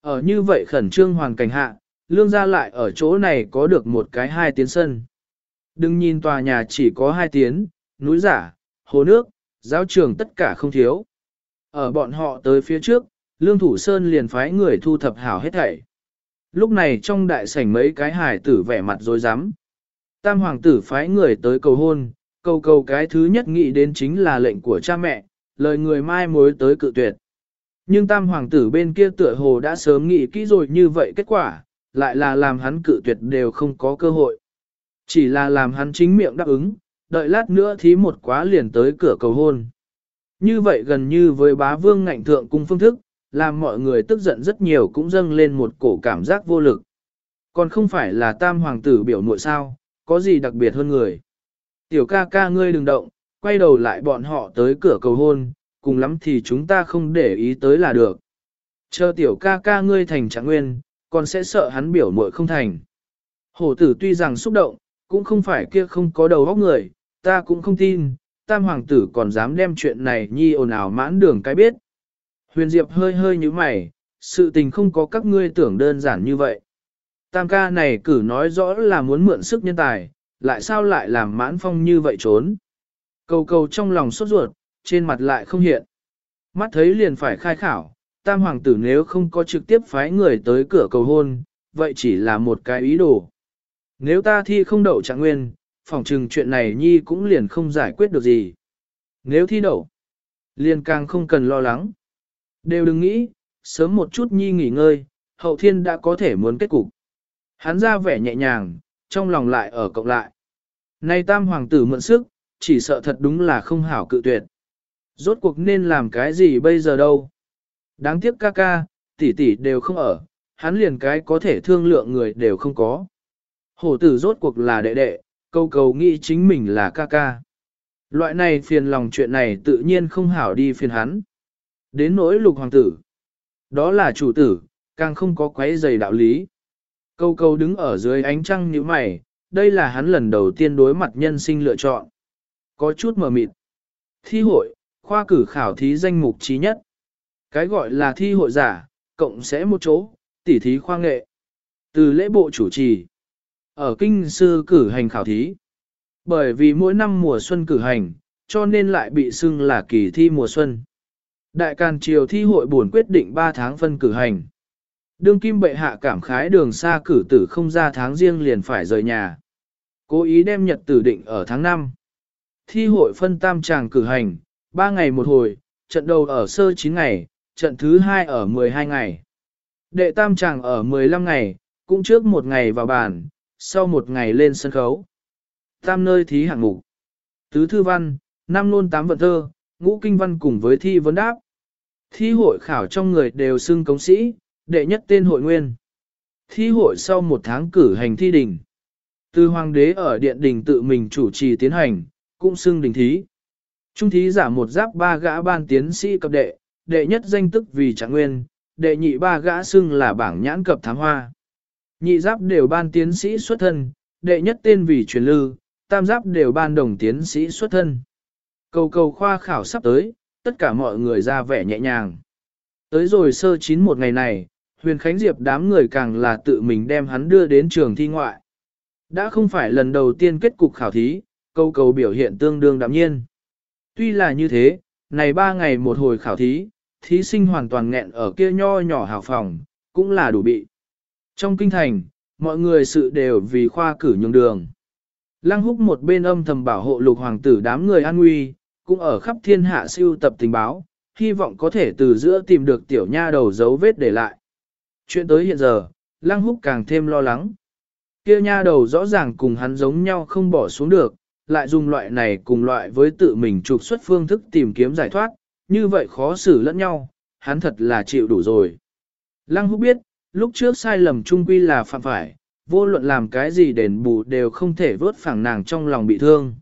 Ở như vậy khẩn trương hoàn cảnh hạ, lương gia lại ở chỗ này có được một cái hai tiến sân. Đừng nhìn tòa nhà chỉ có hai tiến, núi giả, hồ nước, giáo trường tất cả không thiếu. Ở bọn họ tới phía trước, Lương Thủ Sơn liền phái người thu thập hảo hết thảy. Lúc này trong đại sảnh mấy cái hải tử vẻ mặt rối rắm. Tam hoàng tử phái người tới cầu hôn, cầu cầu cái thứ nhất nghĩ đến chính là lệnh của cha mẹ, lời người mai mối tới cự tuyệt. Nhưng tam hoàng tử bên kia tựa hồ đã sớm nghĩ kỹ rồi như vậy kết quả, lại là làm hắn cự tuyệt đều không có cơ hội. Chỉ là làm hắn chính miệng đáp ứng, đợi lát nữa thí một quá liền tới cửa cầu hôn. Như vậy gần như với bá vương ngạnh thượng cung phương thức, làm mọi người tức giận rất nhiều cũng dâng lên một cổ cảm giác vô lực. Còn không phải là tam hoàng tử biểu nội sao, có gì đặc biệt hơn người. Tiểu ca ca ngươi đừng động, quay đầu lại bọn họ tới cửa cầu hôn, cùng lắm thì chúng ta không để ý tới là được. Chờ tiểu ca ca ngươi thành trạng nguyên, còn sẽ sợ hắn biểu muội không thành. Hổ tử tuy rằng xúc động, cũng không phải kia không có đầu óc người, ta cũng không tin, tam hoàng tử còn dám đem chuyện này nhi ồn ào mãn đường cái biết. Huyền Diệp hơi hơi như mày, sự tình không có các ngươi tưởng đơn giản như vậy. Tam ca này cử nói rõ là muốn mượn sức nhân tài, lại sao lại làm mãn phong như vậy trốn. Cầu cầu trong lòng sốt ruột, trên mặt lại không hiện. Mắt thấy liền phải khai khảo, tam hoàng tử nếu không có trực tiếp phái người tới cửa cầu hôn, vậy chỉ là một cái ý đồ. Nếu ta thi không đậu trạng nguyên, phòng trừng chuyện này nhi cũng liền không giải quyết được gì. Nếu thi đậu, liền càng không cần lo lắng. Đều đừng nghĩ, sớm một chút nhi nghỉ ngơi, hậu thiên đã có thể muốn kết cục. Hắn ra vẻ nhẹ nhàng, trong lòng lại ở cộng lại. nay tam hoàng tử mượn sức, chỉ sợ thật đúng là không hảo cự tuyệt. Rốt cuộc nên làm cái gì bây giờ đâu. Đáng tiếc ca ca, tỷ tỷ đều không ở, hắn liền cái có thể thương lượng người đều không có. Hổ tử rốt cuộc là đệ đệ, câu cầu nghĩ chính mình là ca ca. Loại này phiền lòng chuyện này tự nhiên không hảo đi phiền hắn. Đến nỗi lục hoàng tử. Đó là chủ tử, càng không có quấy giày đạo lý. Câu câu đứng ở dưới ánh trăng như mày, đây là hắn lần đầu tiên đối mặt nhân sinh lựa chọn. Có chút mờ mịt. Thi hội, khoa cử khảo thí danh mục trí nhất. Cái gọi là thi hội giả, cộng sẽ một chỗ, tỉ thí khoa nghệ. Từ lễ bộ chủ trì. Ở kinh sư cử hành khảo thí. Bởi vì mỗi năm mùa xuân cử hành, cho nên lại bị xưng là kỳ thi mùa xuân. Đại Càn Triều thi hội buồn quyết định 3 tháng phân cử hành. Đương kim bệ hạ cảm khái đường xa cử tử không ra tháng riêng liền phải rời nhà. Cố ý đem nhật tử định ở tháng 5. Thi hội phân tam tràng cử hành, ba ngày một hồi, trận đầu ở sơ 9 ngày, trận thứ hai ở 12 ngày. Đệ tam chàng ở 15 ngày, cũng trước một ngày vào bàn, sau một ngày lên sân khấu. Tam nơi thí hạng mục. Tứ thư văn, năm luôn tám vận thơ, ngũ kinh văn cùng với thi vấn đáp. Thi hội khảo trong người đều xưng công sĩ, đệ nhất tên hội nguyên. Thi hội sau một tháng cử hành thi đình. Từ hoàng đế ở điện đình tự mình chủ trì tiến hành, cũng xưng đình thí. Trung thí giả một giáp ba gã ban tiến sĩ cập đệ, đệ nhất danh tức vì trạng nguyên, đệ nhị ba gã xưng là bảng nhãn cập thám hoa. Nhị giáp đều ban tiến sĩ xuất thân, đệ nhất tên vì truyền lư, tam giáp đều ban đồng tiến sĩ xuất thân. Cầu cầu khoa khảo sắp tới, tất cả mọi người ra vẻ nhẹ nhàng. Tới rồi sơ chín một ngày này, huyền khánh diệp đám người càng là tự mình đem hắn đưa đến trường thi ngoại. Đã không phải lần đầu tiên kết cục khảo thí, câu cầu biểu hiện tương đương đạm nhiên. Tuy là như thế, này ba ngày một hồi khảo thí, thí sinh hoàn toàn nghẹn ở kia nho nhỏ hào phòng, cũng là đủ bị. Trong kinh thành, mọi người sự đều vì khoa cử nhường đường. Lăng húc một bên âm thầm bảo hộ lục hoàng tử đám người an nguy, cũng ở khắp thiên hạ siêu tập tình báo, hy vọng có thể từ giữa tìm được tiểu nha đầu dấu vết để lại. Chuyện tới hiện giờ, Lăng Húc càng thêm lo lắng. Kia nha đầu rõ ràng cùng hắn giống nhau không bỏ xuống được, lại dùng loại này cùng loại với tự mình trục xuất phương thức tìm kiếm giải thoát, như vậy khó xử lẫn nhau, hắn thật là chịu đủ rồi. Lăng Húc biết, lúc trước sai lầm trung quy là phạm phải, vô luận làm cái gì đền bù đều không thể vớt phẳng nàng trong lòng bị thương.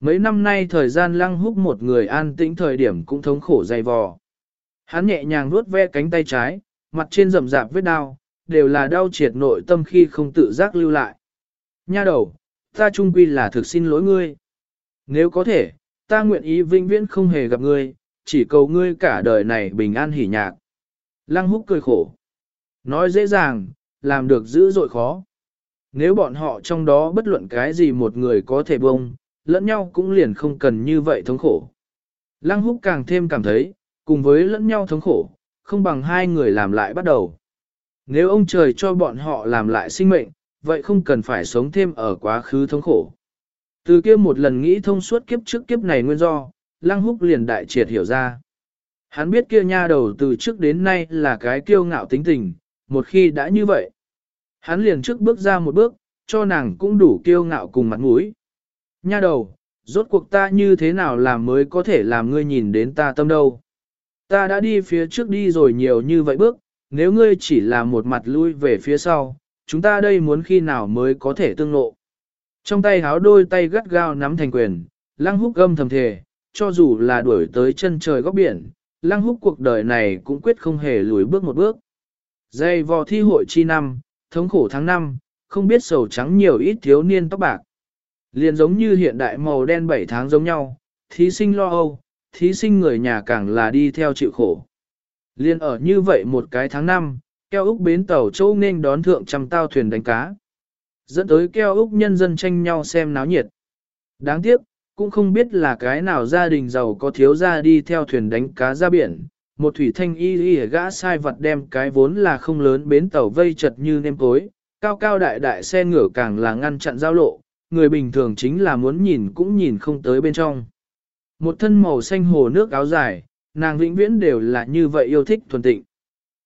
Mấy năm nay thời gian lăng húc một người an tĩnh thời điểm cũng thống khổ dày vò. Hắn nhẹ nhàng vuốt ve cánh tay trái, mặt trên rậm rạp vết đau, đều là đau triệt nội tâm khi không tự giác lưu lại. Nha đầu, ta trung quy là thực xin lỗi ngươi. Nếu có thể, ta nguyện ý vinh viễn không hề gặp ngươi, chỉ cầu ngươi cả đời này bình an hỉ nhạc. Lăng húc cười khổ. Nói dễ dàng, làm được dữ dội khó. Nếu bọn họ trong đó bất luận cái gì một người có thể bông, lẫn nhau cũng liền không cần như vậy thống khổ. Lăng húc càng thêm cảm thấy, cùng với lẫn nhau thống khổ, không bằng hai người làm lại bắt đầu. Nếu ông trời cho bọn họ làm lại sinh mệnh, vậy không cần phải sống thêm ở quá khứ thống khổ. Từ kia một lần nghĩ thông suốt kiếp trước kiếp này nguyên do, Lăng Húc liền đại triệt hiểu ra. Hắn biết kia nha đầu từ trước đến nay là cái kiêu ngạo tính tình, một khi đã như vậy. Hắn liền trước bước ra một bước, cho nàng cũng đủ kiêu ngạo cùng mặt mũi. Nha đầu, rốt cuộc ta như thế nào làm mới có thể làm ngươi nhìn đến ta tâm đâu. Ta đã đi phía trước đi rồi nhiều như vậy bước, nếu ngươi chỉ là một mặt lui về phía sau, chúng ta đây muốn khi nào mới có thể tương lộ. Trong tay háo đôi tay gắt gao nắm thành quyền, lăng húc gâm thầm thề, cho dù là đuổi tới chân trời góc biển, lăng húc cuộc đời này cũng quyết không hề lùi bước một bước. Dây vò thi hội chi năm, thống khổ tháng năm, không biết sầu trắng nhiều ít thiếu niên tóc bạc. Liền giống như hiện đại màu đen 7 tháng giống nhau, thí sinh lo âu, thí sinh người nhà càng là đi theo chịu khổ. Liên ở như vậy một cái tháng năm, keo úc bến tàu châu nên đón thượng trăm tao thuyền đánh cá. Dẫn tới keo úc nhân dân tranh nhau xem náo nhiệt. Đáng tiếc, cũng không biết là cái nào gia đình giàu có thiếu ra đi theo thuyền đánh cá ra biển. Một thủy thanh y y gã sai vật đem cái vốn là không lớn bến tàu vây chật như nêm tối, cao cao đại đại xe ngửa càng là ngăn chặn giao lộ, người bình thường chính là muốn nhìn cũng nhìn không tới bên trong. Một thân màu xanh hồ nước áo dài, nàng vĩnh viễn đều là như vậy yêu thích thuần tịnh.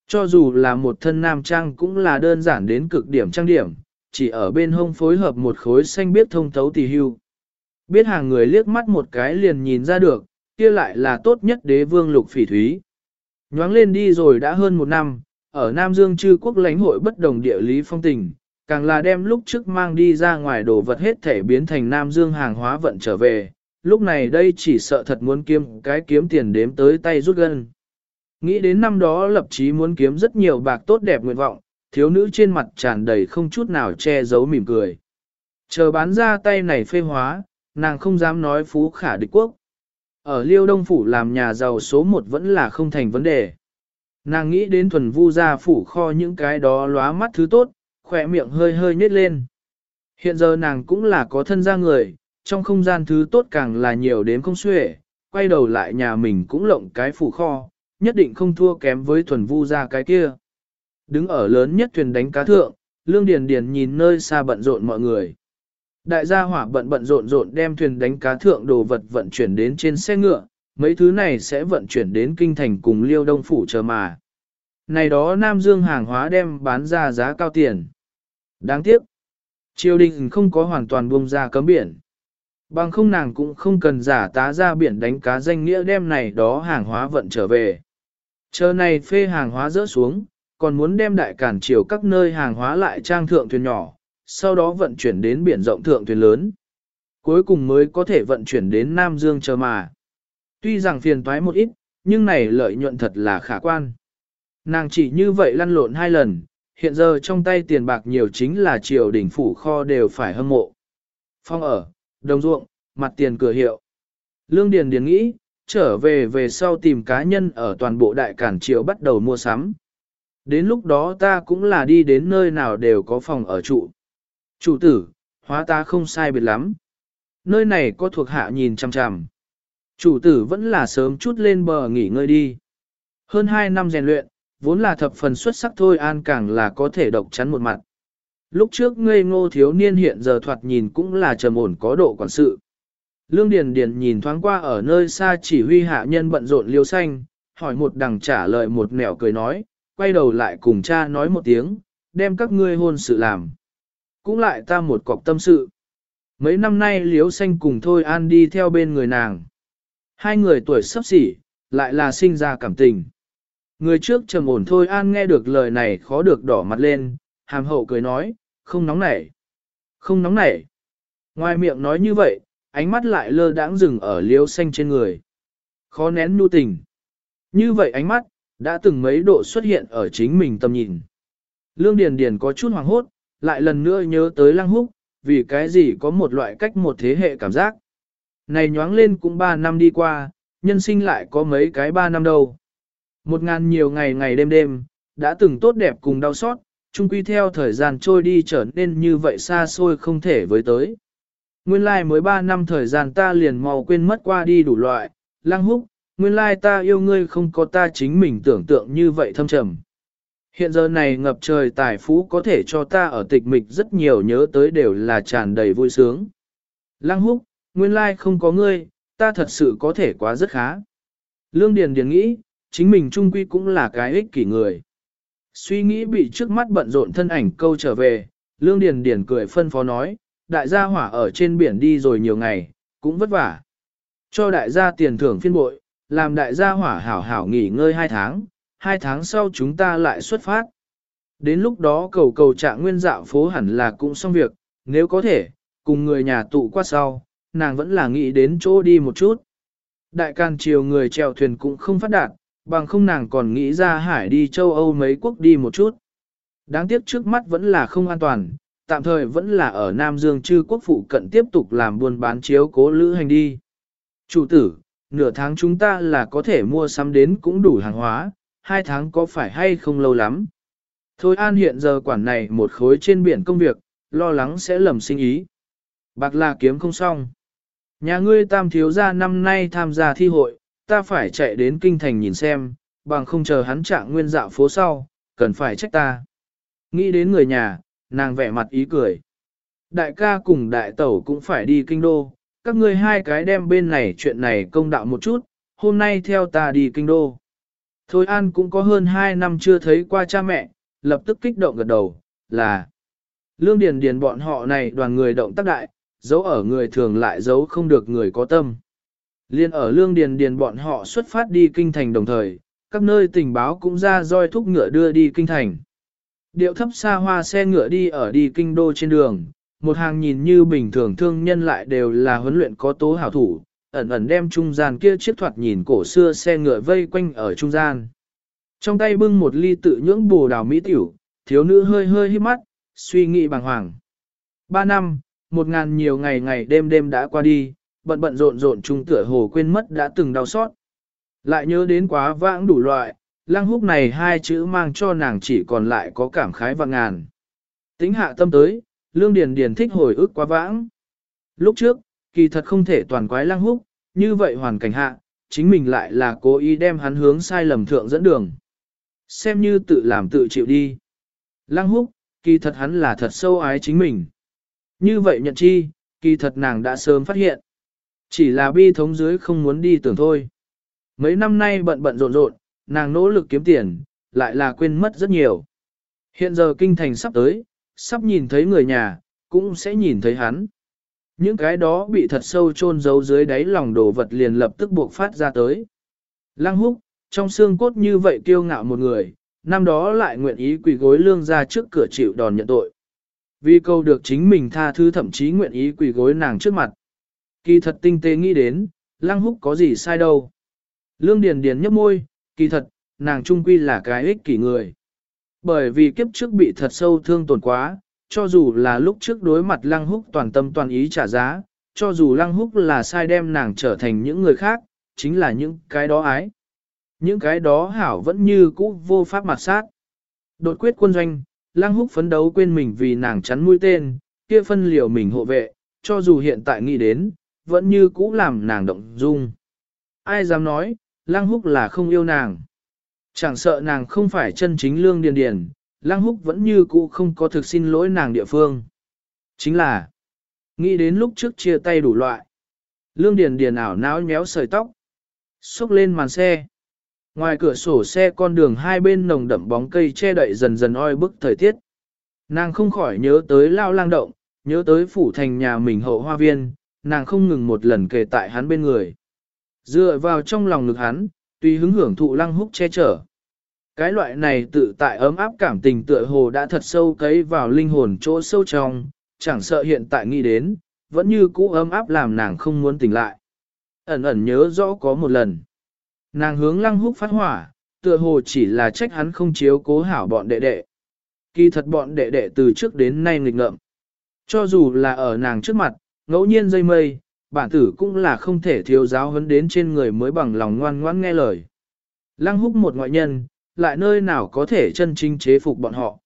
Cho dù là một thân nam trang cũng là đơn giản đến cực điểm trang điểm, chỉ ở bên hông phối hợp một khối xanh biết thông thấu tỳ hưu. Biết hàng người liếc mắt một cái liền nhìn ra được, kia lại là tốt nhất đế vương lục phỉ thúy. Nhoáng lên đi rồi đã hơn một năm, ở Nam Dương chư quốc lãnh hội bất đồng địa lý phong tình, càng là đem lúc trước mang đi ra ngoài đồ vật hết thể biến thành Nam Dương hàng hóa vận trở về, lúc này đây chỉ sợ thật muốn kiếm cái kiếm tiền đếm tới tay rút gân. Nghĩ đến năm đó lập chí muốn kiếm rất nhiều bạc tốt đẹp nguyện vọng, thiếu nữ trên mặt tràn đầy không chút nào che giấu mỉm cười. Chờ bán ra tay này phê hóa, nàng không dám nói phú khả địch quốc. Ở Liêu Đông Phủ làm nhà giàu số một vẫn là không thành vấn đề. Nàng nghĩ đến thuần vu gia phủ kho những cái đó lóa mắt thứ tốt, khỏe miệng hơi hơi nhếch lên. Hiện giờ nàng cũng là có thân gia người, trong không gian thứ tốt càng là nhiều đến không xuể, quay đầu lại nhà mình cũng lộng cái phủ kho, nhất định không thua kém với thuần vu gia cái kia. Đứng ở lớn nhất thuyền đánh cá thượng, Lương Điền Điền nhìn nơi xa bận rộn mọi người. Đại gia hỏa bận bận rộn rộn đem thuyền đánh cá thượng đồ vật vận chuyển đến trên xe ngựa, mấy thứ này sẽ vận chuyển đến kinh thành cùng liêu đông phủ chờ mà. Này đó Nam Dương hàng hóa đem bán ra giá cao tiền. Đáng tiếc, triều đình không có hoàn toàn buông ra cấm biển. Bằng không nàng cũng không cần giả tá ra biển đánh cá danh nghĩa đem này đó hàng hóa vận trở về. Chờ này phê hàng hóa rỡ xuống, còn muốn đem đại cản triều các nơi hàng hóa lại trang thượng thuyền nhỏ, sau đó vận chuyển đến biển rộng thượng thuyền lớn. Cuối cùng mới có thể vận chuyển đến Nam Dương chờ mà. Tuy rằng phiền toái một ít, nhưng này lợi nhuận thật là khả quan. Nàng chỉ như vậy lăn lộn hai lần, hiện giờ trong tay tiền bạc nhiều chính là triều đỉnh phủ kho đều phải hâm mộ. Phong ở, đồng ruộng, mặt tiền cửa hiệu. Lương Điền Điền nghĩ, trở về về sau tìm cá nhân ở toàn bộ đại cản triều bắt đầu mua sắm. Đến lúc đó ta cũng là đi đến nơi nào đều có phòng ở trụ. Chủ tử, hóa ta không sai biệt lắm. Nơi này có thuộc hạ nhìn chằm chằm. Chủ tử vẫn là sớm chút lên bờ nghỉ ngơi đi. Hơn 2 năm rèn luyện, vốn là thập phần xuất sắc thôi an càng là có thể độc chắn một mặt. Lúc trước ngây ngô thiếu niên hiện giờ thoạt nhìn cũng là trầm ổn có độ quản sự. Lương Điền Điền nhìn thoáng qua ở nơi xa chỉ huy hạ nhân bận rộn liêu xanh, hỏi một đằng trả lời một nẻo cười nói, quay đầu lại cùng cha nói một tiếng, đem các ngươi hôn sự làm. Cũng lại ta một cọc tâm sự. Mấy năm nay liêu xanh cùng thôi an đi theo bên người nàng. Hai người tuổi sắp xỉ, lại là sinh ra cảm tình. Người trước trầm ổn thôi an nghe được lời này khó được đỏ mặt lên, hàm hậu cười nói, không nóng nảy. Không nóng nảy. Ngoài miệng nói như vậy, ánh mắt lại lơ đãng dừng ở liêu xanh trên người. Khó nén nu tình. Như vậy ánh mắt, đã từng mấy độ xuất hiện ở chính mình tầm nhìn. Lương Điền Điền có chút hoàng hốt, lại lần nữa nhớ tới Lăng Húc, vì cái gì có một loại cách một thế hệ cảm giác. Này nhoáng lên cũng ba năm đi qua, nhân sinh lại có mấy cái ba năm đâu. Một ngàn nhiều ngày ngày đêm đêm, đã từng tốt đẹp cùng đau xót, chung quy theo thời gian trôi đi trở nên như vậy xa xôi không thể với tới. Nguyên lai like mới 3 năm thời gian ta liền mau quên mất qua đi đủ loại, lăng húc, nguyên lai like ta yêu ngươi không có ta chính mình tưởng tượng như vậy thâm trầm. Hiện giờ này ngập trời tài phú có thể cho ta ở tịch mịch rất nhiều nhớ tới đều là tràn đầy vui sướng. Lăng húc, nguyên lai like không có ngươi, ta thật sự có thể quá rất khá. Lương Điền Điền nghĩ, chính mình trung quy cũng là cái ích kỷ người. Suy nghĩ bị trước mắt bận rộn thân ảnh câu trở về, Lương Điền Điền cười phân phó nói, đại gia hỏa ở trên biển đi rồi nhiều ngày, cũng vất vả. Cho đại gia tiền thưởng phiên bội, làm đại gia hỏa hảo hảo nghỉ ngơi hai tháng, hai tháng sau chúng ta lại xuất phát. Đến lúc đó cầu cầu trạng nguyên dạo phố hẳn là cũng xong việc, nếu có thể, cùng người nhà tụ qua sau, nàng vẫn là nghĩ đến chỗ đi một chút. Đại can chiều người chèo thuyền cũng không phát đạt, bằng không nàng còn nghĩ ra hải đi châu Âu mấy quốc đi một chút. Đáng tiếc trước mắt vẫn là không an toàn, tạm thời vẫn là ở Nam Dương chư quốc phụ cận tiếp tục làm buôn bán chiếu cố lữ hành đi. Chủ tử, nửa tháng chúng ta là có thể mua sắm đến cũng đủ hàng hóa, hai tháng có phải hay không lâu lắm. Thôi an hiện giờ quản này một khối trên biển công việc, lo lắng sẽ lầm sinh ý. Bạc là kiếm không xong. Nhà ngươi tam thiếu gia năm nay tham gia thi hội, ta phải chạy đến kinh thành nhìn xem, bằng không chờ hắn trạng nguyên dạo phố sau, cần phải trách ta. Nghĩ đến người nhà, nàng vẻ mặt ý cười. Đại ca cùng đại tẩu cũng phải đi kinh đô, các ngươi hai cái đem bên này chuyện này công đạo một chút, hôm nay theo ta đi kinh đô. Thôi An cũng có hơn hai năm chưa thấy qua cha mẹ, lập tức kích động gật đầu, là Lương Điền Điền bọn họ này đoàn người động tác đại, giấu ở người thường lại giấu không được người có tâm. Liên ở Lương Điền Điền bọn họ xuất phát đi kinh thành đồng thời, các nơi tình báo cũng ra roi thúc ngựa đưa đi kinh thành. Điệu thấp xa hoa xe ngựa đi ở đi kinh đô trên đường, một hàng nhìn như bình thường thương nhân lại đều là huấn luyện có tố hảo thủ, ẩn ẩn đem trung gian kia chiếc thoạt nhìn cổ xưa xe ngựa vây quanh ở trung gian. Trong tay bưng một ly tự nhưỡng bồ đào mỹ tiểu, thiếu nữ hơi hơi hít mắt, suy nghĩ bàng hoàng. Ba năm, một ngàn nhiều ngày ngày đêm đêm đã qua đi, bận bận rộn rộn trung tựa hồ quên mất đã từng đau xót. Lại nhớ đến quá vãng đủ loại, lăng húc này hai chữ mang cho nàng chỉ còn lại có cảm khái và ngàn. Tính hạ tâm tới, lương điền điền thích hồi ức quá vãng. Lúc trước, kỳ thật không thể toàn quái lăng húc, như vậy hoàn cảnh hạ, chính mình lại là cố ý đem hắn hướng sai lầm thượng dẫn đường. Xem như tự làm tự chịu đi. Lăng húc, kỳ thật hắn là thật sâu ái chính mình. Như vậy nhận chi, kỳ thật nàng đã sớm phát hiện. Chỉ là bi thống dưới không muốn đi tưởng thôi. Mấy năm nay bận bận rộn rộn, nàng nỗ lực kiếm tiền, lại là quên mất rất nhiều. Hiện giờ kinh thành sắp tới, sắp nhìn thấy người nhà, cũng sẽ nhìn thấy hắn. Những cái đó bị thật sâu chôn giấu dưới đáy lòng đồ vật liền lập tức buộc phát ra tới. Lăng húc, trong xương cốt như vậy kiêu ngạo một người, năm đó lại nguyện ý quỳ gối lương ra trước cửa chịu đòn nhận tội. Vì câu được chính mình tha thứ thậm chí nguyện ý quỳ gối nàng trước mặt. Kỳ thật tinh tế nghĩ đến, lăng húc có gì sai đâu. Lương Điền Điền nhấp môi, kỳ thật, nàng trung quy là cái ích kỷ người. Bởi vì kiếp trước bị thật sâu thương tổn quá, cho dù là lúc trước đối mặt lăng húc toàn tâm toàn ý trả giá, cho dù lăng húc là sai đem nàng trở thành những người khác, chính là những cái đó ái. Những cái đó hảo vẫn như cũ vô pháp mặt sát. Đột quyết quân doanh, lăng húc phấn đấu quên mình vì nàng chắn mũi tên, kia phân liều mình hộ vệ, cho dù hiện tại nghĩ đến, vẫn như cũ làm nàng động dung. Ai dám nói, lăng húc là không yêu nàng. Chẳng sợ nàng không phải chân chính lương điền điền, lăng húc vẫn như cũ không có thực xin lỗi nàng địa phương. Chính là, nghĩ đến lúc trước chia tay đủ loại. Lương điền điền ảo não nhéo sợi tóc, xúc lên màn xe. Ngoài cửa sổ xe con đường hai bên nồng đậm bóng cây che đậy dần dần oi bức thời tiết. Nàng không khỏi nhớ tới lao lang động, nhớ tới phủ thành nhà mình hậu hoa viên, nàng không ngừng một lần kề tại hắn bên người. Dựa vào trong lòng ngực hắn, tùy hứng hưởng thụ lăng húc che chở. Cái loại này tự tại ấm áp cảm tình tựa hồ đã thật sâu cấy vào linh hồn chỗ sâu trong, chẳng sợ hiện tại nghĩ đến, vẫn như cũ ấm áp làm nàng không muốn tỉnh lại. Ẩn ẩn nhớ rõ có một lần. Nàng hướng lăng húc phát hỏa, tựa hồ chỉ là trách hắn không chiếu cố hảo bọn đệ đệ. Kỳ thật bọn đệ đệ từ trước đến nay nghịch ngợm. Cho dù là ở nàng trước mặt, ngẫu nhiên dây mây, bản tử cũng là không thể thiếu giáo huấn đến trên người mới bằng lòng ngoan ngoãn nghe lời. Lăng húc một ngoại nhân, lại nơi nào có thể chân chính chế phục bọn họ.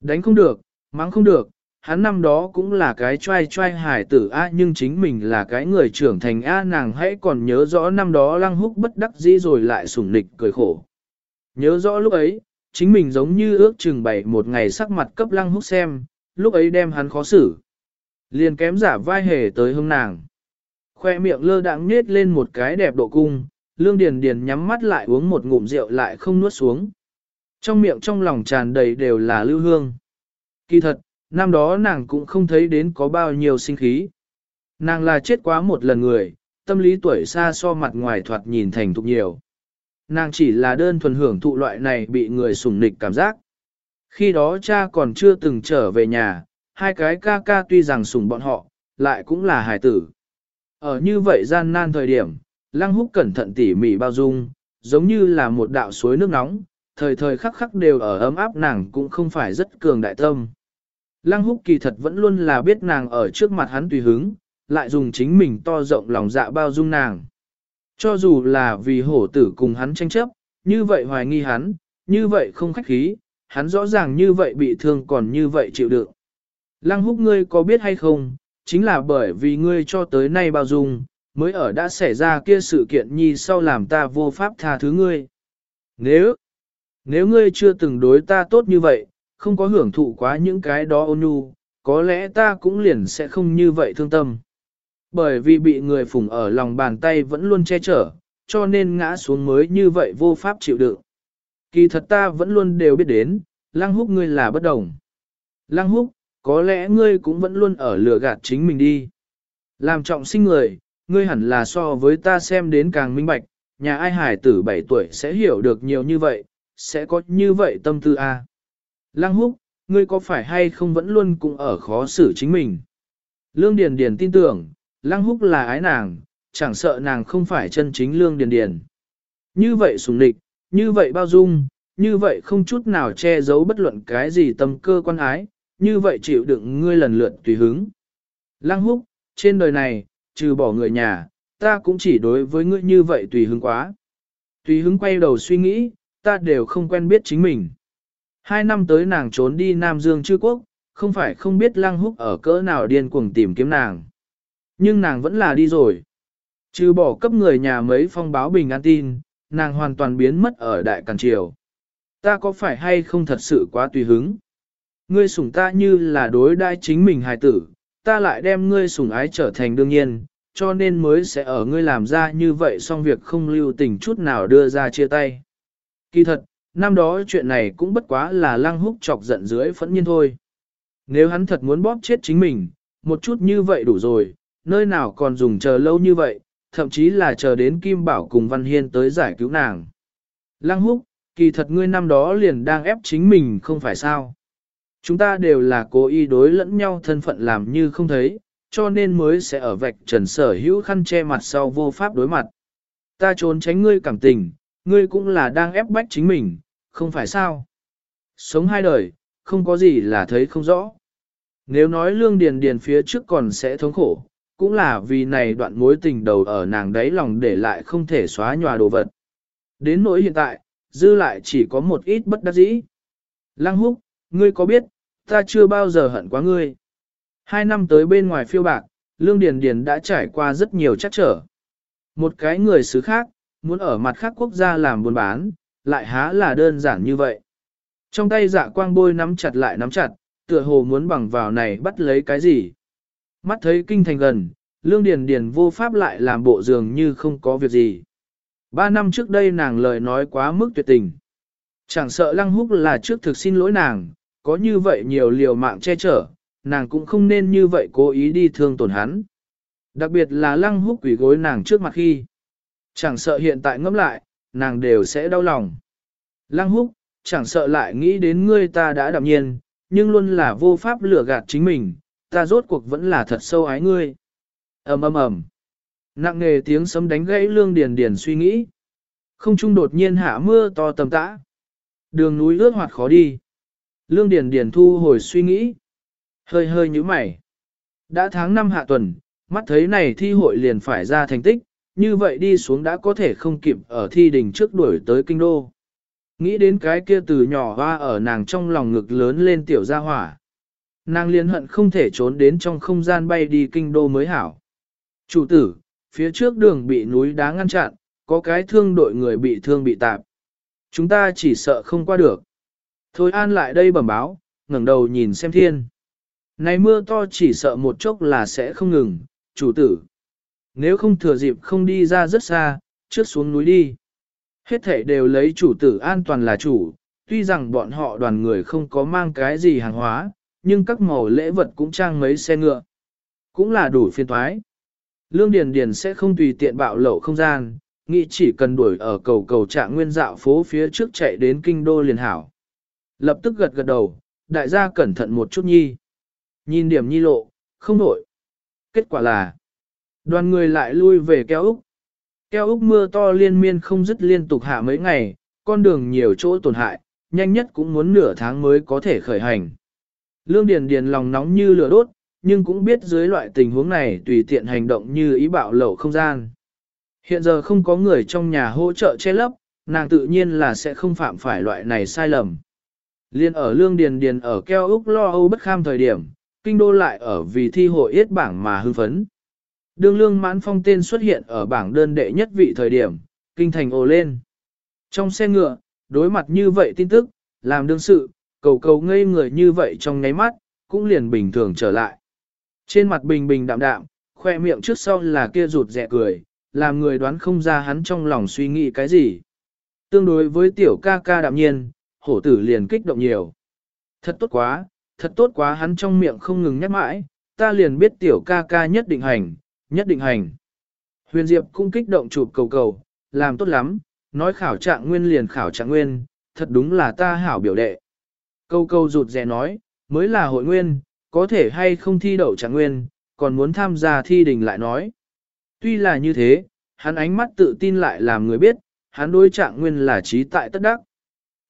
Đánh không được, mắng không được, hắn năm đó cũng là cái trai trai hải tử A nhưng chính mình là cái người trưởng thành A nàng hãy còn nhớ rõ năm đó lăng húc bất đắc dĩ rồi lại sủng nịch cười khổ. Nhớ rõ lúc ấy, chính mình giống như ước chừng bày một ngày sắc mặt cấp lăng húc xem, lúc ấy đem hắn khó xử. Liền kém giả vai hề tới hông nàng. Khoe miệng lơ đãng nết lên một cái đẹp độ cung, lương điền điền nhắm mắt lại uống một ngụm rượu lại không nuốt xuống. Trong miệng trong lòng tràn đầy đều là lưu hương. Kỳ thật, năm đó nàng cũng không thấy đến có bao nhiêu sinh khí. Nàng là chết quá một lần người, tâm lý tuổi xa so mặt ngoài thoạt nhìn thành thục nhiều. Nàng chỉ là đơn thuần hưởng thụ loại này bị người sủng nịch cảm giác. Khi đó cha còn chưa từng trở về nhà, hai cái ca ca tuy rằng sủng bọn họ, lại cũng là hài tử. Ở như vậy gian nan thời điểm, lăng húc cẩn thận tỉ mỉ bao dung, giống như là một đạo suối nước nóng, thời thời khắc khắc đều ở ấm áp nàng cũng không phải rất cường đại tâm. Lăng húc kỳ thật vẫn luôn là biết nàng ở trước mặt hắn tùy hứng, lại dùng chính mình to rộng lòng dạ bao dung nàng. Cho dù là vì hổ tử cùng hắn tranh chấp, như vậy hoài nghi hắn, như vậy không khách khí, hắn rõ ràng như vậy bị thương còn như vậy chịu đựng. Lăng húc ngươi có biết hay không, chính là bởi vì ngươi cho tới nay bao dung, mới ở đã xảy ra kia sự kiện nhi sau làm ta vô pháp tha thứ ngươi. Nếu, nếu ngươi chưa từng đối ta tốt như vậy, không có hưởng thụ quá những cái đó ôn nhu, có lẽ ta cũng liền sẽ không như vậy thương tâm. Bởi vì bị người phụng ở lòng bàn tay vẫn luôn che chở, cho nên ngã xuống mới như vậy vô pháp chịu đựng. Kỳ thật ta vẫn luôn đều biết đến, lăng húc ngươi là bất đồng. Lăng húc, có lẽ ngươi cũng vẫn luôn ở lừa gạt chính mình đi. Làm trọng sinh người, ngươi hẳn là so với ta xem đến càng minh bạch, nhà ai hải tử 7 tuổi sẽ hiểu được nhiều như vậy, sẽ có như vậy tâm tư a. À. Lăng húc, ngươi có phải hay không vẫn luôn cũng ở khó xử chính mình. Lương Điền Điền tin tưởng, Lăng húc là ái nàng, chẳng sợ nàng không phải chân chính Lương Điền Điền. Như vậy sùng địch, như vậy bao dung, như vậy không chút nào che giấu bất luận cái gì tâm cơ quan ái, như vậy chịu đựng ngươi lần lượt tùy hứng. Lăng húc, trên đời này, trừ bỏ người nhà, ta cũng chỉ đối với ngươi như vậy tùy hứng quá. Tùy hứng quay đầu suy nghĩ, ta đều không quen biết chính mình. Hai năm tới nàng trốn đi Nam Dương chư quốc, không phải không biết lăng húc ở cỡ nào điên cuồng tìm kiếm nàng. Nhưng nàng vẫn là đi rồi. Trừ bỏ cấp người nhà mấy phong báo bình an tin, nàng hoàn toàn biến mất ở đại càn triều. Ta có phải hay không thật sự quá tùy hứng? Ngươi sủng ta như là đối đai chính mình hài tử, ta lại đem ngươi sủng ái trở thành đương nhiên, cho nên mới sẽ ở ngươi làm ra như vậy xong việc không lưu tình chút nào đưa ra chia tay. Kỳ thật, năm đó chuyện này cũng bất quá là lăng húc chọc giận dưới phẫn nhiên thôi. Nếu hắn thật muốn bóp chết chính mình, một chút như vậy đủ rồi, nơi nào còn dùng chờ lâu như vậy, thậm chí là chờ đến Kim Bảo cùng Văn Hiên tới giải cứu nàng. Lăng húc, kỳ thật ngươi năm đó liền đang ép chính mình không phải sao. Chúng ta đều là cố ý đối lẫn nhau thân phận làm như không thấy, cho nên mới sẽ ở vạch trần sở hữu khăn che mặt sau vô pháp đối mặt. Ta trốn tránh ngươi cảm tình, ngươi cũng là đang ép bách chính mình, không phải sao. Sống hai đời, không có gì là thấy không rõ. Nếu nói lương điền điền phía trước còn sẽ thống khổ, cũng là vì này đoạn mối tình đầu ở nàng đáy lòng để lại không thể xóa nhòa đồ vật. Đến nỗi hiện tại, dư lại chỉ có một ít bất đắc dĩ. Lăng húc, ngươi có biết, ta chưa bao giờ hận quá ngươi. Hai năm tới bên ngoài phiêu bạc, Lương Điền Điền đã trải qua rất nhiều chắc trở. Một cái người xứ khác, muốn ở mặt khác quốc gia làm buôn bán, lại há là đơn giản như vậy. Trong tay dạ quang bôi nắm chặt lại nắm chặt, tựa hồ muốn bằng vào này bắt lấy cái gì. Mắt thấy kinh thành gần, Lương Điền Điền vô pháp lại làm bộ dường như không có việc gì. Ba năm trước đây nàng lời nói quá mức tuyệt tình. Chẳng sợ Lăng Húc là trước thực xin lỗi nàng, có như vậy nhiều liều mạng che chở, nàng cũng không nên như vậy cố ý đi thương tổn hắn. Đặc biệt là Lăng Húc quỷ gối nàng trước mặt khi. Chẳng sợ hiện tại ngẫm lại, nàng đều sẽ đau lòng. Lăng Húc, chẳng sợ lại nghĩ đến ngươi ta đã đạm nhiên, nhưng luôn là vô pháp lừa gạt chính mình, ta rốt cuộc vẫn là thật sâu ái ngươi. ầm ầm ầm, nặng nề tiếng sấm đánh gãy lương điền điền suy nghĩ. Không trung đột nhiên hạ mưa to tầm tã. Đường núi ướt hoạt khó đi. Lương điền điền thu hồi suy nghĩ. Hơi hơi như mày. Đã tháng năm hạ tuần, mắt thấy này thi hội liền phải ra thành tích, như vậy đi xuống đã có thể không kịp ở thi đình trước đuổi tới kinh đô. Nghĩ đến cái kia từ nhỏ hoa ở nàng trong lòng ngực lớn lên tiểu gia hỏa. Nàng liên hận không thể trốn đến trong không gian bay đi kinh đô mới hảo. Chủ tử, phía trước đường bị núi đá ngăn chặn, có cái thương đội người bị thương bị tạp. Chúng ta chỉ sợ không qua được. Thôi an lại đây bẩm báo, ngẩng đầu nhìn xem thiên. Này mưa to chỉ sợ một chốc là sẽ không ngừng, chủ tử. Nếu không thừa dịp không đi ra rất xa, trước xuống núi đi. Hết thể đều lấy chủ tử an toàn là chủ, tuy rằng bọn họ đoàn người không có mang cái gì hàng hóa, nhưng các màu lễ vật cũng trang mấy xe ngựa. Cũng là đủ phiên thoái. Lương Điền Điền sẽ không tùy tiện bạo lậu không gian, nghĩ chỉ cần đuổi ở cầu cầu trạng nguyên dạo phố phía trước chạy đến kinh đô liền hảo. Lập tức gật gật đầu, đại gia cẩn thận một chút nhi. Nhìn điểm nhi lộ, không đổi. Kết quả là, đoàn người lại lui về keo Úc. Keo Úc mưa to liên miên không dứt liên tục hạ mấy ngày, con đường nhiều chỗ tổn hại, nhanh nhất cũng muốn nửa tháng mới có thể khởi hành. Lương Điền Điền lòng nóng như lửa đốt, nhưng cũng biết dưới loại tình huống này tùy tiện hành động như ý bạo lẩu không gian. Hiện giờ không có người trong nhà hỗ trợ che lấp, nàng tự nhiên là sẽ không phạm phải loại này sai lầm. Liên ở Lương Điền Điền ở keo Úc lo âu bất kham thời điểm, kinh đô lại ở vì thi hội yết bảng mà hưng phấn. Đương Lương Mãn Phong tên xuất hiện ở bảng đơn đệ nhất vị thời điểm, kinh thành ồ lên. Trong xe ngựa, đối mặt như vậy tin tức, làm đương sự, cầu cầu ngây người như vậy trong nháy mắt, cũng liền bình thường trở lại. Trên mặt bình bình đạm đạm, khoe miệng trước sau là kia rụt rẹ cười, làm người đoán không ra hắn trong lòng suy nghĩ cái gì. Tương đối với tiểu ca ca đạm nhiên, hổ tử liền kích động nhiều. Thật tốt quá, thật tốt quá hắn trong miệng không ngừng nhắc mãi, ta liền biết tiểu ca ca nhất định hành, nhất định hành. Huyền Diệp cũng kích động chụp cầu cầu, làm tốt lắm, nói khảo trạng nguyên liền khảo trạng nguyên, thật đúng là ta hảo biểu đệ. Câu câu rụt rè nói, mới là hội nguyên, có thể hay không thi đậu trạng nguyên, còn muốn tham gia thi đình lại nói. Tuy là như thế, hắn ánh mắt tự tin lại làm người biết, hắn đối trạng nguyên là trí tại tất đắc.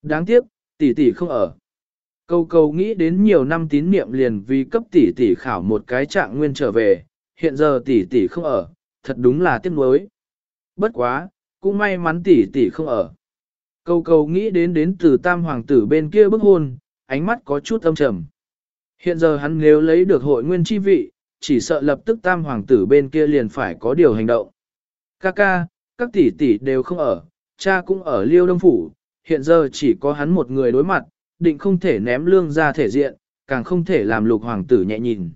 Đáng tiếc, tỷ tỷ không ở. Câu câu nghĩ đến nhiều năm tín niệm liền vì cấp tỷ tỷ khảo một cái trạng nguyên trở về, hiện giờ tỷ tỷ không ở, thật đúng là tiếc nuối. Bất quá, cũng may mắn tỷ tỷ không ở. Câu câu nghĩ đến đến từ tam hoàng tử bên kia bức hôn, ánh mắt có chút âm trầm. Hiện giờ hắn nếu lấy được hội nguyên chi vị, chỉ sợ lập tức tam hoàng tử bên kia liền phải có điều hành động. Ca ca, các tỷ tỷ đều không ở, cha cũng ở liêu đông phủ, hiện giờ chỉ có hắn một người đối mặt, định không thể ném lương ra thể diện, càng không thể làm lục hoàng tử nhẹ nhìn.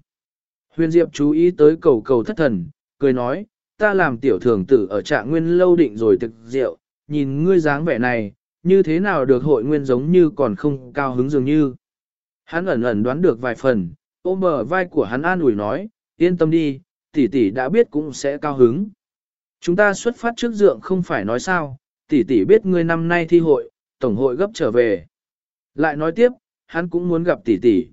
Huyền Diệp chú ý tới cầu cầu thất thần, cười nói, ta làm tiểu thường tử ở trạng nguyên lâu định rồi thực rượu, nhìn ngươi dáng vẻ này, như thế nào được hội nguyên giống như còn không cao hứng dường như. Hắn ẩn ẩn đoán được vài phần, ôm bờ vai của hắn an ủi nói, yên tâm đi, tỷ tỷ đã biết cũng sẽ cao hứng. Chúng ta xuất phát trước dượng không phải nói sao, tỷ tỷ biết ngươi năm nay thi hội, tổng hội gấp trở về. Lại nói tiếp, hắn cũng muốn gặp tỷ tỷ.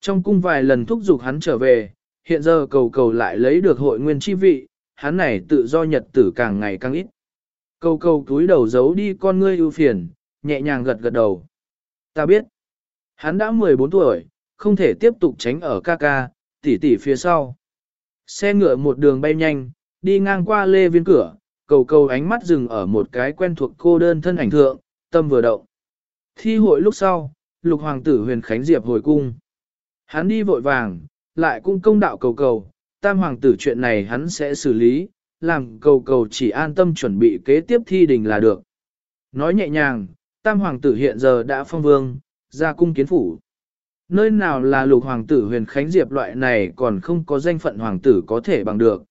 Trong cung vài lần thúc giục hắn trở về, hiện giờ cầu cầu lại lấy được hội nguyên chi vị, hắn này tự do nhật tử càng ngày càng ít. Cầu cầu túi đầu giấu đi con ngươi ưu phiền, nhẹ nhàng gật gật đầu. Ta biết, hắn đã 14 tuổi, không thể tiếp tục tránh ở ca ca, tỷ tỷ phía sau. Xe ngựa một đường bay nhanh, đi ngang qua lê viên cửa, cầu cầu ánh mắt dừng ở một cái quen thuộc cô đơn thân ảnh thượng, tâm vừa động. Thi hội lúc sau, lục hoàng tử huyền khánh diệp hồi cung. Hắn đi vội vàng, lại cung công đạo cầu cầu, tam hoàng tử chuyện này hắn sẽ xử lý, làm cầu cầu chỉ an tâm chuẩn bị kế tiếp thi đình là được. Nói nhẹ nhàng, tam hoàng tử hiện giờ đã phong vương, ra cung kiến phủ. Nơi nào là lục hoàng tử huyền khánh diệp loại này còn không có danh phận hoàng tử có thể bằng được.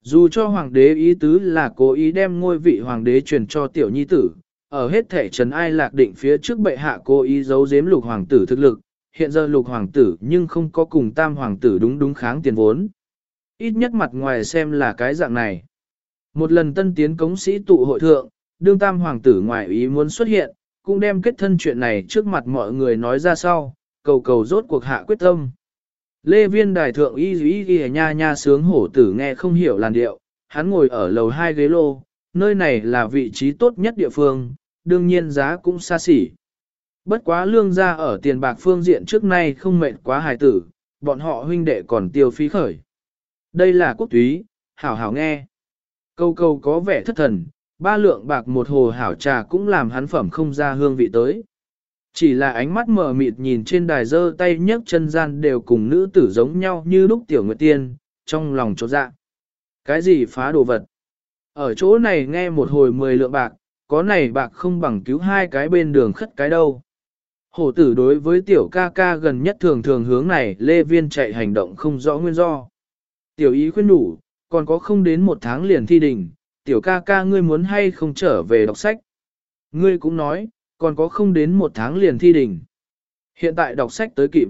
Dù cho hoàng đế ý tứ là cố ý đem ngôi vị hoàng đế truyền cho tiểu nhi tử, ở hết thể trần ai lạc định phía trước bệ hạ cố ý giấu giếm lục hoàng tử thực lực, hiện giờ lục hoàng tử nhưng không có cùng tam hoàng tử đúng đúng kháng tiền vốn. Ít nhất mặt ngoài xem là cái dạng này. Một lần tân tiến cống sĩ tụ hội thượng, đương tam hoàng tử ngoại ý muốn xuất hiện, cũng đem kết thân chuyện này trước mặt mọi người nói ra sau, cầu cầu rốt cuộc hạ quyết tâm. Lê viên đài thượng y y ghi nha nha sướng hổ tử nghe không hiểu làn điệu, hắn ngồi ở lầu hai ghế lô, nơi này là vị trí tốt nhất địa phương, đương nhiên giá cũng xa xỉ. Bất quá lương gia ở tiền bạc phương diện trước nay không mệt quá hài tử, bọn họ huynh đệ còn tiêu phí khởi. Đây là quốc túy, hảo hảo nghe. Câu câu có vẻ thất thần, ba lượng bạc một hồ hảo trà cũng làm hắn phẩm không ra hương vị tới. Chỉ là ánh mắt mờ mịt nhìn trên đài dơ tay nhấc chân gian đều cùng nữ tử giống nhau như lúc tiểu nguyệt tiên, trong lòng chốt dạ. Cái gì phá đồ vật? Ở chỗ này nghe một hồi mười lượng bạc, có này bạc không bằng cứu hai cái bên đường khất cái đâu. Hổ tử đối với tiểu ca ca gần nhất thường thường hướng này lê viên chạy hành động không rõ nguyên do. Tiểu ý khuyên đủ, còn có không đến một tháng liền thi đình, tiểu ca ca ngươi muốn hay không trở về đọc sách. Ngươi cũng nói, còn có không đến một tháng liền thi đình. Hiện tại đọc sách tới kịp.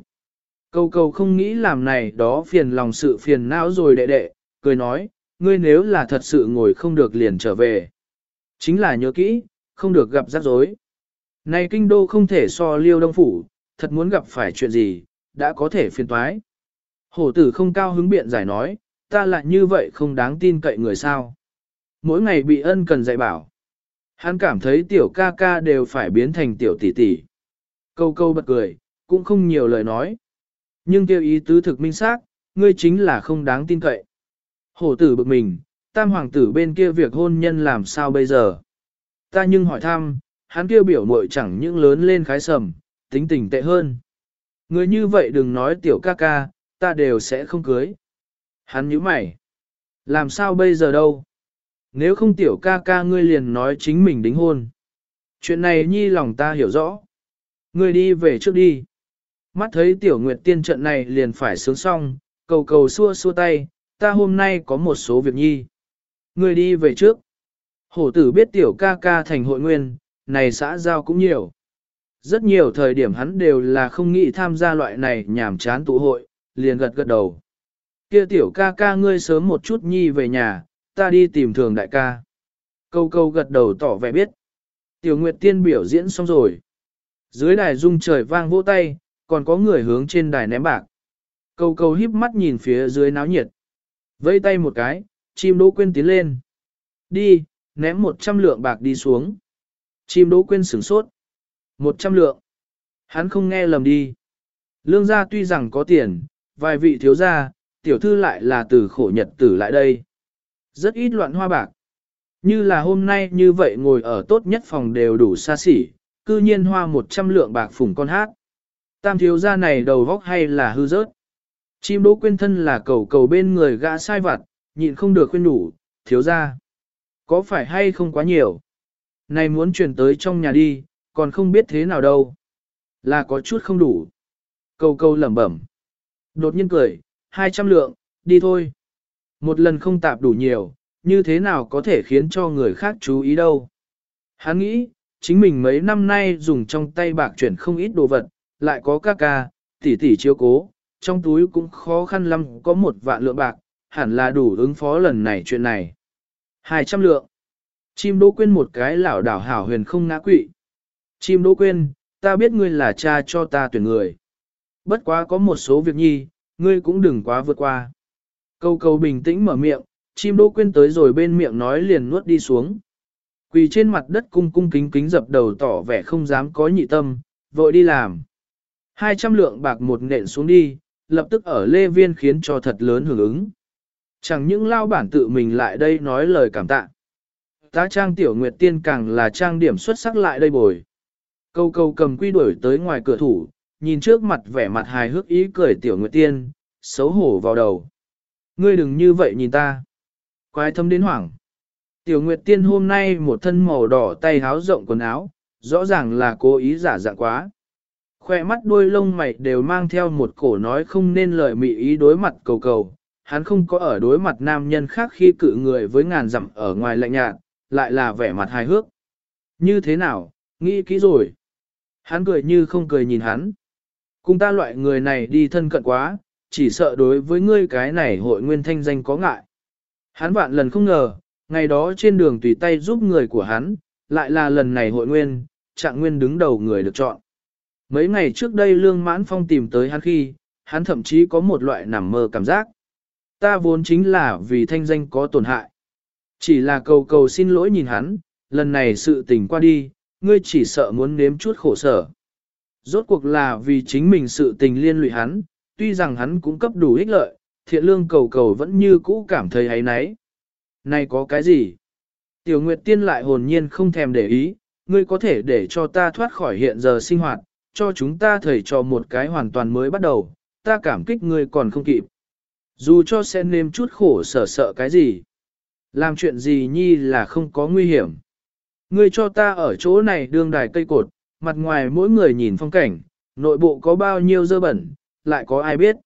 Câu câu không nghĩ làm này đó phiền lòng sự phiền não rồi đệ đệ, cười nói, ngươi nếu là thật sự ngồi không được liền trở về. Chính là nhớ kỹ, không được gặp rắc rối. Này kinh đô không thể so liêu đông phủ, thật muốn gặp phải chuyện gì, đã có thể phiền toái. Hổ tử không cao hứng biện giải nói, ta lại như vậy không đáng tin cậy người sao. Mỗi ngày bị ân cần dạy bảo. Hắn cảm thấy tiểu ca ca đều phải biến thành tiểu tỷ tỷ. Câu câu bật cười, cũng không nhiều lời nói. Nhưng kêu ý tứ thực minh xác, ngươi chính là không đáng tin cậy. Hổ tử bực mình, tam hoàng tử bên kia việc hôn nhân làm sao bây giờ? Ta nhưng hỏi thăm, hắn kia biểu muội chẳng những lớn lên khái sầm, tính tình tệ hơn. Người như vậy đừng nói tiểu ca ca, ta đều sẽ không cưới. Hắn nhíu mày. Làm sao bây giờ đâu? Nếu không tiểu ca ca ngươi liền nói chính mình đính hôn. Chuyện này nhi lòng ta hiểu rõ. Ngươi đi về trước đi. Mắt thấy tiểu nguyệt tiên trận này liền phải sướng xong, cầu cầu xua xua tay, ta hôm nay có một số việc nhi. Ngươi đi về trước. Hổ tử biết tiểu ca ca thành hội nguyên, này xã giao cũng nhiều. Rất nhiều thời điểm hắn đều là không nghĩ tham gia loại này nhảm chán tụ hội, liền gật gật đầu. Kia tiểu ca ca ngươi sớm một chút nhi về nhà, ta đi tìm thường đại ca. Câu câu gật đầu tỏ vẻ biết. Tiểu Nguyệt Tiên biểu diễn xong rồi. Dưới đài rung trời vang vỗ tay, còn có người hướng trên đài ném bạc. Câu câu híp mắt nhìn phía dưới náo nhiệt. Vây tay một cái, chim đỗ quên tiến lên. Đi, ném một trăm lượng bạc đi xuống. Chim đỗ quên sửng sốt. Một trăm lượng. Hắn không nghe lầm đi. Lương gia tuy rằng có tiền, vài vị thiếu gia, tiểu thư lại là từ khổ nhật tử lại đây. Rất ít loạn hoa bạc. Như là hôm nay như vậy ngồi ở tốt nhất phòng đều đủ xa xỉ, cư nhiên hoa một trăm lượng bạc phủng con hát. Tam thiếu gia này đầu vóc hay là hư rớt. Chim đỗ quên thân là cầu cầu bên người gã sai vặt, nhịn không được khuyên đủ, thiếu gia. Có phải hay không quá nhiều? Này muốn chuyển tới trong nhà đi, còn không biết thế nào đâu. Là có chút không đủ. câu câu lẩm bẩm. Đột nhiên cười, hai trăm lượng, đi thôi. Một lần không tạp đủ nhiều, như thế nào có thể khiến cho người khác chú ý đâu. Hắn nghĩ, chính mình mấy năm nay dùng trong tay bạc chuyển không ít đồ vật, lại có ca ca, tỷ tỷ chiếu cố, trong túi cũng khó khăn lắm có một vạn lượng bạc, hẳn là đủ ứng phó lần này chuyện này. Hai trăm lượng. Chim đỗ quên một cái lảo đảo hảo huyền không ngã quỵ. Chim đỗ quên, ta biết ngươi là cha cho ta tuyển người. Bất quá có một số việc nhi, ngươi cũng đừng quá vượt qua. Câu câu bình tĩnh mở miệng, chim đỗ quên tới rồi bên miệng nói liền nuốt đi xuống. Quỳ trên mặt đất cung cung kính kính dập đầu tỏ vẻ không dám có nhị tâm, vội đi làm. Hai trăm lượng bạc một nện xuống đi, lập tức ở lê viên khiến cho thật lớn hưởng ứng. Chẳng những lao bản tự mình lại đây nói lời cảm tạ. Tá trang tiểu nguyệt tiên càng là trang điểm xuất sắc lại đây bồi. Câu câu cầm quy đuổi tới ngoài cửa thủ, nhìn trước mặt vẻ mặt hài hước ý cười tiểu nguyệt tiên, xấu hổ vào đầu. Ngươi đừng như vậy nhìn ta. Quái thâm đến hoảng. Tiểu nguyệt tiên hôm nay một thân màu đỏ tay háo rộng quần áo, rõ ràng là cố ý giả dạng quá. Khoe mắt đuôi lông mày đều mang theo một cổ nói không nên lời mị ý đối mặt cầu cầu. Hắn không có ở đối mặt nam nhân khác khi cự người với ngàn dặm ở ngoài lạnh nhạt, lại là vẻ mặt hài hước. Như thế nào, nghĩ kỹ rồi. Hắn cười như không cười nhìn hắn. Cùng ta loại người này đi thân cận quá, chỉ sợ đối với ngươi cái này hội nguyên thanh danh có ngại. Hắn vạn lần không ngờ, ngày đó trên đường tùy tay giúp người của hắn, lại là lần này hội nguyên, trạng nguyên đứng đầu người được chọn. Mấy ngày trước đây Lương Mãn Phong tìm tới hắn khi, hắn thậm chí có một loại nằm mơ cảm giác. Ta vốn chính là vì thanh danh có tổn hại. Chỉ là cầu cầu xin lỗi nhìn hắn, lần này sự tình qua đi, ngươi chỉ sợ muốn nếm chút khổ sở. Rốt cuộc là vì chính mình sự tình liên lụy hắn, tuy rằng hắn cũng cấp đủ ích lợi, thiện lương cầu cầu vẫn như cũ cảm thấy ấy nấy. Này có cái gì? Tiểu Nguyệt Tiên lại hồn nhiên không thèm để ý, ngươi có thể để cho ta thoát khỏi hiện giờ sinh hoạt, cho chúng ta thầy cho một cái hoàn toàn mới bắt đầu, ta cảm kích ngươi còn không kịp. Dù cho sẽ nêm chút khổ sở sợ cái gì. Làm chuyện gì nhi là không có nguy hiểm. Ngươi cho ta ở chỗ này đương đài cây cột, mặt ngoài mỗi người nhìn phong cảnh, nội bộ có bao nhiêu dơ bẩn, lại có ai biết.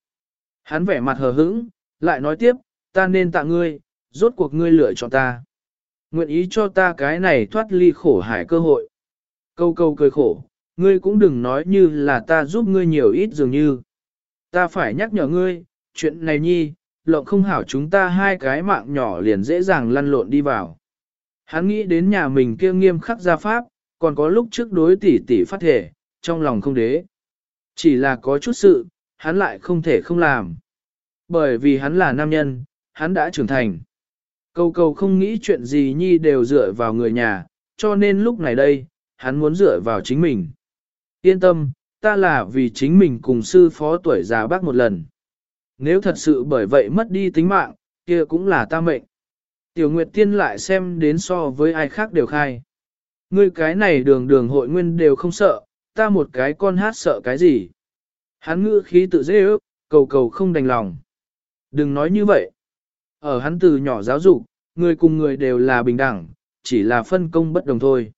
Hắn vẻ mặt hờ hững, lại nói tiếp, ta nên tạ ngươi, rốt cuộc ngươi lựa chọn ta. Nguyện ý cho ta cái này thoát ly khổ hải cơ hội. Câu câu cười khổ, ngươi cũng đừng nói như là ta giúp ngươi nhiều ít dường như. Ta phải nhắc nhở ngươi, chuyện này nhi, lộng không hảo chúng ta hai cái mạng nhỏ liền dễ dàng lăn lộn đi vào. Hắn nghĩ đến nhà mình kia nghiêm khắc gia pháp, còn có lúc trước đối tỷ tỷ phát thể, trong lòng không đế. Chỉ là có chút sự, hắn lại không thể không làm. Bởi vì hắn là nam nhân, hắn đã trưởng thành. Câu cầu không nghĩ chuyện gì nhi đều dựa vào người nhà, cho nên lúc này đây, hắn muốn dựa vào chính mình. Yên tâm, ta là vì chính mình cùng sư phó tuổi già bác một lần. Nếu thật sự bởi vậy mất đi tính mạng, kia cũng là ta mệnh. Tiểu Nguyệt Tiên lại xem đến so với ai khác đều khai. Ngươi cái này đường đường hội nguyên đều không sợ, ta một cái con hát sợ cái gì. Hắn ngữ khí tự dễ ước, cầu cầu không đành lòng. Đừng nói như vậy. Ở hắn từ nhỏ giáo dục, người cùng người đều là bình đẳng, chỉ là phân công bất đồng thôi.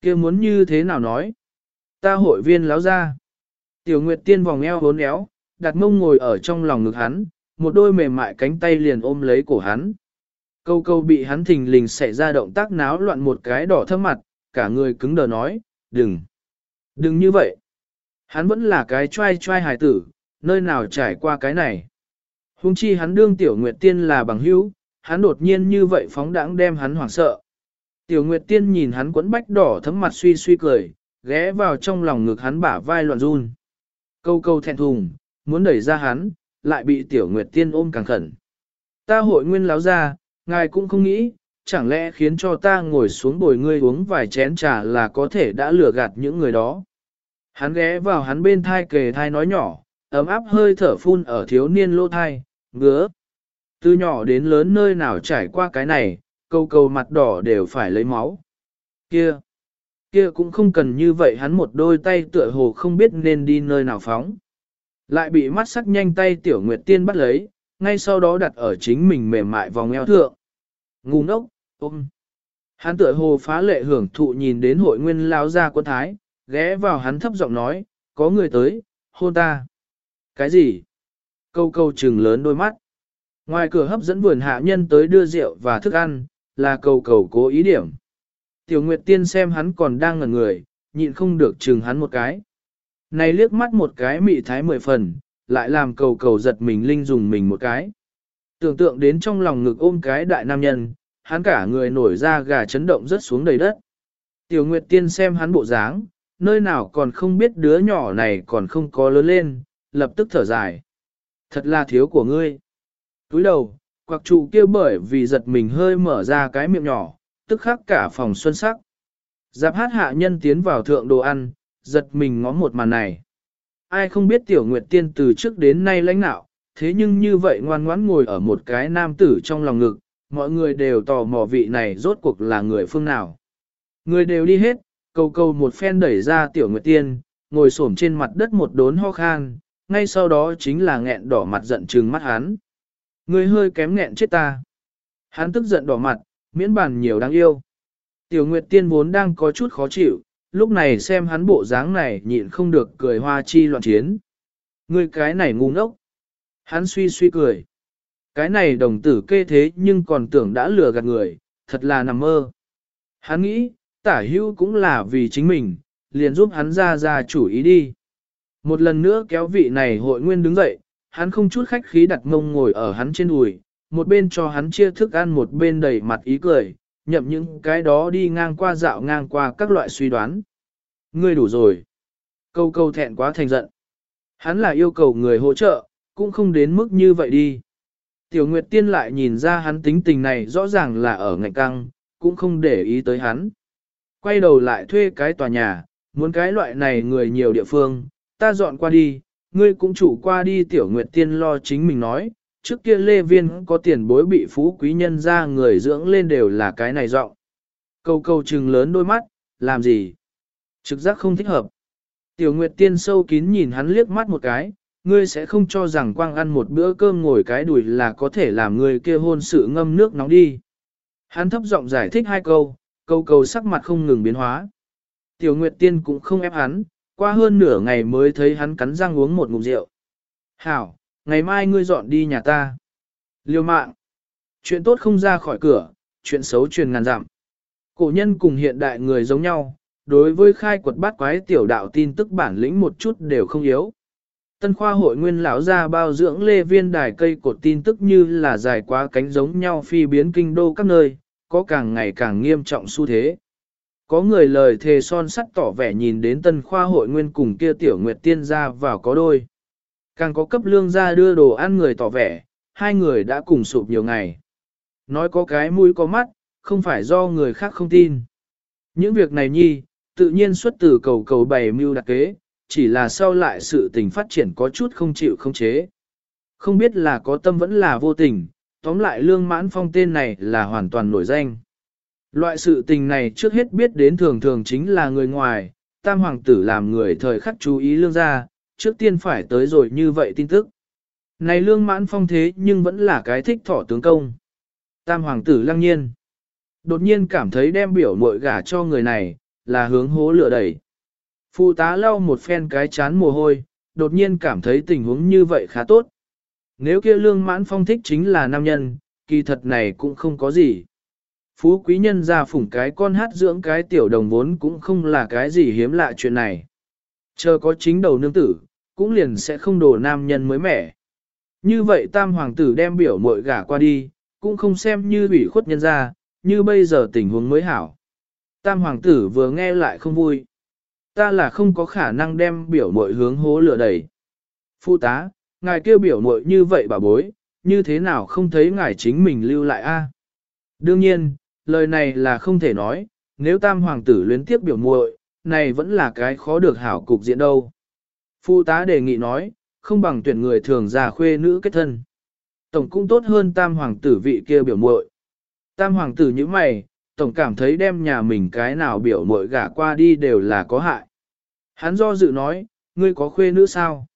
kia muốn như thế nào nói? Ta hội viên láo ra. Tiểu Nguyệt Tiên vòng eo hốn éo, đặt mông ngồi ở trong lòng ngực hắn, một đôi mềm mại cánh tay liền ôm lấy cổ hắn. Câu câu bị hắn thình lình xảy ra động tác náo loạn một cái đỏ thơm mặt, cả người cứng đờ nói, đừng, đừng như vậy. Hắn vẫn là cái trai trai hài tử, nơi nào trải qua cái này. Hùng chi hắn đương tiểu nguyệt tiên là bằng hữu, hắn đột nhiên như vậy phóng đãng đem hắn hoảng sợ. Tiểu nguyệt tiên nhìn hắn quấn bách đỏ thấm mặt suy suy cười, ghé vào trong lòng ngực hắn bả vai loạn run. Câu câu thẹn thùng, muốn đẩy ra hắn, lại bị tiểu nguyệt tiên ôm càng khẩn. Ta hội nguyên láo ra, ngài cũng không nghĩ, chẳng lẽ khiến cho ta ngồi xuống bồi ngươi uống vài chén trà là có thể đã lừa gạt những người đó. Hắn ghé vào hắn bên thai kề thai nói nhỏ, ấm áp hơi thở phun ở thiếu niên lô thai, ngứa. Từ nhỏ đến lớn nơi nào trải qua cái này, câu câu mặt đỏ đều phải lấy máu. Kia, kia cũng không cần như vậy hắn một đôi tay tựa hồ không biết nên đi nơi nào phóng. Lại bị mắt sắc nhanh tay tiểu nguyệt tiên bắt lấy, ngay sau đó đặt ở chính mình mềm mại vòng eo thượng. Ngu ngốc, ôm. Hắn tựa hồ phá lệ hưởng thụ nhìn đến hội nguyên lao ra quân thái, ghé vào hắn thấp giọng nói, có người tới, hôn ta. Cái gì? Câu câu trừng lớn đôi mắt. Ngoài cửa hấp dẫn vườn hạ nhân tới đưa rượu và thức ăn, là cầu cầu cố ý điểm. Tiểu Nguyệt Tiên xem hắn còn đang ngẩn người, nhịn không được chừng hắn một cái. Này liếc mắt một cái mị thái mười phần, lại làm cầu cầu giật mình linh dùng mình một cái. Tưởng tượng đến trong lòng ngực ôm cái đại nam nhân, hắn cả người nổi ra gà chấn động rất xuống đầy đất. Tiểu Nguyệt Tiên xem hắn bộ dáng, nơi nào còn không biết đứa nhỏ này còn không có lớn lên, lập tức thở dài. Thật là thiếu của ngươi. Túi đầu, quặc trụ kia bởi vì giật mình hơi mở ra cái miệng nhỏ, tức khắc cả phòng xuân sắc. Giáp hát hạ nhân tiến vào thượng đồ ăn, giật mình ngó một màn này. Ai không biết tiểu nguyệt tiên từ trước đến nay lãnh nạo, thế nhưng như vậy ngoan ngoãn ngồi ở một cái nam tử trong lòng ngực, mọi người đều tò mò vị này rốt cuộc là người phương nào. Người đều đi hết, cầu cầu một phen đẩy ra tiểu nguyệt tiên, ngồi xổm trên mặt đất một đốn ho khan, ngay sau đó chính là nghẹn đỏ mặt giận trừng mắt hắn. Người hơi kém nghẹn chết ta. Hắn tức giận đỏ mặt, miễn bàn nhiều đáng yêu. Tiểu Nguyệt Tiên vốn đang có chút khó chịu, lúc này xem hắn bộ dáng này nhịn không được cười hoa chi loạn chiến. Người cái này ngu ngốc. Hắn suy suy cười. Cái này đồng tử kê thế nhưng còn tưởng đã lừa gạt người, thật là nằm mơ. Hắn nghĩ, tả hưu cũng là vì chính mình, liền giúp hắn ra ra chủ ý đi. Một lần nữa kéo vị này hội nguyên đứng dậy, hắn không chút khách khí đặt mông ngồi ở hắn trên đùi, một bên cho hắn chia thức ăn một bên đầy mặt ý cười, nhậm những cái đó đi ngang qua dạo ngang qua các loại suy đoán. Ngươi đủ rồi. Câu câu thẹn quá thành giận. Hắn là yêu cầu người hỗ trợ, cũng không đến mức như vậy đi. Tiểu Nguyệt Tiên lại nhìn ra hắn tính tình này rõ ràng là ở ngạnh căng, cũng không để ý tới hắn. Quay đầu lại thuê cái tòa nhà, muốn cái loại này người nhiều địa phương, ta dọn qua đi, ngươi cũng chủ qua đi Tiểu Nguyệt Tiên lo chính mình nói, trước kia Lê Viên có tiền bối bị phú quý nhân ra người dưỡng lên đều là cái này dọn. Câu câu trừng lớn đôi mắt, làm gì? Trực giác không thích hợp. Tiểu Nguyệt Tiên sâu kín nhìn hắn liếc mắt một cái, ngươi sẽ không cho rằng quang ăn một bữa cơm ngồi cái đùi là có thể làm người kia hôn sự ngâm nước nóng đi. Hắn thấp giọng giải thích hai câu, câu câu sắc mặt không ngừng biến hóa. Tiểu Nguyệt Tiên cũng không ép hắn, qua hơn nửa ngày mới thấy hắn cắn răng uống một ngụm rượu. Hảo, ngày mai ngươi dọn đi nhà ta. Liêu mạng. Chuyện tốt không ra khỏi cửa, chuyện xấu truyền ngàn dặm. Cổ nhân cùng hiện đại người giống nhau, đối với khai quật bát quái tiểu đạo tin tức bản lĩnh một chút đều không yếu. Tân khoa hội nguyên lão ra bao dưỡng lê viên đài cây cột tin tức như là dài quá cánh giống nhau phi biến kinh đô các nơi, có càng ngày càng nghiêm trọng xu thế. Có người lời thề son sắt tỏ vẻ nhìn đến tân khoa hội nguyên cùng kia tiểu nguyệt tiên ra vào có đôi. Càng có cấp lương ra đưa đồ ăn người tỏ vẻ, hai người đã cùng sụp nhiều ngày. Nói có cái mũi có mắt, không phải do người khác không tin. Những việc này nhi, tự nhiên xuất từ cầu cầu bày mưu đặc kế, chỉ là sau lại sự tình phát triển có chút không chịu không chế. Không biết là có tâm vẫn là vô tình, tóm lại lương mãn phong tên này là hoàn toàn nổi danh. Loại sự tình này trước hết biết đến thường thường chính là người ngoài, tam hoàng tử làm người thời khắc chú ý lương gia trước tiên phải tới rồi như vậy tin tức. Này lương mãn phong thế nhưng vẫn là cái thích thỏ tướng công. Tam hoàng tử lăng nhiên. Đột nhiên cảm thấy đem biểu mội gả cho người này, là hướng hố lửa đẩy. Phụ tá lau một phen cái chán mồ hôi, đột nhiên cảm thấy tình huống như vậy khá tốt. Nếu kia lương mãn phong thích chính là nam nhân, kỳ thật này cũng không có gì. Phú quý nhân ra phủng cái con hát dưỡng cái tiểu đồng vốn cũng không là cái gì hiếm lạ chuyện này. Chờ có chính đầu nương tử, cũng liền sẽ không đổ nam nhân mới mẻ. Như vậy tam hoàng tử đem biểu mội gả qua đi, cũng không xem như ủy khuất nhân ra, như bây giờ tình huống mới hảo. Tam hoàng tử vừa nghe lại không vui. Ta là không có khả năng đem biểu mội hướng hố lửa đẩy. Phụ tá, ngài kêu biểu mội như vậy bà bối, như thế nào không thấy ngài chính mình lưu lại a? Đương nhiên, lời này là không thể nói, nếu tam hoàng tử luyến tiếp biểu muội, này vẫn là cái khó được hảo cục diện đâu. Phụ tá đề nghị nói, không bằng tuyển người thường già khuê nữ kết thân. Tổng cũng tốt hơn tam hoàng tử vị kia biểu muội. Tam hoàng tử như mày, tổng cảm thấy đem nhà mình cái nào biểu muội gả qua đi đều là có hại. Hắn do dự nói, ngươi có khuê nữ sao?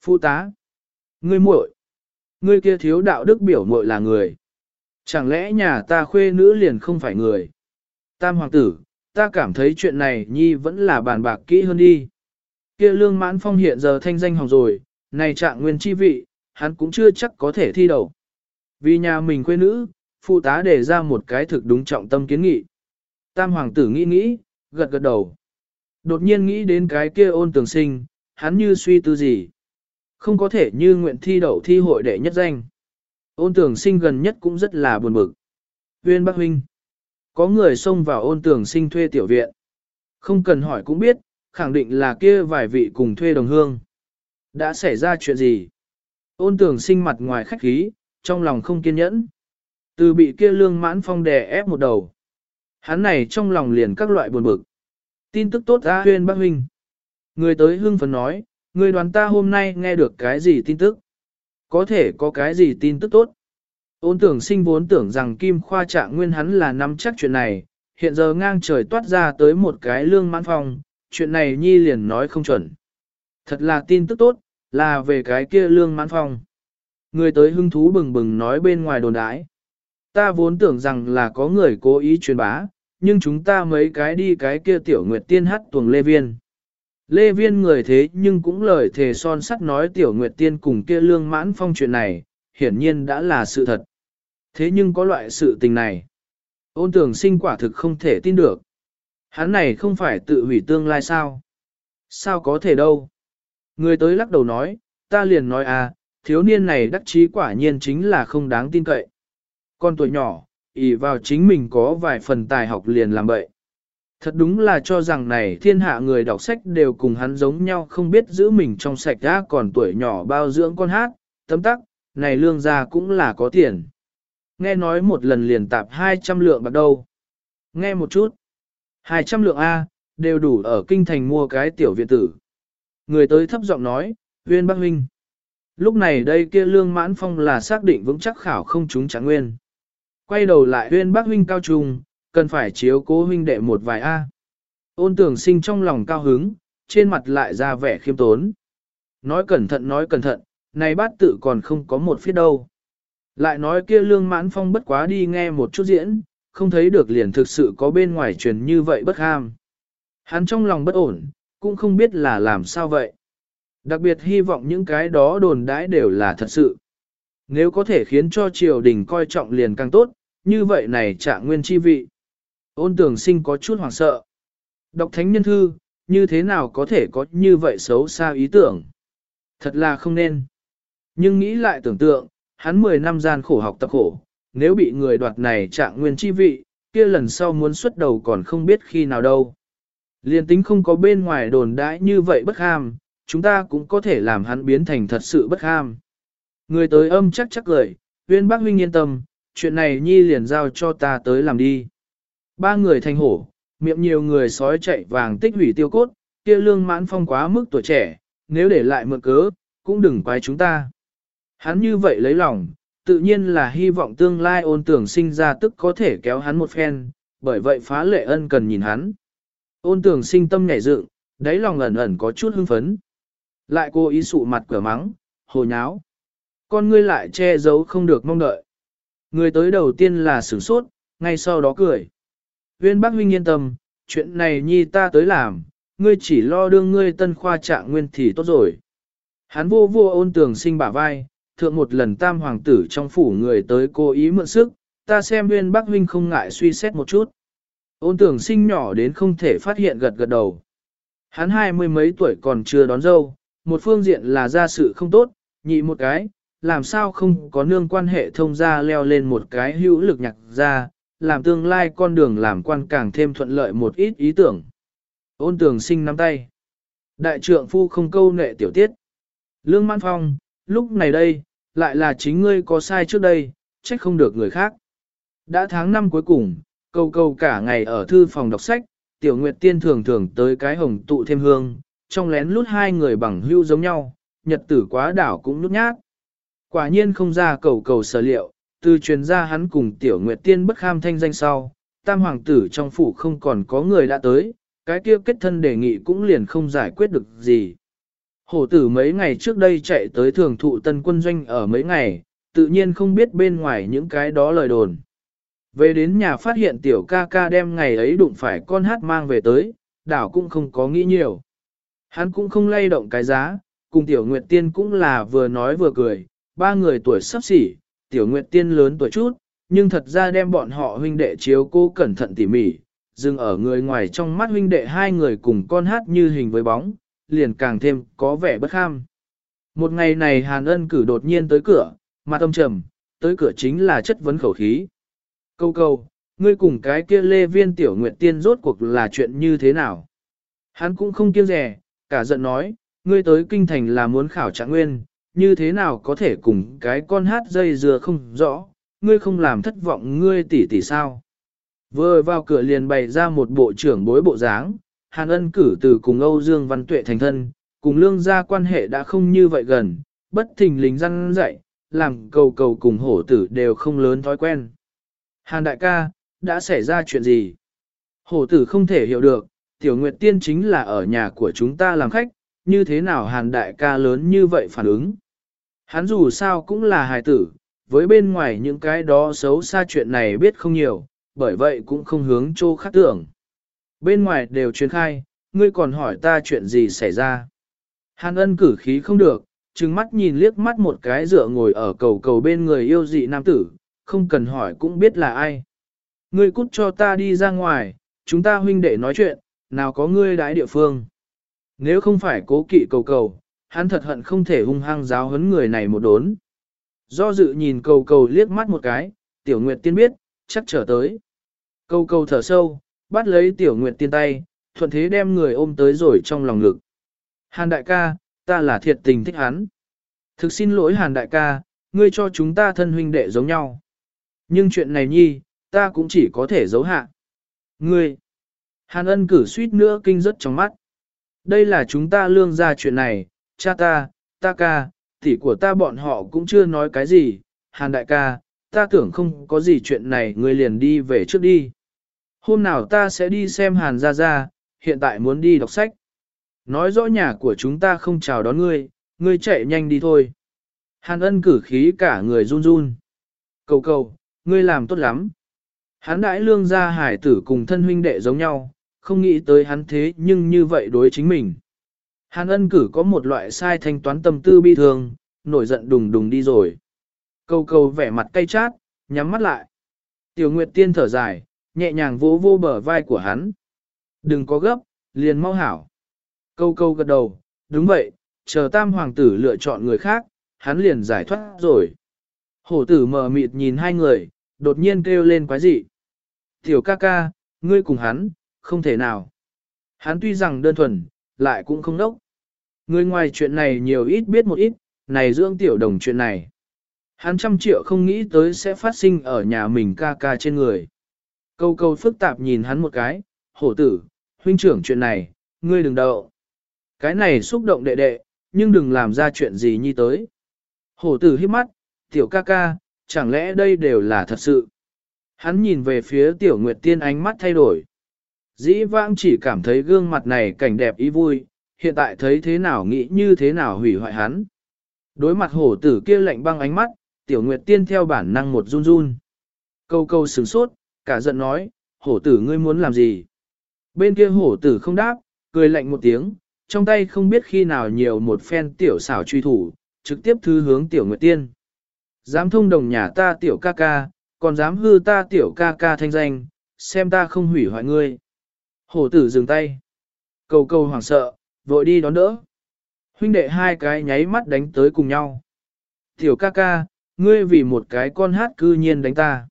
Phụ tá, ngươi muội, ngươi kia thiếu đạo đức biểu muội là người. Chẳng lẽ nhà ta khuê nữ liền không phải người? Tam hoàng tử, ta cảm thấy chuyện này nhi vẫn là bàn bạc kỹ hơn đi. Kia lương mãn phong hiện giờ thanh danh hỏng rồi, này trạng nguyên chi vị, hắn cũng chưa chắc có thể thi đầu. Vì nhà mình quê nữ, phụ tá đề ra một cái thực đúng trọng tâm kiến nghị. Tam hoàng tử nghĩ nghĩ, gật gật đầu. Đột nhiên nghĩ đến cái kia ôn tường sinh, hắn như suy tư gì. Không có thể như nguyện thi đậu thi hội đệ nhất danh. Ôn tường sinh gần nhất cũng rất là buồn bực. Huyên Bắc Huynh. Có người xông vào ôn tường sinh thuê tiểu viện. Không cần hỏi cũng biết, khẳng định là kia vài vị cùng thuê đồng hương. Đã xảy ra chuyện gì? Ôn tường sinh mặt ngoài khách khí, trong lòng không kiên nhẫn. Từ bị kia lương mãn phong đè ép một đầu. Hắn này trong lòng liền các loại buồn bực. Tin tức tốt ra huyên bác huynh. Người tới hưng phấn nói, người đoàn ta hôm nay nghe được cái gì tin tức? Có thể có cái gì tin tức tốt? Ôn tưởng sinh vốn tưởng rằng Kim Khoa trạng nguyên hắn là nắm chắc chuyện này, hiện giờ ngang trời toát ra tới một cái lương mãn phong, chuyện này nhi liền nói không chuẩn. Thật là tin tức tốt, là về cái kia lương mãn phong. Người tới hưng thú bừng bừng nói bên ngoài đồn đái. Ta vốn tưởng rằng là có người cố ý truyền bá, nhưng chúng ta mấy cái đi cái kia tiểu nguyệt tiên hát tuồng lê viên. Lê viên người thế nhưng cũng lời thề son sắt nói tiểu nguyệt tiên cùng kia lương mãn phong chuyện này, hiển nhiên đã là sự thật. Thế nhưng có loại sự tình này, ôn tưởng sinh quả thực không thể tin được. Hắn này không phải tự hủy tương lai sao? Sao có thể đâu? Người tới lắc đầu nói, ta liền nói à, thiếu niên này đắc chí quả nhiên chính là không đáng tin cậy. Con tuổi nhỏ, ỷ vào chính mình có vài phần tài học liền làm bậy. Thật đúng là cho rằng này thiên hạ người đọc sách đều cùng hắn giống nhau không biết giữ mình trong sạch đã còn tuổi nhỏ bao dưỡng con hát, tấm tắc, này lương gia cũng là có tiền. Nghe nói một lần liền tạp 200 lượng bạc đâu. Nghe một chút. 200 lượng A, đều đủ ở kinh thành mua cái tiểu viện tử. Người tới thấp giọng nói, huyên bác huynh. Lúc này đây kia lương mãn phong là xác định vững chắc khảo không chúng chẳng nguyên. Quay đầu lại huyên bác huynh cao trùng, cần phải chiếu cố huynh đệ một vài A. Ôn tưởng sinh trong lòng cao hứng, trên mặt lại ra vẻ khiêm tốn. Nói cẩn thận nói cẩn thận, này bát tự còn không có một phía đâu. Lại nói kia lương mãn phong bất quá đi nghe một chút diễn, không thấy được liền thực sự có bên ngoài truyền như vậy bất ham. Hắn trong lòng bất ổn, cũng không biết là làm sao vậy. Đặc biệt hy vọng những cái đó đồn đãi đều là thật sự. Nếu có thể khiến cho triều đình coi trọng liền càng tốt, như vậy này trạng nguyên chi vị. Ôn tường sinh có chút hoảng sợ. Đọc thánh nhân thư, như thế nào có thể có như vậy xấu xa ý tưởng. Thật là không nên. Nhưng nghĩ lại tưởng tượng, hắn 10 năm gian khổ học tập khổ, nếu bị người đoạt này trạng nguyên chi vị, kia lần sau muốn xuất đầu còn không biết khi nào đâu. Liên tính không có bên ngoài đồn đãi như vậy bất ham, chúng ta cũng có thể làm hắn biến thành thật sự bất ham. Người tới âm chắc chắc lời, viên bác huynh yên tâm, chuyện này nhi liền giao cho ta tới làm đi. Ba người thành hổ, miệng nhiều người sói chạy vàng tích hủy tiêu cốt, kia lương mãn phong quá mức tuổi trẻ, nếu để lại mượn cớ, cũng đừng quái chúng ta. Hắn như vậy lấy lòng, tự nhiên là hy vọng tương lai ôn tưởng sinh ra tức có thể kéo hắn một phen, bởi vậy phá lệ ân cần nhìn hắn. Ôn tưởng sinh tâm nhảy dựng, đáy lòng ẩn ẩn có chút hưng phấn. Lại cô ý sụ mặt cửa mắng, hồ nháo. Con ngươi lại che giấu không được mong đợi. Người tới đầu tiên là sửng sốt, ngay sau đó cười. Viên Bắc Huynh yên tâm, chuyện này nhi ta tới làm, ngươi chỉ lo đương ngươi tân khoa trạng nguyên thì tốt rồi. Hắn vô vô ôn tường sinh bả vai, thượng một lần tam hoàng tử trong phủ người tới cố ý mượn sức, ta xem nguyên Bắc Huynh không ngại suy xét một chút. Ôn tưởng sinh nhỏ đến không thể phát hiện gật gật đầu. Hắn hai mươi mấy tuổi còn chưa đón dâu, một phương diện là gia sự không tốt, nhị một cái, làm sao không có nương quan hệ thông gia leo lên một cái hữu lực nhạc ra, làm tương lai con đường làm quan càng thêm thuận lợi một ít ý tưởng. Ôn tường sinh nắm tay. Đại trượng phu không câu nệ tiểu tiết. Lương Mãn Phong, lúc này đây, lại là chính ngươi có sai trước đây, trách không được người khác. Đã tháng năm cuối cùng, câu câu cả ngày ở thư phòng đọc sách, tiểu nguyệt tiên thường thường tới cái hồng tụ thêm hương, trong lén lút hai người bằng hưu giống nhau, nhật tử quá đảo cũng nút nhát. Quả nhiên không ra cầu cầu sở liệu, từ truyền ra hắn cùng tiểu nguyệt tiên bất kham thanh danh sau, tam hoàng tử trong phủ không còn có người đã tới, cái kia kết thân đề nghị cũng liền không giải quyết được gì. Hổ tử mấy ngày trước đây chạy tới thường thụ tân quân doanh ở mấy ngày, tự nhiên không biết bên ngoài những cái đó lời đồn. Về đến nhà phát hiện tiểu ca ca đem ngày ấy đụng phải con hát mang về tới, đảo cũng không có nghĩ nhiều. Hắn cũng không lay động cái giá, cùng tiểu nguyệt tiên cũng là vừa nói vừa cười, ba người tuổi sắp xỉ, tiểu nguyệt tiên lớn tuổi chút, nhưng thật ra đem bọn họ huynh đệ chiếu cô cẩn thận tỉ mỉ, dừng ở người ngoài trong mắt huynh đệ hai người cùng con hát như hình với bóng, liền càng thêm có vẻ bất kham. Một ngày này Hàn ân cử đột nhiên tới cửa, mặt ông trầm, tới cửa chính là chất vấn khẩu khí. Câu câu, ngươi cùng cái kia lê viên tiểu nguyệt tiên rốt cuộc là chuyện như thế nào? Hắn cũng không kiêng rẻ, cả giận nói, ngươi tới kinh thành là muốn khảo trạng nguyên, như thế nào có thể cùng cái con hát dây dừa không rõ, ngươi không làm thất vọng ngươi tỷ tỷ sao. Vừa vào cửa liền bày ra một bộ trưởng bối bộ dáng, Hàn ân cử từ cùng Âu Dương Văn Tuệ thành thân, cùng lương gia quan hệ đã không như vậy gần, bất thình lình răn dạy, làm cầu cầu cùng hổ tử đều không lớn thói quen. Hàn đại ca, đã xảy ra chuyện gì? Hổ tử không thể hiểu được, tiểu nguyệt tiên chính là ở nhà của chúng ta làm khách, như thế nào hàn đại ca lớn như vậy phản ứng? Hắn dù sao cũng là hài tử, với bên ngoài những cái đó xấu xa chuyện này biết không nhiều, bởi vậy cũng không hướng chỗ khác tưởng. Bên ngoài đều truyền khai, ngươi còn hỏi ta chuyện gì xảy ra. Hàn ân cử khí không được, trừng mắt nhìn liếc mắt một cái dựa ngồi ở cầu cầu bên người yêu dị nam tử, không cần hỏi cũng biết là ai. Ngươi cút cho ta đi ra ngoài, chúng ta huynh đệ nói chuyện, nào có ngươi đái địa phương. Nếu không phải cố kỵ cầu cầu, hắn thật hận không thể hung hăng giáo huấn người này một đốn. Do dự nhìn cầu cầu liếc mắt một cái, tiểu nguyệt tiên biết, chắc trở tới. Cầu cầu thở sâu, bắt lấy tiểu nguyệt tiên tay, thuận thế đem người ôm tới rồi trong lòng ngực. Hàn đại ca, ta là thiệt tình thích hắn. Thực xin lỗi hàn đại ca, ngươi cho chúng ta thân huynh đệ giống nhau. Nhưng chuyện này nhi, ta cũng chỉ có thể giấu hạ. Ngươi, hàn ân cử suýt nữa kinh rất trong mắt. Đây là chúng ta lương ra chuyện này, cha ta, ta ca, tỷ của ta bọn họ cũng chưa nói cái gì, hàn đại ca, ta tưởng không có gì chuyện này ngươi liền đi về trước đi. Hôm nào ta sẽ đi xem Hàn Gia Gia, hiện tại muốn đi đọc sách. Nói rõ nhà của chúng ta không chào đón ngươi, ngươi chạy nhanh đi thôi. Hàn ân cử khí cả người run run. Cầu cầu, ngươi làm tốt lắm. Hắn đãi lương gia hải tử cùng thân huynh đệ giống nhau, không nghĩ tới hắn thế nhưng như vậy đối chính mình. Hàn ân cử có một loại sai thanh toán tâm tư bi thương, nổi giận đùng đùng đi rồi. Cầu cầu vẻ mặt cay chát, nhắm mắt lại. Tiểu Nguyệt Tiên thở dài, nhẹ nhàng vỗ vô bờ vai của hắn. Đừng có gấp, liền mau hảo. Câu câu gật đầu, đúng vậy, chờ tam hoàng tử lựa chọn người khác, hắn liền giải thoát rồi. Hổ tử mờ mịt nhìn hai người, đột nhiên kêu lên quái dị. Tiểu ca ca, ngươi cùng hắn, không thể nào. Hắn tuy rằng đơn thuần, lại cũng không đốc. Người ngoài chuyện này nhiều ít biết một ít, này dưỡng tiểu đồng chuyện này. Hắn trăm triệu không nghĩ tới sẽ phát sinh ở nhà mình ca ca trên người. Câu câu phức tạp nhìn hắn một cái, hổ tử, huynh trưởng chuyện này, ngươi đừng đậu. Cái này xúc động đệ đệ, nhưng đừng làm ra chuyện gì như tới. Hổ tử hít mắt, tiểu ca ca, chẳng lẽ đây đều là thật sự. Hắn nhìn về phía tiểu nguyệt tiên ánh mắt thay đổi. Dĩ vãng chỉ cảm thấy gương mặt này cảnh đẹp ý vui, hiện tại thấy thế nào nghĩ như thế nào hủy hoại hắn. Đối mặt hổ tử kia lạnh băng ánh mắt, tiểu nguyệt tiên theo bản năng một run run. Câu câu sửng sốt, cả giận nói, hổ tử ngươi muốn làm gì? Bên kia hổ tử không đáp, cười lạnh một tiếng, trong tay không biết khi nào nhiều một phen tiểu xảo truy thủ, trực tiếp thư hướng tiểu nguyệt tiên. Dám thông đồng nhà ta tiểu ca ca, còn dám hư ta tiểu ca ca thanh danh, xem ta không hủy hoại ngươi. Hổ tử dừng tay. Cầu cầu hoảng sợ, vội đi đón đỡ. Huynh đệ hai cái nháy mắt đánh tới cùng nhau. Tiểu ca ca, ngươi vì một cái con hát cư nhiên đánh ta.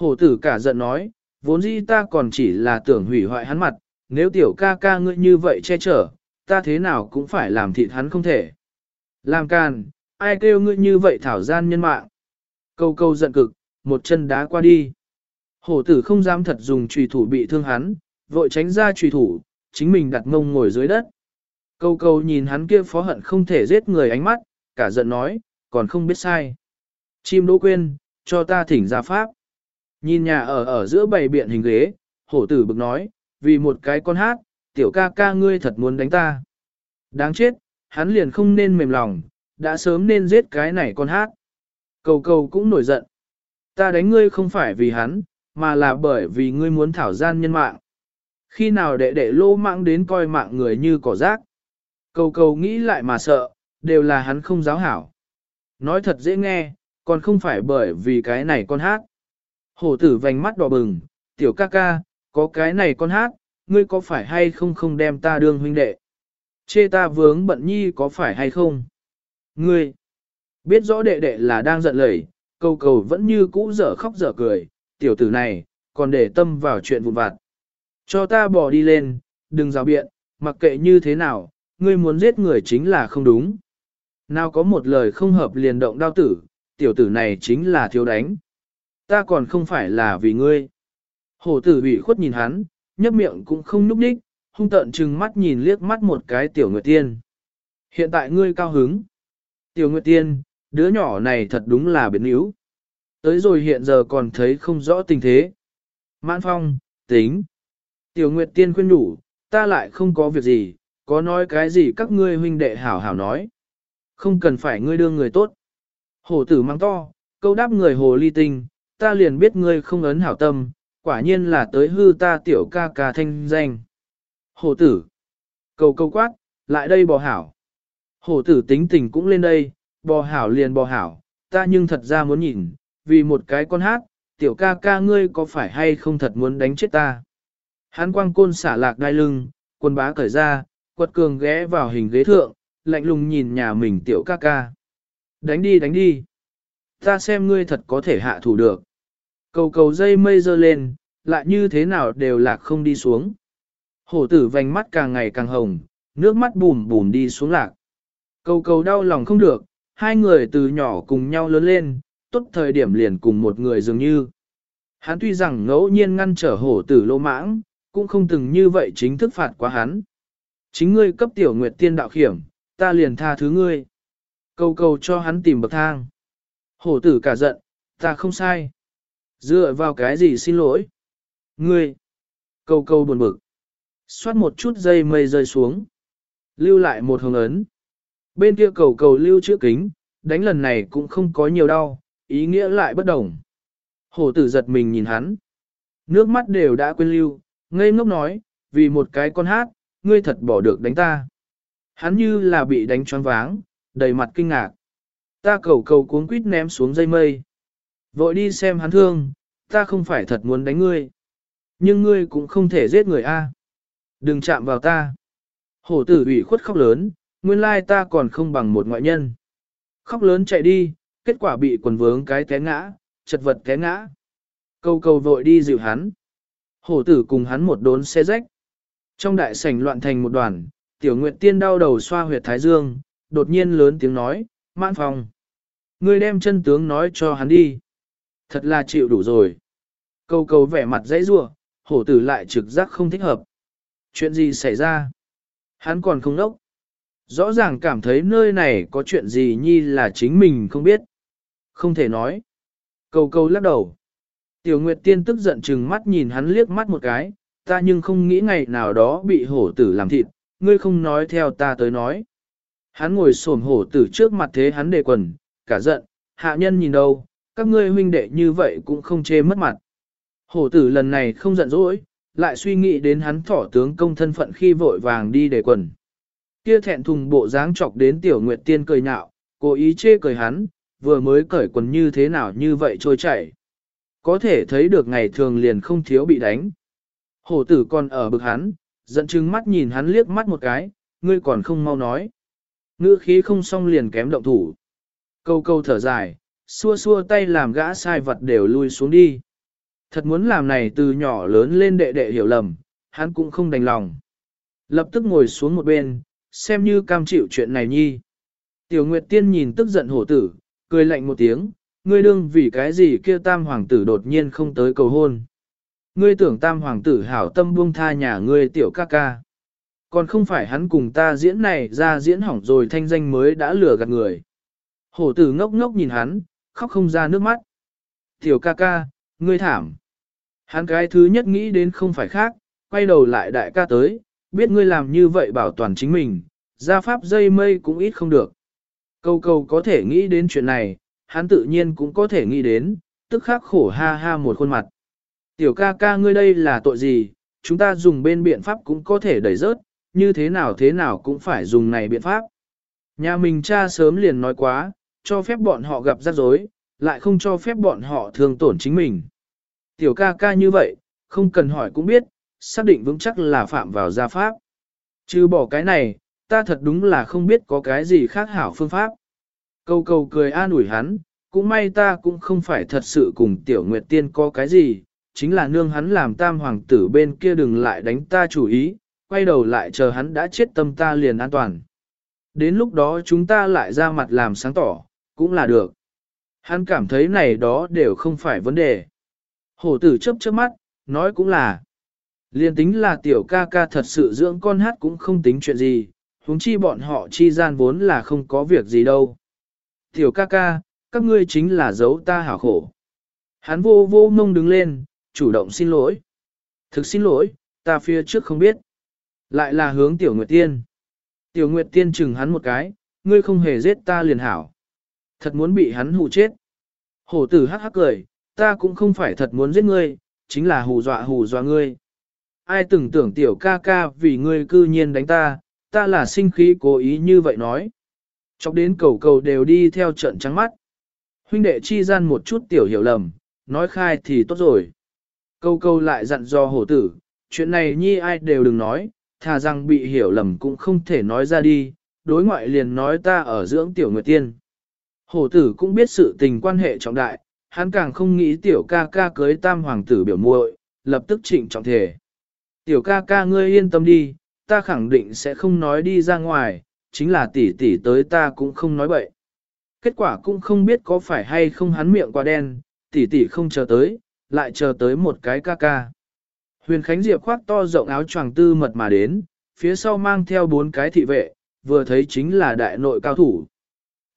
Hổ tử cả giận nói, vốn dĩ ta còn chỉ là tưởng hủy hoại hắn mặt, nếu tiểu ca ca ngươi như vậy che chở, ta thế nào cũng phải làm thịt hắn không thể. Làm càn, ai kêu ngươi như vậy thảo gian nhân mạng. Câu câu giận cực, một chân đá qua đi. Hổ tử không dám thật dùng trùy thủ bị thương hắn, vội tránh ra trùy thủ, chính mình đặt ngông ngồi dưới đất. Câu câu nhìn hắn kia phó hận không thể giết người ánh mắt, cả giận nói, còn không biết sai. Chim đỗ quên, cho ta thỉnh ra pháp. Nhìn nhà ở ở giữa bầy biện hình ghế, hổ tử bực nói, vì một cái con hát, tiểu ca ca ngươi thật muốn đánh ta. Đáng chết, hắn liền không nên mềm lòng, đã sớm nên giết cái này con hát. Cầu cầu cũng nổi giận. Ta đánh ngươi không phải vì hắn, mà là bởi vì ngươi muốn thảo gian nhân mạng. Khi nào đệ đệ lô mạng đến coi mạng người như cỏ rác. Cầu cầu nghĩ lại mà sợ, đều là hắn không giáo hảo. Nói thật dễ nghe, còn không phải bởi vì cái này con hát. Hổ tử vành mắt đỏ bừng, tiểu ca ca, có cái này con hát, ngươi có phải hay không không đem ta đương huynh đệ? Chê ta vướng bận nhi có phải hay không? Ngươi, biết rõ đệ đệ là đang giận lẩy, cầu cầu vẫn như cũ dở khóc dở cười, tiểu tử này, còn để tâm vào chuyện vụn vặt. Cho ta bỏ đi lên, đừng rào biện, mặc kệ như thế nào, ngươi muốn giết người chính là không đúng. Nào có một lời không hợp liền động đao tử, tiểu tử này chính là thiếu đánh. Ta còn không phải là vì ngươi. Hổ tử bị khuất nhìn hắn, nhấp miệng cũng không núp đích, hung tợn chừng mắt nhìn liếc mắt một cái tiểu nguyệt tiên. Hiện tại ngươi cao hứng. Tiểu nguyệt tiên, đứa nhỏ này thật đúng là biến yếu. Tới rồi hiện giờ còn thấy không rõ tình thế. Mãn phong, tính. Tiểu nguyệt tiên khuyên đủ, ta lại không có việc gì, có nói cái gì các ngươi huynh đệ hảo hảo nói. Không cần phải ngươi đưa người tốt. Hổ tử mang to, câu đáp người hồ ly tinh, ta liền biết ngươi không ấn hảo tâm, quả nhiên là tới hư ta tiểu ca ca thanh danh. Hổ tử, cầu câu quát, lại đây bò hảo. Hổ tử tính tình cũng lên đây, bò hảo liền bò hảo, ta nhưng thật ra muốn nhìn, vì một cái con hát, tiểu ca ca ngươi có phải hay không thật muốn đánh chết ta. Hán quang côn xả lạc đai lưng, quân bá cởi ra, quật cường ghé vào hình ghế thượng, lạnh lùng nhìn nhà mình tiểu ca ca. Đánh đi đánh đi. Ta xem ngươi thật có thể hạ thủ được. Cầu cầu dây mây dơ lên, lại như thế nào đều lạc không đi xuống. Hổ tử vành mắt càng ngày càng hồng, nước mắt bùm bùm đi xuống lạc. Cầu cầu đau lòng không được, hai người từ nhỏ cùng nhau lớn lên, tốt thời điểm liền cùng một người dường như. Hắn tuy rằng ngẫu nhiên ngăn trở hổ tử lô mãng, cũng không từng như vậy chính thức phạt quá hắn. Chính ngươi cấp tiểu nguyệt tiên đạo khiểm, ta liền tha thứ ngươi. Cầu cầu cho hắn tìm bậc thang. Hổ tử cả giận, ta không sai. Dựa vào cái gì xin lỗi? Ngươi, Câu câu buồn bực. Xoát một chút dây mây rơi xuống. Lưu lại một hồng ấn. Bên kia cầu cầu lưu chữ kính, đánh lần này cũng không có nhiều đau, ý nghĩa lại bất đồng. Hổ tử giật mình nhìn hắn. Nước mắt đều đã quên lưu, ngây ngốc nói, vì một cái con hát, ngươi thật bỏ được đánh ta. Hắn như là bị đánh choáng váng, đầy mặt kinh ngạc. Ta cầu cầu cuốn quýt ném xuống dây mây. Vội đi xem hắn thương, ta không phải thật muốn đánh ngươi. Nhưng ngươi cũng không thể giết người a. Đừng chạm vào ta. Hổ tử ủy khuất khóc lớn, nguyên lai ta còn không bằng một ngoại nhân. Khóc lớn chạy đi, kết quả bị quần vướng cái té ngã, chật vật té ngã. Câu cầu vội đi dịu hắn. Hổ tử cùng hắn một đốn xe rách. Trong đại sảnh loạn thành một đoàn, tiểu nguyệt tiên đau đầu xoa huyệt thái dương, đột nhiên lớn tiếng nói, mãn phòng. Ngươi đem chân tướng nói cho hắn đi. Thật là chịu đủ rồi. Câu cầu vẻ mặt dãy rua, hổ tử lại trực giác không thích hợp. Chuyện gì xảy ra? Hắn còn không nốc. Rõ ràng cảm thấy nơi này có chuyện gì nhi là chính mình không biết. Không thể nói. Cầu cầu lắc đầu. Tiểu Nguyệt Tiên tức giận chừng mắt nhìn hắn liếc mắt một cái, ta nhưng không nghĩ ngày nào đó bị hổ tử làm thịt, ngươi không nói theo ta tới nói. Hắn ngồi xổm hổ tử trước mặt thế hắn đề quần, cả giận, hạ nhân nhìn đâu, các ngươi huynh đệ như vậy cũng không chê mất mặt. Hổ tử lần này không giận dỗi, lại suy nghĩ đến hắn thỏ tướng công thân phận khi vội vàng đi để quần. Kia thẹn thùng bộ dáng chọc đến tiểu nguyệt tiên cười nhạo, cố ý chê cười hắn, vừa mới cởi quần như thế nào như vậy trôi chảy. Có thể thấy được ngày thường liền không thiếu bị đánh. Hổ tử còn ở bực hắn, giận chừng mắt nhìn hắn liếc mắt một cái, ngươi còn không mau nói. Ngữ khí không xong liền kém động thủ. Câu câu thở dài, xua xua tay làm gã sai vật đều lui xuống đi. Thật muốn làm này từ nhỏ lớn lên đệ đệ hiểu lầm, hắn cũng không đành lòng. Lập tức ngồi xuống một bên, xem như cam chịu chuyện này nhi. Tiểu Nguyệt Tiên nhìn tức giận hổ tử, cười lạnh một tiếng, ngươi đương vì cái gì kia tam hoàng tử đột nhiên không tới cầu hôn. Ngươi tưởng tam hoàng tử hảo tâm buông tha nhà ngươi tiểu ca ca. Còn không phải hắn cùng ta diễn này ra diễn hỏng rồi thanh danh mới đã lừa gạt người. Hổ tử ngốc ngốc nhìn hắn, khóc không ra nước mắt. Tiểu ca ca, ngươi thảm. Hắn cái thứ nhất nghĩ đến không phải khác, quay đầu lại đại ca tới, biết ngươi làm như vậy bảo toàn chính mình, gia pháp dây mây cũng ít không được. Câu câu có thể nghĩ đến chuyện này, hắn tự nhiên cũng có thể nghĩ đến, tức khắc khổ ha ha một khuôn mặt. Tiểu ca ca ngươi đây là tội gì, chúng ta dùng bên biện pháp cũng có thể đẩy rớt, như thế nào thế nào cũng phải dùng này biện pháp. Nhà mình cha sớm liền nói quá, cho phép bọn họ gặp rắc rối, lại không cho phép bọn họ thương tổn chính mình. Tiểu ca ca như vậy, không cần hỏi cũng biết, xác định vững chắc là phạm vào gia pháp. Chứ bỏ cái này, ta thật đúng là không biết có cái gì khác hảo phương pháp. Câu câu cười an ủi hắn, cũng may ta cũng không phải thật sự cùng tiểu nguyệt tiên có cái gì, chính là nương hắn làm tam hoàng tử bên kia đừng lại đánh ta chủ ý, quay đầu lại chờ hắn đã chết tâm ta liền an toàn. Đến lúc đó chúng ta lại ra mặt làm sáng tỏ, cũng là được. Hắn cảm thấy này đó đều không phải vấn đề. Hổ tử chớp chớp mắt, nói cũng là. Liên tính là tiểu ca ca thật sự dưỡng con hát cũng không tính chuyện gì, huống chi bọn họ chi gian vốn là không có việc gì đâu. Tiểu ca ca, các ngươi chính là giấu ta hảo khổ. Hắn vô vô mông đứng lên, chủ động xin lỗi. Thực xin lỗi, ta phía trước không biết. Lại là hướng tiểu nguyệt tiên. Tiểu nguyệt tiên chừng hắn một cái, ngươi không hề giết ta liền hảo. Thật muốn bị hắn hù chết. Hổ tử hắc hắc cười, ta cũng không phải thật muốn giết ngươi, chính là hù dọa hù dọa ngươi. Ai từng tưởng tiểu ca ca vì ngươi cư nhiên đánh ta, ta là sinh khí cố ý như vậy nói. Chọc đến cầu cầu đều đi theo trận trắng mắt. Huynh đệ chi gian một chút tiểu hiểu lầm, nói khai thì tốt rồi. Câu câu lại dặn do hổ tử, chuyện này nhi ai đều đừng nói, thà rằng bị hiểu lầm cũng không thể nói ra đi, đối ngoại liền nói ta ở dưỡng tiểu nguyệt tiên. Hổ tử cũng biết sự tình quan hệ trọng đại, hắn càng không nghĩ tiểu ca ca cưới tam hoàng tử biểu muội, lập tức trịnh trọng thể. Tiểu ca ca ngươi yên tâm đi, ta khẳng định sẽ không nói đi ra ngoài, chính là tỷ tỷ tới ta cũng không nói bậy. Kết quả cũng không biết có phải hay không hắn miệng quá đen, tỷ tỷ không chờ tới, lại chờ tới một cái ca ca. Huyền Khánh Diệp khoác to rộng áo choàng tư mật mà đến, phía sau mang theo bốn cái thị vệ, vừa thấy chính là đại nội cao thủ.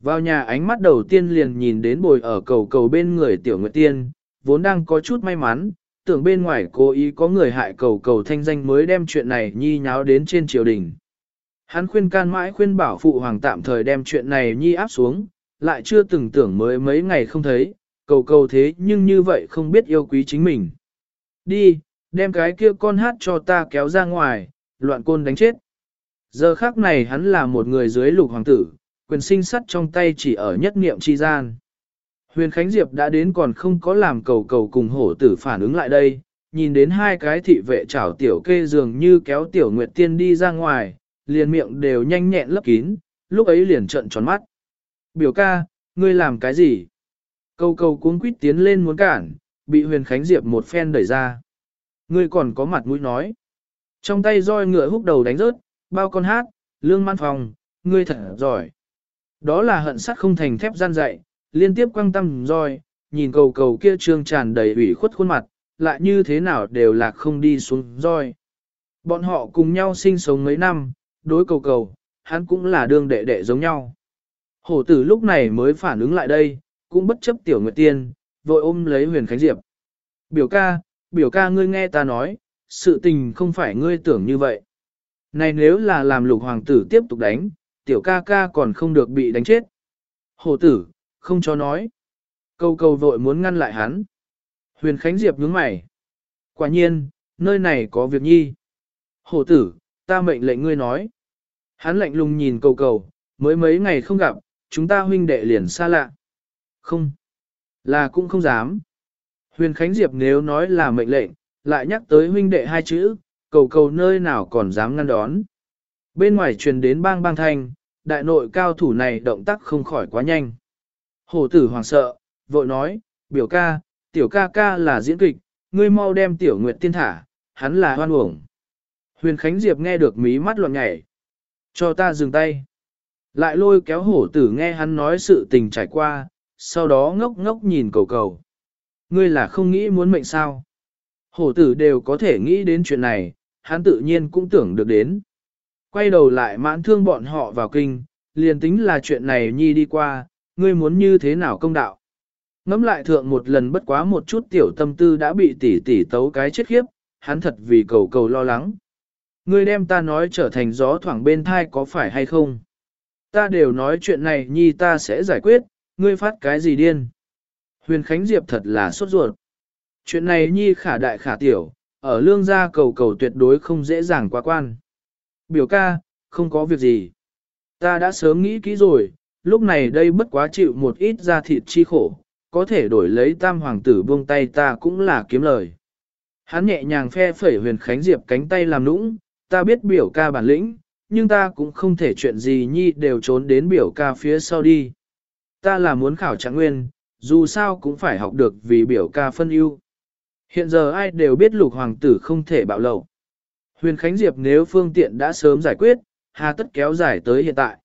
Vào nhà ánh mắt đầu tiên liền nhìn đến bồi ở cầu cầu bên người tiểu nguyệt tiên, vốn đang có chút may mắn, tưởng bên ngoài cố ý có người hại cầu cầu thanh danh mới đem chuyện này nhi nháo đến trên triều đình. Hắn khuyên can mãi khuyên bảo phụ hoàng tạm thời đem chuyện này nhi áp xuống, lại chưa từng tưởng mới mấy ngày không thấy, cầu cầu thế nhưng như vậy không biết yêu quý chính mình. Đi, đem cái kia con hát cho ta kéo ra ngoài, loạn côn đánh chết. Giờ khác này hắn là một người dưới lục hoàng tử, quyền sinh sắt trong tay chỉ ở nhất niệm chi gian. Huyền Khánh Diệp đã đến còn không có làm cầu cầu cùng hổ tử phản ứng lại đây, nhìn đến hai cái thị vệ chảo tiểu kê dường như kéo tiểu nguyệt tiên đi ra ngoài, liền miệng đều nhanh nhẹn lấp kín, lúc ấy liền trận tròn mắt. Biểu ca, ngươi làm cái gì? Cầu cầu cuống quýt tiến lên muốn cản, bị huyền khánh diệp một phen đẩy ra. Ngươi còn có mặt mũi nói. Trong tay roi ngựa húc đầu đánh rớt, bao con hát, lương man phòng, ngươi thật giỏi. Đó là hận sắt không thành thép gian dạy, liên tiếp quăng tâm roi, nhìn cầu cầu kia trương tràn đầy ủy khuất khuôn mặt, lại như thế nào đều là không đi xuống roi. Bọn họ cùng nhau sinh sống mấy năm, đối cầu cầu, hắn cũng là đương đệ đệ giống nhau. Hổ tử lúc này mới phản ứng lại đây, cũng bất chấp tiểu nguyệt tiên, vội ôm lấy huyền khánh diệp. Biểu ca, biểu ca ngươi nghe ta nói, sự tình không phải ngươi tưởng như vậy. Này nếu là làm lục hoàng tử tiếp tục đánh, tiểu ca ca còn không được bị đánh chết. Hổ tử, không cho nói. Câu câu vội muốn ngăn lại hắn. Huyền Khánh Diệp nhướng mày. Quả nhiên, nơi này có việc nhi. Hổ tử, ta mệnh lệnh ngươi nói. Hắn lạnh lùng nhìn cầu cầu, mới mấy ngày không gặp, chúng ta huynh đệ liền xa lạ. Không, là cũng không dám. Huyền Khánh Diệp nếu nói là mệnh lệnh, lại nhắc tới huynh đệ hai chữ, cầu cầu nơi nào còn dám ngăn đón. Bên ngoài truyền đến bang bang thanh, đại nội cao thủ này động tác không khỏi quá nhanh. Hổ tử hoàng sợ, vội nói, biểu ca, tiểu ca ca là diễn kịch, ngươi mau đem tiểu nguyệt tiên thả, hắn là hoan uổng. Huyền Khánh Diệp nghe được mí mắt loạn nhảy. Cho ta dừng tay. Lại lôi kéo hổ tử nghe hắn nói sự tình trải qua, sau đó ngốc ngốc nhìn cầu cầu. Ngươi là không nghĩ muốn mệnh sao. Hổ tử đều có thể nghĩ đến chuyện này, hắn tự nhiên cũng tưởng được đến. Quay đầu lại mãn thương bọn họ vào kinh, liền tính là chuyện này nhi đi qua, ngươi muốn như thế nào công đạo. Ngắm lại thượng một lần bất quá một chút tiểu tâm tư đã bị tỷ tỷ tấu cái chết khiếp, hắn thật vì cầu cầu lo lắng. Ngươi đem ta nói trở thành gió thoảng bên thai có phải hay không? Ta đều nói chuyện này nhi ta sẽ giải quyết, ngươi phát cái gì điên? Huyền Khánh Diệp thật là sốt ruột. Chuyện này nhi khả đại khả tiểu, ở lương gia cầu cầu tuyệt đối không dễ dàng qua quan. Biểu ca, không có việc gì. Ta đã sớm nghĩ kỹ rồi, lúc này đây bất quá chịu một ít da thịt chi khổ, có thể đổi lấy tam hoàng tử buông tay ta cũng là kiếm lời. Hắn nhẹ nhàng phe phẩy huyền khánh diệp cánh tay làm nũng, ta biết biểu ca bản lĩnh, nhưng ta cũng không thể chuyện gì nhi đều trốn đến biểu ca phía sau đi. Ta là muốn khảo trạng nguyên, dù sao cũng phải học được vì biểu ca phân ưu. Hiện giờ ai đều biết lục hoàng tử không thể bạo lậu. Huyền Khánh Diệp nếu phương tiện đã sớm giải quyết, hà tất kéo dài tới hiện tại.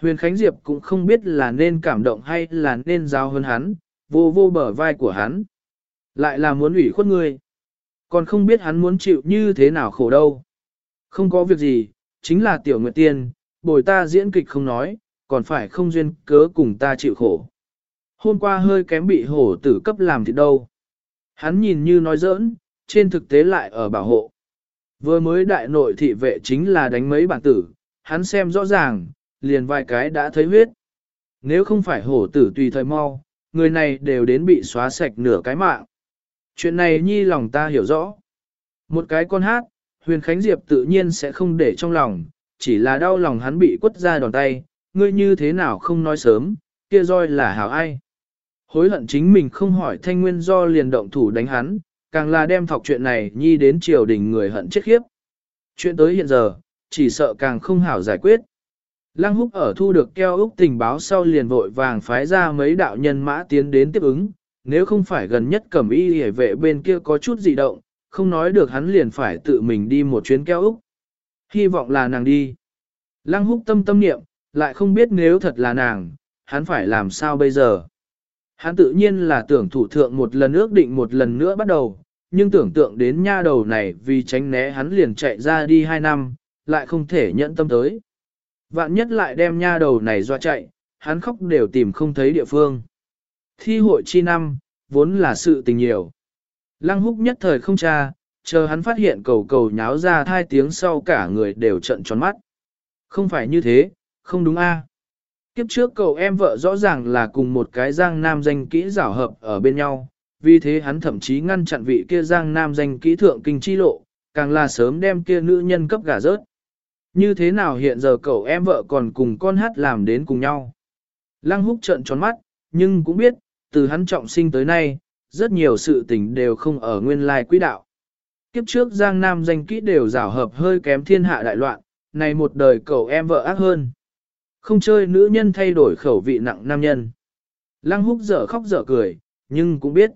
Huyền Khánh Diệp cũng không biết là nên cảm động hay là nên giao hơn hắn, vô vô bờ vai của hắn. Lại là muốn ủy khuất ngươi. Còn không biết hắn muốn chịu như thế nào khổ đâu. Không có việc gì, chính là tiểu nguyệt tiên, bồi ta diễn kịch không nói, còn phải không duyên cớ cùng ta chịu khổ. Hôm qua hơi kém bị hổ tử cấp làm thì đâu. Hắn nhìn như nói giỡn, trên thực tế lại ở bảo hộ. Vừa mới đại nội thị vệ chính là đánh mấy bản tử, hắn xem rõ ràng, liền vài cái đã thấy huyết. Nếu không phải hổ tử tùy thời mau, người này đều đến bị xóa sạch nửa cái mạng. Chuyện này nhi lòng ta hiểu rõ. Một cái con hát, huyền khánh diệp tự nhiên sẽ không để trong lòng, chỉ là đau lòng hắn bị quất ra đòn tay, ngươi như thế nào không nói sớm, kia roi là hảo ai. Hối hận chính mình không hỏi thanh nguyên do liền động thủ đánh hắn, càng là đem thọc chuyện này nhi đến triều đình người hận chết khiếp. Chuyện tới hiện giờ, chỉ sợ càng không hảo giải quyết. Lăng húc ở thu được keo úc tình báo sau liền vội vàng phái ra mấy đạo nhân mã tiến đến tiếp ứng, nếu không phải gần nhất cẩm y hề vệ bên kia có chút dị động, không nói được hắn liền phải tự mình đi một chuyến keo úc. Hy vọng là nàng đi. Lăng húc tâm tâm niệm, lại không biết nếu thật là nàng, hắn phải làm sao bây giờ. Hắn tự nhiên là tưởng thủ thượng một lần ước định một lần nữa bắt đầu, nhưng tưởng tượng đến nha đầu này vì tránh né hắn liền chạy ra đi hai năm, lại không thể nhận tâm tới. Vạn nhất lại đem nha đầu này dọa chạy, hắn khóc đều tìm không thấy địa phương. Thi hội chi năm, vốn là sự tình nhiều. Lăng húc nhất thời không tra, chờ hắn phát hiện cầu cầu nháo ra hai tiếng sau cả người đều trợn tròn mắt. Không phải như thế, không đúng a. Kiếp trước cậu em vợ rõ ràng là cùng một cái giang nam danh kỹ giảo hợp ở bên nhau, vì thế hắn thậm chí ngăn chặn vị kia giang nam danh kỹ thượng kinh chi lộ, càng là sớm đem kia nữ nhân cấp gả rớt. Như thế nào hiện giờ cậu em vợ còn cùng con hát làm đến cùng nhau? Lăng húc trợn tròn mắt, nhưng cũng biết, từ hắn trọng sinh tới nay, rất nhiều sự tình đều không ở nguyên lai quỹ đạo. Kiếp trước Giang Nam danh kỹ đều rảo hợp hơi kém thiên hạ đại loạn, này một đời cậu em vợ ác hơn. Không chơi nữ nhân thay đổi khẩu vị nặng nam nhân. Lăng húc dở khóc dở cười, nhưng cũng biết.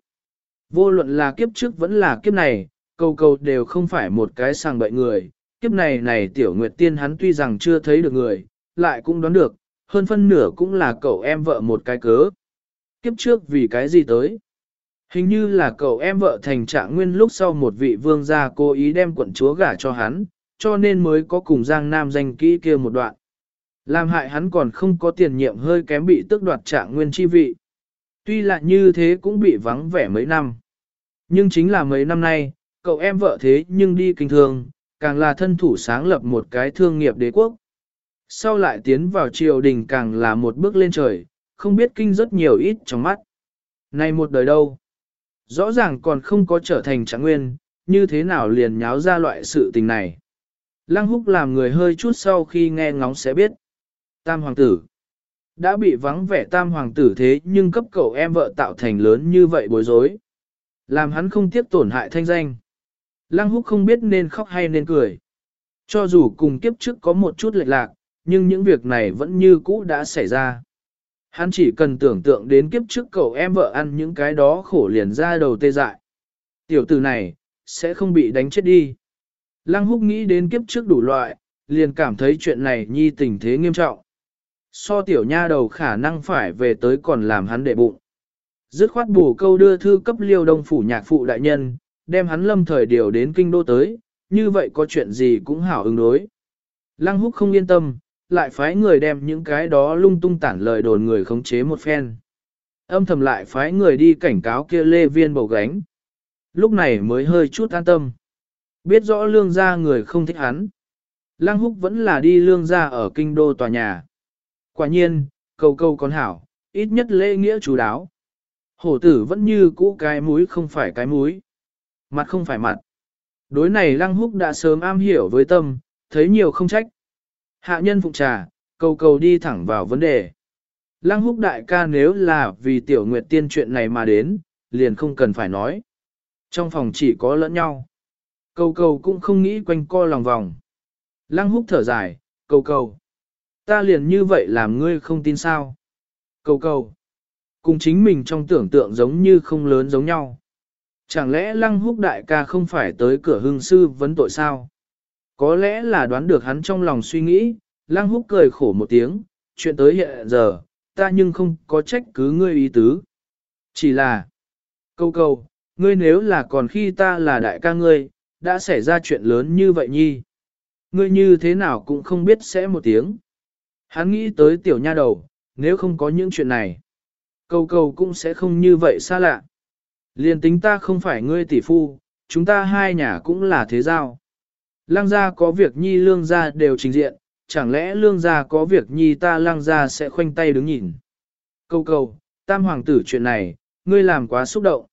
Vô luận là kiếp trước vẫn là kiếp này, cầu cầu đều không phải một cái sàng bậy người. Kiếp này này tiểu nguyệt tiên hắn tuy rằng chưa thấy được người, lại cũng đoán được, hơn phân nửa cũng là cậu em vợ một cái cớ. Kiếp trước vì cái gì tới? Hình như là cậu em vợ thành trạng nguyên lúc sau một vị vương gia cố ý đem quận chúa gả cho hắn, cho nên mới có cùng Giang Nam danh kỹ kia một đoạn. Làm hại hắn còn không có tiền nhiệm hơi kém bị tước đoạt trạng nguyên chi vị. Tuy là như thế cũng bị vắng vẻ mấy năm. Nhưng chính là mấy năm nay, cậu em vợ thế nhưng đi kinh thương, càng là thân thủ sáng lập một cái thương nghiệp đế quốc. Sau lại tiến vào triều đình càng là một bước lên trời, không biết kinh rất nhiều ít trong mắt. Này một đời đâu? Rõ ràng còn không có trở thành trạng nguyên, như thế nào liền nháo ra loại sự tình này. Lăng húc làm người hơi chút sau khi nghe ngóng sẽ biết. Tam hoàng tử. Đã bị vắng vẻ tam hoàng tử thế nhưng cấp cậu em vợ tạo thành lớn như vậy bối rối. Làm hắn không tiếc tổn hại thanh danh. Lăng húc không biết nên khóc hay nên cười. Cho dù cùng kiếp trước có một chút lệch lạc, nhưng những việc này vẫn như cũ đã xảy ra. Hắn chỉ cần tưởng tượng đến kiếp trước cậu em vợ ăn những cái đó khổ liền ra đầu tê dại. Tiểu tử này, sẽ không bị đánh chết đi. Lăng húc nghĩ đến kiếp trước đủ loại, liền cảm thấy chuyện này nhi tình thế nghiêm trọng. So tiểu nha đầu khả năng phải về tới còn làm hắn đệ bụng. Dứt khoát bù câu đưa thư cấp liêu đông phủ nhạc phụ đại nhân, đem hắn lâm thời điều đến kinh đô tới, như vậy có chuyện gì cũng hảo ứng đối. Lăng húc không yên tâm, lại phái người đem những cái đó lung tung tản lời đồn người khống chế một phen. Âm thầm lại phái người đi cảnh cáo kia lê viên bầu gánh. Lúc này mới hơi chút an tâm. Biết rõ lương gia người không thích hắn. Lăng húc vẫn là đi lương gia ở kinh đô tòa nhà. Quả nhiên, cầu cầu còn hảo, ít nhất lễ nghĩa chú đáo. Hổ tử vẫn như cũ cái mũi không phải cái mũi. Mặt không phải mặt. Đối này lăng húc đã sớm am hiểu với tâm, thấy nhiều không trách. Hạ nhân phụng trà, cầu cầu đi thẳng vào vấn đề. Lăng húc đại ca nếu là vì tiểu nguyệt tiên chuyện này mà đến, liền không cần phải nói. Trong phòng chỉ có lẫn nhau. Cầu cầu cũng không nghĩ quanh co lòng vòng. Lăng húc thở dài, cầu cầu. Ta liền như vậy làm ngươi không tin sao. Cầu cầu. Cùng chính mình trong tưởng tượng giống như không lớn giống nhau. Chẳng lẽ lăng húc đại ca không phải tới cửa hưng sư vấn tội sao? Có lẽ là đoán được hắn trong lòng suy nghĩ, lăng húc cười khổ một tiếng, chuyện tới hiện giờ, ta nhưng không có trách cứ ngươi ý tứ. Chỉ là, câu câu, ngươi nếu là còn khi ta là đại ca ngươi, đã xảy ra chuyện lớn như vậy nhi. Ngươi như thế nào cũng không biết sẽ một tiếng. Hắn nghĩ tới tiểu nha đầu, nếu không có những chuyện này, câu câu cũng sẽ không như vậy xa lạ. Liên tính ta không phải ngươi tỷ phu, chúng ta hai nhà cũng là thế giao. Lăng gia có việc nhi lương gia đều trình diện, chẳng lẽ lương gia có việc nhi ta lăng gia sẽ khoanh tay đứng nhìn. Câu câu, tam hoàng tử chuyện này, ngươi làm quá xúc động.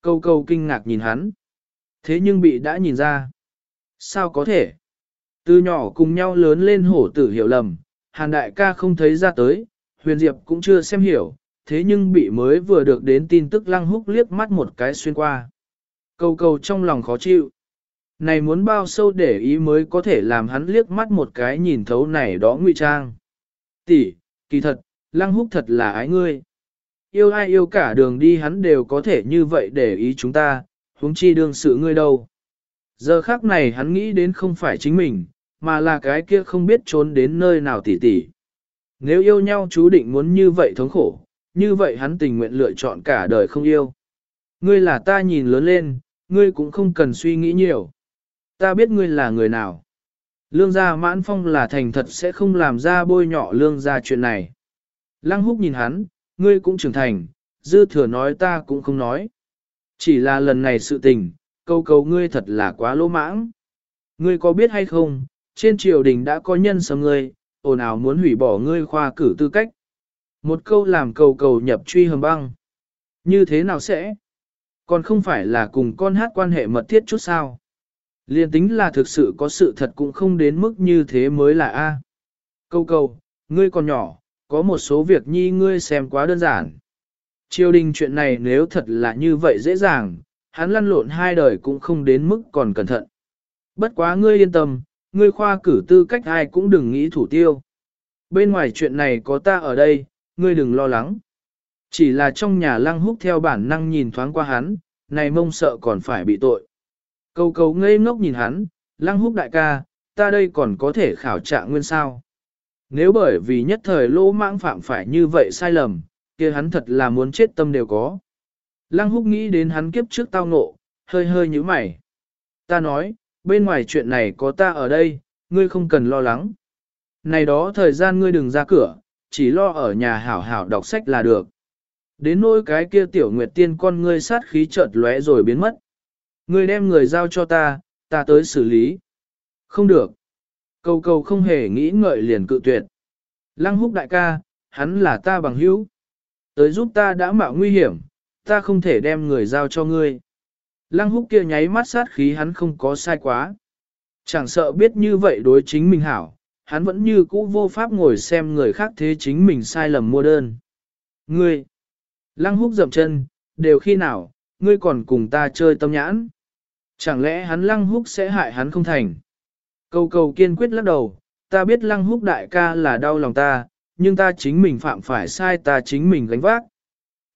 Câu câu kinh ngạc nhìn hắn. Thế nhưng bị đã nhìn ra. Sao có thể? Từ nhỏ cùng nhau lớn lên hổ tử hiểu lầm, hàn đại ca không thấy ra tới, huyền diệp cũng chưa xem hiểu, thế nhưng bị mới vừa được đến tin tức lăng húc liếc mắt một cái xuyên qua. Câu câu trong lòng khó chịu. Này muốn bao sâu để ý mới có thể làm hắn liếc mắt một cái nhìn thấu này đó ngụy trang. Tỷ, kỳ thật, lăng húc thật là ái ngươi. Yêu ai yêu cả đường đi hắn đều có thể như vậy để ý chúng ta, huống chi đương sự ngươi đâu. Giờ khác này hắn nghĩ đến không phải chính mình, mà là cái kia không biết trốn đến nơi nào tỉ tỉ. Nếu yêu nhau chú định muốn như vậy thống khổ, như vậy hắn tình nguyện lựa chọn cả đời không yêu. Ngươi là ta nhìn lớn lên, ngươi cũng không cần suy nghĩ nhiều. Ta biết ngươi là người nào. Lương gia mãn phong là thành thật sẽ không làm ra bôi nhọ lương gia chuyện này. Lăng húc nhìn hắn, ngươi cũng trưởng thành, dư thừa nói ta cũng không nói. Chỉ là lần này sự tình, câu câu ngươi thật là quá lỗ mãng. Ngươi có biết hay không, trên triều đình đã có nhân sấm ngươi, ồn ào muốn hủy bỏ ngươi khoa cử tư cách. Một câu làm cầu cầu nhập truy hầm băng. Như thế nào sẽ? Còn không phải là cùng con hát quan hệ mật thiết chút sao? Liên tính là thực sự có sự thật cũng không đến mức như thế mới là A. Câu cầu, ngươi còn nhỏ, có một số việc nhi ngươi xem quá đơn giản. Triều đình chuyện này nếu thật là như vậy dễ dàng, hắn lăn lộn hai đời cũng không đến mức còn cẩn thận. Bất quá ngươi yên tâm, ngươi khoa cử tư cách ai cũng đừng nghĩ thủ tiêu. Bên ngoài chuyện này có ta ở đây, ngươi đừng lo lắng. Chỉ là trong nhà lăng húc theo bản năng nhìn thoáng qua hắn, này mông sợ còn phải bị tội. Cầu cầu ngây ngốc nhìn hắn, lăng húc đại ca, ta đây còn có thể khảo trạng nguyên sao. Nếu bởi vì nhất thời lỗ mãng phạm phải như vậy sai lầm, kia hắn thật là muốn chết tâm đều có. Lăng húc nghĩ đến hắn kiếp trước tao ngộ, hơi hơi như mày. Ta nói, bên ngoài chuyện này có ta ở đây, ngươi không cần lo lắng. Này đó thời gian ngươi đừng ra cửa, chỉ lo ở nhà hảo hảo đọc sách là được. Đến nỗi cái kia tiểu nguyệt tiên con ngươi sát khí chợt lóe rồi biến mất. Ngươi đem người giao cho ta, ta tới xử lý. Không được. Cầu cầu không hề nghĩ ngợi liền cự tuyệt. Lăng húc đại ca, hắn là ta bằng hữu. Tới giúp ta đã mạo nguy hiểm, ta không thể đem người giao cho ngươi. Lăng húc kia nháy mắt sát khí hắn không có sai quá. Chẳng sợ biết như vậy đối chính mình hảo, hắn vẫn như cũ vô pháp ngồi xem người khác thế chính mình sai lầm mua đơn. Ngươi! Lăng húc dậm chân, đều khi nào, ngươi còn cùng ta chơi tâm nhãn. Chẳng lẽ hắn lăng húc sẽ hại hắn không thành? Cầu cầu kiên quyết lắc đầu, ta biết lăng húc đại ca là đau lòng ta, nhưng ta chính mình phạm phải sai ta chính mình gánh vác.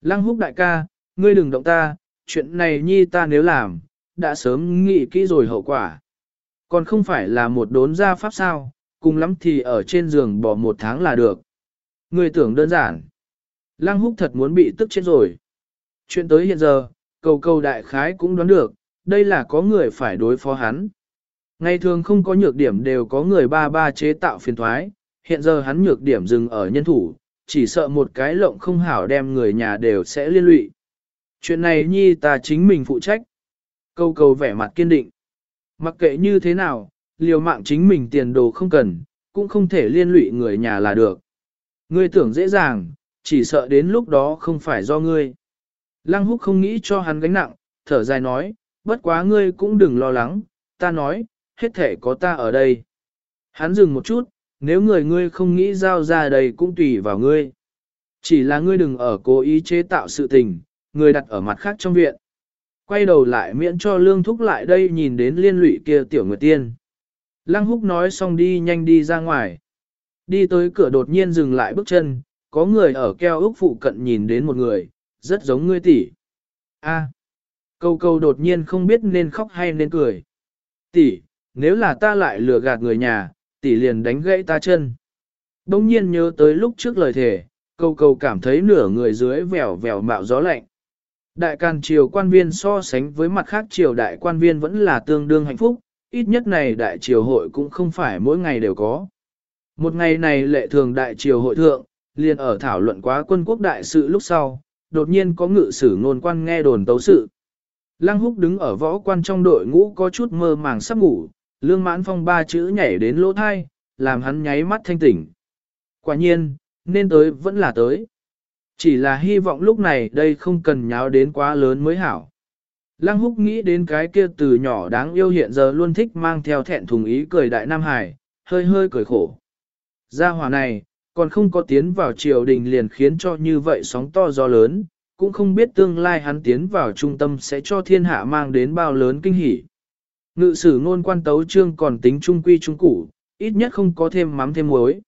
Lăng húc đại ca, ngươi đừng động ta, chuyện này nhi ta nếu làm, đã sớm nghĩ kỹ rồi hậu quả. Còn không phải là một đốn gia pháp sao, cùng lắm thì ở trên giường bỏ một tháng là được. người tưởng đơn giản. Lăng húc thật muốn bị tức chết rồi. Chuyện tới hiện giờ, cầu cầu đại khái cũng đoán được, đây là có người phải đối phó hắn. Ngày thường không có nhược điểm đều có người ba ba chế tạo phiền thoái, hiện giờ hắn nhược điểm dừng ở nhân thủ, chỉ sợ một cái lộng không hảo đem người nhà đều sẽ liên lụy. Chuyện này nhi ta chính mình phụ trách. Câu cầu vẻ mặt kiên định. Mặc kệ như thế nào, liều mạng chính mình tiền đồ không cần, cũng không thể liên lụy người nhà là được. Ngươi tưởng dễ dàng, chỉ sợ đến lúc đó không phải do ngươi. Lăng húc không nghĩ cho hắn gánh nặng, thở dài nói, bất quá ngươi cũng đừng lo lắng, ta nói, hết thể có ta ở đây. Hắn dừng một chút, nếu người ngươi không nghĩ giao ra đây cũng tùy vào ngươi. Chỉ là ngươi đừng ở cố ý chế tạo sự tình, người đặt ở mặt khác trong viện. Quay đầu lại miễn cho lương thúc lại đây nhìn đến liên lụy kia tiểu nguyệt tiên. Lăng húc nói xong đi nhanh đi ra ngoài. Đi tới cửa đột nhiên dừng lại bước chân, có người ở keo ước phụ cận nhìn đến một người, rất giống ngươi tỷ. A. Câu câu đột nhiên không biết nên khóc hay nên cười. Tỷ, nếu là ta lại lừa gạt người nhà, tỷ liền đánh gãy ta chân. Đông nhiên nhớ tới lúc trước lời thề, câu câu cảm thấy nửa người dưới vèo vèo mạo gió lạnh. Đại càn triều quan viên so sánh với mặt khác triều đại quan viên vẫn là tương đương hạnh phúc, ít nhất này đại triều hội cũng không phải mỗi ngày đều có. Một ngày này lệ thường đại triều hội thượng, liền ở thảo luận quá quân quốc đại sự lúc sau, đột nhiên có ngự sử ngôn quan nghe đồn tấu sự. Lăng húc đứng ở võ quan trong đội ngũ có chút mơ màng sắp ngủ, lương mãn phong ba chữ nhảy đến lỗ thai, làm hắn nháy mắt thanh tỉnh. Quả nhiên, nên tới vẫn là tới. Chỉ là hy vọng lúc này đây không cần nháo đến quá lớn mới hảo. Lăng húc nghĩ đến cái kia từ nhỏ đáng yêu hiện giờ luôn thích mang theo thẹn thùng ý cười đại Nam Hải, hơi hơi cười khổ. Gia hỏa này, còn không có tiến vào triều đình liền khiến cho như vậy sóng to gió lớn, cũng không biết tương lai hắn tiến vào trung tâm sẽ cho thiên hạ mang đến bao lớn kinh hỉ. Ngự sử ngôn quan tấu trương còn tính trung quy trung củ, ít nhất không có thêm mắm thêm muối.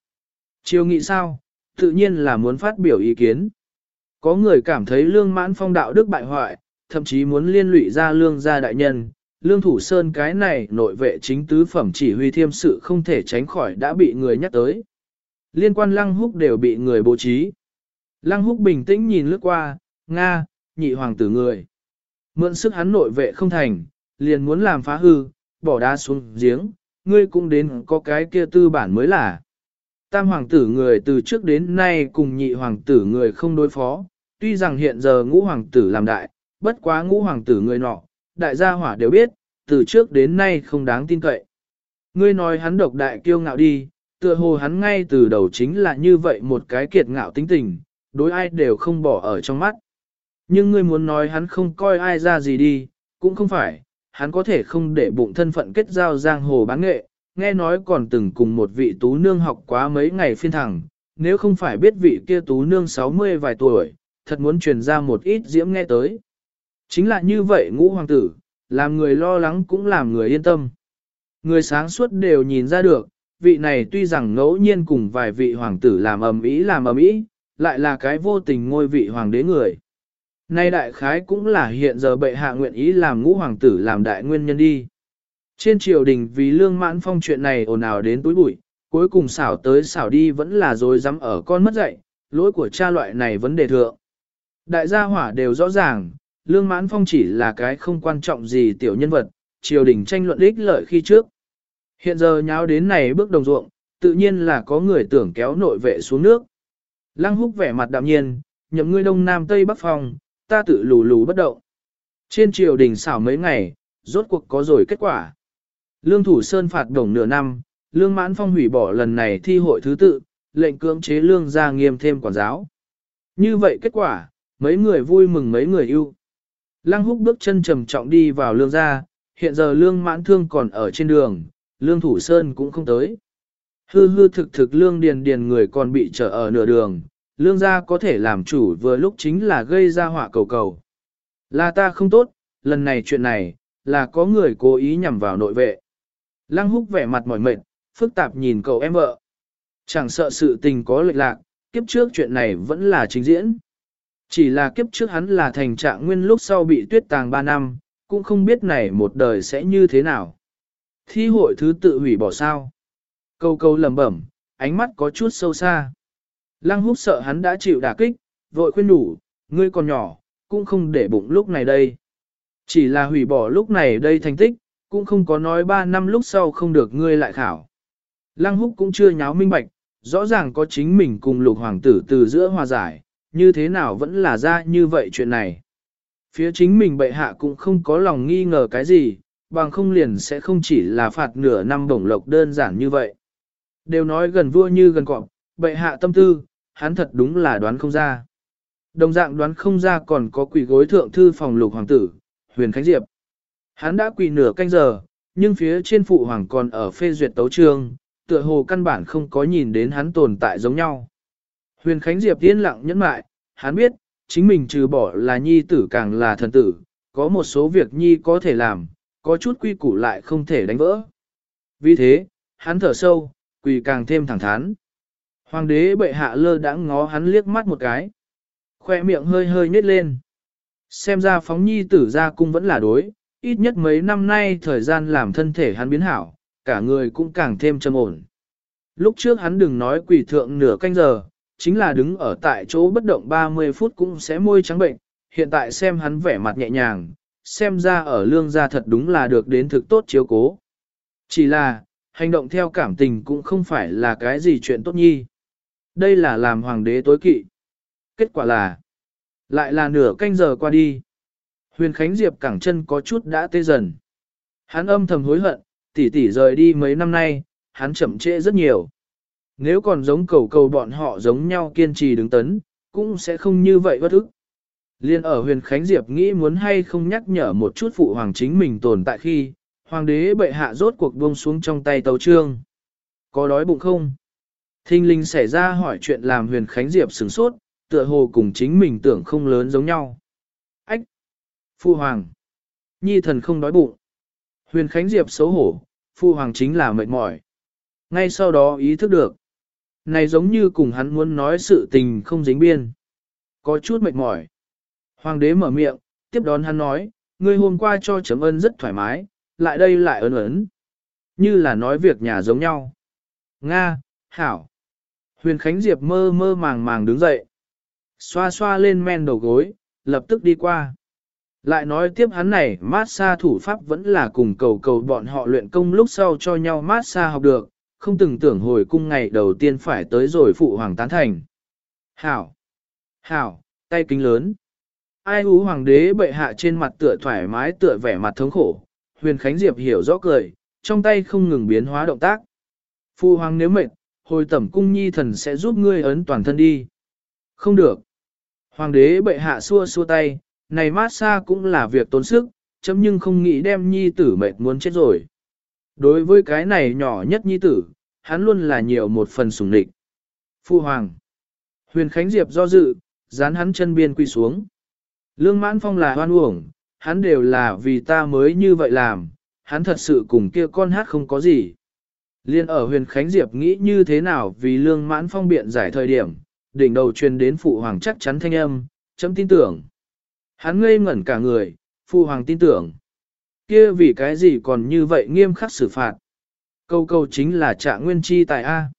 Triều nghị sao, tự nhiên là muốn phát biểu ý kiến. Có người cảm thấy lương mãn phong đạo đức bại hoại, thậm chí muốn liên lụy ra lương gia đại nhân. Lương thủ sơn cái này nội vệ chính tứ phẩm chỉ huy thiêm sự không thể tránh khỏi đã bị người nhắc tới. Liên quan lăng húc đều bị người bố trí. Lăng húc bình tĩnh nhìn lướt qua, Nga, nhị hoàng tử người. Mượn sức hắn nội vệ không thành, liền muốn làm phá hư, bỏ đá xuống giếng, ngươi cũng đến có cái kia tư bản mới là. Tam hoàng tử người từ trước đến nay cùng nhị hoàng tử người không đối phó, tuy rằng hiện giờ ngũ hoàng tử làm đại, bất quá ngũ hoàng tử người nọ, đại gia hỏa đều biết, từ trước đến nay không đáng tin cậy. Ngươi nói hắn độc đại kiêu ngạo đi, tựa hồ hắn ngay từ đầu chính là như vậy một cái kiệt ngạo tính tình, đối ai đều không bỏ ở trong mắt. Nhưng ngươi muốn nói hắn không coi ai ra gì đi, cũng không phải, hắn có thể không để bụng thân phận kết giao giang hồ bán nghệ, nghe nói còn từng cùng một vị tú nương học quá mấy ngày phiên thẳng, nếu không phải biết vị kia tú nương 60 vài tuổi, thật muốn truyền ra một ít diễm nghe tới. Chính là như vậy ngũ hoàng tử, làm người lo lắng cũng làm người yên tâm. Người sáng suốt đều nhìn ra được, vị này tuy rằng ngẫu nhiên cùng vài vị hoàng tử làm ầm ĩ làm ầm ĩ, lại là cái vô tình ngôi vị hoàng đế người. Nay đại khái cũng là hiện giờ bệ hạ nguyện ý làm ngũ hoàng tử làm đại nguyên nhân đi. Trên triều đình vì lương mãn phong chuyện này ồn ào đến túi bụi, cuối cùng xảo tới xảo đi vẫn là dối dám ở con mất dạy, lỗi của cha loại này vấn đề thượng. Đại gia hỏa đều rõ ràng, lương mãn phong chỉ là cái không quan trọng gì tiểu nhân vật, triều đình tranh luận ích lợi khi trước. Hiện giờ nháo đến này bước đồng ruộng, tự nhiên là có người tưởng kéo nội vệ xuống nước. Lăng húc vẻ mặt đạm nhiên, nhậm ngươi đông nam tây bắc phòng, ta tự lù lù bất động. Trên triều đình xảo mấy ngày, rốt cuộc có rồi kết quả. Lương thủ sơn phạt đồng nửa năm, lương mãn phong hủy bỏ lần này thi hội thứ tự, lệnh cưỡng chế lương ra nghiêm thêm quản giáo. Như vậy kết quả, mấy người vui mừng mấy người yêu. Lăng húc bước chân trầm trọng đi vào lương gia, hiện giờ lương mãn thương còn ở trên đường, lương thủ sơn cũng không tới. Hư hư thực thực lương điền điền người còn bị trở ở nửa đường, lương gia có thể làm chủ vừa lúc chính là gây ra họa cầu cầu. Là ta không tốt, lần này chuyện này, là có người cố ý nhằm vào nội vệ. Lăng húc vẻ mặt mỏi mệt, phức tạp nhìn cậu em vợ. Chẳng sợ sự tình có lệch lạc, kiếp trước chuyện này vẫn là trình diễn. Chỉ là kiếp trước hắn là thành trạng nguyên lúc sau bị tuyết tàng 3 năm, cũng không biết này một đời sẽ như thế nào. Thi hội thứ tự hủy bỏ sao. Câu câu lầm bẩm, ánh mắt có chút sâu xa. Lăng húc sợ hắn đã chịu đả kích, vội khuyên đủ, ngươi còn nhỏ, cũng không để bụng lúc này đây. Chỉ là hủy bỏ lúc này đây thành tích, cũng không có nói 3 năm lúc sau không được ngươi lại khảo. Lăng húc cũng chưa nháo minh bạch, rõ ràng có chính mình cùng lục hoàng tử từ giữa hòa giải, như thế nào vẫn là ra như vậy chuyện này. Phía chính mình bệ hạ cũng không có lòng nghi ngờ cái gì, bằng không liền sẽ không chỉ là phạt nửa năm bổng lộc đơn giản như vậy. Đều nói gần vua như gần cọp, bệ hạ tâm tư, hắn thật đúng là đoán không ra. Đồng dạng đoán không ra còn có quỷ gối thượng thư phòng lục hoàng tử, huyền khánh diệp. Hắn đã quỳ nửa canh giờ, nhưng phía trên phụ hoàng còn ở phê duyệt tấu trương, tựa hồ căn bản không có nhìn đến hắn tồn tại giống nhau. Huyền Khánh Diệp yên lặng nhẫn mại, hắn biết, chính mình trừ bỏ là nhi tử càng là thần tử, có một số việc nhi có thể làm, có chút quy củ lại không thể đánh vỡ. Vì thế, hắn thở sâu, quỳ càng thêm thẳng thắn. Hoàng đế bệ hạ lơ đãng ngó hắn liếc mắt một cái. Khoe miệng hơi hơi nhếch lên. Xem ra phóng nhi tử ra cung vẫn là đối, ít nhất mấy năm nay thời gian làm thân thể hắn biến hảo, cả người cũng càng thêm trầm ổn. Lúc trước hắn đừng nói quỷ thượng nửa canh giờ, chính là đứng ở tại chỗ bất động 30 phút cũng sẽ môi trắng bệnh, hiện tại xem hắn vẻ mặt nhẹ nhàng, xem ra ở lương gia thật đúng là được đến thực tốt chiếu cố. Chỉ là, hành động theo cảm tình cũng không phải là cái gì chuyện tốt nhi. Đây là làm hoàng đế tối kỵ. Kết quả là, lại là nửa canh giờ qua đi. Huyền Khánh Diệp cẳng chân có chút đã tê dần. Hắn âm thầm hối hận, tỷ tỷ rời đi mấy năm nay, hắn chậm trễ rất nhiều. Nếu còn giống cầu cầu bọn họ giống nhau kiên trì đứng tấn, cũng sẽ không như vậy bất ức. Liên ở huyền Khánh Diệp nghĩ muốn hay không nhắc nhở một chút phụ hoàng chính mình tồn tại khi, hoàng đế bệ hạ rốt cuộc buông xuống trong tay tấu trương. Có đói bụng không? Thinh linh xảy ra hỏi chuyện làm huyền Khánh Diệp sửng sốt, tựa hồ cùng chính mình tưởng không lớn giống nhau. Phu hoàng! Nhi thần không đói bụng. Huyền Khánh Diệp xấu hổ, phu hoàng chính là mệt mỏi. Ngay sau đó ý thức được. Này giống như cùng hắn muốn nói sự tình không dính biên. Có chút mệt mỏi. Hoàng đế mở miệng, tiếp đón hắn nói, ngươi hôm qua cho chấm ân rất thoải mái, lại đây lại ấn ấn. Như là nói việc nhà giống nhau. Nga, Hảo. Huyền Khánh Diệp mơ mơ màng màng đứng dậy. Xoa xoa lên men đầu gối, lập tức đi qua. Lại nói tiếp hắn này mát xa thủ pháp vẫn là cùng cầu cầu bọn họ luyện công lúc sau cho nhau mát xa học được, không từng tưởng hồi cung ngày đầu tiên phải tới rồi phụ hoàng tán thành. Hảo! Hảo! Tay kính lớn! Ai hú hoàng đế bệ hạ trên mặt tựa thoải mái tựa vẻ mặt thống khổ, huyền khánh diệp hiểu rõ cười, trong tay không ngừng biến hóa động tác. phụ hoàng nếu mệt, hồi tẩm cung nhi thần sẽ giúp ngươi ấn toàn thân đi. Không được. Hoàng đế bệ hạ xua xua tay, này mát xa cũng là việc tốn sức, chấm nhưng không nghĩ đem nhi tử mệt muốn chết rồi. Đối với cái này nhỏ nhất nhi tử, hắn luôn là nhiều một phần sủng địch. Phu hoàng. Huyền Khánh Diệp do dự, dán hắn chân biên quy xuống. Lương mãn phong là hoan uổng, hắn đều là vì ta mới như vậy làm, hắn thật sự cùng kia con hát không có gì. Liên ở huyền Khánh Diệp nghĩ như thế nào vì lương mãn phong biện giải thời điểm, đỉnh đầu truyền đến phụ hoàng chắc chắn thanh âm, chấm tin tưởng. Hắn ngây ngẩn cả người, phụ hoàng tin tưởng. kia vì cái gì còn như vậy nghiêm khắc xử phạt. Câu câu chính là trạng nguyên chi tại A.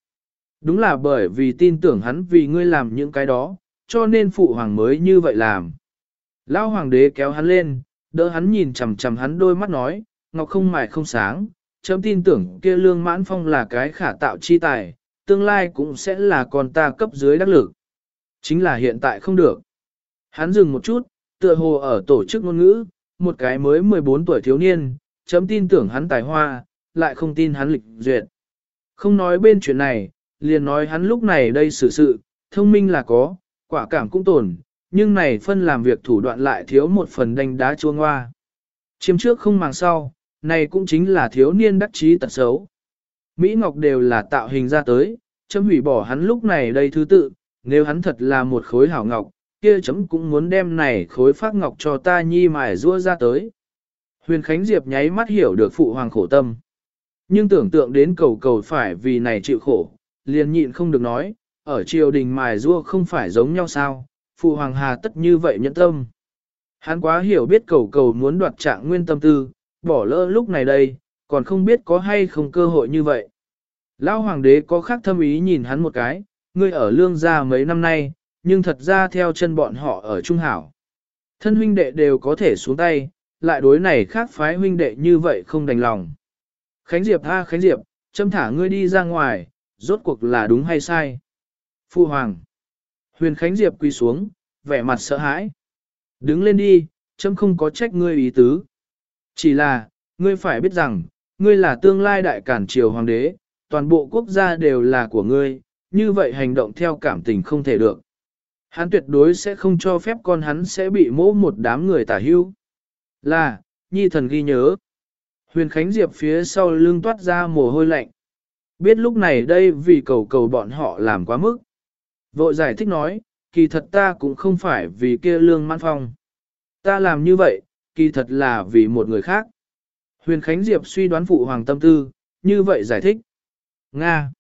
Đúng là bởi vì tin tưởng hắn vì ngươi làm những cái đó, cho nên phụ hoàng mới như vậy làm. Lão hoàng đế kéo hắn lên, đỡ hắn nhìn chằm chằm hắn đôi mắt nói, ngọc không mài không sáng, chấm tin tưởng kia lương mãn phong là cái khả tạo chi tài, tương lai cũng sẽ là con ta cấp dưới đắc lực. Chính là hiện tại không được. Hắn dừng một chút, tựa hồ ở tổ chức ngôn ngữ, một cái mới 14 tuổi thiếu niên, chấm tin tưởng hắn tài hoa, lại không tin hắn lịch duyệt. Không nói bên chuyện này, liền nói hắn lúc này đây xử sự, thông minh là có, quả cảm cũng tồn, nhưng này phân làm việc thủ đoạn lại thiếu một phần đánh đá chua ngoa. Chiếm trước không màng sau, này cũng chính là thiếu niên đắc trí tật xấu. Mỹ Ngọc đều là tạo hình ra tới, chấm hủy bỏ hắn lúc này đây thứ tự, nếu hắn thật là một khối hảo ngọc, kia chấm cũng muốn đem này khối phát ngọc cho ta nhi mài rua ra tới. Huyền Khánh Diệp nháy mắt hiểu được phụ hoàng khổ tâm. Nhưng tưởng tượng đến cầu cầu phải vì này chịu khổ, liền nhịn không được nói, ở triều đình mài rua không phải giống nhau sao, phụ hoàng hà tất như vậy nhẫn tâm. Hắn quá hiểu biết cầu cầu muốn đoạt trạng nguyên tâm tư, bỏ lỡ lúc này đây, còn không biết có hay không cơ hội như vậy. Lão hoàng đế có khác thâm ý nhìn hắn một cái, ngươi ở lương gia mấy năm nay, nhưng thật ra theo chân bọn họ ở trung hảo. Thân huynh đệ đều có thể xuống tay, lại đối này khác phái huynh đệ như vậy không đành lòng. Khánh Diệp tha Khánh Diệp, châm thả ngươi đi ra ngoài, rốt cuộc là đúng hay sai. Phu Hoàng. Huyền Khánh Diệp quỳ xuống, vẻ mặt sợ hãi. Đứng lên đi, châm không có trách ngươi ý tứ. Chỉ là, ngươi phải biết rằng, ngươi là tương lai đại cản triều hoàng đế, toàn bộ quốc gia đều là của ngươi, như vậy hành động theo cảm tình không thể được. Hắn tuyệt đối sẽ không cho phép con hắn sẽ bị mỗ một đám người tả hưu. Là, nhi thần ghi nhớ. Huyền Khánh Diệp phía sau lưng toát ra mồ hôi lạnh. Biết lúc này đây vì cầu cầu bọn họ làm quá mức. Vội giải thích nói, kỳ thật ta cũng không phải vì kia lương man phong. Ta làm như vậy, kỳ thật là vì một người khác. Huyền Khánh Diệp suy đoán phụ hoàng tâm tư, như vậy giải thích. Nga.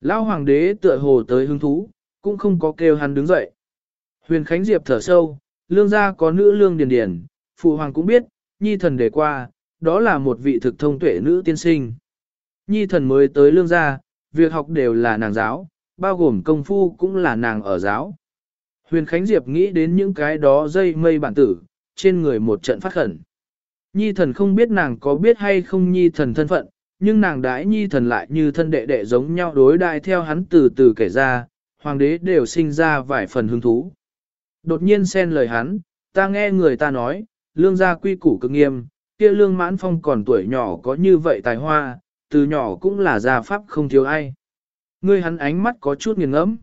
Lão hoàng đế tựa hồ tới hứng thú, cũng không có kêu hắn đứng dậy. Huyền Khánh Diệp thở sâu, lương gia có nữ lương điền điền, phụ hoàng cũng biết, nhi thần đề qua, đó là một vị thực thông tuệ nữ tiên sinh. Nhi thần mới tới lương gia, việc học đều là nàng giáo, bao gồm công phu cũng là nàng ở giáo. Huyền Khánh Diệp nghĩ đến những cái đó dây mây bản tử, trên người một trận phát khẩn. Nhi thần không biết nàng có biết hay không nhi thần thân phận, nhưng nàng đãi nhi thần lại như thân đệ đệ giống nhau đối đại theo hắn từ từ kể ra, hoàng đế đều sinh ra vài phần hứng thú. Đột nhiên xen lời hắn, ta nghe người ta nói, lương gia quy củ cực nghiêm, kia lương mãn phong còn tuổi nhỏ có như vậy tài hoa, từ nhỏ cũng là gia pháp không thiếu ai. Ngươi hắn ánh mắt có chút nghiền ngẫm.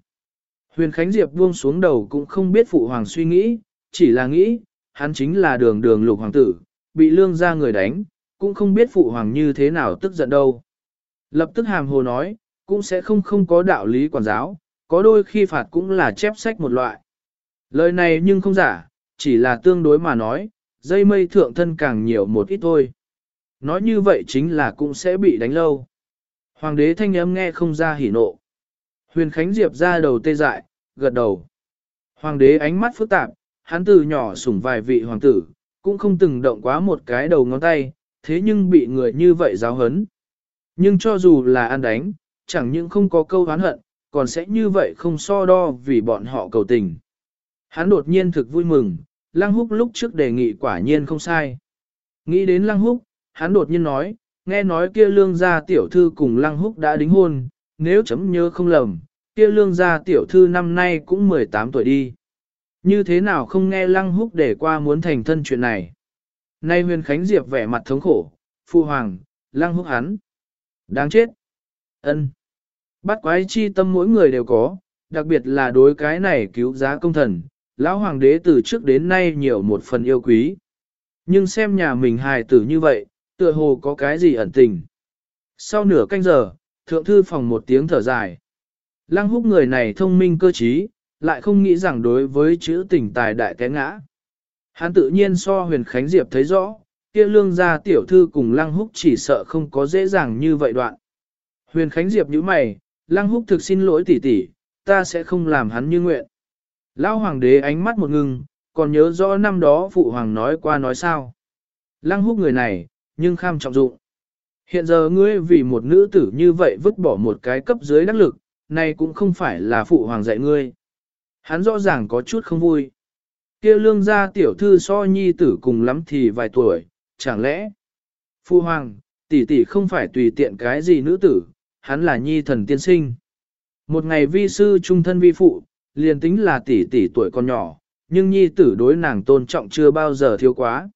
Huyền Khánh Diệp buông xuống đầu cũng không biết phụ hoàng suy nghĩ, chỉ là nghĩ, hắn chính là đường đường lục hoàng tử, bị lương gia người đánh, cũng không biết phụ hoàng như thế nào tức giận đâu. Lập tức hàm hồ nói, cũng sẽ không không có đạo lý quản giáo, có đôi khi phạt cũng là chép sách một loại. Lời này nhưng không giả, chỉ là tương đối mà nói, dây mây thượng thân càng nhiều một ít thôi. Nói như vậy chính là cũng sẽ bị đánh lâu. Hoàng đế thanh âm nghe không ra hỉ nộ. Huyền Khánh Diệp ra đầu tê dại, gật đầu. Hoàng đế ánh mắt phức tạp, hắn từ nhỏ sủng vài vị hoàng tử, cũng không từng động quá một cái đầu ngón tay, thế nhưng bị người như vậy giáo hấn. Nhưng cho dù là ăn đánh, chẳng những không có câu oán hận, còn sẽ như vậy không so đo vì bọn họ cầu tình. Hắn đột nhiên thực vui mừng, Lăng Húc lúc trước đề nghị quả nhiên không sai. Nghĩ đến Lăng Húc, hắn đột nhiên nói, nghe nói kia lương gia tiểu thư cùng Lăng Húc đã đính hôn, nếu chấm nhớ không lầm, kia lương gia tiểu thư năm nay cũng 18 tuổi đi. Như thế nào không nghe lăng húc để qua muốn thành thân chuyện này. Nay huyền khánh diệp vẻ mặt thống khổ, phu hoàng, lăng húc hắn. Đáng chết. ân Bắt quái chi tâm mỗi người đều có, đặc biệt là đối cái này cứu giá công thần, lão hoàng đế từ trước đến nay nhiều một phần yêu quý. Nhưng xem nhà mình hài tử như vậy, tựa hồ có cái gì ẩn tình. Sau nửa canh giờ, thượng thư phòng một tiếng thở dài. Lăng húc người này thông minh cơ trí, lại không nghĩ rằng đối với chữ tình tài đại té ngã. Hắn tự nhiên so huyền khánh diệp thấy rõ, kia lương gia tiểu thư cùng lăng húc chỉ sợ không có dễ dàng như vậy đoạn. Huyền khánh diệp nhíu mày, lăng húc thực xin lỗi tỷ tỷ, ta sẽ không làm hắn như nguyện. Lão hoàng đế ánh mắt một ngừng, còn nhớ rõ năm đó phụ hoàng nói qua nói sao. Lăng húc người này, nhưng kham trọng dụng. Hiện giờ ngươi vì một nữ tử như vậy vứt bỏ một cái cấp dưới đắc lực, này cũng không phải là phụ hoàng dạy ngươi. Hắn rõ ràng có chút không vui. kia lương gia tiểu thư so nhi tử cùng lắm thì vài tuổi, chẳng lẽ? Phụ hoàng, tỷ tỷ không phải tùy tiện cái gì nữ tử, hắn là nhi thần tiên sinh. Một ngày vi sư trung thân vi phụ, liền tính là tỷ tỷ tuổi còn nhỏ, nhưng nhi tử đối nàng tôn trọng chưa bao giờ thiếu quá.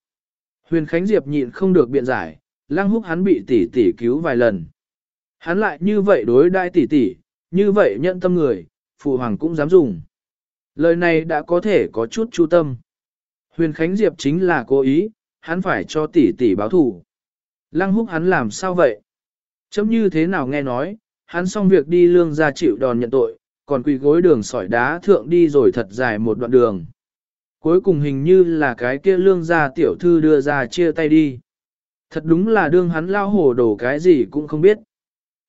Huyền Khánh Diệp nhịn không được biện giải, lăng húc hắn bị tỷ tỷ cứu vài lần. Hắn lại như vậy đối đại tỷ tỷ, như vậy nhận tâm người, phụ hoàng cũng dám dùng. Lời này đã có thể có chút chu tâm. Huyền Khánh Diệp chính là cố ý, hắn phải cho tỷ tỷ báo thù Lăng húc hắn làm sao vậy? Chấm như thế nào nghe nói, hắn xong việc đi lương ra chịu đòn nhận tội, còn quỳ gối đường sỏi đá thượng đi rồi thật dài một đoạn đường. Cuối cùng hình như là cái kia lương gia tiểu thư đưa ra chia tay đi. Thật đúng là đương hắn lao hổ đổ cái gì cũng không biết.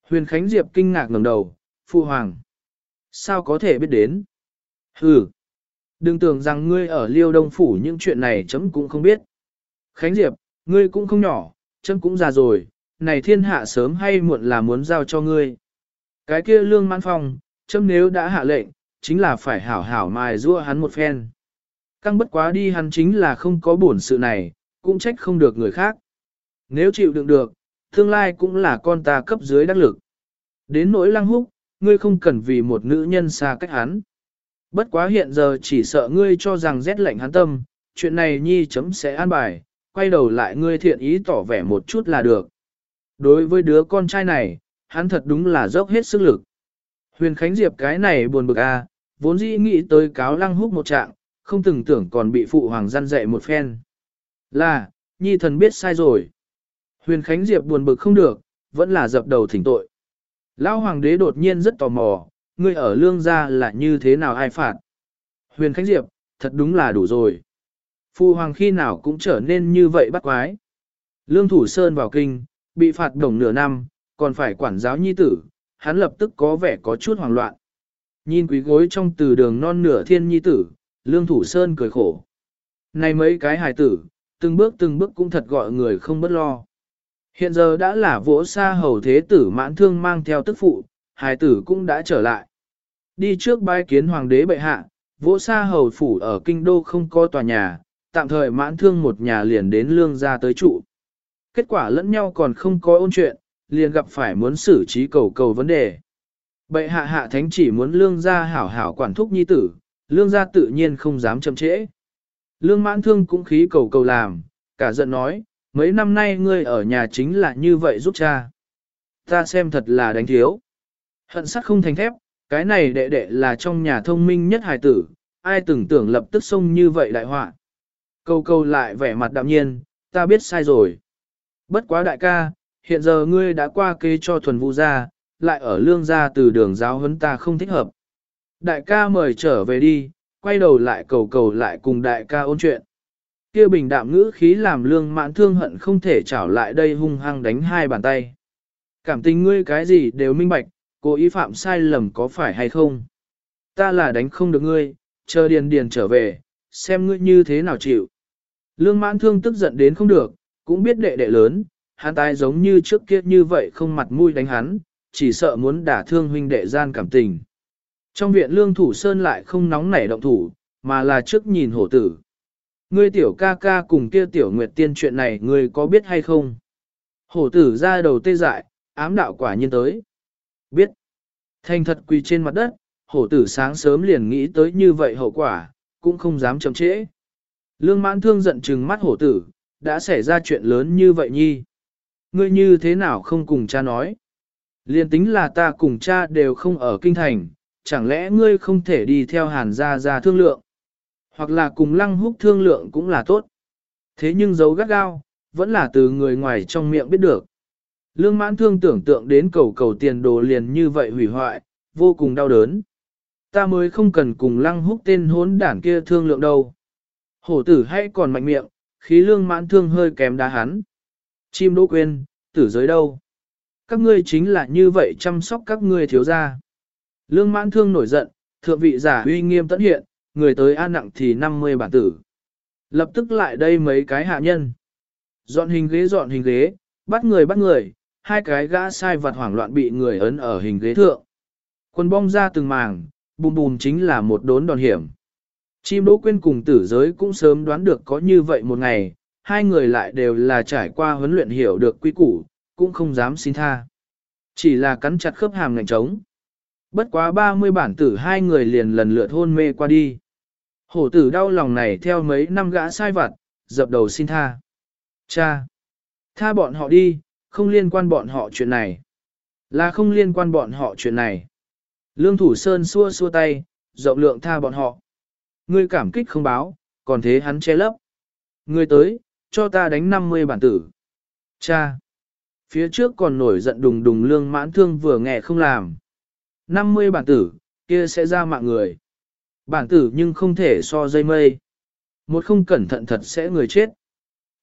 Huyền Khánh Diệp kinh ngạc ngẩng đầu, Phu Hoàng. Sao có thể biết đến? Hừ. Đừng tưởng rằng ngươi ở liêu đông phủ những chuyện này chấm cũng không biết. Khánh Diệp, ngươi cũng không nhỏ, chấm cũng già rồi, này thiên hạ sớm hay muộn là muốn giao cho ngươi. Cái kia lương mãn phong, châm nếu đã hạ lệnh, chính là phải hảo hảo mài rua hắn một phen. Căng bất quá đi hắn chính là không có bổn sự này, cũng trách không được người khác. Nếu chịu đựng được, tương lai cũng là con ta cấp dưới đắc lực. Đến nỗi lăng húc, ngươi không cần vì một nữ nhân xa cách hắn. Bất quá hiện giờ chỉ sợ ngươi cho rằng rét lạnh hắn tâm, chuyện này nhi chấm sẽ an bài, quay đầu lại ngươi thiện ý tỏ vẻ một chút là được. Đối với đứa con trai này, hắn thật đúng là dốc hết sức lực. Huyền Khánh Diệp cái này buồn bực a, à, vốn dĩ nghĩ tới cáo lăng húc một trạng, không từng tưởng còn bị phụ hoàng gian dạy một phen. Là, nhi thần biết sai rồi. Huyền Khánh Diệp buồn bực không được, vẫn là dập đầu thỉnh tội. Lão hoàng đế đột nhiên rất tò mò, ngươi ở lương gia là như thế nào ai phạt. Huyền Khánh Diệp, thật đúng là đủ rồi. Phụ hoàng khi nào cũng trở nên như vậy bắt quái. Lương Thủ Sơn vào kinh, bị phạt đồng nửa năm, còn phải quản giáo nhi tử, hắn lập tức có vẻ có chút hoảng loạn. Nhìn quý gối trong từ đường non nửa thiên nhi tử, Lương Thủ Sơn cười khổ. Này mấy cái hài tử, từng bước từng bước cũng thật gọi người không bất lo. Hiện giờ đã là vỗ xa hầu thế tử mãn thương mang theo tức phụ, hài tử cũng đã trở lại. Đi trước bái kiến hoàng đế bệ hạ, vỗ xa hầu phủ ở kinh đô không có tòa nhà, tạm thời mãn thương một nhà liền đến lương ra tới trụ. Kết quả lẫn nhau còn không có ôn chuyện, liền gặp phải muốn xử trí cầu cầu vấn đề. Bệ hạ hạ thánh chỉ muốn lương gia hảo hảo quản thúc nhi tử, lương gia tự nhiên không dám chậm trễ. Lương mãn thương cũng khí cầu cầu làm, cả giận nói, mấy năm nay ngươi ở nhà chính là như vậy giúp cha. Ta xem thật là đánh thiếu. Hận sắt không thành thép, cái này đệ đệ là trong nhà thông minh nhất hài tử, ai từng tưởng lập tức xông như vậy đại họa. Câu câu lại vẻ mặt đạm nhiên, ta biết sai rồi. Bất quá đại ca, hiện giờ ngươi đã qua kế cho thuần vũ gia, lại ở lương gia từ đường giáo huấn ta không thích hợp. Đại ca mời trở về đi, quay đầu lại cầu cầu lại cùng đại ca ôn chuyện. Kia bình đạm ngữ khí làm lương mãn thương hận không thể trảo lại đây hung hăng đánh hai bàn tay. Cảm tình ngươi cái gì đều minh bạch, cố ý phạm sai lầm có phải hay không? Ta là đánh không được ngươi, chờ điền điền trở về, xem ngươi như thế nào chịu. Lương mãn thương tức giận đến không được, cũng biết đệ đệ lớn, hắn tai giống như trước kia như vậy không mặt mũi đánh hắn, chỉ sợ muốn đả thương huynh đệ gian cảm tình. Trong viện lương thủ sơn lại không nóng nảy động thủ, mà là trước nhìn hổ tử. Ngươi tiểu ca ca cùng kia tiểu nguyệt tiên chuyện này ngươi có biết hay không? Hổ tử ra đầu tê dại, ám đạo quả nhiên tới. Biết. Thành thật quỳ trên mặt đất, hổ tử sáng sớm liền nghĩ tới như vậy hậu quả, cũng không dám chậm trễ. Lương mãn thương giận trừng mắt hổ tử, đã xảy ra chuyện lớn như vậy nhi. Ngươi như thế nào không cùng cha nói? Liên tính là ta cùng cha đều không ở kinh thành, chẳng lẽ ngươi không thể đi theo hàn gia ra thương lượng? Hoặc là cùng lăng húc thương lượng cũng là tốt. Thế nhưng dấu gắt gao, vẫn là từ người ngoài trong miệng biết được. Lương mãn thương tưởng tượng đến cầu cầu tiền đồ liền như vậy hủy hoại, vô cùng đau đớn. Ta mới không cần cùng lăng húc tên hốn đản kia thương lượng đâu. Hổ tử hay còn mạnh miệng, khí lương mãn thương hơi kém đá hắn. Chim đỗ quên, tử giới đâu? Các ngươi chính là như vậy chăm sóc các ngươi thiếu gia. Lương mãn thương nổi giận, thượng vị giả uy nghiêm tận hiện, người tới an nặng thì 50 bản tử. Lập tức lại đây mấy cái hạ nhân. Dọn hình ghế dọn hình ghế, bắt người bắt người, hai cái gã sai vặt hoảng loạn bị người ấn ở hình ghế thượng. Quân bong ra từng màng, bùm bùm chính là một đốn đòn hiểm. Chim đỗ quên cùng tử giới cũng sớm đoán được có như vậy một ngày, hai người lại đều là trải qua huấn luyện hiểu được quy củ, cũng không dám xin tha. Chỉ là cắn chặt khớp hàm ngành trống. Bất quá 30 bản tử hai người liền lần lượt hôn mê qua đi. Hổ tử đau lòng này theo mấy năm gã sai vặt, dập đầu xin tha. Cha! Tha bọn họ đi, không liên quan bọn họ chuyện này. Là không liên quan bọn họ chuyện này. Lương Thủ Sơn xua xua tay, rộng lượng tha bọn họ. Ngươi cảm kích không báo, còn thế hắn che lấp. Ngươi tới, cho ta đánh 50 bản tử. Cha! Phía trước còn nổi giận đùng đùng lương mãn thương vừa nghe không làm. 50 bản tử, kia sẽ ra mạng người. Bản tử nhưng không thể so dây mây. Một không cẩn thận thật sẽ người chết.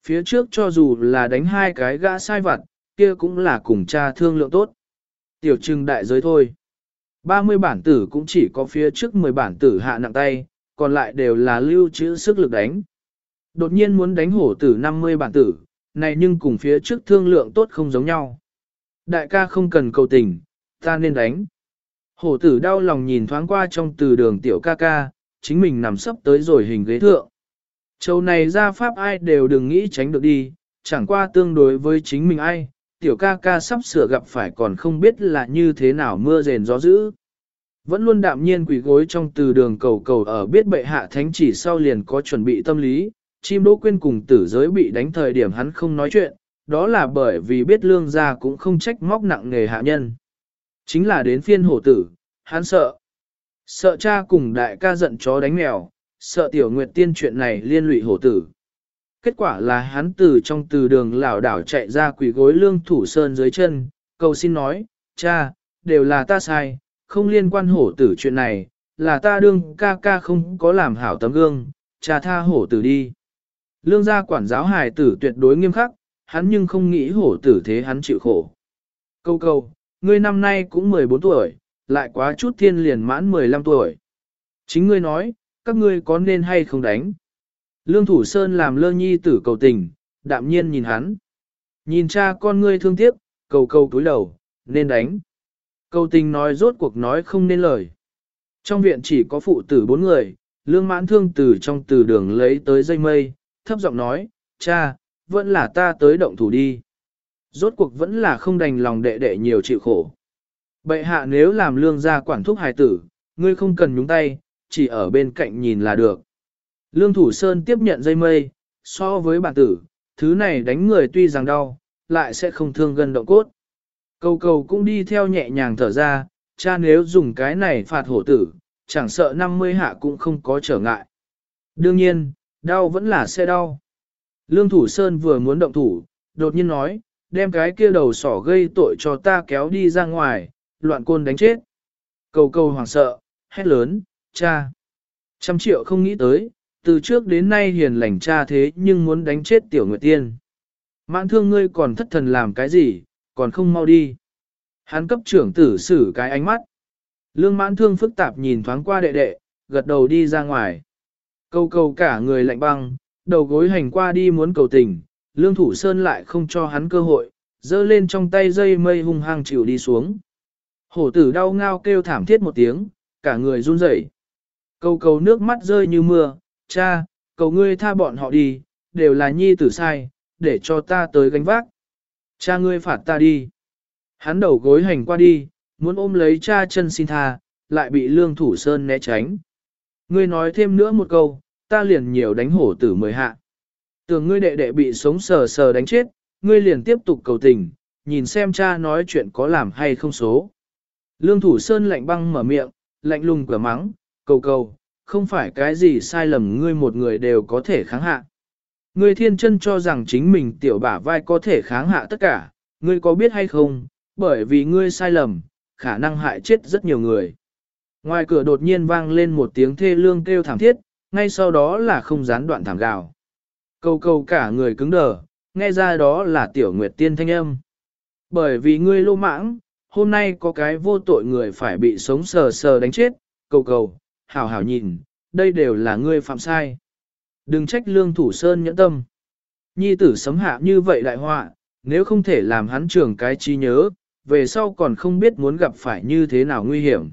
Phía trước cho dù là đánh hai cái gã sai vặt, kia cũng là cùng cha thương lượng tốt. Tiểu trưng đại giới thôi. 30 bản tử cũng chỉ có phía trước 10 bản tử hạ nặng tay, còn lại đều là lưu trữ sức lực đánh. Đột nhiên muốn đánh hổ tử 50 bản tử, này nhưng cùng phía trước thương lượng tốt không giống nhau. Đại ca không cần cầu tình, ta nên đánh. Hổ tử đau lòng nhìn thoáng qua trong từ đường tiểu ca ca, chính mình nằm sấp tới rồi hình ghế thượng. Châu này ra pháp ai đều đừng nghĩ tránh được đi, chẳng qua tương đối với chính mình ai, tiểu ca ca sắp sửa gặp phải còn không biết là như thế nào mưa rền gió dữ. Vẫn luôn đạm nhiên quỷ gối trong từ đường cầu cầu ở biết bệ hạ thánh chỉ sau liền có chuẩn bị tâm lý, chim đỗ Quyên cùng tử giới bị đánh thời điểm hắn không nói chuyện, đó là bởi vì biết lương gia cũng không trách móc nặng nghề hạ nhân. Chính là đến phiên hổ tử, hắn sợ. Sợ cha cùng đại ca giận chó đánh mèo, sợ tiểu nguyệt tiên chuyện này liên lụy hổ tử. Kết quả là hắn từ trong từ đường lảo đảo chạy ra quỷ gối lương thủ sơn dưới chân, cầu xin nói, cha, đều là ta sai, không liên quan hổ tử chuyện này, là ta đương ca ca không có làm hảo tấm gương, cha tha hổ tử đi. Lương gia quản giáo hài tử tuyệt đối nghiêm khắc, hắn nhưng không nghĩ hổ tử thế hắn chịu khổ. Câu câu, ngươi năm nay cũng 14 tuổi, lại quá chút thiên liền mãn 15 tuổi. Chính ngươi nói, các ngươi có nên hay không đánh. Lương Thủ Sơn làm lơ nhi tử cầu tình, đạm nhiên nhìn hắn. Nhìn cha con ngươi thương tiếc, cầu cầu túi đầu, nên đánh. Cầu tình nói rốt cuộc nói không nên lời. Trong viện chỉ có phụ tử bốn người, lương mãn thương từ trong từ đường lấy tới dây mây, thấp giọng nói, cha, vẫn là ta tới động thủ đi. Rốt cuộc vẫn là không đành lòng đệ đệ nhiều chịu khổ. Bệ hạ nếu làm lương gia quản thúc hài tử, ngươi không cần nhúng tay, chỉ ở bên cạnh nhìn là được. Lương Thủ Sơn tiếp nhận dây mây, so với bản tử, thứ này đánh người tuy rằng đau, lại sẽ không thương gần động cốt. Cầu cầu cũng đi theo nhẹ nhàng thở ra, cha nếu dùng cái này phạt hổ tử, chẳng sợ 50 hạ cũng không có trở ngại. Đương nhiên, đau vẫn là sẽ đau. Lương Thủ Sơn vừa muốn động thủ, đột nhiên nói, đem cái kia đầu sỏ gây tội cho ta kéo đi ra ngoài, loạn côn đánh chết. Cầu cầu hoảng sợ, hét lớn, cha. Trăm triệu không nghĩ tới, từ trước đến nay hiền lành cha thế nhưng muốn đánh chết tiểu nguyệt tiên. Mãn thương ngươi còn thất thần làm cái gì, còn không mau đi. Hắn cấp trưởng tử xử cái ánh mắt. Lương mãn thương phức tạp nhìn thoáng qua đệ đệ, gật đầu đi ra ngoài. Cầu cầu cả người lạnh băng, đầu gối hành qua đi muốn cầu tình, lương thủ sơn lại không cho hắn cơ hội, dơ lên trong tay dây mây hung hăng chịu đi xuống. Hổ tử đau ngao kêu thảm thiết một tiếng, cả người run rẩy. Cầu cầu nước mắt rơi như mưa, cha, cầu ngươi tha bọn họ đi, đều là nhi tử sai, để cho ta tới gánh vác. Cha ngươi phạt ta đi. Hắn đầu gối hành qua đi, muốn ôm lấy cha chân xin tha, lại bị lương thủ sơn né tránh. Ngươi nói thêm nữa một câu, ta liền nhiều đánh hổ tử mười hạ. Tưởng ngươi đệ đệ bị sống sờ sờ đánh chết, ngươi liền tiếp tục cầu tình, nhìn xem cha nói chuyện có làm hay không số. Lương Thủ Sơn lạnh băng mở miệng, lạnh lùng cửa mắng, cầu cầu, không phải cái gì sai lầm ngươi một người đều có thể kháng hạ. Ngươi thiên chân cho rằng chính mình tiểu bả vai có thể kháng hạ tất cả, ngươi có biết hay không, bởi vì ngươi sai lầm, khả năng hại chết rất nhiều người. Ngoài cửa đột nhiên vang lên một tiếng thê lương kêu thảm thiết, ngay sau đó là không gián đoạn thảm gào. Cầu cầu cả người cứng đờ, nghe ra đó là tiểu nguyệt tiên thanh âm. Bởi vì ngươi lô mãng, hôm nay có cái vô tội người phải bị sống sờ sờ đánh chết, cầu cầu, hảo hảo nhìn, đây đều là ngươi phạm sai. Đừng trách lương thủ sơn nhẫn tâm. Nhi tử sấm hạ như vậy đại họa, nếu không thể làm hắn trưởng cái trí nhớ, về sau còn không biết muốn gặp phải như thế nào nguy hiểm.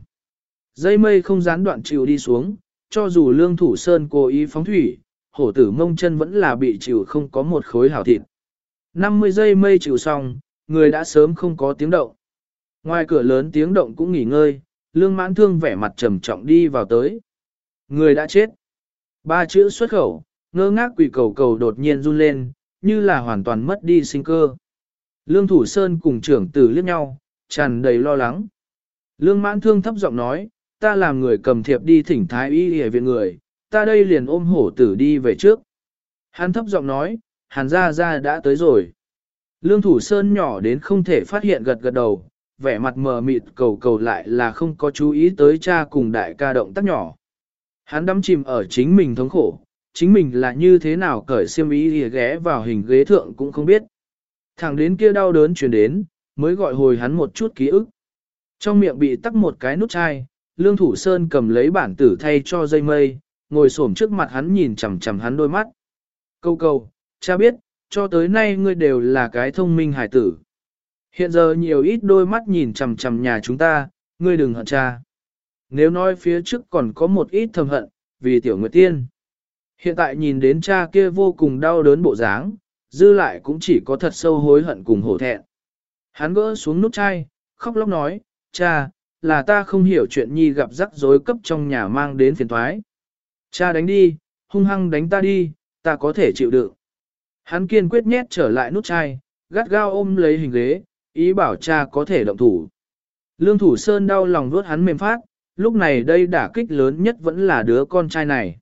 Dây mây không gián đoạn chịu đi xuống, cho dù lương thủ sơn cố ý phóng thủy, hổ tử mông chân vẫn là bị chịu không có một khối hảo thịt. 50 giây mây chịu xong, người đã sớm không có tiếng động. Ngoài cửa lớn tiếng động cũng nghỉ ngơi, lương mãn thương vẻ mặt trầm trọng đi vào tới. Người đã chết. Ba chữ xuất khẩu, ngơ ngác quỷ cầu cầu đột nhiên run lên, như là hoàn toàn mất đi sinh cơ. Lương Thủ Sơn cùng trưởng tử liếc nhau, tràn đầy lo lắng. Lương mãn thương thấp giọng nói, ta làm người cầm thiệp đi thỉnh thái y hề viện người, ta đây liền ôm hổ tử đi về trước. Hắn thấp giọng nói, hàn gia gia đã tới rồi. Lương Thủ Sơn nhỏ đến không thể phát hiện gật gật đầu, vẻ mặt mờ mịt cầu cầu lại là không có chú ý tới cha cùng đại ca động tác nhỏ. Hắn đắm chìm ở chính mình thống khổ, chính mình là như thế nào cởi xiêm ý thì ghé vào hình ghế thượng cũng không biết. Thẳng đến kia đau đớn truyền đến, mới gọi hồi hắn một chút ký ức. Trong miệng bị tắc một cái nút chai, Lương Thủ Sơn cầm lấy bản tử thay cho dây mây, ngồi xổm trước mặt hắn nhìn chằm chằm hắn đôi mắt. Câu câu, cha biết, cho tới nay ngươi đều là cái thông minh hải tử. Hiện giờ nhiều ít đôi mắt nhìn chằm chằm nhà chúng ta, ngươi đừng hận cha. Nếu nói phía trước còn có một ít thầm hận, vì tiểu nguyệt tiên. Hiện tại nhìn đến cha kia vô cùng đau đớn bộ dáng, dư lại cũng chỉ có thật sâu hối hận cùng hổ thẹn. Hắn gỡ xuống nút chai, khóc lóc nói, cha, là ta không hiểu chuyện nhi gặp rắc rối cấp trong nhà mang đến phiền thoái. Cha đánh đi, hung hăng đánh ta đi, ta có thể chịu đựng. Hắn kiên quyết nhét trở lại nút chai, gắt gao ôm lấy hình ghế, ý bảo cha có thể động thủ. Lương Thủ Sơn đau lòng vuốt hắn mềm phát, lúc này đây đả kích lớn nhất vẫn là đứa con trai này.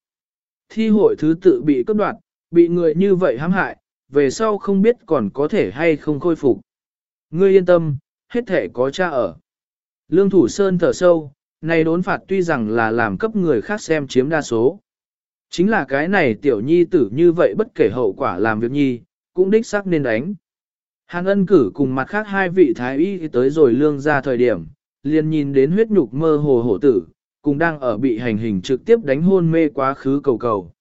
Thi hội thứ tự bị cấp đoạt, bị người như vậy hãm hại, về sau không biết còn có thể hay không khôi phục. Ngươi yên tâm, hết thể có cha ở. Lương Thủ Sơn thở sâu, này đốn phạt tuy rằng là làm cấp người khác xem chiếm đa số. Chính là cái này tiểu nhi tử như vậy bất kể hậu quả làm việc nhi, cũng đích xác nên đánh. Hàn ân cử cùng mặt khác hai vị thái y tới rồi lương ra thời điểm, liền nhìn đến huyết nhục mơ hồ hổ tử, cùng đang ở bị hành hình trực tiếp đánh hôn mê quá khứ cầu cầu.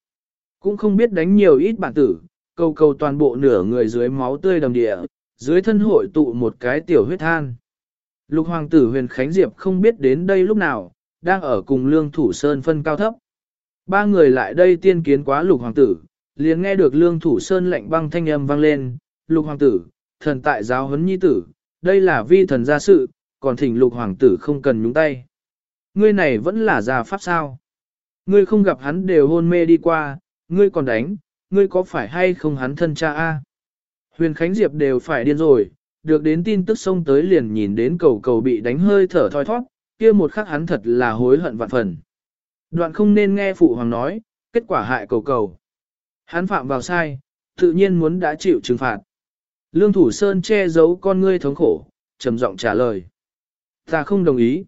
Cũng không biết đánh nhiều ít bản tử, cầu cầu toàn bộ nửa người dưới máu tươi đầm địa, dưới thân hội tụ một cái tiểu huyết than. Lục hoàng tử huyền Khánh Diệp không biết đến đây lúc nào, đang ở cùng lương thủ sơn phân cao thấp. Ba người lại đây tiên kiến quá lục hoàng tử, liền nghe được lương thủ sơn lệnh băng thanh âm vang lên, lục hoàng tử, thần tại giáo huấn nhi tử, đây là vi thần gia sự, còn thỉnh lục hoàng tử không cần nhúng tay. Ngươi này vẫn là gia pháp sao? Ngươi không gặp hắn đều hôn mê đi qua, ngươi còn đánh, ngươi có phải hay không hắn thân cha a? Huyền Khánh Diệp đều phải điên rồi, được đến tin tức xông tới liền nhìn đến cầu cầu bị đánh hơi thở thoi thoát, kia một khắc hắn thật là hối hận vạn phần. Đoạn không nên nghe phụ hoàng nói, kết quả hại cầu cầu. Hắn phạm vào sai, tự nhiên muốn đã chịu trừng phạt. Lương Thủ Sơn che giấu con ngươi thống khổ, trầm giọng trả lời. Ta không đồng ý.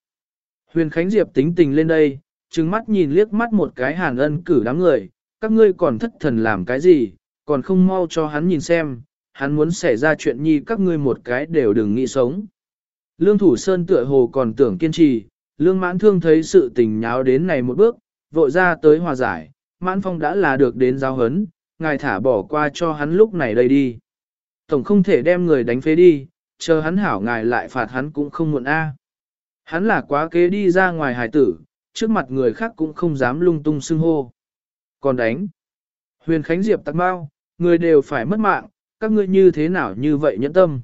Huyền Khánh Diệp tính tình lên đây, trừng mắt nhìn liếc mắt một cái hàn ân cử đám người, các ngươi còn thất thần làm cái gì, còn không mau cho hắn nhìn xem, hắn muốn xảy ra chuyện nhi các ngươi một cái đều đừng nghĩ sống. Lương Thủ Sơn tựa hồ còn tưởng kiên trì, Lương Mãn Thương thấy sự tình nháo đến này một bước, vội ra tới hòa giải, Mãn Phong đã là được đến giao hấn, ngài thả bỏ qua cho hắn lúc này đây đi. Tổng không thể đem người đánh phế đi, chờ hắn hảo ngài lại phạt hắn cũng không muộn a. À. Hắn là quá kế đi ra ngoài hải tử, trước mặt người khác cũng không dám lung tung xưng hô. Còn đánh. Huyền Khánh Diệp tắc bao, người đều phải mất mạng, các ngươi như thế nào như vậy nhẫn tâm.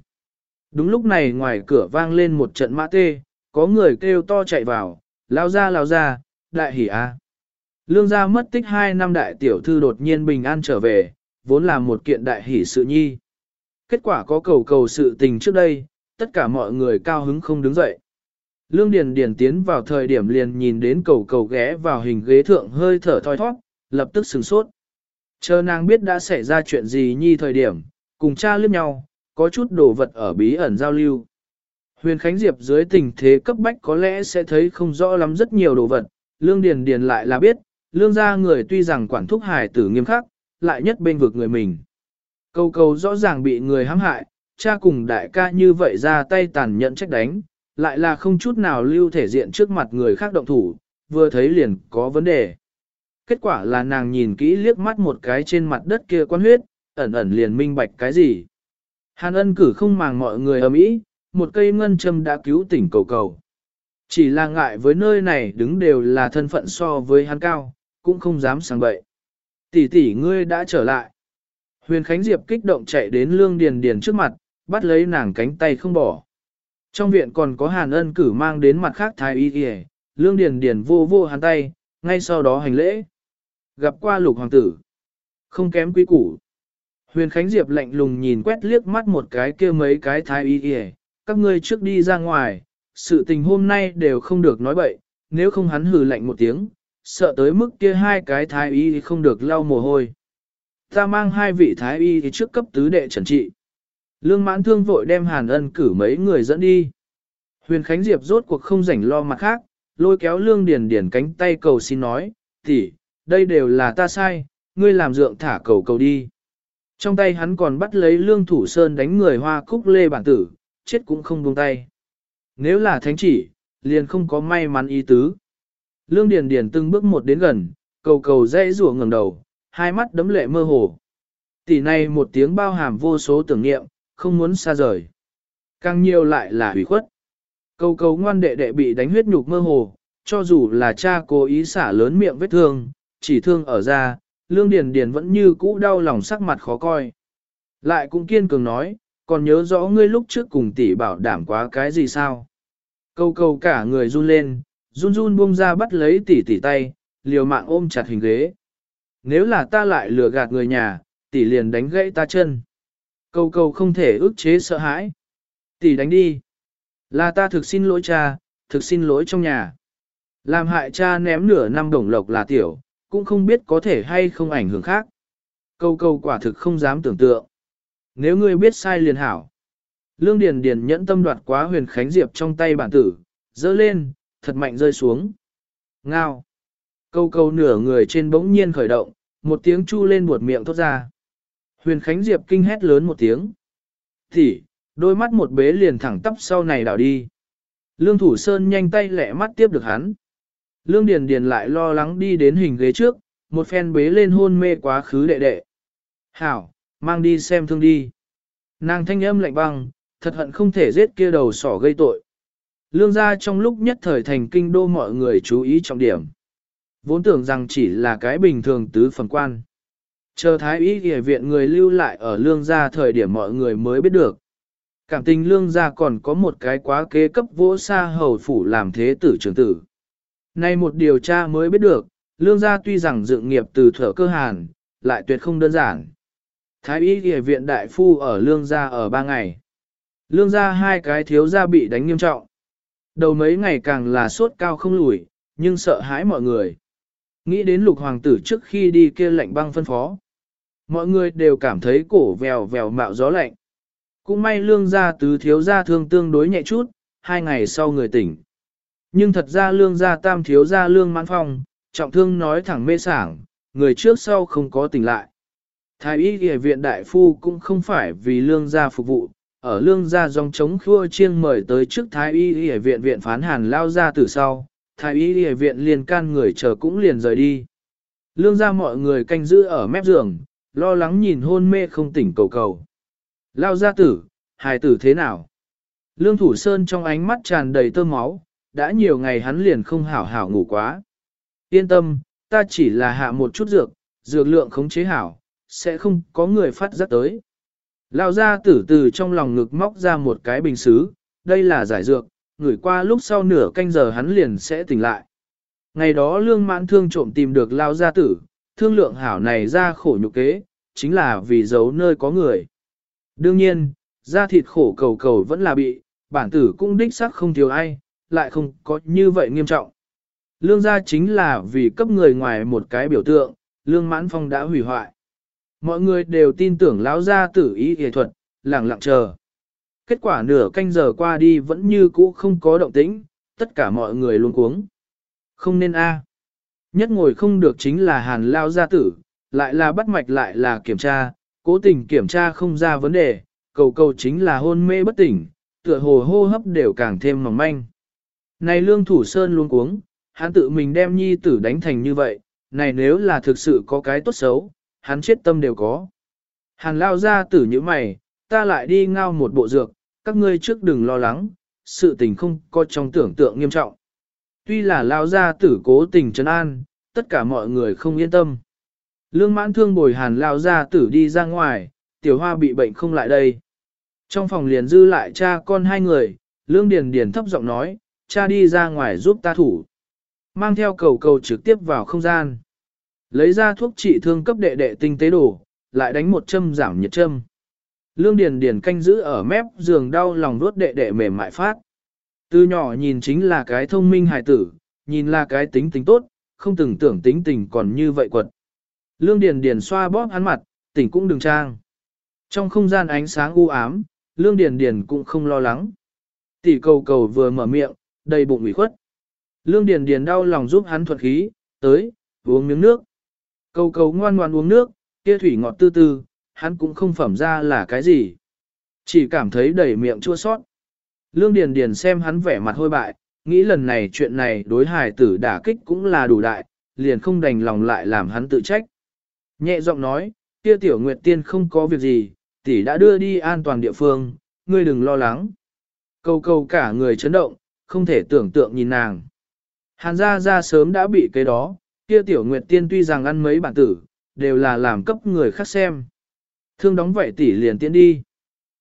Đúng lúc này ngoài cửa vang lên một trận mã tê, có người kêu to chạy vào, lao ra lao ra, đại hỉ a. Lương gia mất tích 2 năm đại tiểu thư đột nhiên bình an trở về, vốn là một kiện đại hỷ sự nhi. Kết quả có cầu cầu sự tình trước đây, tất cả mọi người cao hứng không đứng dậy. Lương Điền Điền tiến vào thời điểm liền nhìn đến cầu cầu ghé vào hình ghế thượng hơi thở thoi thoát, lập tức sừng sốt. Chờ nàng biết đã xảy ra chuyện gì nhi thời điểm, cùng cha liếc nhau, có chút đồ vật ở bí ẩn giao lưu. Huyền Khánh Diệp dưới tình thế cấp bách có lẽ sẽ thấy không rõ lắm rất nhiều đồ vật, Lương Điền Điền lại là biết, lương gia người tuy rằng quản thúc hải tử nghiêm khắc, lại nhất bên vực người mình. Câu câu rõ ràng bị người hãm hại, cha cùng đại ca như vậy ra tay tàn nhẫn trách đánh, lại là không chút nào lưu thể diện trước mặt người khác động thủ, vừa thấy liền có vấn đề. Kết quả là nàng nhìn kỹ liếc mắt một cái trên mặt đất kia quan huyết, ẩn ẩn liền minh bạch cái gì. Hàn ân cử không màng mọi người ở mỹ, một cây ngân châm đã cứu tỉnh cầu cầu. Chỉ là ngại với nơi này đứng đều là thân phận so với hắn cao, cũng không dám sang bậy. Tỷ tỷ ngươi đã trở lại. Huyền Khánh Diệp kích động chạy đến Lương Điền Điền trước mặt, bắt lấy nàng cánh tay không bỏ. Trong viện còn có Hàn Ân cử mang đến mặt khác thái y y, Lương Điền Điền vô vô hắn tay, ngay sau đó hành lễ. Gặp qua lục hoàng tử. Không kém quý củ. Huyền Khánh Diệp lạnh lùng nhìn quét liếc mắt một cái kia mấy cái thái y y, các ngươi trước đi ra ngoài, sự tình hôm nay đều không được nói bậy, nếu không hắn hừ lạnh một tiếng, sợ tới mức kia hai cái thái y không được lau mồ hôi. Ta mang hai vị thái y trước cấp tứ đệ trần trị. Lương mãn thương vội đem hàn ân cử mấy người dẫn đi. Huyền Khánh Diệp rốt cuộc không rảnh lo mặt khác, lôi kéo lương điền điền cánh tay cầu xin nói, tỷ, đây đều là ta sai, ngươi làm dượng thả cầu cầu đi. Trong tay hắn còn bắt lấy lương thủ sơn đánh người hoa cúc lê bản tử, chết cũng không buông tay. Nếu là thánh chỉ, liền không có may mắn ý tứ. Lương Điền Điền từng bước một đến gần, cầu cầu dây rùa ngẩng đầu, hai mắt đấm lệ mơ hồ. Tỷ này một tiếng bao hàm vô số tưởng niệm, không muốn xa rời. Càng nhiều lại là hủy khuất. Cầu cầu ngoan đệ đệ bị đánh huyết nhục mơ hồ, cho dù là cha cố ý xả lớn miệng vết thương, chỉ thương ở da, Lương Điền Điền vẫn như cũ đau lòng sắc mặt khó coi. Lại cũng kiên cường nói, còn nhớ rõ ngươi lúc trước cùng tỷ bảo đảm quá cái gì sao? Câu câu cả người run lên, run run buông ra bắt lấy tỷ tỷ tay, liều mạng ôm chặt hình ghế. Nếu là ta lại lừa gạt người nhà, tỷ liền đánh gãy ta chân. Câu câu không thể ức chế sợ hãi. Tỷ đánh đi. Là ta thực xin lỗi cha, thực xin lỗi trong nhà. Làm hại cha ném nửa năm đồng lộc là tiểu, cũng không biết có thể hay không ảnh hưởng khác. Câu câu quả thực không dám tưởng tượng. Nếu ngươi biết sai liền hảo. Lương Điền Điền nhẫn tâm đoạt quá huyền khánh diệp trong tay bản tử, dơ lên, thật mạnh rơi xuống. Ngao. Câu câu nửa người trên bỗng nhiên khởi động, một tiếng chu lên buột miệng thốt ra. Huyền Khánh Diệp kinh hét lớn một tiếng. Thì, đôi mắt một bế liền thẳng tắp sau này đảo đi. Lương Thủ Sơn nhanh tay lẹ mắt tiếp được hắn. Lương Điền Điền lại lo lắng đi đến hình ghế trước, một phen bế lên hôn mê quá khứ đệ đệ. Hảo, mang đi xem thương đi. Nàng thanh âm lạnh băng, thật hận không thể giết kia đầu sỏ gây tội. Lương gia trong lúc nhất thời thành kinh đô mọi người chú ý trọng điểm. Vốn tưởng rằng chỉ là cái bình thường tứ phần quan. Chờ thái y y viện người lưu lại ở lương gia thời điểm mọi người mới biết được. Cảm tình lương gia còn có một cái quá kế cấp vỗ xa hầu phủ làm thế tử trưởng tử. Nay một điều tra mới biết được, lương gia tuy rằng dựng nghiệp từ thở cơ hàn, lại tuyệt không đơn giản. Thái y địa viện đại phu ở lương gia ở ba ngày. Lương gia hai cái thiếu gia bị đánh nghiêm trọng. Đầu mấy ngày càng là sốt cao không lùi, nhưng sợ hãi mọi người. Nghĩ đến lục hoàng tử trước khi đi kia lạnh băng phân phó. Mọi người đều cảm thấy cổ vèo vèo mạo gió lạnh. Cũng may lương gia tứ thiếu gia thương tương đối nhẹ chút, hai ngày sau người tỉnh. Nhưng thật ra lương gia tam thiếu gia lương mãn phong, trọng thương nói thẳng mê sảng, người trước sau không có tỉnh lại. Thái y y viện đại phu cũng không phải vì lương gia phục vụ, ở lương gia dòng chống khua chiêng mời tới trước thái y y viện viện phán hàn lao ra từ sau, thái y y viện liền can người chờ cũng liền rời đi. Lương gia mọi người canh giữ ở mép giường, lo lắng nhìn hôn mê không tỉnh cầu cầu. Lao gia tử, hài tử thế nào? Lương Thủ Sơn trong ánh mắt tràn đầy tơ máu, đã nhiều ngày hắn liền không hảo hảo ngủ quá. Yên tâm, ta chỉ là hạ một chút dược, dược lượng khống chế hảo, sẽ không có người phát giác tới. Lao gia tử từ trong lòng ngực móc ra một cái bình xứ, đây là giải dược, ngửi qua lúc sau nửa canh giờ hắn liền sẽ tỉnh lại. Ngày đó lương mãn thương trộm tìm được lao gia tử, thương lượng hảo này ra khổ nhục kế, chính là vì giấu nơi có người. Đương nhiên, da thịt khổ cầu cầu vẫn là bị, bản tử cũng đích xác không thiếu ai, lại không có như vậy nghiêm trọng. Lương gia chính là vì cấp người ngoài một cái biểu tượng, lương mãn phong đã hủy hoại. Mọi người đều tin tưởng lão gia tử ý y thuật, lặng lặng chờ. Kết quả nửa canh giờ qua đi vẫn như cũ không có động tĩnh, tất cả mọi người luôn cuống. Không nên a. Nhất ngồi không được chính là hàn lao gia tử, lại là bắt mạch lại là kiểm tra, cố tình kiểm tra không ra vấn đề, cầu cầu chính là hôn mê bất tỉnh, tựa hồ hô hấp đều càng thêm mỏng manh. Này lương thủ sơn luôn cuống, hắn tự mình đem nhi tử đánh thành như vậy, này nếu là thực sự có cái tốt xấu, hắn chết tâm đều có. Hàn lao ra tử như mày, ta lại đi ngao một bộ dược, các ngươi trước đừng lo lắng, sự tình không có trong tưởng tượng nghiêm trọng. Tuy là lao ra tử cố tình trấn an, tất cả mọi người không yên tâm. Lương mãn thương bồi hàn lao ra tử đi ra ngoài, tiểu hoa bị bệnh không lại đây. Trong phòng liền dư lại cha con hai người, lương điền điền thấp giọng nói, cha đi ra ngoài giúp ta thủ. Mang theo cầu cầu trực tiếp vào không gian. Lấy ra thuốc trị thương cấp đệ đệ tinh tế đổ, lại đánh một châm giảm nhiệt châm. Lương Điền Điền canh giữ ở mép giường đau lòng vuốt đệ đệ mềm mại phát. Từ nhỏ nhìn chính là cái thông minh hài tử, nhìn là cái tính tính tốt, không từng tưởng tính tình còn như vậy quật. Lương Điền Điền xoa bóp hắn mặt, tỉnh cũng đừng trang. Trong không gian ánh sáng u ám, Lương Điền Điền cũng không lo lắng. Tỷ cầu cầu vừa mở miệng, đầy bụng ủy khuất. Lương Điền Điền đau lòng giúp hắn thuận khí, tới, uống miếng nước. Cầu cầu ngoan ngoan uống nước, kia thủy ngọt tư tư, hắn cũng không phẩm ra là cái gì. Chỉ cảm thấy đầy miệng chua sót. Lương Điền Điền xem hắn vẻ mặt hôi bại, nghĩ lần này chuyện này đối hài tử đả kích cũng là đủ đại, liền không đành lòng lại làm hắn tự trách. Nhẹ giọng nói, kia tiểu nguyệt tiên không có việc gì, tỷ đã đưa đi an toàn địa phương, ngươi đừng lo lắng. Cầu cầu cả người chấn động, không thể tưởng tượng nhìn nàng. Hàn gia gia sớm đã bị cái đó, kia tiểu nguyệt tiên tuy rằng ăn mấy bản tử, đều là làm cấp người khác xem. Thương đóng vậy tỷ liền tiến đi.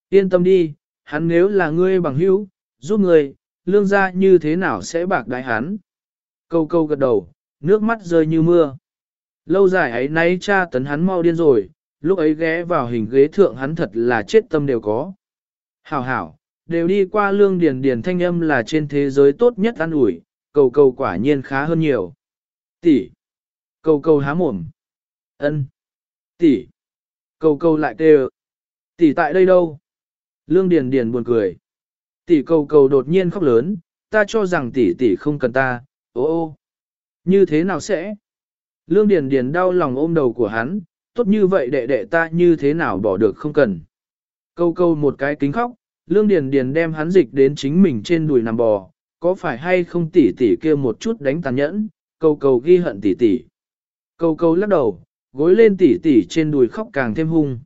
Yên tâm đi, hắn nếu là ngươi bằng hữu, giúp ngươi, lương gia như thế nào sẽ bạc đại hắn. Câu câu gật đầu, nước mắt rơi như mưa. Lâu dài ấy nay cha tấn hắn mau điên rồi, lúc ấy ghé vào hình ghế thượng hắn thật là chết tâm đều có. Hảo hảo, đều đi qua lương điền điền thanh âm là trên thế giới tốt nhất ăn ủi, cầu cầu quả nhiên khá hơn nhiều. Tỷ. Cầu cầu há mồm. Ân. Tỷ. Cầu cầu lại kêu. Tỷ tại đây đâu? Lương Điền Điền buồn cười. Tỷ cầu cầu đột nhiên khóc lớn, ta cho rằng tỷ tỷ không cần ta, ô ô. Như thế nào sẽ? Lương Điền Điền đau lòng ôm đầu của hắn, tốt như vậy đệ đệ ta như thế nào bỏ được không cần. Câu câu một cái kính khóc, Lương Điền Điền đem hắn dịch đến chính mình trên đùi nằm bò, có phải hay không tỷ tỷ kia một chút đánh tàn nhẫn, cầu cầu ghi hận tỷ tỷ. cầu cầu lắc đầu, gối lên tỷ tỷ trên đùi khóc càng thêm hung.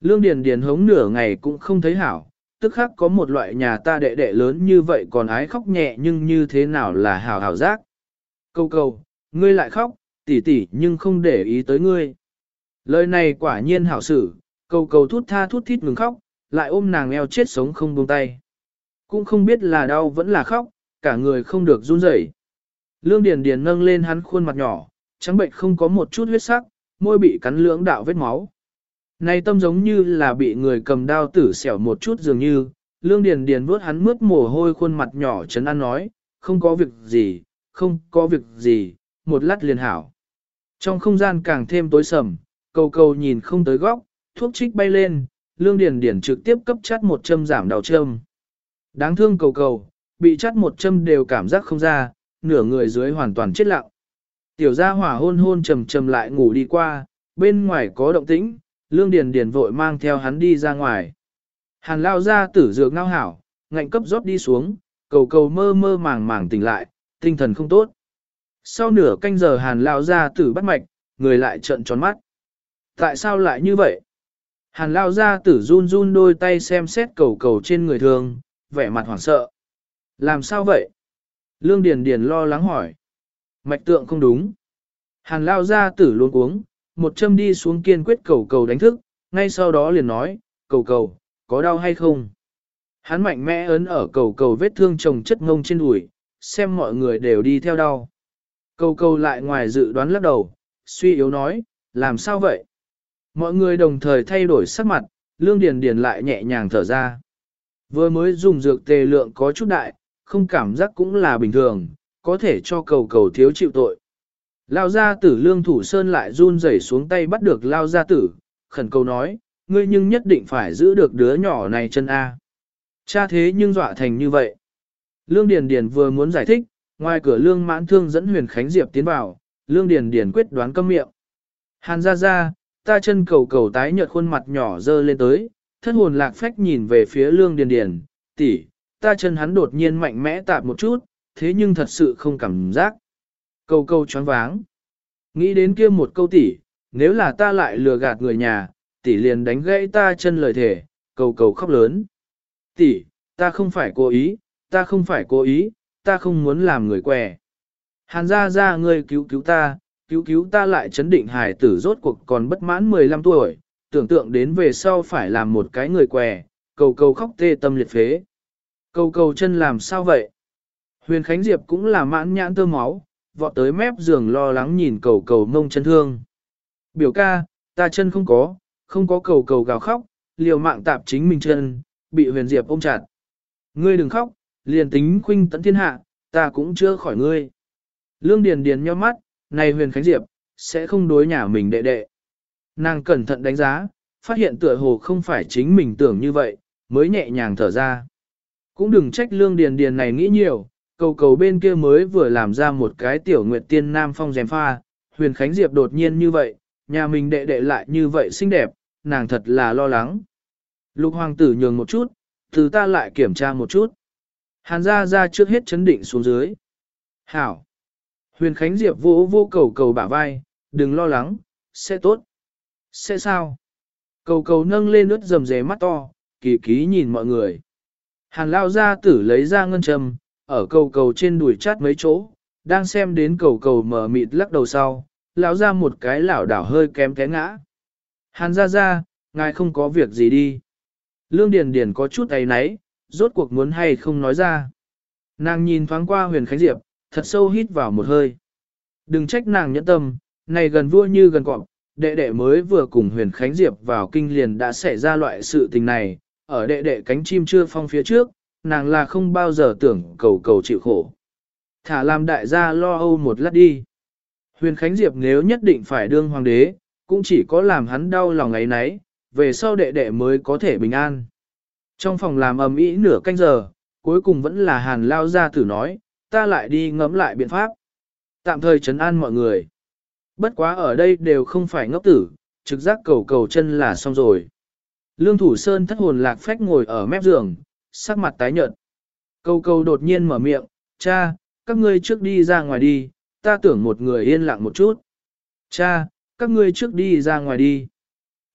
Lương Điền Điền hống nửa ngày cũng không thấy hảo, tức khắc có một loại nhà ta đệ đệ lớn như vậy còn ái khóc nhẹ nhưng như thế nào là hảo hảo giác. cầu cầu, ngươi lại khóc, tỷ tỷ nhưng không để ý tới ngươi. Lời này quả nhiên hảo xử, cầu cầu thút tha thút thít ngừng khóc, lại ôm nàng eo chết sống không buông tay. Cũng không biết là đau vẫn là khóc, cả người không được run rẩy. Lương Điền Điền nâng lên hắn khuôn mặt nhỏ, trắng bệnh không có một chút huyết sắc, môi bị cắn lưỡng đạo vết máu. Này tâm giống như là bị người cầm đao tử xẻo một chút dường như, Lương Điền Điền vớt hắn mướt mồ hôi khuôn mặt nhỏ chấn an nói, không có việc gì, không có việc gì, một lát liền hảo. Trong không gian càng thêm tối sầm, cầu cầu nhìn không tới góc, thuốc trích bay lên, Lương Điền Điền trực tiếp cấp chắt một châm giảm đau châm. Đáng thương cầu cầu, bị chắt một châm đều cảm giác không ra, nửa người dưới hoàn toàn chết lặng. Tiểu gia hỏa hôn hôn trầm trầm lại ngủ đi qua, bên ngoài có động tĩnh, lương điền điền vội mang theo hắn đi ra ngoài. Hàn lao ra tử dược ngao hảo, ngạnh cấp rót đi xuống, cầu cầu mơ mơ màng màng tỉnh lại, tinh thần không tốt. Sau nửa canh giờ hàn lao ra tử bắt mạch, người lại trợn tròn mắt. Tại sao lại như vậy? Hàn lao ra tử run run đôi tay xem xét cầu cầu trên người thường, vẻ mặt hoảng sợ. Làm sao vậy? Lương Điền Điền lo lắng hỏi. Mạch tượng không đúng. Hàn lao ra tử luôn uống, một châm đi xuống kiên quyết cầu cầu đánh thức, ngay sau đó liền nói, cầu cầu, có đau hay không? Hắn mạnh mẽ ấn ở cầu cầu vết thương chồng chất ngông trên đùi, xem mọi người đều đi theo đau. Cầu cầu lại ngoài dự đoán lắc đầu, suy yếu nói, làm sao vậy? Mọi người đồng thời thay đổi sắc mặt, lương điền điền lại nhẹ nhàng thở ra. Vừa mới dùng dược tề lượng có chút đại, không cảm giác cũng là bình thường, có thể cho cầu cầu thiếu chịu tội. Lao gia tử lương thủ sơn lại run rẩy xuống tay bắt được lao gia tử, khẩn cầu nói, ngươi nhưng nhất định phải giữ được đứa nhỏ này chân A. Cha thế nhưng dọa thành như vậy. Lương Điền Điền vừa muốn giải thích, ngoài cửa Lương Mãn Thương dẫn Huyền Khánh Diệp tiến vào, Lương Điền Điền quyết đoán câm miệng. Hàn ra ra, ta chân cầu cầu tái nhợt khuôn mặt nhỏ dơ lên tới, thất hồn lạc phách nhìn về phía Lương Điền Điền, tỷ, ta chân hắn đột nhiên mạnh mẽ tạp một chút, thế nhưng thật sự không cảm giác. Cầu cầu choáng váng. Nghĩ đến kia một câu tỷ, nếu là ta lại lừa gạt người nhà, tỷ liền đánh gãy ta chân lời thể, cầu cầu khóc lớn. Tỷ, ta không phải cố ý, ta không phải cố ý, ta không muốn làm người què. Hàn ra ra ngươi cứu cứu ta, cứu cứu ta lại chấn định hài tử rốt cuộc còn bất mãn 15 tuổi, tưởng tượng đến về sau phải làm một cái người què, cầu cầu khóc tê tâm liệt phế. Cầu cầu chân làm sao vậy? Huyền Khánh Diệp cũng là mãn nhãn tơ máu, vọt tới mép giường lo lắng nhìn cầu cầu mông chân thương. Biểu ca, ta chân không có, không có cầu cầu gào khóc, liều mạng tạp chính mình chân, bị huyền diệp ôm chặt. Ngươi đừng khóc, liền tính khuynh tận thiên hạ, ta cũng chưa khỏi ngươi. Lương Điền Điền nhíu mắt, này huyền khánh diệp, sẽ không đối nhà mình đệ đệ. Nàng cẩn thận đánh giá, phát hiện tựa hồ không phải chính mình tưởng như vậy, mới nhẹ nhàng thở ra. Cũng đừng trách Lương Điền Điền này nghĩ nhiều, cầu cầu bên kia mới vừa làm ra một cái tiểu nguyệt tiên nam phong dèm pha, huyền khánh diệp đột nhiên như vậy, nhà mình đệ đệ lại như vậy xinh đẹp, nàng thật là lo lắng. Lục hoàng tử nhường một chút, từ ta lại kiểm tra một chút. Hàn ra ra trước hết chấn định xuống dưới. Hảo. Huyền Khánh Diệp vỗ vô cầu cầu bả vai, đừng lo lắng, sẽ tốt. Sẽ sao? Cầu cầu nâng lên ướt dầm dề mắt to, kỳ ký nhìn mọi người. Hàn lao ra tử lấy ra ngân châm, ở cầu cầu trên đùi chát mấy chỗ, đang xem đến cầu cầu mở mịt lắc đầu sau, lão ra một cái lảo đảo hơi kém té ngã. Hàn ra ra, ngài không có việc gì đi. Lương Điền Điền có chút ấy náy, rốt cuộc muốn hay không nói ra. Nàng nhìn thoáng qua huyền khánh diệp, thật sâu hít vào một hơi. Đừng trách nàng nhẫn tâm, này gần vua như gần cọp, đệ đệ mới vừa cùng huyền khánh diệp vào kinh liền đã xảy ra loại sự tình này, ở đệ đệ cánh chim chưa phong phía trước, nàng là không bao giờ tưởng cầu cầu chịu khổ. Thả làm đại gia lo âu một lát đi. Huyền Khánh Diệp nếu nhất định phải đương hoàng đế, cũng chỉ có làm hắn đau lòng ấy nấy, về sau đệ đệ mới có thể bình an. Trong phòng làm ầm ĩ nửa canh giờ, cuối cùng vẫn là hàn lao ra tử nói, ta lại đi ngẫm lại biện pháp. Tạm thời trấn an mọi người. Bất quá ở đây đều không phải ngốc tử, trực giác cầu cầu chân là xong rồi. Lương Thủ Sơn thất hồn lạc phách ngồi ở mép giường, sắc mặt tái nhợt. Cầu cầu đột nhiên mở miệng, cha, các ngươi trước đi ra ngoài đi, ta tưởng một người yên lặng một chút. Cha, các ngươi trước đi ra ngoài đi.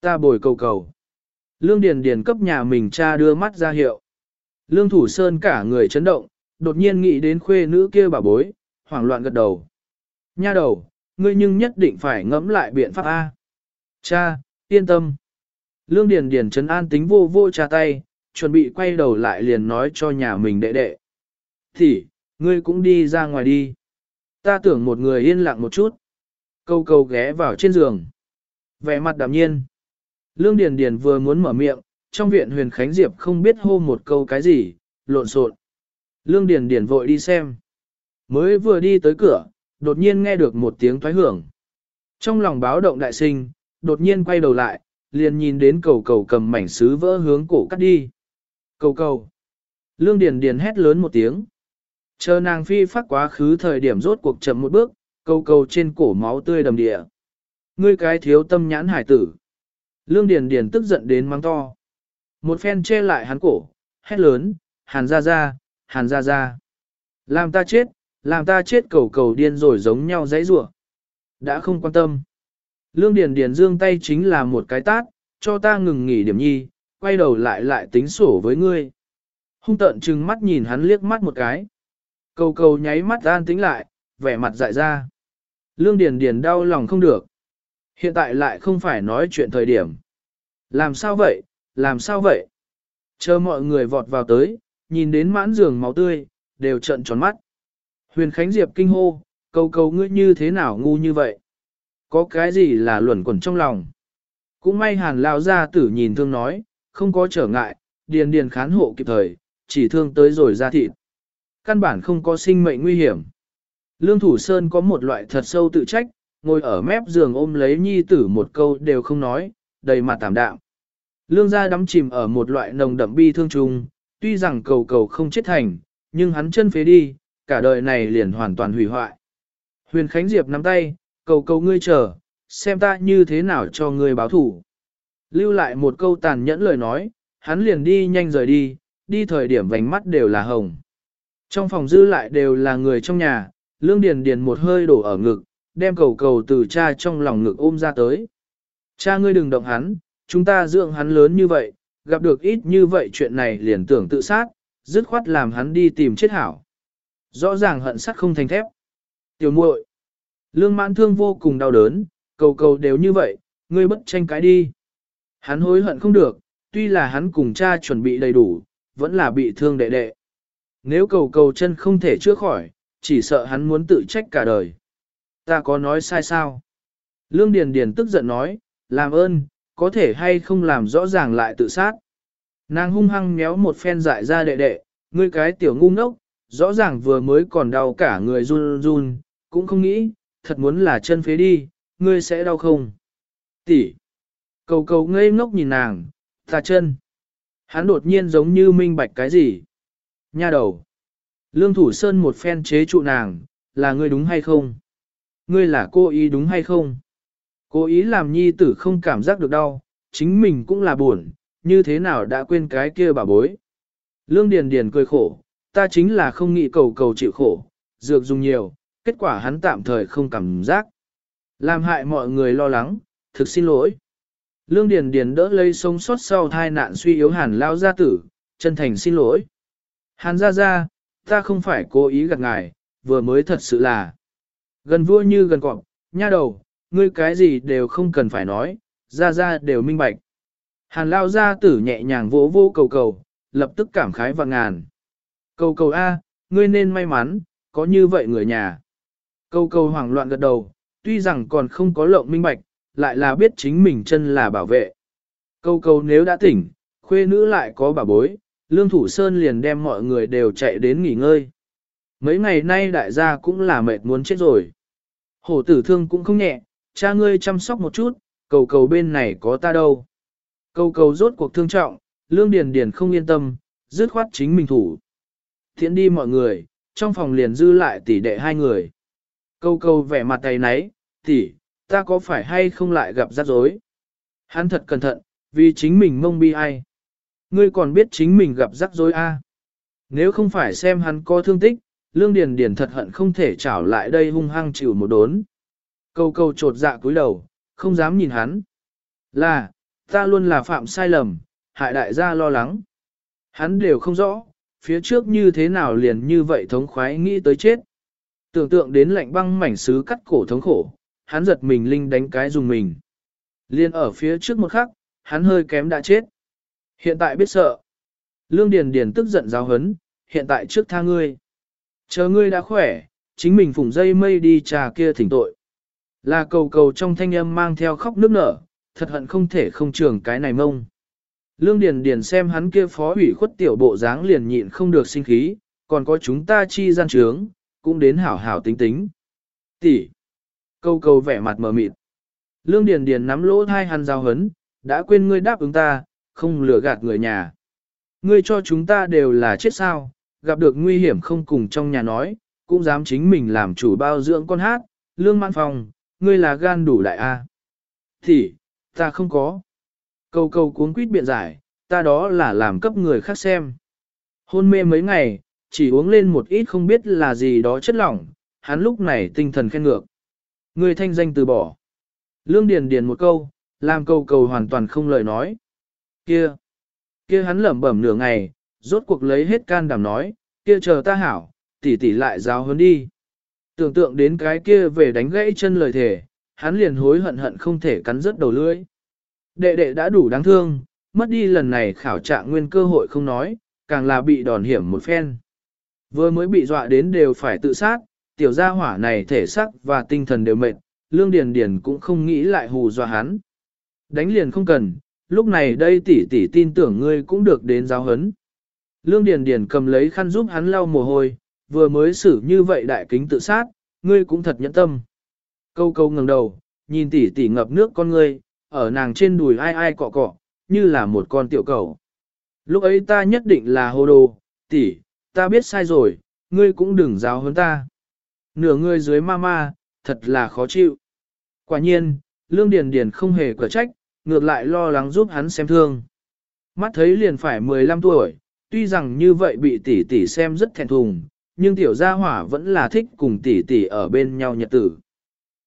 Ta bồi cầu cầu. Lương Điền Điền cấp nhà mình cha đưa mắt ra hiệu. Lương Thủ Sơn cả người chấn động, đột nhiên nghĩ đến khuê nữ kia bà bối, hoảng loạn gật đầu. Nha đầu, ngươi nhưng nhất định phải ngẫm lại biện pháp A. Cha, yên tâm. Lương Điền Điền chấn an tính vô vô cha tay, chuẩn bị quay đầu lại liền nói cho nhà mình đệ đệ. Thì, ngươi cũng đi ra ngoài đi. Ta tưởng một người yên lặng một chút. Câu câu ghé vào trên giường. Vẻ mặt đạm nhiên. Lương Điền Điền vừa muốn mở miệng, trong viện huyền Khánh Diệp không biết hô một câu cái gì, lộn xộn. Lương Điền Điền vội đi xem. Mới vừa đi tới cửa, đột nhiên nghe được một tiếng thoái hưởng. Trong lòng báo động đại sinh, đột nhiên quay đầu lại, liền nhìn đến cầu cầu cầm mảnh sứ vỡ hướng cổ cắt đi. Cầu cầu. Lương Điền Điền hét lớn một tiếng. Chờ nàng phi phát quá khứ thời điểm rốt cuộc chậm một bước, cầu cầu trên cổ máu tươi đầm địa. Ngươi cái thiếu tâm nhãn hải tử. Lương Điền Điền tức giận đến mang to. Một phen che lại hắn cổ, hét lớn, hàn ra ra, hàn ra ra. Làm ta chết, làm ta chết cầu cầu điên rồi giống nhau dãy rủa. Đã không quan tâm. Lương Điền Điền dương tay chính là một cái tát, cho ta ngừng nghỉ điểm nhi, quay đầu lại lại tính sổ với ngươi. Hung tợn trừng mắt nhìn hắn liếc mắt một cái. Cầu cầu nháy mắt an tính lại, vẻ mặt dại ra. Lương Điền Điền đau lòng không được. Hiện tại lại không phải nói chuyện thời điểm. Làm sao vậy, làm sao vậy? Chờ mọi người vọt vào tới, nhìn đến mãn giường máu tươi, đều trợn tròn mắt. Huyền Khánh Diệp kinh hô, Cầu cầu ngươi như thế nào ngu như vậy? Có cái gì là luẩn quẩn trong lòng? Cũng may hàn lao ra tử nhìn thương nói, không có trở ngại, điền điền khán hộ kịp thời, chỉ thương tới rồi ra thịt. Căn bản không có sinh mệnh nguy hiểm. Lương Thủ Sơn có một loại thật sâu tự trách, ngồi ở mép giường ôm lấy nhi tử một câu đều không nói, đầy mặt tạm đạm. Lương gia đắm chìm ở một loại nồng đậm bi thương chung, tuy rằng cầu cầu không chết thành, nhưng hắn chân phế đi, cả đời này liền hoàn toàn hủy hoại. Huyền Khánh Diệp nắm tay, cầu cầu ngươi chờ, xem ta như thế nào cho ngươi báo thủ. Lưu lại một câu tàn nhẫn lời nói, hắn liền đi nhanh rời đi, đi thời điểm vành mắt đều là hồng. Trong phòng dư lại đều là người trong nhà, lương điền điền một hơi đổ ở ngực, đem cầu cầu từ cha trong lòng ngực ôm ra tới. Cha ngươi đừng động hắn, chúng ta dưỡng hắn lớn như vậy, gặp được ít như vậy chuyện này liền tưởng tự sát, dứt khoát làm hắn đi tìm chết hảo. Rõ ràng hận sắt không thành thép. Tiểu muội, lương mãn thương vô cùng đau đớn, cầu cầu đều như vậy, ngươi bất tranh cãi đi. Hắn hối hận không được, tuy là hắn cùng cha chuẩn bị đầy đủ, vẫn là bị thương đệ đệ. Nếu cầu cầu chân không thể chữa khỏi, chỉ sợ hắn muốn tự trách cả đời. Ta có nói sai sao? Lương Điền Điền tức giận nói, làm ơn, có thể hay không làm rõ ràng lại tự sát. Nàng hung hăng méo một phen dại ra đệ đệ, ngươi cái tiểu ngu ngốc, rõ ràng vừa mới còn đau cả người run run, cũng không nghĩ, thật muốn là chân phế đi, ngươi sẽ đau không? Tỷ. Cầu cầu ngây ngốc nhìn nàng, ta chân. Hắn đột nhiên giống như minh bạch cái gì? Nha đầu. Lương Thủ Sơn một phen chế trụ nàng, là ngươi đúng hay không? Ngươi là cô ý đúng hay không? Cố ý làm nhi tử không cảm giác được đau, chính mình cũng là buồn, như thế nào đã quên cái kia bà bối. Lương Điền Điền cười khổ, ta chính là không nghĩ cầu cầu chịu khổ, dược dùng nhiều, kết quả hắn tạm thời không cảm giác. Làm hại mọi người lo lắng, thực xin lỗi. Lương Điền Điền đỡ lấy sống sót sau tai nạn suy yếu hàn lao gia tử, chân thành xin lỗi. Hàn gia gia, ta không phải cố ý gạt ngài, vừa mới thật sự là. Gần vua như gần cọp, nha đầu, ngươi cái gì đều không cần phải nói, ra ra đều minh bạch. Hàn lao gia tử nhẹ nhàng vỗ vô cầu cầu, lập tức cảm khái và ngàn. Cầu cầu A, ngươi nên may mắn, có như vậy người nhà. Cầu cầu hoảng loạn gật đầu, tuy rằng còn không có lộng minh bạch, lại là biết chính mình chân là bảo vệ. Cầu cầu nếu đã tỉnh, khuê nữ lại có bà bối, Lương Thủ Sơn liền đem mọi người đều chạy đến nghỉ ngơi. Mấy ngày nay đại gia cũng là mệt muốn chết rồi. Hổ tử thương cũng không nhẹ, cha ngươi chăm sóc một chút, cầu cầu bên này có ta đâu. Cầu cầu rốt cuộc thương trọng, Lương Điền Điền không yên tâm, dứt khoát chính mình thủ. Thiện đi mọi người, trong phòng liền dư lại tỷ đệ hai người. Cầu cầu vẻ mặt tay nấy, tỷ, ta có phải hay không lại gặp rắc rối? Hắn thật cẩn thận, vì chính mình mông bi ai. Ngươi còn biết chính mình gặp rắc rối a? À? Nếu không phải xem hắn có thương tích, Lương Điền Điền thật hận không thể trảo lại đây hung hăng chịu một đốn. Câu câu trột dạ cúi đầu, không dám nhìn hắn. Là, ta luôn là phạm sai lầm, hại đại gia lo lắng. Hắn đều không rõ, phía trước như thế nào liền như vậy thống khoái nghĩ tới chết. Tưởng tượng đến lạnh băng mảnh sứ cắt cổ thống khổ, hắn giật mình linh đánh cái dùng mình. Liên ở phía trước một khắc, hắn hơi kém đã chết. Hiện tại biết sợ. Lương Điền Điền tức giận giáo hấn, hiện tại trước tha ngươi. Chờ ngươi đã khỏe, chính mình phủng dây mây đi trà kia thỉnh tội. Là cầu cầu trong thanh âm mang theo khóc nước nở, thật hận không thể không trường cái này mông. Lương Điền Điền xem hắn kia phó ủy khuất tiểu bộ dáng liền nhịn không được sinh khí, còn có chúng ta chi gian trướng, cũng đến hảo hảo tính tính. Tỷ. Câu câu vẻ mặt mờ mịt. Lương Điền Điền nắm lỗ thai hắn giao hấn, đã quên ngươi đáp ứng ta, không lừa gạt người nhà. Ngươi cho chúng ta đều là chết sao, gặp được nguy hiểm không cùng trong nhà nói, cũng dám chính mình làm chủ bao dưỡng con hát, lương man phòng, ngươi là gan đủ đại a. Thì, ta không có. Câu câu cuốn quýt biện giải, ta đó là làm cấp người khác xem. Hôn mê mấy ngày, chỉ uống lên một ít không biết là gì đó chất lỏng, hắn lúc này tinh thần khen ngược. Người thanh danh từ bỏ. Lương Điền Điền một câu, làm câu cầu hoàn toàn không lời nói. Kia, kia hắn lẩm bẩm nửa ngày, rốt cuộc lấy hết can đảm nói, kia chờ ta hảo, tỷ tỷ lại giáo hơn đi. Tưởng tượng đến cái kia về đánh gãy chân lời thể, hắn liền hối hận hận không thể cắn rớt đầu lưỡi. Đệ đệ đã đủ đáng thương, mất đi lần này khảo trạng nguyên cơ hội không nói, càng là bị đòn hiểm một phen. Vừa mới bị dọa đến đều phải tự sát, tiểu gia hỏa này thể xác và tinh thần đều mệt, lương điền điền cũng không nghĩ lại hù dọa hắn. Đánh liền không cần, lúc này đây tỷ tỷ tin tưởng ngươi cũng được đến giáo huấn. Lương Điền Điền cầm lấy khăn giúp hắn lau mồ hôi, vừa mới xử như vậy đại kính tự sát, ngươi cũng thật nhẫn tâm. Câu câu ngẩng đầu, nhìn tỷ tỷ ngập nước con ngươi, ở nàng trên đùi ai ai cọ cọ, như là một con tiểu cầu. Lúc ấy ta nhất định là hồ đồ, tỷ, ta biết sai rồi, ngươi cũng đừng giáo hơn ta. Nửa ngươi dưới ma ma thật là khó chịu. Quả nhiên, Lương Điền Điền không hề cửa trách, ngược lại lo lắng giúp hắn xem thương. Mắt thấy liền phải 15 tuổi, tuy rằng như vậy bị tỷ tỷ xem rất thẹn thùng, nhưng tiểu gia hỏa vẫn là thích cùng tỷ tỷ ở bên nhau nhật tử.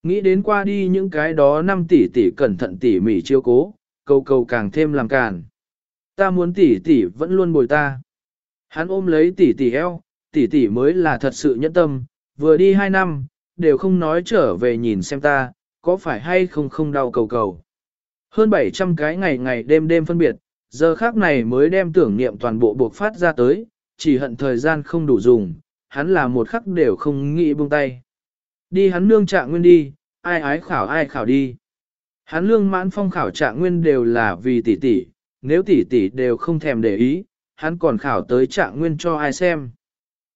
Nghĩ đến qua đi những cái đó năm tỷ tỷ cẩn thận tỉ mỉ chiêu cố, câu câu càng thêm làm càn. Ta muốn tỷ tỷ vẫn luôn bồi ta. Hắn ôm lấy tỷ tỷ eo, tỷ tỷ mới là thật sự nhẫn tâm, vừa đi hai năm, đều không nói trở về nhìn xem ta, có phải hay không không đau cầu cầu. Hơn 700 cái ngày ngày đêm đêm phân biệt, giờ khác này mới đem tưởng niệm toàn bộ buộc phát ra tới, chỉ hận thời gian không đủ dùng, hắn là một khắc đều không nghĩ buông tay. Đi hắn nương trạng nguyên đi, ai ái khảo ai khảo đi. Hắn lương mãn phong khảo trạng nguyên đều là vì tỷ tỷ, nếu tỷ tỷ đều không thèm để ý, hắn còn khảo tới trạng nguyên cho ai xem.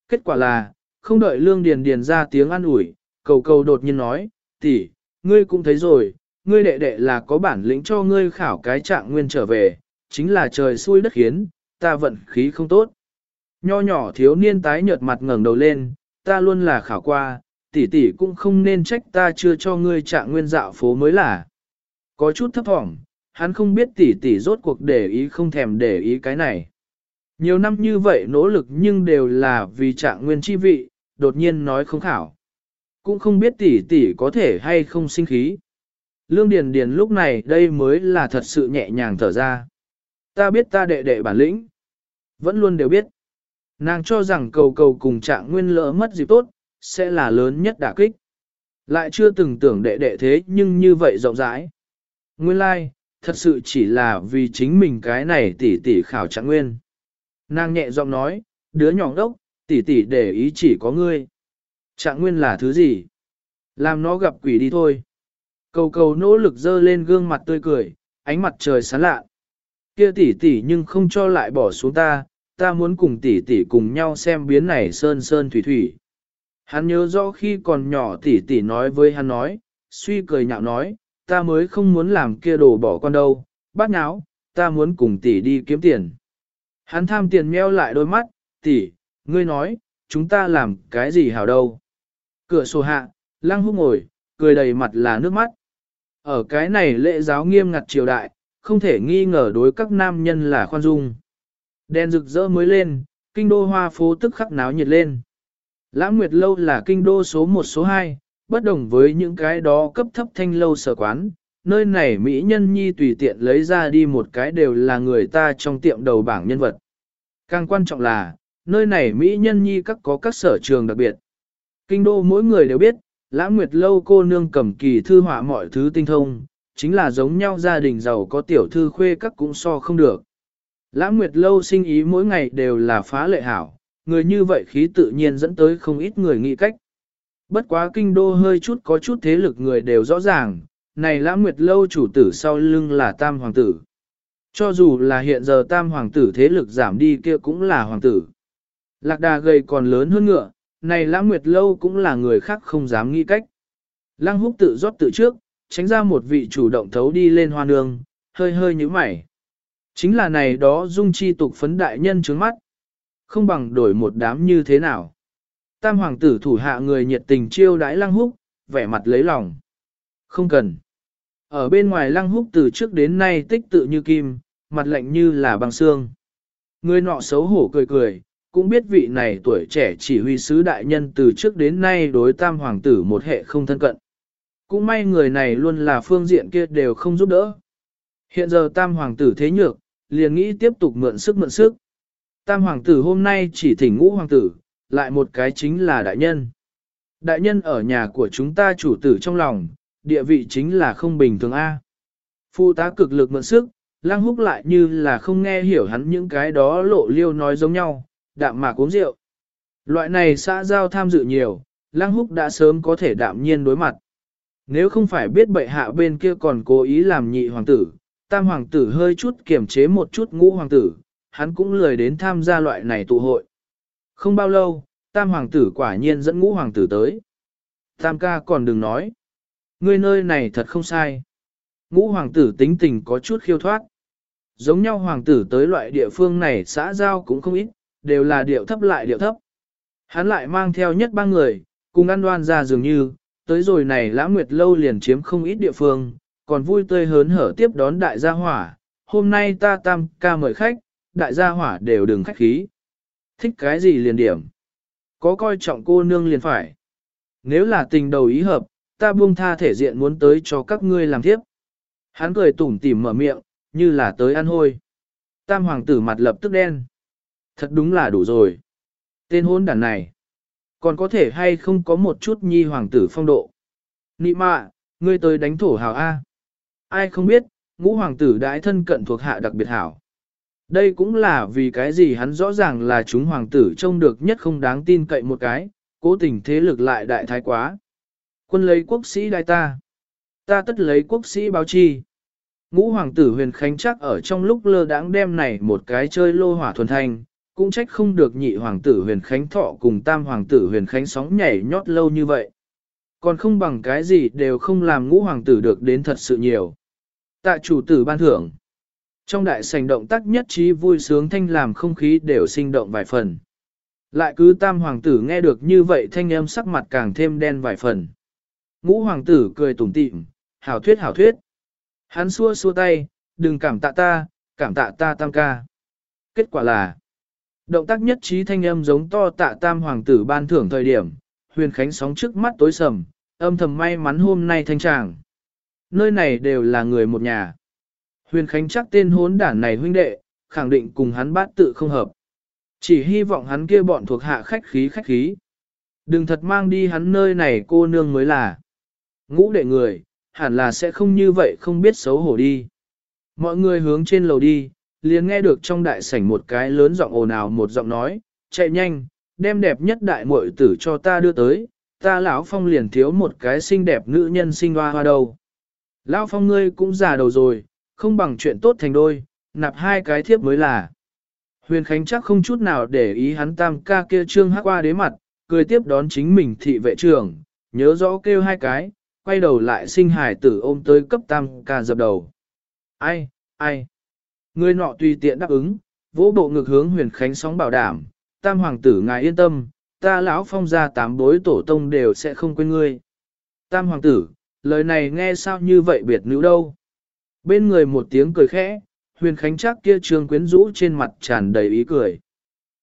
Kết quả là, không đợi lương điền điền ra tiếng an ủi, cầu cầu đột nhiên nói, tỷ, ngươi cũng thấy rồi, ngươi đệ đệ là có bản lĩnh cho ngươi khảo cái trạng nguyên trở về, chính là trời xui đất khiến, ta vận khí không tốt. Nho nhỏ thiếu niên tái nhợt mặt ngẩng đầu lên, ta luôn là khảo qua, tỷ tỷ cũng không nên trách ta chưa cho ngươi trạng nguyên dạo phố mới là. Có chút thấp thỏm, hắn không biết tỷ tỷ rốt cuộc để ý không thèm để ý cái này. Nhiều năm như vậy nỗ lực nhưng đều là vì trạng nguyên chi vị, đột nhiên nói không khảo. Cũng không biết tỷ tỷ có thể hay không sinh khí. Lương Điền Điền lúc này đây mới là thật sự nhẹ nhàng thở ra. Ta biết ta đệ đệ bản lĩnh. Vẫn luôn đều biết. Nàng cho rằng cầu cầu cùng trạng nguyên lỡ mất dịp tốt, sẽ là lớn nhất đả kích. Lại chưa từng tưởng đệ đệ thế nhưng như vậy rộng rãi. Nguyên lai, like, thật sự chỉ là vì chính mình cái này tỷ tỷ khảo trạng nguyên. Nàng nhẹ giọng nói, đứa nhỏ đốc, tỷ tỷ để ý chỉ có ngươi. Trạng nguyên là thứ gì? Làm nó gặp quỷ đi thôi. Cầu cầu nỗ lực dơ lên gương mặt tươi cười, ánh mặt trời sáng lạ. Kia tỷ tỷ nhưng không cho lại bỏ xuống ta, ta muốn cùng tỷ tỷ cùng nhau xem biến này sơn sơn thủy thủy. Hắn nhớ rõ khi còn nhỏ tỷ tỷ nói với hắn nói, suy cười nhạo nói, ta mới không muốn làm kia đồ bỏ con đâu, bát nháo, ta muốn cùng tỷ đi kiếm tiền. Hắn tham tiền meo lại đôi mắt, tỷ, ngươi nói, chúng ta làm cái gì hảo đâu. Cửa sổ hạ, lăng húc ngồi, cười đầy mặt là nước mắt. Ở cái này lễ giáo nghiêm ngặt triều đại, không thể nghi ngờ đối các nam nhân là khoan dung. Đèn rực rỡ mới lên, kinh đô hoa phố tức khắc náo nhiệt lên. Lãng Nguyệt Lâu là kinh đô số 1 số 2, bất đồng với những cái đó cấp thấp thanh lâu sở quán, nơi này Mỹ nhân nhi tùy tiện lấy ra đi một cái đều là người ta trong tiệm đầu bảng nhân vật. Càng quan trọng là, nơi này Mỹ nhân nhi các có các sở trường đặc biệt. Kinh đô mỗi người đều biết, Lãng Nguyệt Lâu cô nương cầm kỳ thư họa mọi thứ tinh thông, chính là giống nhau gia đình giàu có tiểu thư khuê các cũng so không được. Lãng Nguyệt Lâu sinh ý mỗi ngày đều là phá lệ hảo, người như vậy khí tự nhiên dẫn tới không ít người nghĩ cách. Bất quá kinh đô hơi chút có chút thế lực người đều rõ ràng, này Lãng Nguyệt Lâu chủ tử sau lưng là Tam Hoàng tử. Cho dù là hiện giờ Tam Hoàng tử thế lực giảm đi kia cũng là Hoàng tử. Lạc đà gầy còn lớn hơn ngựa, này Lãng Nguyệt Lâu cũng là người khác không dám nghĩ cách. Lăng húc tự rót tự trước, tránh ra một vị chủ động thấu đi lên hoa nương, hơi hơi như mày. Chính là này đó dung chi tục phấn đại nhân trướng mắt. Không bằng đổi một đám như thế nào. Tam hoàng tử thủ hạ người nhiệt tình chiêu đãi lăng húc, vẻ mặt lấy lòng. Không cần. Ở bên ngoài lăng húc từ trước đến nay tích tự như kim, mặt lạnh như là băng xương. Người nọ xấu hổ cười cười, cũng biết vị này tuổi trẻ chỉ huy sứ đại nhân từ trước đến nay đối tam hoàng tử một hệ không thân cận. Cũng may người này luôn là phương diện kia đều không giúp đỡ. Hiện giờ tam hoàng tử thế nhược, liền nghĩ tiếp tục mượn sức mượn sức. Tam hoàng tử hôm nay chỉ thỉnh ngũ hoàng tử, lại một cái chính là đại nhân. Đại nhân ở nhà của chúng ta chủ tử trong lòng, địa vị chính là không bình thường A. Phu tá cực lực mượn sức, lang húc lại như là không nghe hiểu hắn những cái đó lộ liêu nói giống nhau, đạm mạc uống rượu. Loại này xã giao tham dự nhiều, lang Húc đã sớm có thể đạm nhiên đối mặt. Nếu không phải biết bệ hạ bên kia còn cố ý làm nhị hoàng tử, tam hoàng tử hơi chút kiểm chế một chút ngũ hoàng tử, hắn cũng lười đến tham gia loại này tụ hội. Không bao lâu, tam hoàng tử quả nhiên dẫn ngũ hoàng tử tới. Tam ca còn đừng nói. Ngươi nơi này thật không sai. Ngũ hoàng tử tính tình có chút khiêu thoát. Giống nhau hoàng tử tới loại địa phương này xã giao cũng không ít, đều là điệu thấp lại điệu thấp. Hắn lại mang theo nhất ba người, cùng ăn đoan ra dường như, tới rồi này lãng nguyệt lâu liền chiếm không ít địa phương, còn vui tươi hớn hở tiếp đón đại gia hỏa. Hôm nay ta tam ca mời khách, đại gia hỏa đều đừng khách khí. Thích cái gì liền điểm. Có coi trọng cô nương liền phải. Nếu là tình đầu ý hợp, ta buông tha thể diện muốn tới cho các ngươi làm thiếp Hắn cười tủm tỉm mở miệng, như là tới ăn hôi. Tam hoàng tử mặt lập tức đen. Thật đúng là đủ rồi. Tên hôn đàn này. Còn có thể hay không có một chút nhi hoàng tử phong độ. Nị mạ, ngươi tới đánh thổ hào A. Ai không biết, ngũ hoàng tử đãi thân cận thuộc hạ đặc biệt hảo. Đây cũng là vì cái gì hắn rõ ràng là chúng hoàng tử trông được nhất không đáng tin cậy một cái, cố tình thế lực lại đại thái quá. Quân lấy quốc sĩ đại ta. Ta tất lấy quốc sĩ báo chi. Ngũ hoàng tử huyền khánh chắc ở trong lúc lơ đãng đem này một cái chơi lô hỏa thuần thanh, cũng trách không được nhị hoàng tử huyền khánh thọ cùng tam hoàng tử huyền khánh sóng nhảy nhót lâu như vậy. Còn không bằng cái gì đều không làm ngũ hoàng tử được đến thật sự nhiều. Tạ chủ tử ban thưởng. Trong đại sành động tác nhất trí vui sướng thanh làm không khí đều sinh động vài phần. Lại cứ tam hoàng tử nghe được như vậy thanh âm sắc mặt càng thêm đen vài phần. Ngũ hoàng tử cười tủm tỉm, hảo thuyết hảo thuyết. Hắn xua xua tay, đừng cảm tạ ta, cảm tạ ta tam ca. Kết quả là, động tác nhất trí thanh âm giống to tạ tam hoàng tử ban thưởng thời điểm, huyền khánh sóng trước mắt tối sầm, âm thầm may mắn hôm nay thanh tràng. Nơi này đều là người một nhà. Huyền khánh chắc tên hốn đản này huynh đệ, khẳng định cùng hắn bát tự không hợp. Chỉ hy vọng hắn kia bọn thuộc hạ khách khí khách khí. Đừng thật mang đi hắn nơi này cô nương mới là. Ngũ đệ người, hẳn là sẽ không như vậy không biết xấu hổ đi. Mọi người hướng trên lầu đi, liền nghe được trong đại sảnh một cái lớn giọng ồn ào một giọng nói, chạy nhanh, đem đẹp nhất đại muội tử cho ta đưa tới, ta lão phong liền thiếu một cái xinh đẹp nữ nhân sinh hoa hoa đầu. Lão phong ngươi cũng già đầu rồi, không bằng chuyện tốt thành đôi, nạp hai cái thiếp mới là. Huyền Khánh chắc không chút nào để ý hắn tam ca kia trương hắc qua đế mặt, cười tiếp đón chính mình thị vệ trưởng, nhớ rõ kêu hai cái, quay đầu lại sinh hải tử ôm tới cấp tam ca dập đầu. Ai, ai? Người nọ tùy tiện đáp ứng, vỗ bộ ngực hướng huyền khánh sóng bảo đảm, tam hoàng tử ngài yên tâm, ta lão phong gia tám bối tổ tông đều sẽ không quên ngươi. Tam hoàng tử, lời này nghe sao như vậy biệt nữ đâu. Bên người một tiếng cười khẽ, huyền khánh chắc kia trương quyến rũ trên mặt tràn đầy ý cười.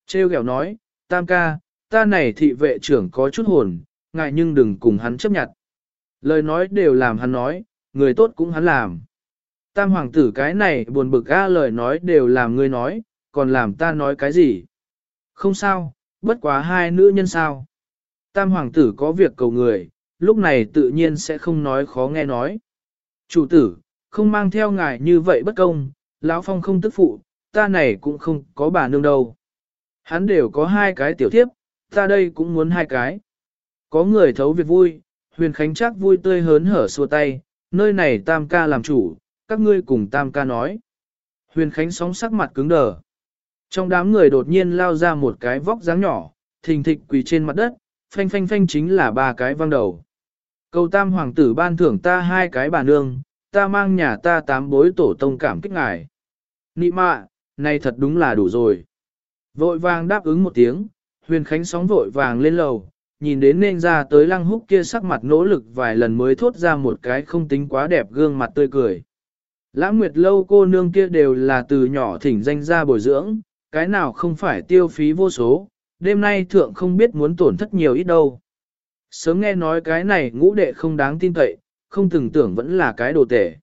Trêu ghẹo nói, tam ca, ta này thị vệ trưởng có chút hồn, ngại nhưng đừng cùng hắn chấp nhận. Lời nói đều làm hắn nói, người tốt cũng hắn làm. Tam hoàng tử cái này buồn bực ga lời nói đều làm ngươi nói, còn làm ta nói cái gì? Không sao, bất quá hai nữ nhân sao. Tam hoàng tử có việc cầu người, lúc này tự nhiên sẽ không nói khó nghe nói. Chủ tử, không mang theo ngài như vậy bất công, lão phong không tức phụ, ta này cũng không có bà nương đâu. Hắn đều có hai cái tiểu thiếp, ta đây cũng muốn hai cái. Có người thấu việc vui, huyền khánh chắc vui tươi hớn hở xua tay, nơi này tam ca làm chủ, các ngươi cùng tam ca nói. Huyền khánh sóng sắc mặt cứng đờ. Trong đám người đột nhiên lao ra một cái vóc dáng nhỏ, thình thịch quỳ trên mặt đất, phanh phanh phanh chính là ba cái văng đầu. Cầu tam hoàng tử ban thưởng ta hai cái bà nương, ta mang nhà ta tám bối tổ tông cảm kích ngài. Nị mạ, này thật đúng là đủ rồi. Vội vàng đáp ứng một tiếng, huyền khánh sóng vội vàng lên lầu, nhìn đến nên ra tới lăng húc kia sắc mặt nỗ lực vài lần mới thốt ra một cái không tính quá đẹp gương mặt tươi cười. Lãng Nguyệt lâu cô nương kia đều là từ nhỏ thỉnh danh ra bồi dưỡng, cái nào không phải tiêu phí vô số, đêm nay thượng không biết muốn tổn thất nhiều ít đâu. Sớm nghe nói cái này ngũ đệ không đáng tin cậy, không từng tưởng vẫn là cái đồ tể.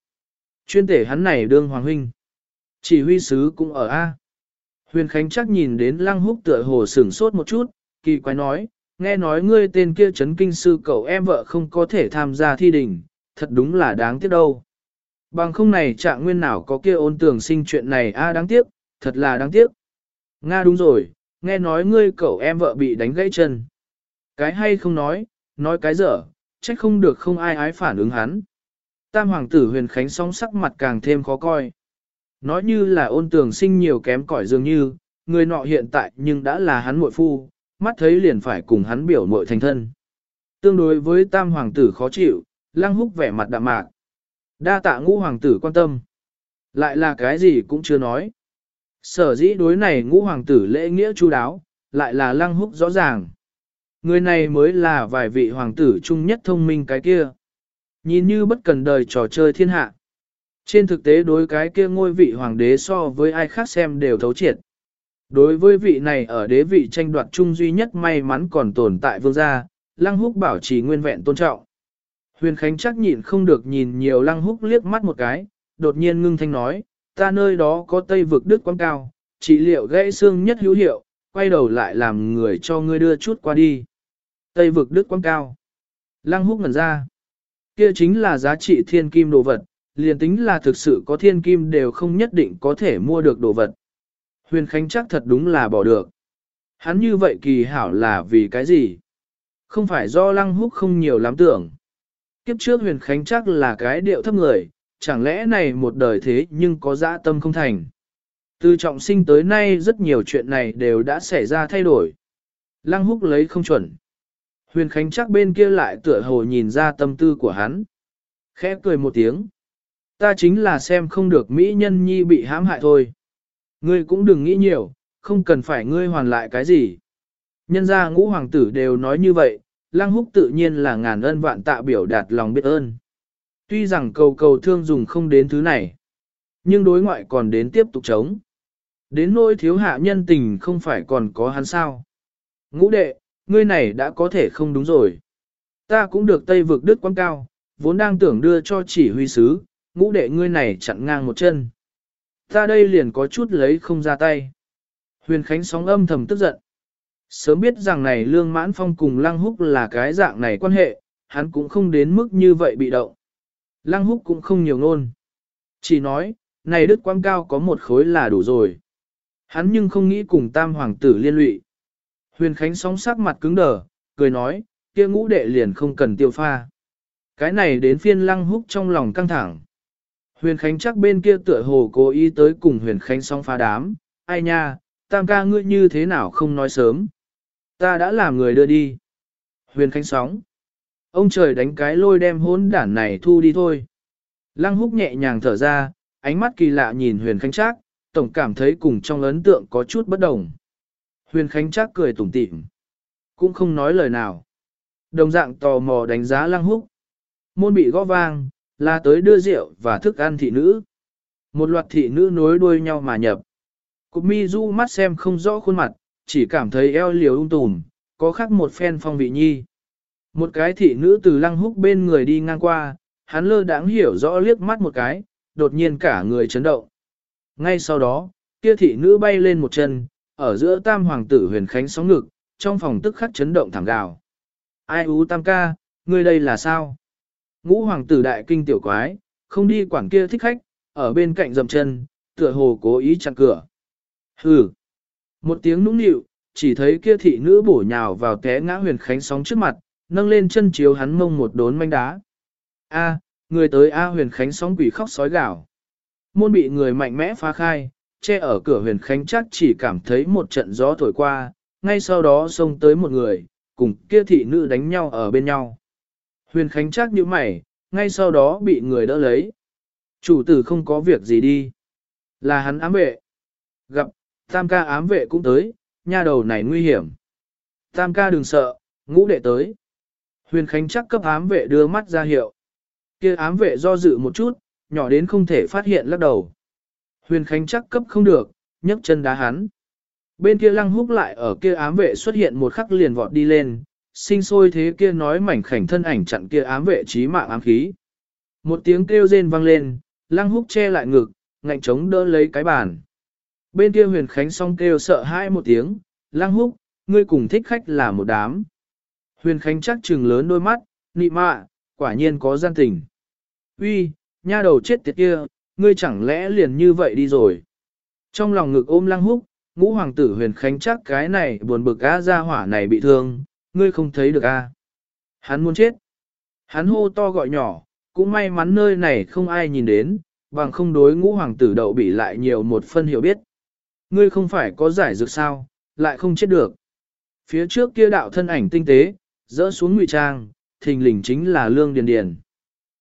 Chuyên tể hắn này đương hoàng huynh. Chỉ huy sứ cũng ở A. Huyền Khánh chắc nhìn đến lăng húc tựa hồ sửng sốt một chút, kỳ quái nói, nghe nói ngươi tên kia chấn kinh sư cậu em vợ không có thể tham gia thi đình, thật đúng là đáng tiếc đâu. Bằng không này trạng nguyên nào có kia ôn tưởng sinh chuyện này a đáng tiếc, thật là đáng tiếc. Nga đúng rồi, nghe nói ngươi cậu em vợ bị đánh gãy chân. Cái hay không nói, nói cái dở, trách không được không ai ái phản ứng hắn. Tam hoàng tử huyền khánh song sắc mặt càng thêm khó coi. Nói như là ôn tường sinh nhiều kém cỏi dường như, người nọ hiện tại nhưng đã là hắn muội phu, mắt thấy liền phải cùng hắn biểu muội thành thân. Tương đối với tam hoàng tử khó chịu, lăng húc vẻ mặt đạm mạc. Đa tạ ngũ hoàng tử quan tâm. Lại là cái gì cũng chưa nói. Sở dĩ đối này ngũ hoàng tử lễ nghĩa chu đáo, lại là lăng húc rõ ràng. Người này mới là vài vị hoàng tử chung nhất thông minh cái kia. Nhìn như bất cần đời trò chơi thiên hạ. Trên thực tế đối cái kia ngôi vị hoàng đế so với ai khác xem đều thấu triệt. Đối với vị này ở đế vị tranh đoạt chung duy nhất may mắn còn tồn tại vương gia, Lăng Húc bảo trì nguyên vẹn tôn trọng. Huyền Khánh chắc nhịn không được nhìn nhiều Lăng Húc liếc mắt một cái, đột nhiên ngưng thanh nói, ta nơi đó có tây vực đức quang cao, trị liệu gãy xương nhất hữu hiệu, quay đầu lại làm người cho ngươi đưa chút qua đi. Tây vực đức quang cao. Lăng Húc ngẩn ra. Kia chính là giá trị thiên kim đồ vật, liền tính là thực sự có thiên kim đều không nhất định có thể mua được đồ vật. Huyền Khánh chắc thật đúng là bỏ được. Hắn như vậy kỳ hảo là vì cái gì? Không phải do lăng húc không nhiều lắm tưởng. Kiếp trước huyền khánh chắc là cái điệu thấp người, chẳng lẽ này một đời thế nhưng có dã tâm không thành. Từ trọng sinh tới nay rất nhiều chuyện này đều đã xảy ra thay đổi. Lăng húc lấy không chuẩn. Huyền khánh chắc bên kia lại tựa hồ nhìn ra tâm tư của hắn. Khẽ cười một tiếng. Ta chính là xem không được Mỹ nhân nhi bị hãm hại thôi. Ngươi cũng đừng nghĩ nhiều, không cần phải ngươi hoàn lại cái gì. Nhân gia ngũ hoàng tử đều nói như vậy, lăng húc tự nhiên là ngàn ân vạn tạ biểu đạt lòng biết ơn. Tuy rằng cầu cầu thương dùng không đến thứ này, nhưng đối ngoại còn đến tiếp tục chống. Đến nỗi thiếu hạ nhân tình không phải còn có hắn sao. Ngũ đệ, ngươi này đã có thể không đúng rồi. Ta cũng được Tây vực đức quang cao, vốn đang tưởng đưa cho chỉ huy sứ, ngũ đệ ngươi này chặn ngang một chân. Ta đây liền có chút lấy không ra tay. Huyền Khánh sóng âm thầm tức giận. Sớm biết rằng này Lương Mãn Phong cùng Lăng Húc là cái dạng này quan hệ, hắn cũng không đến mức như vậy bị động. Lăng Húc cũng không nhiều ngôn. Chỉ nói, này Đức Quang Cao có một khối là đủ rồi. Hắn nhưng không nghĩ cùng tam hoàng tử liên lụy. Huyền Khánh sóng sắc mặt cứng đờ, cười nói, kia ngũ đệ liền không cần tiêu pha. Cái này đến phiên Lăng Húc trong lòng căng thẳng. Huyền Khánh chắc bên kia tựa hồ cố ý tới cùng Huyền Khánh song phá đám, ai nha, tam ca ngươi như thế nào không nói sớm. Ta đã làm người đưa đi. Huyền Khánh sóng. Ông trời đánh cái lôi đem hốn đản này thu đi thôi. Lăng húc nhẹ nhàng thở ra, ánh mắt kỳ lạ nhìn Huyền Khánh chắc, tổng cảm thấy cùng trong ấn tượng có chút bất đồng. Huyền Khánh chắc cười tủm tỉm, cũng không nói lời nào. Đồng dạng tò mò đánh giá Lăng húc. Môn bị gõ vang, là tới đưa rượu và thức ăn thị nữ. Một loạt thị nữ nối đuôi nhau mà nhập. Cục mi du mắt xem không rõ khuôn mặt, chỉ cảm thấy eo liều ung tùm, có khác một phen phong vị nhi. Một cái thị nữ từ lăng húc bên người đi ngang qua, hắn lơ đãng hiểu rõ liếc mắt một cái, đột nhiên cả người chấn động. Ngay sau đó, kia thị nữ bay lên một chân, ở giữa tam hoàng tử huyền khánh sóng ngực, trong phòng tức khắc chấn động thẳng gào. Ai ú tam ca, ngươi đây là sao? Ngũ hoàng tử đại kinh tiểu quái, không đi quản kia thích khách, ở bên cạnh dầm chân, tựa hồ cố ý chặn cửa. Hừ! Một tiếng nũng nịu, chỉ thấy kia thị nữ bổ nhào vào té ngã huyền khánh sóng trước mặt, nâng lên chân chiếu hắn mông một đốn manh đá. A, người tới A huyền khánh sóng quỷ khóc sói gào. Môn bị người mạnh mẽ phá khai, che ở cửa huyền khánh chắc chỉ cảm thấy một trận gió thổi qua, ngay sau đó xông tới một người, cùng kia thị nữ đánh nhau ở bên nhau. Huyền khánh chắc như mày, ngay sau đó bị người đỡ lấy. Chủ tử không có việc gì đi. Là hắn ám vệ. Gặp, tam ca ám vệ cũng tới, nha đầu này nguy hiểm. Tam ca đừng sợ, ngũ đệ tới. Huyền Khánh chắc cấp ám vệ đưa mắt ra hiệu. kia ám vệ do dự một chút, nhỏ đến không thể phát hiện lắc đầu. Huyền Khánh chắc cấp không được, nhấc chân đá hắn. Bên kia lăng húc lại ở kia ám vệ xuất hiện một khắc liền vọt đi lên, sinh sôi thế kia nói mảnh khảnh thân ảnh chặn kia ám vệ trí mạng ám khí. Một tiếng kêu rên vang lên, lăng húc che lại ngực, ngạnh chống đỡ lấy cái bàn. Bên kia huyền khánh song kêu sợ hãi một tiếng, lang húc, ngươi cùng thích khách là một đám. Huyền khánh chắc trừng lớn đôi mắt, nị mạ, quả nhiên có gian tình. Uy, nha đầu chết tiệt kia, ngươi chẳng lẽ liền như vậy đi rồi. Trong lòng ngực ôm lăng húc, ngũ hoàng tử huyền khánh chắc cái này buồn bực á ra hỏa này bị thương, ngươi không thấy được a? Hắn muốn chết. Hắn hô to gọi nhỏ, cũng may mắn nơi này không ai nhìn đến, bằng không đối ngũ hoàng tử đậu bị lại nhiều một phân hiểu biết. Ngươi không phải có giải dược sao, lại không chết được. Phía trước kia đạo thân ảnh tinh tế, dỡ xuống ngụy trang, thình lình chính là lương điền điền.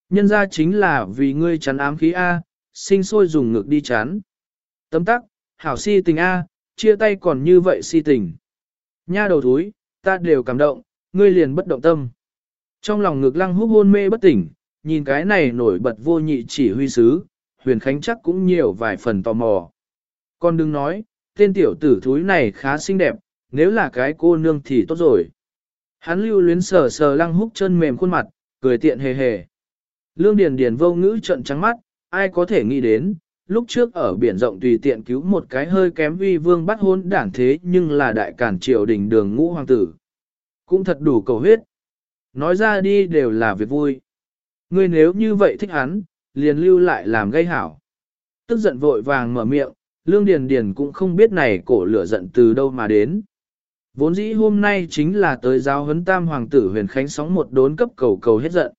Nhân ra chính là vì ngươi chắn ám khí A, sinh sôi dùng ngực đi chán. Tấm tắc, hảo si tình A, chia tay còn như vậy si tình. Nha đầu thúi, ta đều cảm động, ngươi liền bất động tâm. Trong lòng ngực lăng húc hôn mê bất tỉnh, nhìn cái này nổi bật vô nhị chỉ huy sứ, huyền khánh chắc cũng nhiều vài phần tò mò. Con đừng nói, tên tiểu tử thúi này khá xinh đẹp, nếu là cái cô nương thì tốt rồi. Hắn lưu luyến sờ sờ lăng húc chân mềm khuôn mặt, cười tiện hề hề. Lương Điền Điền vô ngữ trợn trắng mắt, ai có thể nghĩ đến, lúc trước ở biển rộng tùy tiện cứu một cái hơi kém vi vương bắt hôn đảng thế nhưng là đại cản triều đình đường ngũ hoàng tử. Cũng thật đủ cầu huyết. Nói ra đi đều là việc vui. Ngươi nếu như vậy thích hắn, liền lưu lại làm gây hảo. Tức giận vội vàng mở miệng, Lương Điền Điền cũng không biết này cổ lửa giận từ đâu mà đến. Vốn dĩ hôm nay chính là tới giáo huấn tam hoàng tử huyền khánh sóng một đốn cấp cầu cầu hết giận.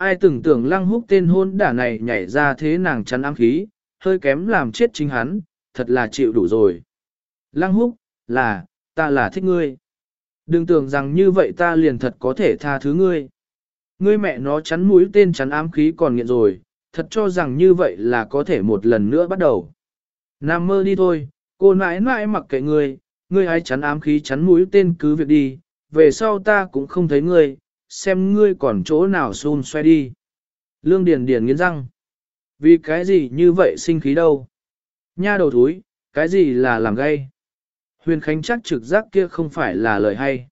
Ai tưởng tưởng lăng húc tên hôn đả này nhảy ra thế nàng chắn ám khí, hơi kém làm chết chính hắn, thật là chịu đủ rồi. Lăng húc, là, ta là thích ngươi. Đừng tưởng rằng như vậy ta liền thật có thể tha thứ ngươi. Ngươi mẹ nó chắn mũi tên chắn ám khí còn nghiện rồi, thật cho rằng như vậy là có thể một lần nữa bắt đầu. Nam mơ đi thôi, cô nãi nãi mặc kệ ngươi, ngươi hãy chắn ám khí chắn mũi tên cứ việc đi, về sau ta cũng không thấy ngươi, xem ngươi còn chỗ nào xun xoay đi. Lương Điền Điền nghiến răng. Vì cái gì như vậy sinh khí đâu? Nha đầu thúi, cái gì là làm gay? Huyền Khánh chắc trực giác kia không phải là lời hay.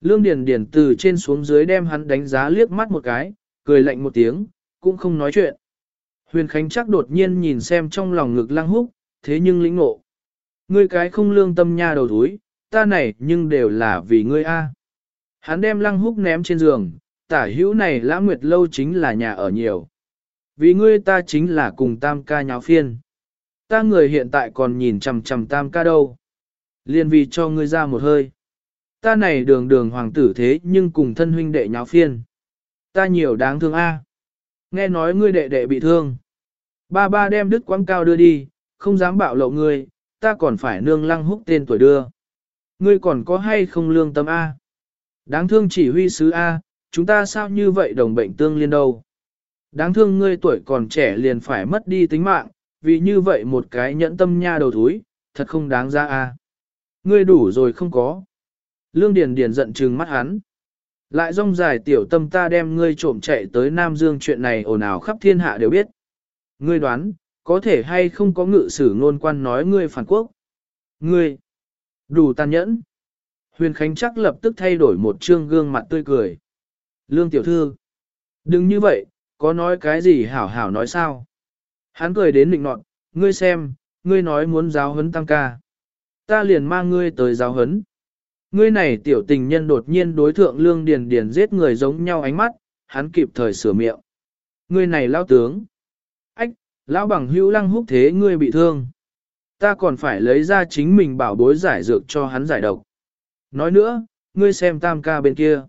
Lương Điền Điền từ trên xuống dưới đem hắn đánh giá liếc mắt một cái, cười lạnh một tiếng, cũng không nói chuyện. Huyền Khánh chắc đột nhiên nhìn xem trong lòng ngực lăng húc, thế nhưng lĩnh ngộ. Ngươi cái không lương tâm nha đầu thúi, ta này nhưng đều là vì ngươi a. Hắn đem lăng húc ném trên giường, tả hữu này lã nguyệt lâu chính là nhà ở nhiều. Vì ngươi ta chính là cùng tam ca nháo phiên. Ta người hiện tại còn nhìn chằm chằm tam ca đâu. Liên vì cho ngươi ra một hơi. Ta này đường đường hoàng tử thế nhưng cùng thân huynh đệ nháo phiên. Ta nhiều đáng thương a. À. Nghe nói ngươi đệ đệ bị thương. Ba ba đem đứt quãng cao đưa đi, không dám bạo lộ ngươi, ta còn phải nương lăng húc tên tuổi đưa. Ngươi còn có hay không lương tâm A? À? Đáng thương chỉ huy sứ A, chúng ta sao như vậy đồng bệnh tương liên đâu? Đáng thương ngươi tuổi còn trẻ liền phải mất đi tính mạng, vì như vậy một cái nhẫn tâm nha đầu thúi, thật không đáng ra A. Ngươi đủ rồi không có. Lương Điền Điền giận trừng mắt hắn. Lại rong dài tiểu tâm ta đem ngươi trộm chạy tới Nam Dương chuyện này ồn ào khắp thiên hạ đều biết. Ngươi đoán, có thể hay không có ngự sử ngôn quan nói ngươi phản quốc. Ngươi, đủ tàn nhẫn. Huyền Khánh chắc lập tức thay đổi một trương gương mặt tươi cười. Lương tiểu thư, đừng như vậy, có nói cái gì hảo hảo nói sao. Hắn cười đến định nọt, ngươi xem, ngươi nói muốn giáo huấn tăng ca. Ta liền mang ngươi tới giáo huấn. Ngươi này tiểu tình nhân đột nhiên đối thượng lương điền điền giết người giống nhau ánh mắt, hắn kịp thời sửa miệng. Ngươi này lao tướng. Ách, lão bằng hữu lăng húc thế ngươi bị thương. Ta còn phải lấy ra chính mình bảo bối giải dược cho hắn giải độc. Nói nữa, ngươi xem tam ca bên kia.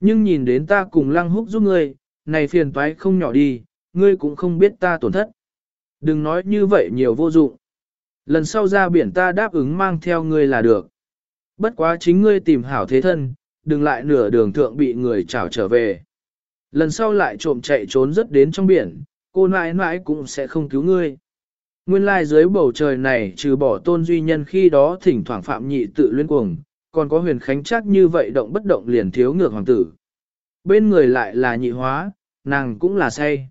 Nhưng nhìn đến ta cùng lăng húc giúp ngươi, này phiền toái không nhỏ đi, ngươi cũng không biết ta tổn thất. Đừng nói như vậy nhiều vô dụng. Lần sau ra biển ta đáp ứng mang theo ngươi là được. Bất quá chính ngươi tìm hảo thế thân, đừng lại nửa đường thượng bị người trảo trở về. Lần sau lại trộm chạy trốn rất đến trong biển, cô nãi nãi cũng sẽ không cứu ngươi. Nguyên lai dưới bầu trời này trừ bỏ tôn duy nhân khi đó thỉnh thoảng phạm nhị tự luyên cuồng, còn có huyền khánh chắc như vậy động bất động liền thiếu ngược hoàng tử. Bên người lại là nhị hóa, nàng cũng là say.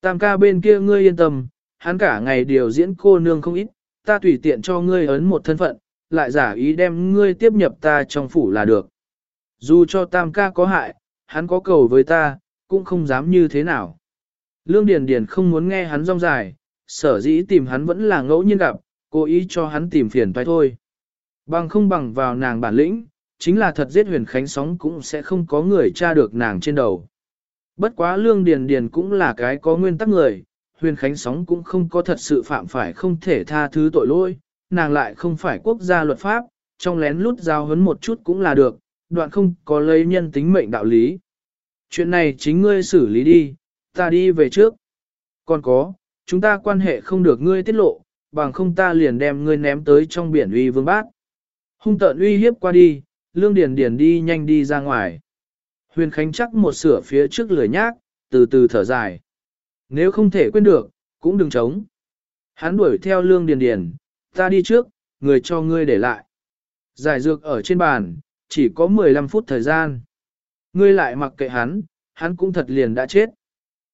Tam ca bên kia ngươi yên tâm, hắn cả ngày điều diễn cô nương không ít, ta tùy tiện cho ngươi ấn một thân phận, lại giả ý đem ngươi tiếp nhập ta trong phủ là được. Dù cho tam ca có hại, hắn có cầu với ta, cũng không dám như thế nào. Lương Điền Điền không muốn nghe hắn rong dài, sở dĩ tìm hắn vẫn là ngẫu nhiên gặp, cố ý cho hắn tìm phiền phải thôi. Bằng không bằng vào nàng bản lĩnh, chính là thật giết huyền khánh sóng cũng sẽ không có người tra được nàng trên đầu. Bất quá Lương Điền Điền cũng là cái có nguyên tắc người, huyền khánh sóng cũng không có thật sự phạm phải không thể tha thứ tội lỗi, nàng lại không phải quốc gia luật pháp, trong lén lút giao hấn một chút cũng là được, đoạn không có lấy nhân tính mệnh đạo lý. Chuyện này chính ngươi xử lý đi, ta đi về trước. Còn có, chúng ta quan hệ không được ngươi tiết lộ, bằng không ta liền đem ngươi ném tới trong biển uy vương bát. Hung tợn uy hiếp qua đi, lương điền điền đi nhanh đi ra ngoài. Huyền Khánh chắc một sửa phía trước lười nhác, từ từ thở dài. Nếu không thể quên được, cũng đừng chống. Hắn đuổi theo lương điền điền, ta đi trước, người cho ngươi để lại. Giải dược ở trên bàn, chỉ có 15 phút thời gian. Ngươi lại mặc kệ hắn, hắn cũng thật liền đã chết.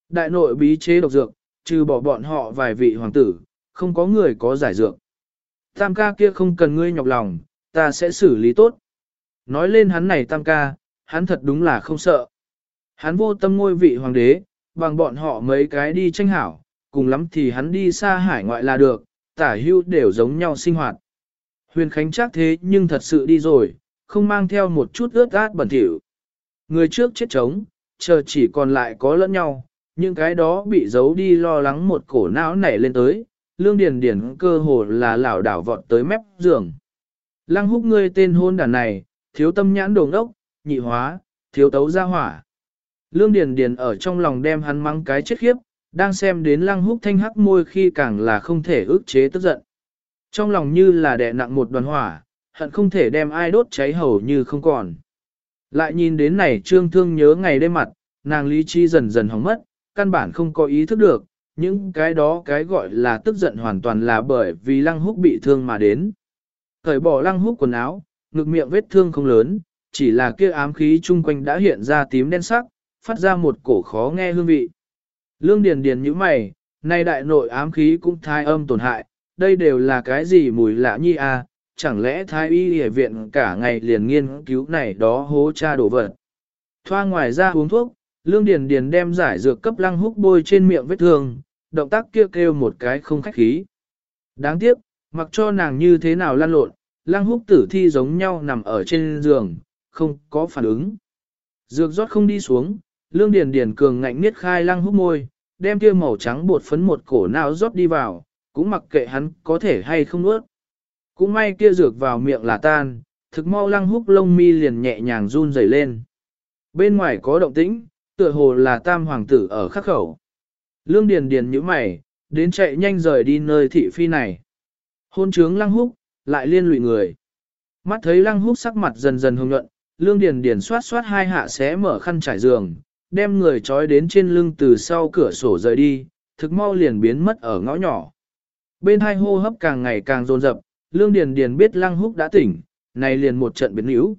Đại nội bí chế độc dược, trừ bỏ bọn họ vài vị hoàng tử, không có người có giải dược. Tam ca kia không cần ngươi nhọc lòng, ta sẽ xử lý tốt. Nói lên hắn này tam ca, hắn thật đúng là không sợ. Hắn vô tâm ngôi vị hoàng đế, bằng bọn họ mấy cái đi tranh hảo, cùng lắm thì hắn đi xa hải ngoại là được, tả hưu đều giống nhau sinh hoạt. Huyền Khánh chắc thế nhưng thật sự đi rồi, không mang theo một chút ướt át bẩn thỉu. Người trước chết trống, chờ chỉ còn lại có lẫn nhau, những cái đó bị giấu đi lo lắng một cổ não nảy lên tới, lương điền điền cơ hồ là lảo đảo vọt tới mép giường. Lăng húc ngươi tên hôn đàn này, thiếu tâm nhãn đồ ngốc, nhị hóa, thiếu tấu gia hỏa. Lương điền điền ở trong lòng đem hắn mắng cái chết khiếp, đang xem đến lăng húc thanh hắc môi khi càng là không thể ức chế tức giận. Trong lòng như là đè nặng một đoàn hỏa, hận không thể đem ai đốt cháy hầu như không còn. Lại nhìn đến này trương thương nhớ ngày đêm mặt, nàng lý trí dần dần hỏng mất, căn bản không có ý thức được, những cái đó cái gọi là tức giận hoàn toàn là bởi vì lăng húc bị thương mà đến. Cởi bỏ lăng húc quần áo, ngực miệng vết thương không lớn, chỉ là kia ám khí chung quanh đã hiện ra tím đen sắc, phát ra một cổ khó nghe hương vị. Lương Điền Điền như mày, nay đại nội ám khí cũng thai âm tổn hại, đây đều là cái gì mùi lạ nhi à, chẳng lẽ thái y hệ viện cả ngày liền nghiên cứu này đó hố cha đổ vật. Thoa ngoài ra uống thuốc, Lương Điền Điền đem giải dược cấp lăng húc bôi trên miệng vết thương, động tác kia kêu, kêu một cái không khách khí. Đáng tiếc, mặc cho nàng như thế nào lăn lộn, lăng húc tử thi giống nhau nằm ở trên giường, không có phản ứng. Dược rót không đi xuống, Lương Điền Điền cường ngạnh niết khai lăng húc môi, đem kia màu trắng bột phấn một cổ não rót đi vào, cũng mặc kệ hắn có thể hay không nuốt. Cũng may kia dược vào miệng là tan, thực mau lăng húc lông mi liền nhẹ nhàng run rẩy lên. Bên ngoài có động tĩnh, tựa hồ là tam hoàng tử ở khắc khẩu. Lương Điền Điền nhíu mày, đến chạy nhanh rời đi nơi thị phi này. Hôn trướng lăng húc, lại liên lụy người. Mắt thấy lăng húc sắc mặt dần dần hồng nhuận, Lương Điền Điền xoát xoát hai hạ xé mở khăn trải giường, đem người trói đến trên lưng từ sau cửa sổ rời đi, thực mau liền biến mất ở ngõ nhỏ. Bên hai hô hấp càng ngày càng dồn dập, Lương Điền Điền biết Lăng Húc đã tỉnh, này liền một trận biến yếu.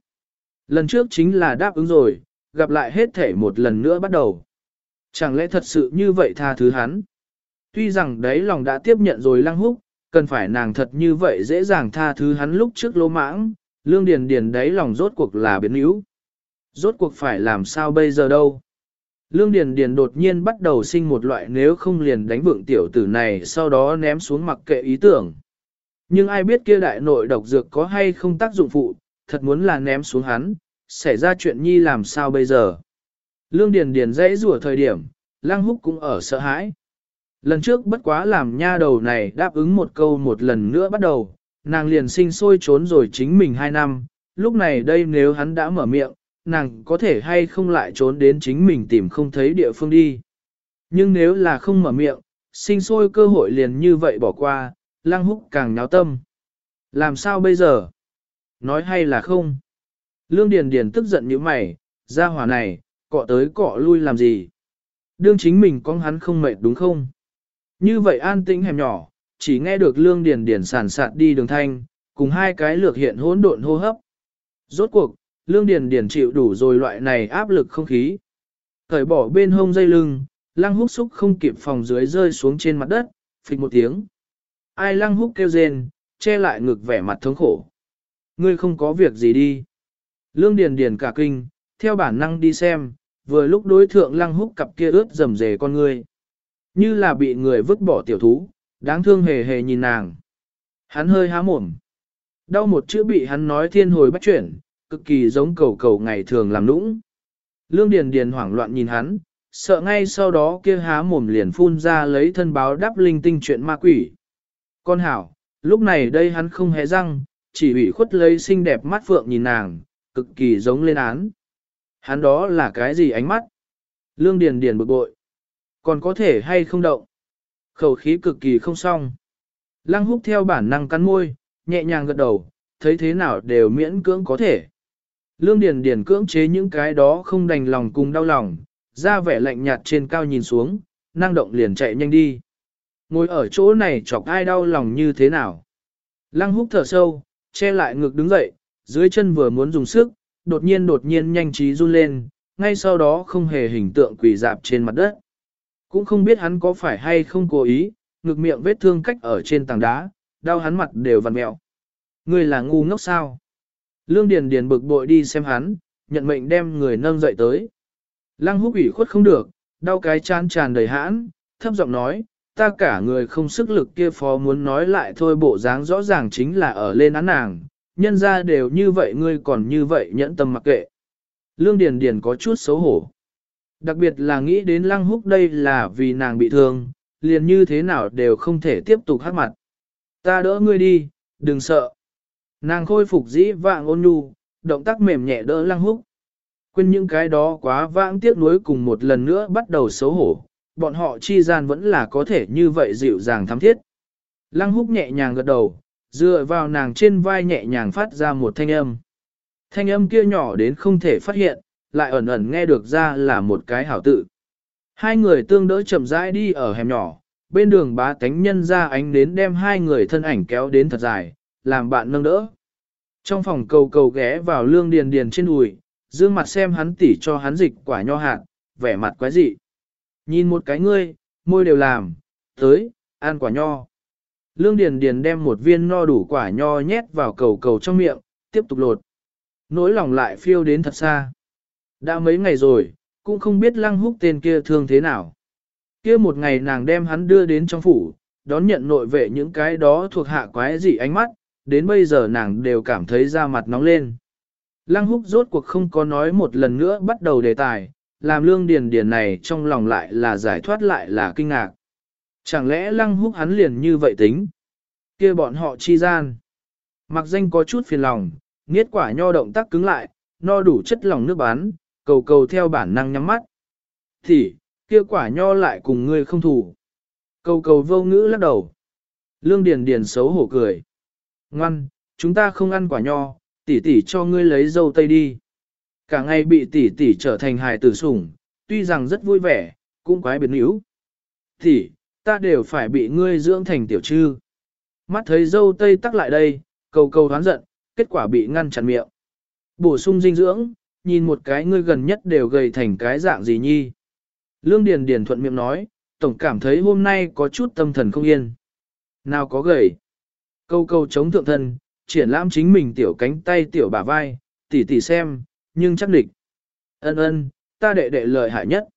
Lần trước chính là đáp ứng rồi, gặp lại hết thể một lần nữa bắt đầu. Chẳng lẽ thật sự như vậy tha thứ hắn? Tuy rằng đấy lòng đã tiếp nhận rồi Lăng Húc, cần phải nàng thật như vậy dễ dàng tha thứ hắn lúc trước lô mãng, Lương Điền Điền đấy lòng rốt cuộc là biến yếu. Rốt cuộc phải làm sao bây giờ đâu? Lương Điền Điền đột nhiên bắt đầu sinh một loại nếu không liền đánh vượng tiểu tử này sau đó ném xuống mặc kệ ý tưởng. Nhưng ai biết kia đại nội độc dược có hay không tác dụng phụ, thật muốn là ném xuống hắn, xảy ra chuyện nhi làm sao bây giờ. Lương Điền Điền dãy rủa thời điểm, lang Húc cũng ở sợ hãi. Lần trước bất quá làm nha đầu này đáp ứng một câu một lần nữa bắt đầu, nàng liền sinh sôi trốn rồi chính mình hai năm, lúc này đây nếu hắn đã mở miệng, nàng có thể hay không lại trốn đến chính mình tìm không thấy địa phương đi. Nhưng nếu là không mở miệng, sinh sôi cơ hội liền như vậy bỏ qua, lăng húc càng nháo tâm. Làm sao bây giờ? Nói hay là không? Lương Điền Điền tức giận như mày, ra hỏa này, cọ tới cọ lui làm gì? Đương chính mình con hắn không mệt đúng không? Như vậy an tĩnh hẻm nhỏ, chỉ nghe được Lương Điền Điền sàn sạt đi đường thanh, cùng hai cái lược hiện hỗn độn hô hấp. Rốt cuộc, Lương Điền Điền chịu đủ rồi loại này áp lực không khí. Cởi bỏ bên hông dây lưng, lăng húc xúc không kịp phòng dưới rơi xuống trên mặt đất, phịch một tiếng. Ai lăng húc kêu rên, che lại ngực vẻ mặt thống khổ. Ngươi không có việc gì đi. Lương Điền Điền cả kinh, theo bản năng đi xem, vừa lúc đối thượng lăng húc cặp kia ướt rầm rề con ngươi. Như là bị người vứt bỏ tiểu thú, đáng thương hề hề nhìn nàng. Hắn hơi há mồm. Đau một chữ bị hắn nói thiên hồi bắt chuyển, cực kỳ giống cầu cầu ngày thường làm nũng. Lương Điền Điền hoảng loạn nhìn hắn, sợ ngay sau đó kia há mồm liền phun ra lấy thân báo đáp linh tinh chuyện ma quỷ. Con hảo, lúc này đây hắn không hé răng, chỉ ủy khuất lấy xinh đẹp mắt phượng nhìn nàng, cực kỳ giống lên án. Hắn đó là cái gì ánh mắt? Lương Điền Điền bực bội. Còn có thể hay không động? Khẩu khí cực kỳ không xong. Lăng húc theo bản năng cắn môi, nhẹ nhàng gật đầu, thấy thế nào đều miễn cưỡng có thể. Lương Điền Điền cưỡng chế những cái đó không đành lòng cùng đau lòng, ra vẻ lạnh nhạt trên cao nhìn xuống, năng động liền chạy nhanh đi. Ngồi ở chỗ này chọc ai đau lòng như thế nào. Lăng húc thở sâu, che lại ngực đứng dậy, dưới chân vừa muốn dùng sức, đột nhiên đột nhiên nhanh trí run lên, ngay sau đó không hề hình tượng quỳ dạp trên mặt đất. Cũng không biết hắn có phải hay không cố ý, ngực miệng vết thương cách ở trên tảng đá, đau hắn mặt đều vằn mẹo. Người là ngu ngốc sao? Lương Điền Điền bực bội đi xem hắn, nhận mệnh đem người nâng dậy tới. Lăng húc ủy khuất không được, đau cái chán tràn đầy hãn, thấp giọng nói, ta cả người không sức lực kia phó muốn nói lại thôi bộ dáng rõ ràng chính là ở lên án nàng, nhân ra đều như vậy ngươi còn như vậy nhẫn tâm mặc kệ. Lương Điền Điền có chút xấu hổ. Đặc biệt là nghĩ đến lăng húc đây là vì nàng bị thương, liền như thế nào đều không thể tiếp tục hát mặt. Ta đỡ ngươi đi, đừng sợ. Nàng khôi phục dĩ vạng ôn nhu, động tác mềm nhẹ đỡ lăng húc. Quên những cái đó quá vãng tiếc nuối cùng một lần nữa bắt đầu xấu hổ, bọn họ chi gian vẫn là có thể như vậy dịu dàng thắm thiết. Lăng húc nhẹ nhàng gật đầu, dựa vào nàng trên vai nhẹ nhàng phát ra một thanh âm. Thanh âm kia nhỏ đến không thể phát hiện, lại ẩn ẩn nghe được ra là một cái hảo tự. Hai người tương đỡ chậm rãi đi ở hẻm nhỏ, bên đường bá tánh nhân ra ánh đến đem hai người thân ảnh kéo đến thật dài, làm bạn nâng đỡ. Trong phòng cầu cầu ghé vào lương điền điền trên đùi, dương mặt xem hắn tỉ cho hắn dịch quả nho hạt, vẻ mặt quái dị. Nhìn một cái ngươi, môi đều làm, tới, ăn quả nho. Lương Điền Điền đem một viên no đủ quả nho nhét vào cầu cầu trong miệng, tiếp tục lột. Nỗi lòng lại phiêu đến thật xa. Đã mấy ngày rồi, cũng không biết lăng húc tên kia thương thế nào. Kia một ngày nàng đem hắn đưa đến trong phủ, đón nhận nội vệ những cái đó thuộc hạ quái dị ánh mắt, đến bây giờ nàng đều cảm thấy da mặt nóng lên. Lăng húc rốt cuộc không có nói một lần nữa bắt đầu đề tài, làm lương điền điền này trong lòng lại là giải thoát lại là kinh ngạc. Chẳng lẽ lăng húc hắn liền như vậy tính? kia bọn họ chi gian. Mặc danh có chút phiền lòng, nghiết quả nho động tác cứng lại, no đủ chất lòng nước bán, cầu cầu theo bản năng nhắm mắt. Thì, kia quả nho lại cùng ngươi không thủ. Cầu cầu vô ngữ lắc đầu. Lương Điền Điền xấu hổ cười. Ngoan, chúng ta không ăn quả nho, tỷ tỷ cho ngươi lấy dâu tây đi. Cả ngày bị tỷ tỷ trở thành hài tử sủng, tuy rằng rất vui vẻ, cũng quái biến yếu. Tỷ, ta đều phải bị ngươi dưỡng thành tiểu trư. Mắt thấy dâu tây tắc lại đây, cầu cầu hoán giận, kết quả bị ngăn chặn miệng. Bổ sung dinh dưỡng, nhìn một cái ngươi gần nhất đều gầy thành cái dạng gì nhi. Lương Điền Điền thuận miệng nói, tổng cảm thấy hôm nay có chút tâm thần không yên. Nào có gầy. Câu câu chống thượng thân, triển lãm chính mình tiểu cánh tay tiểu bả vai, tỉ tỉ xem, nhưng chắc địch. Ân ân, ta đệ đệ lợi hại nhất.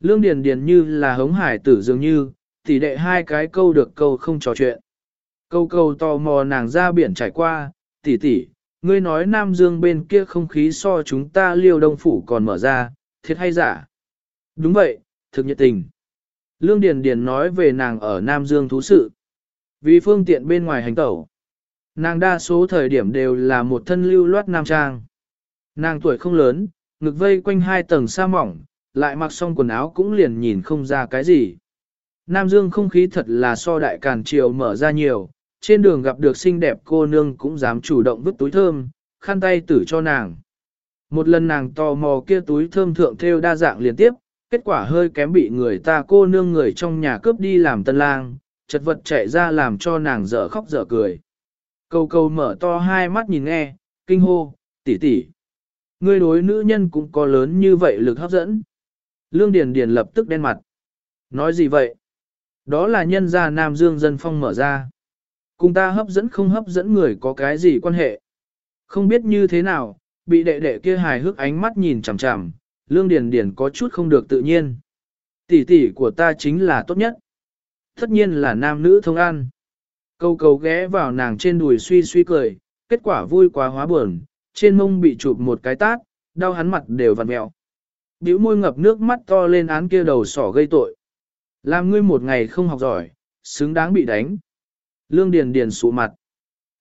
Lương Điền Điền như là hống hải tử dường như, tỉ đệ hai cái câu được câu không trò chuyện. Câu câu tò mò nàng ra biển trải qua, tỉ tỉ, ngươi nói Nam Dương bên kia không khí so chúng ta liêu đông phủ còn mở ra, thiệt hay giả? Đúng vậy, thực nhiệt tình. Lương Điền Điền nói về nàng ở Nam Dương thú sự. Vì phương tiện bên ngoài hành tẩu. Nàng đa số thời điểm đều là một thân lưu loát nam trang. Nàng tuổi không lớn, ngực vây quanh hai tầng sa mỏng, lại mặc xong quần áo cũng liền nhìn không ra cái gì. Nam Dương không khí thật là so đại càn triều mở ra nhiều, trên đường gặp được xinh đẹp cô nương cũng dám chủ động vứt túi thơm, khăn tay tử cho nàng. Một lần nàng tò mò kia túi thơm thượng theo đa dạng liên tiếp, kết quả hơi kém bị người ta cô nương người trong nhà cướp đi làm tân lang, chật vật chạy ra làm cho nàng dở khóc dở cười. Cầu cầu mở to hai mắt nhìn nghe, kinh hô, tỷ tỷ. Ngươi đối nữ nhân cũng có lớn như vậy lực hấp dẫn. Lương Điền Điền lập tức đen mặt. Nói gì vậy? Đó là nhân gia Nam Dương dân phong mở ra. Cùng ta hấp dẫn không hấp dẫn người có cái gì quan hệ. Không biết như thế nào, bị đệ đệ kia hài hước ánh mắt nhìn chằm chằm, Lương Điền Điền có chút không được tự nhiên. Tỷ tỷ của ta chính là tốt nhất. Tất nhiên là nam nữ thông an. Câu cầu ghé vào nàng trên đùi suy suy cười, kết quả vui quá hóa buồn, trên mông bị chụp một cái tát, đau hắn mặt đều vặn mẹo. Biểu môi ngập nước mắt to lên án kia đầu sỏ gây tội. Làm ngươi một ngày không học giỏi, xứng đáng bị đánh. Lương Điền Điền sụ mặt.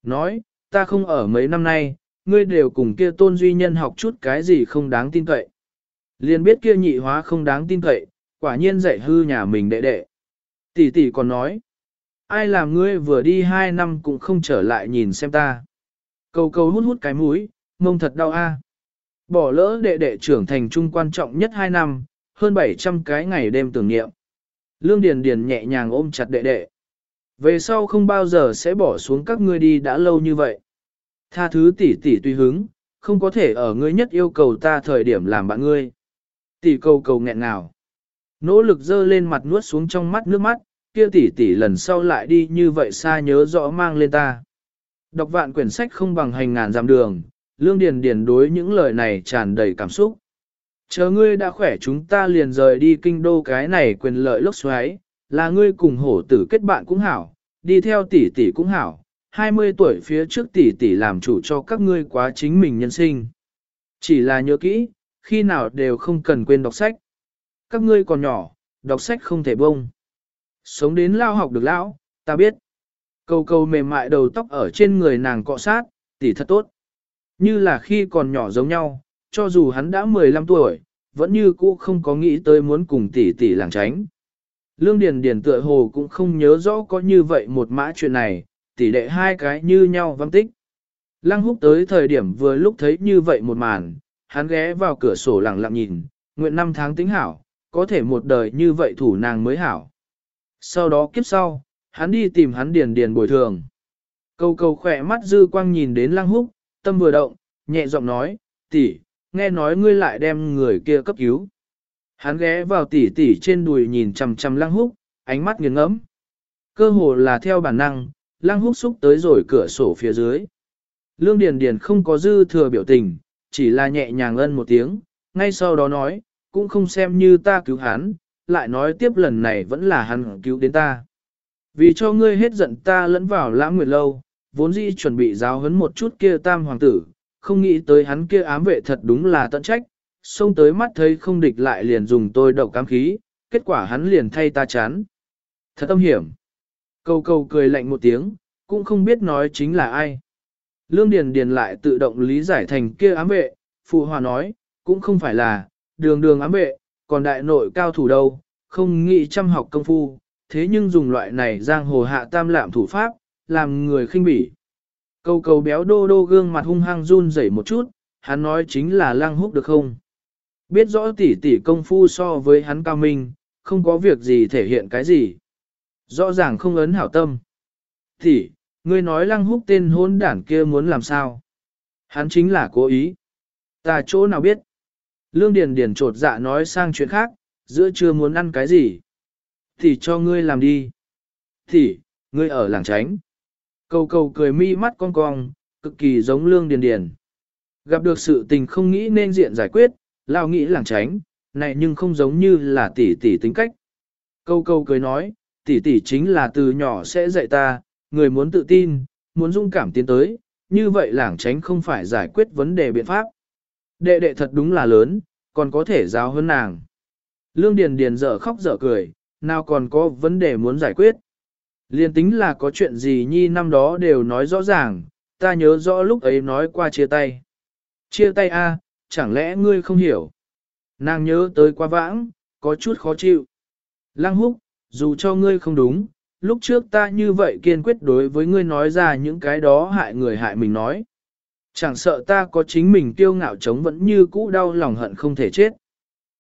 Nói, ta không ở mấy năm nay, ngươi đều cùng kia tôn duy nhân học chút cái gì không đáng tin cậy. Liền biết kia nhị hóa không đáng tin cậy, quả nhiên dạy hư nhà mình đệ đệ. Tỷ tỷ còn nói, ai làm ngươi vừa đi hai năm cũng không trở lại nhìn xem ta. Cầu cầu hút hút cái mũi, mông thật đau a. Bỏ lỡ đệ đệ trưởng thành trung quan trọng nhất hai năm, hơn 700 cái ngày đêm tưởng niệm. Lương Điền Điền nhẹ nhàng ôm chặt đệ đệ. Về sau không bao giờ sẽ bỏ xuống các ngươi đi đã lâu như vậy. Tha thứ tỷ tỷ tùy hứng, không có thể ở ngươi nhất yêu cầu ta thời điểm làm bạn ngươi. Tỷ cầu cầu nghẹn nào, Nỗ lực dơ lên mặt nuốt xuống trong mắt nước mắt, kia tỷ tỷ lần sau lại đi như vậy xa nhớ rõ mang lên ta. Đọc vạn quyển sách không bằng hành ngàn dặm đường, lương điền điền đối những lời này tràn đầy cảm xúc. Chờ ngươi đã khỏe chúng ta liền rời đi kinh đô cái này quyền lợi lốc xoáy, là ngươi cùng hổ tử kết bạn cũng hảo, đi theo tỷ tỷ cũng hảo, 20 tuổi phía trước tỷ tỷ làm chủ cho các ngươi quá chính mình nhân sinh. Chỉ là nhớ kỹ, khi nào đều không cần quên đọc sách. Các ngươi còn nhỏ, đọc sách không thể bông. Sống đến lao học được lão, ta biết. Cầu cầu mềm mại đầu tóc ở trên người nàng cọ sát, tỷ thật tốt. Như là khi còn nhỏ giống nhau, cho dù hắn đã 15 tuổi, vẫn như cũ không có nghĩ tới muốn cùng tỷ tỷ làng tránh. Lương Điền Điền tựa hồ cũng không nhớ rõ có như vậy một mã chuyện này, tỷ đệ hai cái như nhau văng tích. Lăng húc tới thời điểm vừa lúc thấy như vậy một màn, hắn ghé vào cửa sổ lặng lặng nhìn, nguyện năm tháng tính hảo, có thể một đời như vậy thủ nàng mới hảo. Sau đó kiếp sau, hắn đi tìm hắn điền điền bồi thường. Câu câu khỏe mắt dư quang nhìn đến lăng húc, tâm vừa động, nhẹ giọng nói, tỷ, nghe nói ngươi lại đem người kia cấp cứu. Hắn ghé vào tỷ tỷ trên đùi nhìn chằm chằm lăng húc, ánh mắt nghiêng ngẫm. Cơ hồ là theo bản năng, lăng húc xúc tới rồi cửa sổ phía dưới. Lương Điền Điền không có dư thừa biểu tình, chỉ là nhẹ nhàng ân một tiếng, ngay sau đó nói, cũng không xem như ta cứu hắn, lại nói tiếp lần này vẫn là hắn cứu đến ta. Vì cho ngươi hết giận ta lẫn vào lãng nguyệt lâu, vốn dĩ chuẩn bị giáo huấn một chút kia tam hoàng tử, không nghĩ tới hắn kia ám vệ thật đúng là tận trách, xông tới mắt thấy không địch lại liền dùng tôi độc cám khí, kết quả hắn liền thay ta chán. Thật âm hiểm. Câu câu cười lạnh một tiếng, cũng không biết nói chính là ai. Lương Điền Điền lại tự động lý giải thành kia ám vệ, phụ hòa nói, cũng không phải là, đường đường ám vệ, còn đại nội cao thủ đâu, không nghĩ chăm học công phu, thế nhưng dùng loại này giang hồ hạ tam lạm thủ pháp, làm người khinh bỉ. Câu cầu béo đô đô gương mặt hung hăng run rẩy một chút, hắn nói chính là lang húc được không? Biết rõ tỷ tỷ công phu so với hắn cao minh, không có việc gì thể hiện cái gì. Rõ ràng không ấn hảo tâm. Tỷ, ngươi nói lăng húc tên hôn đản kia muốn làm sao? Hắn chính là cố ý. Ta chỗ nào biết? Lương Điền Điền trột dạ nói sang chuyện khác, giữa trưa muốn ăn cái gì? Thì cho ngươi làm đi. Thì, ngươi ở làng tránh. Cầu cầu cười mi mắt cong cong, cực kỳ giống Lương Điền Điền. Gặp được sự tình không nghĩ nên diện giải quyết, lao nghĩ làng tránh, này nhưng không giống như là tỷ tỷ tính cách. Câu câu cười nói, tỷ tỷ chính là từ nhỏ sẽ dạy ta, người muốn tự tin, muốn dung cảm tiến tới, như vậy làng tránh không phải giải quyết vấn đề biện pháp. Đệ đệ thật đúng là lớn, còn có thể giáo hơn nàng. Lương Điền Điền dở khóc dở cười, nào còn có vấn đề muốn giải quyết. Liên tính là có chuyện gì nhi năm đó đều nói rõ ràng, ta nhớ rõ lúc ấy nói qua chia tay. Chia tay a, chẳng lẽ ngươi không hiểu? Nàng nhớ tới quá vãng, có chút khó chịu. Lăng húc, dù cho ngươi không đúng, lúc trước ta như vậy kiên quyết đối với ngươi nói ra những cái đó hại người hại mình nói. Chẳng sợ ta có chính mình tiêu ngạo chống vẫn như cũ đau lòng hận không thể chết.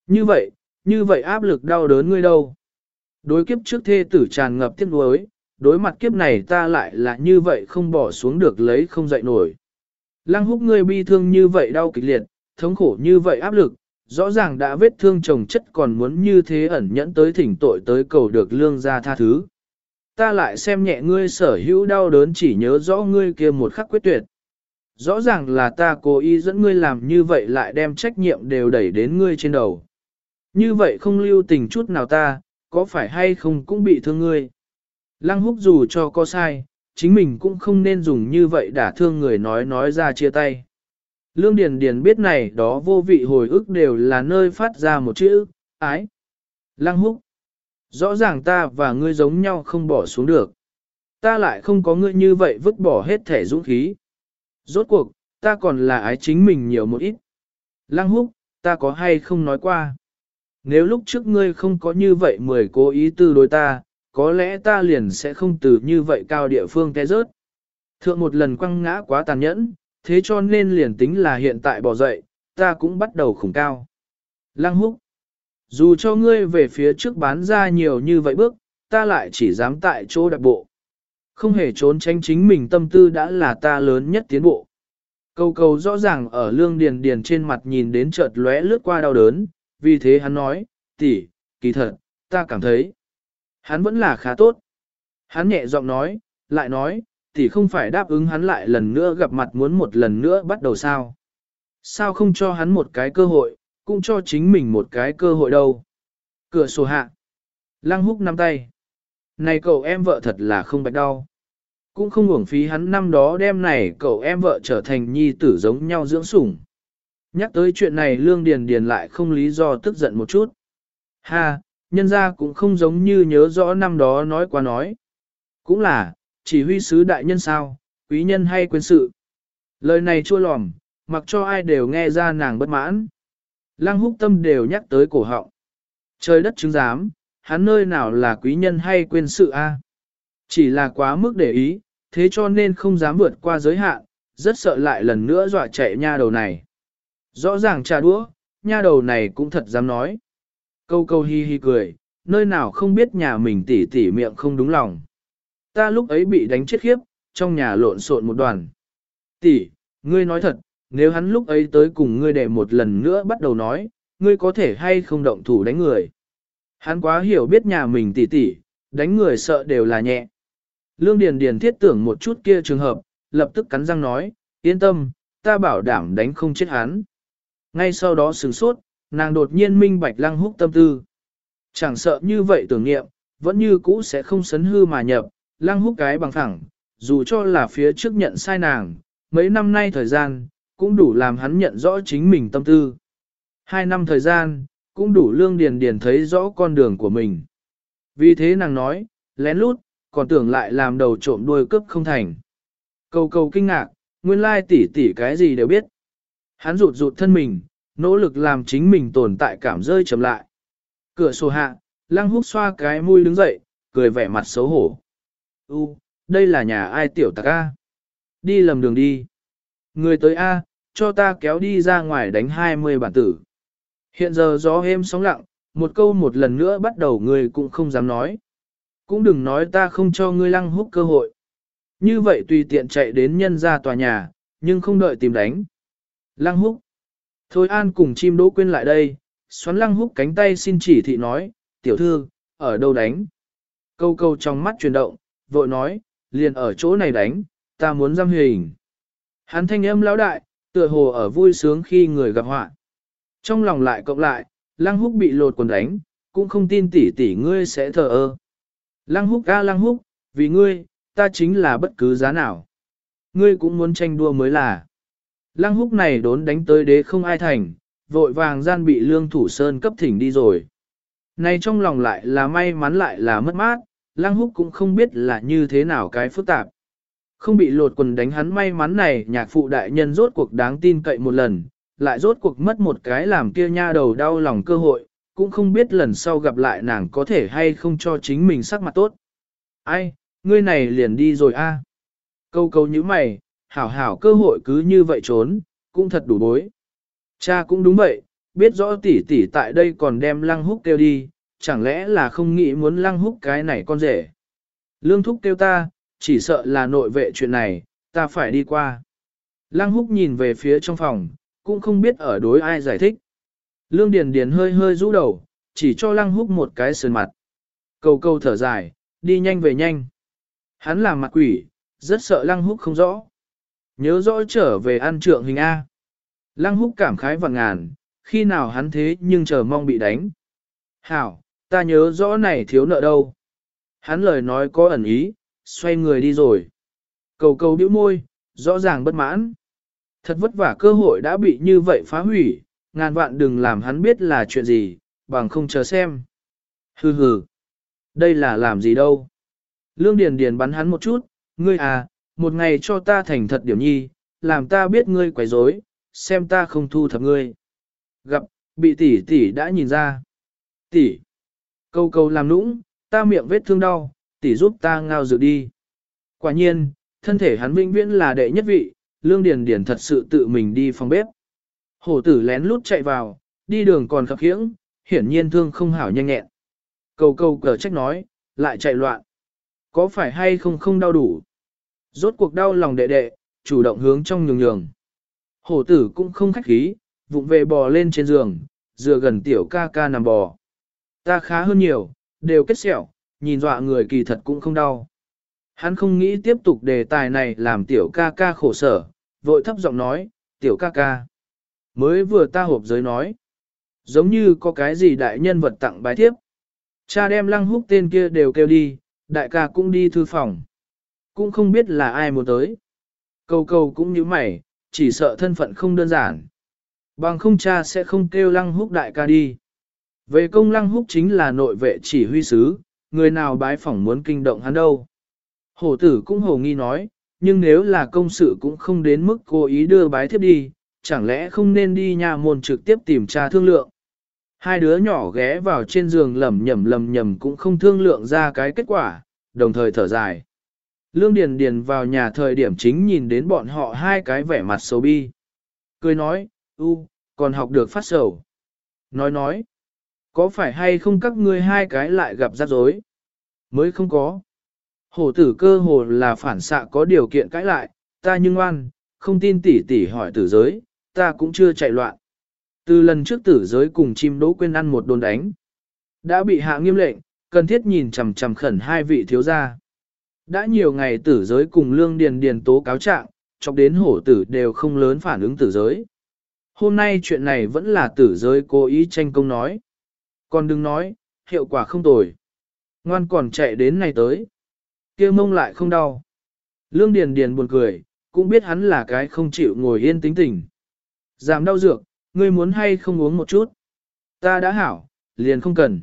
Như vậy, như vậy áp lực đau đớn ngươi đâu. Đối kiếp trước thê tử tràn ngập tiếc nuối, đối mặt kiếp này ta lại là như vậy không bỏ xuống được lấy không dậy nổi. Lăng húc ngươi bi thương như vậy đau kịch liệt, thống khổ như vậy áp lực, rõ ràng đã vết thương chồng chất còn muốn như thế ẩn nhẫn tới thỉnh tội tới cầu được lương ra tha thứ. Ta lại xem nhẹ ngươi sở hữu đau đớn chỉ nhớ rõ ngươi kia một khắc quyết tuyệt. Rõ ràng là ta cố ý dẫn ngươi làm như vậy lại đem trách nhiệm đều đẩy đến ngươi trên đầu. Như vậy không lưu tình chút nào ta, có phải hay không cũng bị thương ngươi. Lăng húc dù cho có sai, chính mình cũng không nên dùng như vậy đả thương người nói nói ra chia tay. Lương Điền Điền biết này đó vô vị hồi ức đều là nơi phát ra một chữ, ái. Lăng húc. Rõ ràng ta và ngươi giống nhau không bỏ xuống được. Ta lại không có ngươi như vậy vứt bỏ hết thể dũng khí. Rốt cuộc, ta còn là ái chính mình nhiều một ít. Lăng húc, ta có hay không nói qua. Nếu lúc trước ngươi không có như vậy mười cố ý tư đối ta, có lẽ ta liền sẽ không từ như vậy cao địa phương té rớt. Thượng một lần quăng ngã quá tàn nhẫn, thế cho nên liền tính là hiện tại bỏ dậy, ta cũng bắt đầu khủng cao. Lăng húc, dù cho ngươi về phía trước bán ra nhiều như vậy bước, ta lại chỉ dám tại chỗ đặc bộ. Không hề trốn tránh chính mình tâm tư đã là ta lớn nhất tiến bộ. Câu cầu rõ ràng ở lương điền điền trên mặt nhìn đến chợt lóe lướt qua đau đớn, vì thế hắn nói, tỷ, kỳ thật, ta cảm thấy, hắn vẫn là khá tốt. Hắn nhẹ giọng nói, lại nói, thì không phải đáp ứng hắn lại lần nữa gặp mặt muốn một lần nữa bắt đầu sao. Sao không cho hắn một cái cơ hội, cũng cho chính mình một cái cơ hội đâu. Cửa sổ hạ. Lăng húc nắm tay. Này cậu em vợ thật là không bạch đau. Cũng không uổng phí hắn năm đó đem này cậu em vợ trở thành nhi tử giống nhau dưỡng sủng. Nhắc tới chuyện này Lương Điền Điền lại không lý do tức giận một chút. Ha, nhân gia cũng không giống như nhớ rõ năm đó nói qua nói. Cũng là, chỉ huy sứ đại nhân sao, quý nhân hay quyền sự. Lời này chua lòm, mặc cho ai đều nghe ra nàng bất mãn. Lăng húc tâm đều nhắc tới cổ họng. Trời đất chứng giám, hắn nơi nào là quý nhân hay quên sự a? Chỉ là quá mức để ý, thế cho nên không dám vượt qua giới hạn, rất sợ lại lần nữa dọa chạy nha đầu này. Rõ ràng trà đũa, nha đầu này cũng thật dám nói. Câu câu hi hi cười, nơi nào không biết nhà mình tỉ tỉ miệng không đúng lòng. Ta lúc ấy bị đánh chết khiếp, trong nhà lộn xộn một đoàn. Tỷ, ngươi nói thật, nếu hắn lúc ấy tới cùng ngươi để một lần nữa bắt đầu nói, ngươi có thể hay không động thủ đánh người. Hắn quá hiểu biết nhà mình tỉ tỉ, đánh người sợ đều là nhẹ. Lương Điền Điền thiết tưởng một chút kia trường hợp, lập tức cắn răng nói, yên tâm, ta bảo đảm đánh không chết hắn. Ngay sau đó sừng sốt, nàng đột nhiên minh bạch lăng húc tâm tư. Chẳng sợ như vậy tưởng niệm, vẫn như cũ sẽ không sấn hư mà nhập, lăng húc cái bằng thẳng, dù cho là phía trước nhận sai nàng, mấy năm nay thời gian, cũng đủ làm hắn nhận rõ chính mình tâm tư. Hai năm thời gian, cũng đủ lương điền điền thấy rõ con đường của mình. Vì thế nàng nói, lén lút, còn tưởng lại làm đầu trộm đuôi cướp không thành. Cầu cầu kinh ngạc, nguyên lai tỷ tỷ cái gì đều biết. Hắn rụt rụt thân mình, nỗ lực làm chính mình tồn tại cảm rơi chậm lại. Cửa sổ hạ, lăng húc xoa cái mũi đứng dậy, cười vẻ mặt xấu hổ. U, đây là nhà ai tiểu tặc A? Đi lầm đường đi. Người tới A, cho ta kéo đi ra ngoài đánh 20 bản tử. Hiện giờ gió êm sóng lặng, một câu một lần nữa bắt đầu người cũng không dám nói. Cũng đừng nói ta không cho ngươi lăng húc cơ hội. Như vậy tùy tiện chạy đến nhân ra tòa nhà, nhưng không đợi tìm đánh. Lăng húc. Thôi an cùng chim đỗ quên lại đây, xoắn lăng húc cánh tay xin chỉ thị nói, tiểu thư, ở đâu đánh. Câu câu trong mắt chuyển động, vội nói, liền ở chỗ này đánh, ta muốn giam hình. Hắn thanh âm lão đại, tựa hồ ở vui sướng khi người gặp họa. Trong lòng lại cộng lại, lăng húc bị lột quần đánh, cũng không tin tỷ tỷ ngươi sẽ thờ ơ. Lăng húc a lăng húc, vì ngươi, ta chính là bất cứ giá nào. Ngươi cũng muốn tranh đua mới là. Lăng húc này đốn đánh tới đế không ai thành, vội vàng gian bị lương thủ sơn cấp thỉnh đi rồi. Này trong lòng lại là may mắn lại là mất mát, lăng húc cũng không biết là như thế nào cái phức tạp. Không bị lột quần đánh hắn may mắn này nhạc phụ đại nhân rốt cuộc đáng tin cậy một lần, lại rốt cuộc mất một cái làm kia nha đầu đau lòng cơ hội, cũng không biết lần sau gặp lại nàng có thể hay không cho chính mình sắc mặt tốt. Ai, ngươi này liền đi rồi a. Câu câu như mày, hảo hảo cơ hội cứ như vậy trốn, cũng thật đủ bối. Cha cũng đúng vậy, biết rõ tỷ tỷ tại đây còn đem lăng húc kêu đi, chẳng lẽ là không nghĩ muốn lăng húc cái này con rể. Lương thúc kêu ta, chỉ sợ là nội vệ chuyện này, ta phải đi qua. Lăng húc nhìn về phía trong phòng, cũng không biết ở đối ai giải thích. Lương Điền Điền hơi hơi rũ đầu, chỉ cho lăng húc một cái sườn mặt. Cầu cầu thở dài, đi nhanh về nhanh. Hắn là mặt quỷ, rất sợ lăng húc không rõ. Nhớ rõ trở về ăn trượng hình A. Lăng húc cảm khái và ngàn, khi nào hắn thế nhưng chờ mong bị đánh. Hảo, ta nhớ rõ này thiếu nợ đâu. Hắn lời nói có ẩn ý, xoay người đi rồi. Cầu cầu bĩu môi, rõ ràng bất mãn. Thật vất vả cơ hội đã bị như vậy phá hủy, ngàn vạn đừng làm hắn biết là chuyện gì, bằng không chờ xem. Hừ hừ, đây là làm gì đâu. Lương Điền Điền bắn hắn một chút, ngươi à, một ngày cho ta thành thật điểm nhi, làm ta biết ngươi quấy rối, xem ta không thu thập ngươi. Gặp, bị tỷ tỷ đã nhìn ra. Tỷ. Câu câu làm nũng, ta miệng vết thương đau, tỷ giúp ta ngao dự đi. Quả nhiên, thân thể hắn vĩnh viễn là đệ nhất vị, lương điền điền thật sự tự mình đi phòng bếp. Hổ tử lén lút chạy vào, đi đường còn khập khiễng, hiển nhiên thương không hảo nhanh nhẹn. Cầu cầu cờ trách nói, lại chạy loạn. Có phải hay không không đau đủ? Rốt cuộc đau lòng đệ đệ, chủ động hướng trong nhường nhường. Hổ tử cũng không khách khí, vụng về bò lên trên giường, dựa gần tiểu ca ca nằm bò. Ta khá hơn nhiều, đều kết sẹo, nhìn dọa người kỳ thật cũng không đau. Hắn không nghĩ tiếp tục đề tài này làm tiểu ca ca khổ sở, vội thấp giọng nói, tiểu ca ca. Mới vừa ta hộp giới nói, giống như có cái gì đại nhân vật tặng bài tiếp. Cha đem lăng húc tên kia đều kêu đi, đại ca cũng đi thư phòng. Cũng không biết là ai muốn tới. Cầu cầu cũng như mày, chỉ sợ thân phận không đơn giản. Bằng không cha sẽ không kêu lăng húc đại ca đi. Về công lăng húc chính là nội vệ chỉ huy sứ, người nào bái phỏng muốn kinh động hắn đâu. Hổ tử cũng hồ nghi nói, nhưng nếu là công sự cũng không đến mức cố ý đưa bái thiếp đi, chẳng lẽ không nên đi nhà môn trực tiếp tìm tra thương lượng. Hai đứa nhỏ ghé vào trên giường lầm nhầm lầm nhầm cũng không thương lượng ra cái kết quả, đồng thời thở dài. Lương Điền Điền vào nhà thời điểm chính nhìn đến bọn họ hai cái vẻ mặt xấu bi. Cười nói, u, còn học được phát sầu. Nói nói, có phải hay không các ngươi hai cái lại gặp rắc rối? Mới không có. Hổ tử cơ hồ là phản xạ có điều kiện cãi lại, ta nhưng oan, không tin tỷ tỷ hỏi tử giới, ta cũng chưa chạy loạn. Từ lần trước tử giới cùng chim đỗ quên ăn một đồn đánh. Đã bị hạ nghiêm lệnh, cần thiết nhìn chằm chằm khẩn hai vị thiếu gia. Đã nhiều ngày tử giới cùng lương điền điền tố cáo trạng, chọc đến hổ tử đều không lớn phản ứng tử giới. Hôm nay chuyện này vẫn là tử giới cố ý tranh công nói. Còn đừng nói, hiệu quả không tồi. Ngoan còn chạy đến này tới. kia mông lại không đau. Lương Điền Điền buồn cười, cũng biết hắn là cái không chịu ngồi yên tính tình. Giảm đau dược, ngươi muốn hay không uống một chút. Ta đã hảo, liền không cần.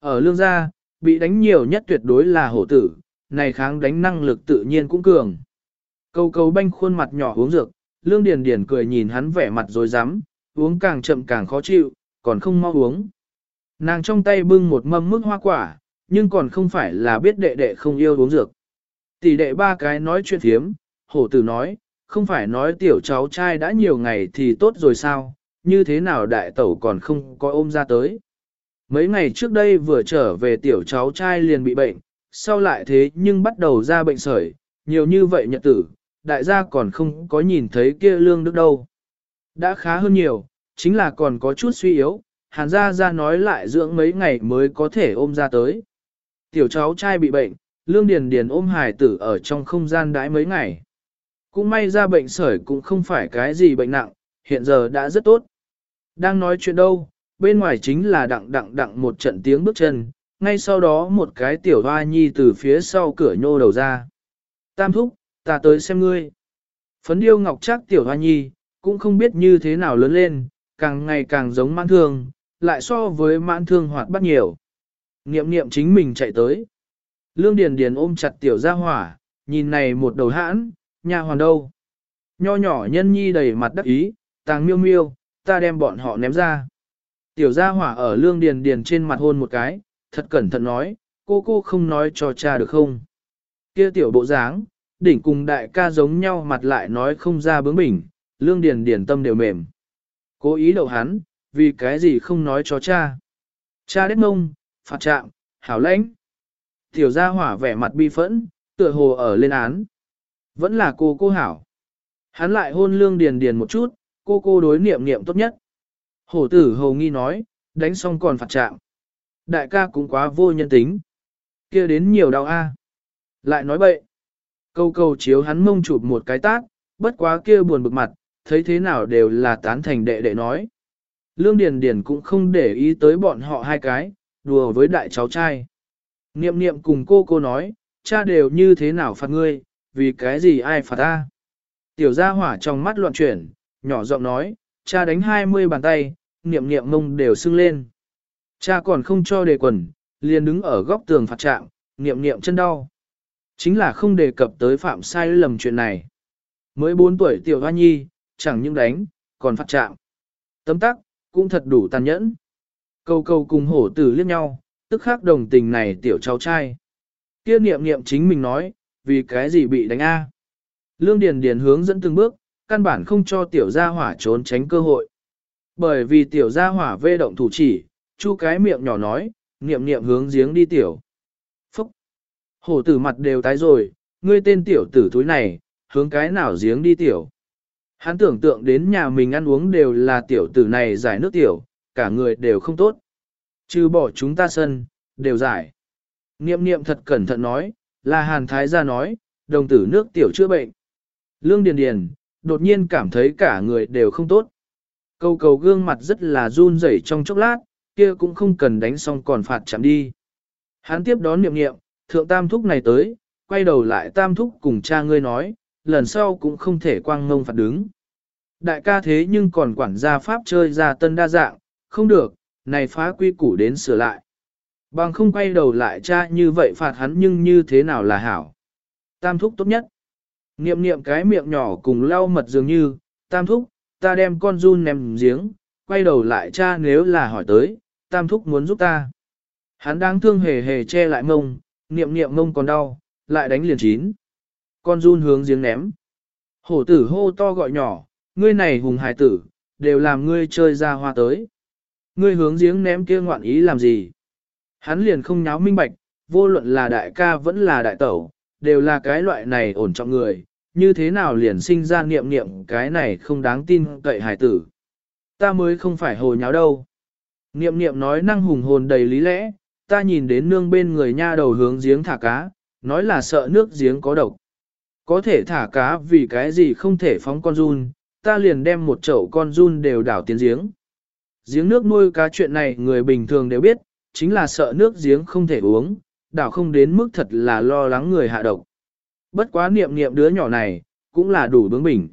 Ở lương gia, bị đánh nhiều nhất tuyệt đối là hổ tử, này kháng đánh năng lực tự nhiên cũng cường. Câu câu banh khuôn mặt nhỏ uống dược, lương điền điền cười nhìn hắn vẻ mặt rồi dám, uống càng chậm càng khó chịu, còn không mau uống. Nàng trong tay bưng một mâm mức hoa quả, nhưng còn không phải là biết đệ đệ không yêu uống dược. Tỷ đệ ba cái nói chuyện thiếm, hổ tử nói, không phải nói tiểu cháu trai đã nhiều ngày thì tốt rồi sao, như thế nào đại tẩu còn không có ôm ra tới. Mấy ngày trước đây vừa trở về tiểu cháu trai liền bị bệnh, sau lại thế nhưng bắt đầu ra bệnh sởi, nhiều như vậy nhật tử, đại gia còn không có nhìn thấy kia lương đức đâu. Đã khá hơn nhiều, chính là còn có chút suy yếu, hàn gia Gia nói lại dưỡng mấy ngày mới có thể ôm ra tới. Tiểu cháu trai bị bệnh, lương điền điền ôm hài tử ở trong không gian đãi mấy ngày. Cũng may ra bệnh sởi cũng không phải cái gì bệnh nặng, hiện giờ đã rất tốt. Đang nói chuyện đâu, bên ngoài chính là đặng đặng đặng một trận tiếng bước chân, ngay sau đó một cái tiểu hoa nhi từ phía sau cửa nhô đầu ra. Tam thúc, ta tới xem ngươi. Phấn điêu ngọc chắc tiểu hoa nhi, cũng không biết như thế nào lớn lên, càng ngày càng giống mãn thương, lại so với mãn thương hoạt bắt nhiều. Niệm niệm chính mình chạy tới. Lương Điền Điền ôm chặt tiểu gia hỏa, nhìn này một đầu hãn, nhà hoàn đâu. Nho nhỏ nhân nhi đầy mặt đắc ý, tàng miêu miêu, ta đem bọn họ ném ra. Tiểu gia hỏa ở lương điền điền trên mặt hôn một cái, thật cẩn thận nói, cô cô không nói cho cha được không. Kia tiểu bộ dáng, đỉnh cùng đại ca giống nhau mặt lại nói không ra bướng bỉnh, lương điền điền tâm đều mềm. Cố ý đậu hắn, vì cái gì không nói cho cha. Cha đết ngông, phạt trạm, hảo lãnh. Tiểu gia hỏa vẻ mặt bi phẫn, tựa hồ ở lên án. Vẫn là cô cô hảo. Hắn lại hôn lương điền điền một chút, cô cô đối niệm niệm tốt nhất. Hổ tử hầu nghi nói, đánh xong còn phạt trạng. Đại ca cũng quá vô nhân tính. kia đến nhiều đau a. Lại nói bậy. Câu câu chiếu hắn mông chụp một cái tát, bất quá kia buồn bực mặt, thấy thế nào đều là tán thành đệ đệ nói. Lương Điền Điền cũng không để ý tới bọn họ hai cái, đùa với đại cháu trai. Niệm niệm cùng cô cô nói, cha đều như thế nào phạt ngươi, vì cái gì ai phạt ta. Tiểu gia hỏa trong mắt loạn chuyển, nhỏ giọng nói, cha đánh 20 bàn tay, niệm niệm mông đều sưng lên. Cha còn không cho đề quần, liền đứng ở góc tường phạt trạng, niệm niệm chân đau. Chính là không đề cập tới phạm sai lầm chuyện này. Mới 4 tuổi tiểu hoa nhi, chẳng những đánh, còn phạt trạng. Tấm tắc, cũng thật đủ tàn nhẫn. Câu câu cùng hổ tử liếc nhau, tức khắc đồng tình này tiểu cháu trai. Kia niệm niệm chính mình nói, vì cái gì bị đánh A. Lương Điền Điền hướng dẫn từng bước, căn bản không cho tiểu gia hỏa trốn tránh cơ hội. Bởi vì tiểu gia hỏa vê động thủ chỉ, chu cái miệng nhỏ nói, niệm niệm hướng giếng đi tiểu. Phúc! Hổ tử mặt đều tái rồi, ngươi tên tiểu tử túi này, hướng cái nào giếng đi tiểu. Hắn tưởng tượng đến nhà mình ăn uống đều là tiểu tử này giải nước tiểu, cả người đều không tốt. Trừ bỏ chúng ta sân, đều giải. Niệm niệm thật cẩn thận nói, là hàn thái gia nói, đồng tử nước tiểu chữa bệnh. Lương Điền Điền, đột nhiên cảm thấy cả người đều không tốt. Cầu cầu gương mặt rất là run rẩy trong chốc lát, kia cũng không cần đánh xong còn phạt chạm đi. Hắn tiếp đón niệm niệm, thượng tam thúc này tới, quay đầu lại tam thúc cùng cha ngươi nói, lần sau cũng không thể quang ngông phạt đứng. Đại ca thế nhưng còn quản gia pháp chơi ra tân đa dạng, không được, này phá quy củ đến sửa lại. Bằng không quay đầu lại cha như vậy phạt hắn nhưng như thế nào là hảo. Tam thúc tốt nhất. Niệm niệm cái miệng nhỏ cùng lau mật dường như, tam thúc, ta đem con run ném giếng, quay đầu lại cha nếu là hỏi tới, tam thúc muốn giúp ta. Hắn đang thương hề hề che lại mông, niệm niệm mông còn đau, lại đánh liền chín. Con run hướng giếng ném. Hổ tử hô to gọi nhỏ, ngươi này hùng hải tử, đều làm ngươi chơi ra hoa tới. Ngươi hướng giếng ném kia ngoạn ý làm gì? Hắn liền không nháo minh bạch, vô luận là đại ca vẫn là đại tẩu, đều là cái loại này ổn trọng người, như thế nào liền sinh ra niệm niệm cái này không đáng tin cậy hải tử. Ta mới không phải hồ nháo đâu. Niệm niệm nói năng hùng hồn đầy lý lẽ, ta nhìn đến nương bên người nha đầu hướng giếng thả cá, nói là sợ nước giếng có độc. Có thể thả cá vì cái gì không thể phóng con run, ta liền đem một chậu con run đều đảo tiến giếng. Giếng nước nuôi cá chuyện này người bình thường đều biết, chính là sợ nước giếng không thể uống, đảo không đến mức thật là lo lắng người hạ độc. Bất quá niệm niệm đứa nhỏ này, cũng là đủ bướng bỉnh.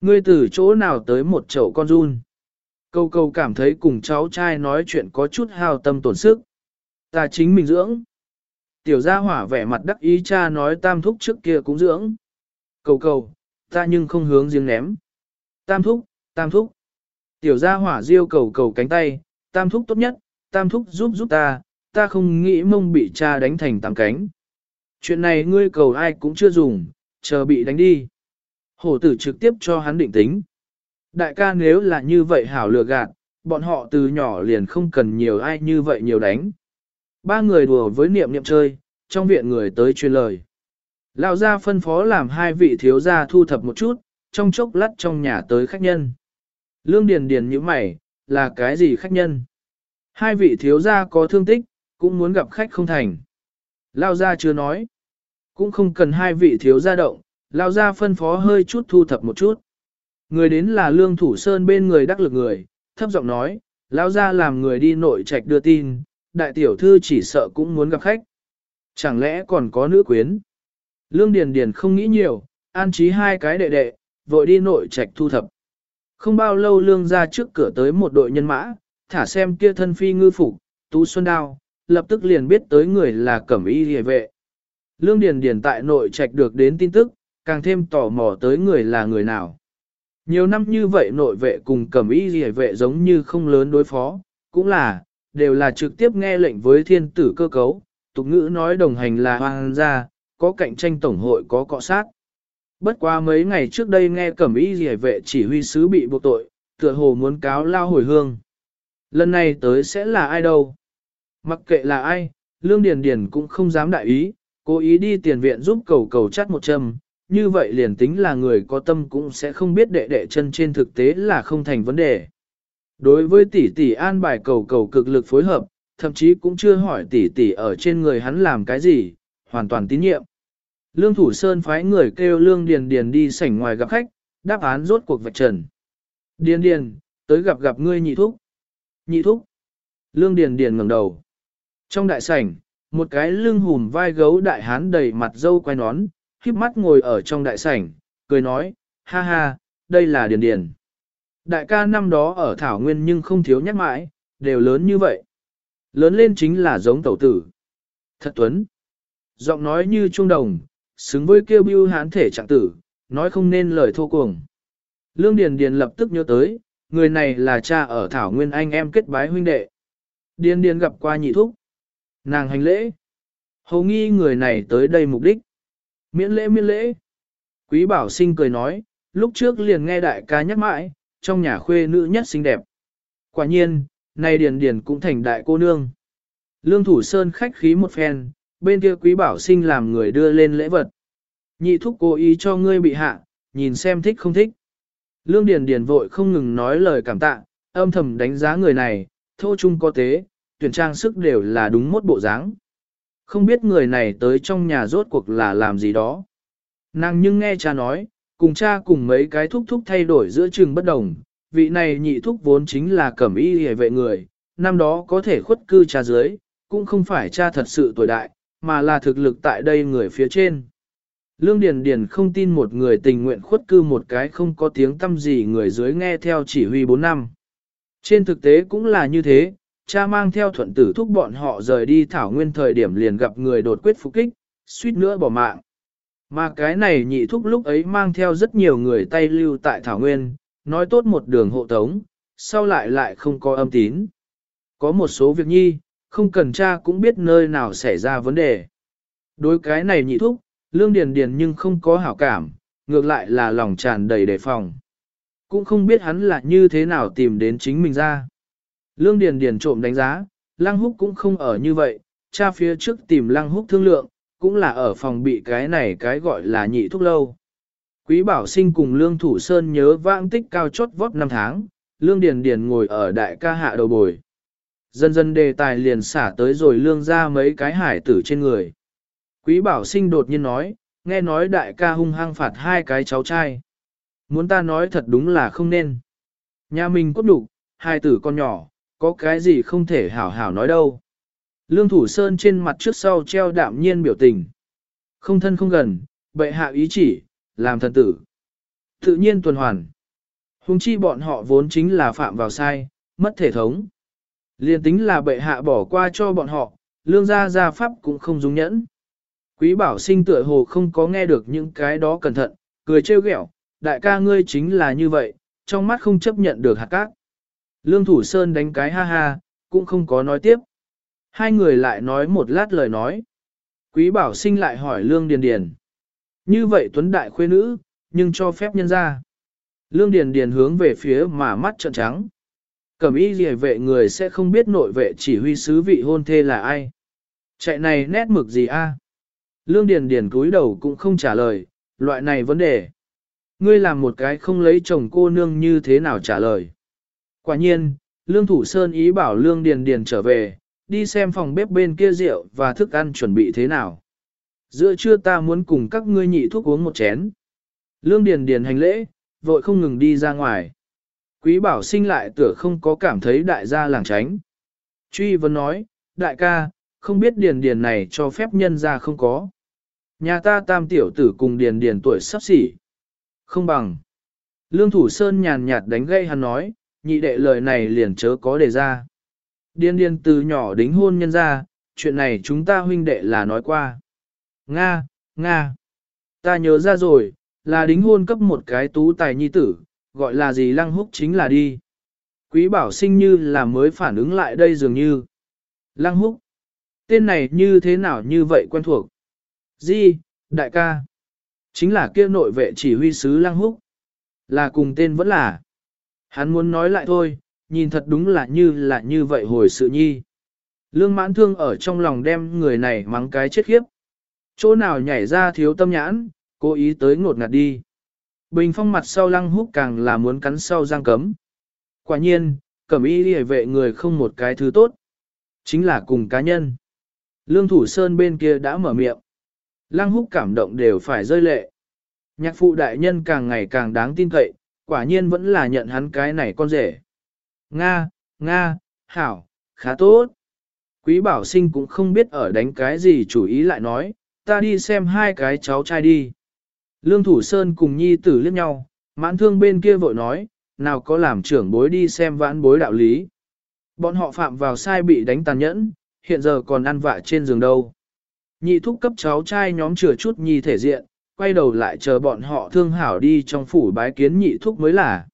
Ngươi từ chỗ nào tới một chậu con run. Câu câu cảm thấy cùng cháu trai nói chuyện có chút hao tâm tổn sức. Ta chính mình dưỡng. Tiểu gia hỏa vẻ mặt đắc ý cha nói tam thúc trước kia cũng dưỡng. Cầu cầu, ta nhưng không hướng riêng ném. Tam thúc, tam thúc. Tiểu gia hỏa diêu cầu cầu cánh tay, tam thúc tốt nhất, tam thúc giúp giúp ta, ta không nghĩ mông bị cha đánh thành tám cánh. Chuyện này ngươi cầu ai cũng chưa dùng, chờ bị đánh đi. Hổ tử trực tiếp cho hắn định tính. Đại ca nếu là như vậy hảo lừa gạt, bọn họ từ nhỏ liền không cần nhiều ai như vậy nhiều đánh. Ba người đùa với niệm niệm chơi, trong viện người tới truyền lời. Lão gia phân phó làm hai vị thiếu gia thu thập một chút, trong chốc lát trong nhà tới khách nhân. Lương Điền Điền như mày, là cái gì khách nhân? Hai vị thiếu gia có thương tích, cũng muốn gặp khách không thành. Lao gia chưa nói. Cũng không cần hai vị thiếu gia động, Lao gia phân phó hơi chút thu thập một chút. Người đến là Lương Thủ Sơn bên người đắc lực người, thấp giọng nói, Lao gia làm người đi nội trạch đưa tin, đại tiểu thư chỉ sợ cũng muốn gặp khách. Chẳng lẽ còn có nữ quyến? Lương Điền Điền không nghĩ nhiều, an trí hai cái đệ đệ, vội đi nội trạch thu thập. Không bao lâu lương ra trước cửa tới một đội nhân mã, thả xem kia thân phi ngư phục, tú xuân đao, lập tức liền biết tới người là cẩm y hề vệ. Lương Điền Điền tại nội trạch được đến tin tức, càng thêm tò mò tới người là người nào. Nhiều năm như vậy nội vệ cùng cẩm y hề vệ giống như không lớn đối phó, cũng là, đều là trực tiếp nghe lệnh với thiên tử cơ cấu, tục ngữ nói đồng hành là hoàng gia, có cạnh tranh tổng hội có cọ sát. Bất qua mấy ngày trước đây nghe cẩm y gì vệ chỉ huy sứ bị buộc tội, tựa hồ muốn cáo lao hồi hương. Lần này tới sẽ là ai đâu? Mặc kệ là ai, Lương Điền Điền cũng không dám đại ý, cố ý đi tiền viện giúp cầu cầu chắt một châm, như vậy liền tính là người có tâm cũng sẽ không biết đệ đệ chân trên thực tế là không thành vấn đề. Đối với tỷ tỷ an bài cầu cầu cực lực phối hợp, thậm chí cũng chưa hỏi tỷ tỷ ở trên người hắn làm cái gì, hoàn toàn tín nhiệm. Lương Thủ Sơn phái người kêu Lương Điền Điền đi sảnh ngoài gặp khách, đáp án rốt cuộc vạch trần. Điền Điền, tới gặp gặp ngươi nhị thúc. Nhị thúc. Lương Điền Điền ngẩng đầu. Trong đại sảnh, một cái lưng hùm vai gấu đại hán đầy mặt dâu quay nón, khiếp mắt ngồi ở trong đại sảnh, cười nói, ha ha, đây là Điền Điền. Đại ca năm đó ở Thảo Nguyên nhưng không thiếu nhắc mãi, đều lớn như vậy. Lớn lên chính là giống tẩu tử. Thật tuấn. Giọng nói như trung đồng, xứng với kêu bưu hán thể trạng tử, nói không nên lời thô cuồng. Lương Điền Điền lập tức nhớ tới, người này là cha ở Thảo Nguyên anh em kết bái huynh đệ. điền điền gặp qua nhị thúc. Nàng hành lễ. Hầu nghi người này tới đây mục đích. Miễn lễ miễn lễ. Quý bảo sinh cười nói, lúc trước liền nghe đại ca nhắc mãi, trong nhà khuê nữ nhất xinh đẹp. Quả nhiên, nay điền điền cũng thành đại cô nương. Lương thủ sơn khách khí một phen, bên kia quý bảo sinh làm người đưa lên lễ vật. Nhị thúc cố ý cho ngươi bị hạ, nhìn xem thích không thích. Lương Điền Điền vội không ngừng nói lời cảm tạ, âm thầm đánh giá người này, thô trung có tế, tuyển trang sức đều là đúng mốt bộ dáng. Không biết người này tới trong nhà rốt cuộc là làm gì đó. Nàng nhưng nghe cha nói, cùng cha cùng mấy cái thúc thúc thay đổi giữa trường bất đồng, vị này nhị thúc vốn chính là cẩm y hề vệ người, năm đó có thể khuất cư cha dưới, cũng không phải cha thật sự tuổi đại, mà là thực lực tại đây người phía trên. Lương Điền Điền không tin một người tình nguyện khuất cư một cái không có tiếng tâm gì người dưới nghe theo chỉ huy 4 năm. Trên thực tế cũng là như thế, cha mang theo thuận tử thúc bọn họ rời đi thảo nguyên thời điểm liền gặp người đột quyết phục kích, suýt nữa bỏ mạng. Mà cái này nhị thúc lúc ấy mang theo rất nhiều người tay lưu tại thảo nguyên, nói tốt một đường hộ tống, sau lại lại không có âm tín. Có một số việc nhi, không cần cha cũng biết nơi nào xảy ra vấn đề. Đối cái này nhị thúc, lương điền điền nhưng không có hảo cảm, ngược lại là lòng tràn đầy đề phòng. Cũng không biết hắn là như thế nào tìm đến chính mình ra. Lương điền điền trộm đánh giá, lăng húc cũng không ở như vậy, cha phía trước tìm lăng húc thương lượng, cũng là ở phòng bị cái này cái gọi là nhị thúc lâu. Quý bảo sinh cùng lương thủ sơn nhớ vãng tích cao chót vót năm tháng, lương điền điền ngồi ở đại ca hạ đầu bồi. Dần dần đề tài liền xả tới rồi lương ra mấy cái hải tử trên người. Quý bảo sinh đột nhiên nói, nghe nói đại ca hung hăng phạt hai cái cháu trai. Muốn ta nói thật đúng là không nên. Nhà mình cốt đủ, hai tử con nhỏ, có cái gì không thể hảo hảo nói đâu. Lương Thủ Sơn trên mặt trước sau treo đạm nhiên biểu tình. Không thân không gần, bệ hạ ý chỉ, làm thần tử. Tự nhiên tuần hoàn. Hùng chi bọn họ vốn chính là phạm vào sai, mất thể thống. Liên tính là bệ hạ bỏ qua cho bọn họ, lương gia gia pháp cũng không dung nhẫn. Quý bảo sinh tựa hồ không có nghe được những cái đó cẩn thận, cười trêu ghẹo, đại ca ngươi chính là như vậy, trong mắt không chấp nhận được hạt cát. Lương Thủ Sơn đánh cái ha ha, cũng không có nói tiếp. Hai người lại nói một lát lời nói. Quý bảo sinh lại hỏi Lương Điền Điền. Như vậy tuấn đại khuê nữ, nhưng cho phép nhân ra. Lương Điền Điền hướng về phía mà mắt trợn trắng. Cẩm y rìa vệ người sẽ không biết nội vệ chỉ huy sứ vị hôn thê là ai. Chạy này nét mực gì a? Lương Điền Điền cúi đầu cũng không trả lời, loại này vấn đề. Ngươi làm một cái không lấy chồng cô nương như thế nào trả lời. Quả nhiên, Lương Thủ Sơn ý bảo Lương Điền Điền trở về, đi xem phòng bếp bên kia rượu và thức ăn chuẩn bị thế nào. Giữa trưa ta muốn cùng các ngươi nhị thuốc uống một chén. Lương Điền Điền hành lễ, vội không ngừng đi ra ngoài. Quý bảo sinh lại tựa không có cảm thấy đại gia làng tránh. Truy vấn nói, đại ca, không biết điền điền này cho phép nhân ra không có. Nhà ta tam tiểu tử cùng điền điền tuổi sắp xỉ. Không bằng. Lương Thủ Sơn nhàn nhạt đánh gây hắn nói, nhị đệ lời này liền chớ có đề ra. Điền điền từ nhỏ đính hôn nhân ra, chuyện này chúng ta huynh đệ là nói qua. Nga, Nga. Ta nhớ ra rồi, là đính hôn cấp một cái tú tài nhi tử, gọi là gì lăng húc chính là đi. Quý bảo sinh như là mới phản ứng lại đây dường như. Lăng húc. Tên này như thế nào như vậy quen thuộc? Di, đại ca. Chính là kia nội vệ chỉ huy sứ Lăng Húc. Là cùng tên vẫn là. Hắn muốn nói lại thôi, nhìn thật đúng là như là như vậy hồi sự nhi. Lương mãn thương ở trong lòng đem người này mắng cái chết khiếp. Chỗ nào nhảy ra thiếu tâm nhãn, cố ý tới ngột ngạt đi. Bình phong mặt sau lăng húc càng là muốn cắn sau giang cấm. Quả nhiên, cẩm y hề vệ người không một cái thứ tốt. Chính là cùng cá nhân. Lương Thủ Sơn bên kia đã mở miệng. Lăng húc cảm động đều phải rơi lệ. Nhạc phụ đại nhân càng ngày càng đáng tin cậy, quả nhiên vẫn là nhận hắn cái này con rể. Nga, Nga, Hảo, khá tốt. Quý bảo sinh cũng không biết ở đánh cái gì chủ ý lại nói, ta đi xem hai cái cháu trai đi. Lương Thủ Sơn cùng nhi tử liếc nhau, mãn thương bên kia vội nói, nào có làm trưởng bối đi xem vãn bối đạo lý. Bọn họ phạm vào sai bị đánh tàn nhẫn, hiện giờ còn ăn vạ trên giường đâu. Nhị thúc cấp cháu trai nhóm chừa chút nhi thể diện, quay đầu lại chờ bọn họ thương hảo đi trong phủ bái kiến nhị thúc mới là.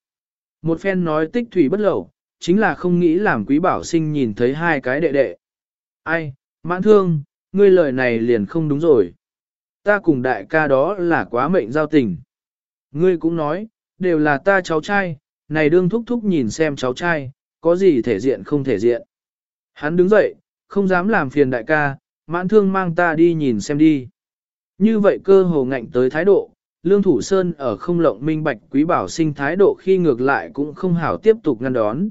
Một phen nói tích thủy bất lẩu, chính là không nghĩ làm quý bảo sinh nhìn thấy hai cái đệ đệ. Ai, mãn thương, ngươi lời này liền không đúng rồi. Ta cùng đại ca đó là quá mệnh giao tình. Ngươi cũng nói, đều là ta cháu trai, này đương thúc thúc nhìn xem cháu trai, có gì thể diện không thể diện. Hắn đứng dậy, không dám làm phiền đại ca, mãn thương mang ta đi nhìn xem đi. Như vậy cơ hồ ngạnh tới thái độ, Lương Thủ Sơn ở không lộng minh bạch quý bảo sinh thái độ khi ngược lại cũng không hảo tiếp tục ngăn đón.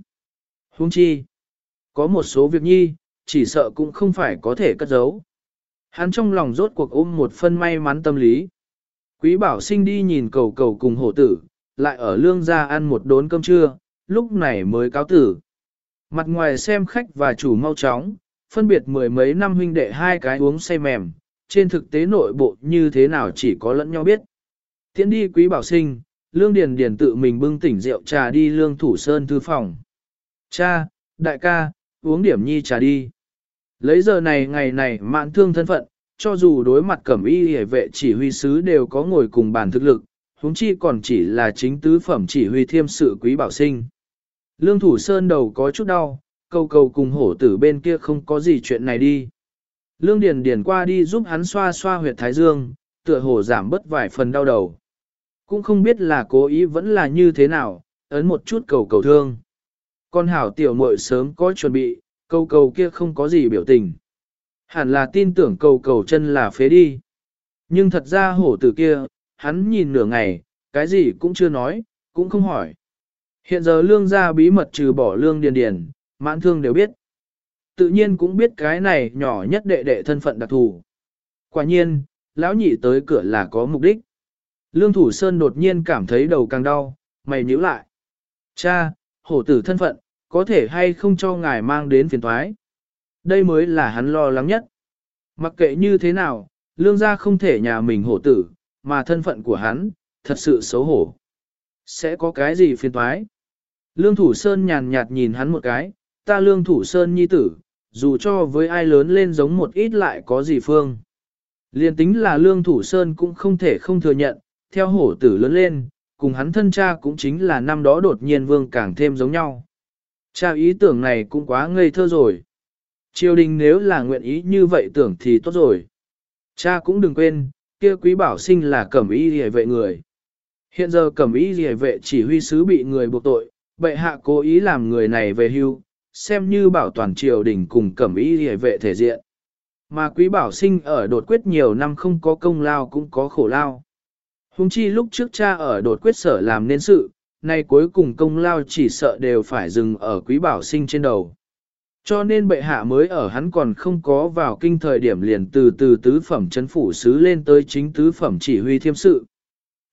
Huống chi, có một số việc nhi, chỉ sợ cũng không phải có thể cất giấu. Hắn trong lòng rốt cuộc ôm một phân may mắn tâm lý. Quý bảo sinh đi nhìn cầu cầu cùng hổ tử, lại ở lương gia ăn một đốn cơm trưa, lúc này mới cáo tử. Mặt ngoài xem khách và chủ mau chóng, phân biệt mười mấy năm huynh đệ hai cái uống say mềm, trên thực tế nội bộ như thế nào chỉ có lẫn nhau biết. Tiến đi quý bảo sinh, lương điền điền tự mình bưng tỉnh rượu trà đi lương thủ sơn thư phòng. Cha, đại ca, uống điểm nhi trà đi. Lấy giờ này ngày này mạn thương thân phận, cho dù đối mặt cẩm y hề vệ chỉ huy sứ đều có ngồi cùng bàn thực lực, huống chi còn chỉ là chính tứ phẩm chỉ huy thiêm sự quý bảo sinh. Lương thủ sơn đầu có chút đau, cầu cầu cùng hổ tử bên kia không có gì chuyện này đi. Lương Điền Điền qua đi giúp hắn xoa xoa huyệt thái dương, tựa hồ giảm bớt vài phần đau đầu. Cũng không biết là cố ý vẫn là như thế nào, ấn một chút cầu cầu thương. Con hảo tiểu muội sớm có chuẩn bị, cầu cầu kia không có gì biểu tình. Hẳn là tin tưởng cầu cầu chân là phế đi. Nhưng thật ra hổ tử kia, hắn nhìn nửa ngày, cái gì cũng chưa nói, cũng không hỏi. Hiện giờ lương gia bí mật trừ bỏ lương điền điền, mãn thương đều biết. Tự nhiên cũng biết cái này nhỏ nhất đệ đệ thân phận đặc thù. Quả nhiên, lão nhị tới cửa là có mục đích. Lương Thủ Sơn đột nhiên cảm thấy đầu càng đau, mày nhíu lại. Cha, hổ tử thân phận, có thể hay không cho ngài mang đến phiền thoái. Đây mới là hắn lo lắng nhất. Mặc kệ như thế nào, lương gia không thể nhà mình hổ tử, mà thân phận của hắn, thật sự xấu hổ. Sẽ có cái gì phiền thoái? Lương Thủ Sơn nhàn nhạt nhìn hắn một cái, ta Lương Thủ Sơn nhi tử, dù cho với ai lớn lên giống một ít lại có gì phương. Liên tính là Lương Thủ Sơn cũng không thể không thừa nhận, theo hổ tử lớn lên, cùng hắn thân cha cũng chính là năm đó đột nhiên vương càng thêm giống nhau. Cha ý tưởng này cũng quá ngây thơ rồi. Triều đình nếu là nguyện ý như vậy tưởng thì tốt rồi. Cha cũng đừng quên, kia quý bảo sinh là cẩm ý hề vệ người. Hiện giờ cẩm ý hề vệ chỉ huy sứ bị người buộc tội, bệ hạ cố ý làm người này về hưu, xem như bảo toàn triều đình cùng cẩm ý hề vệ thể diện. Mà quý bảo sinh ở đột quyết nhiều năm không có công lao cũng có khổ lao. Hùng chi lúc trước cha ở đột quyết sở làm nên sự, nay cuối cùng công lao chỉ sợ đều phải dừng ở quý bảo sinh trên đầu. Cho nên bệ hạ mới ở hắn còn không có vào kinh thời điểm liền từ từ tứ phẩm chấn phủ sứ lên tới chính tứ phẩm chỉ huy thiêm sự.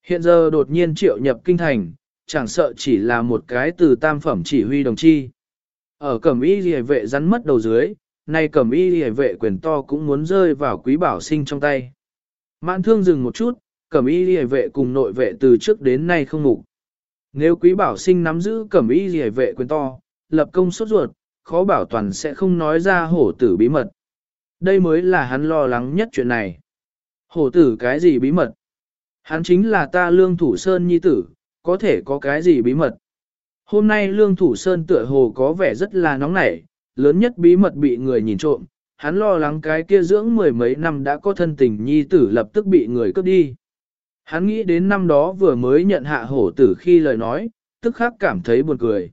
Hiện giờ đột nhiên triệu nhập kinh thành, chẳng sợ chỉ là một cái từ tam phẩm chỉ huy đồng chi. Ở cẩm y rìa vệ rắn mất đầu dưới, nay cẩm y rìa vệ quyền to cũng muốn rơi vào quý bảo sinh trong tay. Mạn thương dừng một chút, cẩm y rìa vệ cùng nội vệ từ trước đến nay không mục. Nếu quý bảo sinh nắm giữ cẩm y rỉa vệ quyền to, lập công sốt ruột, khó bảo toàn sẽ không nói ra hổ tử bí mật. Đây mới là hắn lo lắng nhất chuyện này. Hổ tử cái gì bí mật? Hắn chính là ta lương thủ sơn nhi tử, có thể có cái gì bí mật? Hôm nay lương thủ sơn tựa hồ có vẻ rất là nóng nảy, lớn nhất bí mật bị người nhìn trộm, hắn lo lắng cái kia dưỡng mười mấy năm đã có thân tình nhi tử lập tức bị người cướp đi. Hắn nghĩ đến năm đó vừa mới nhận hạ hổ tử khi lời nói, tức khắc cảm thấy buồn cười.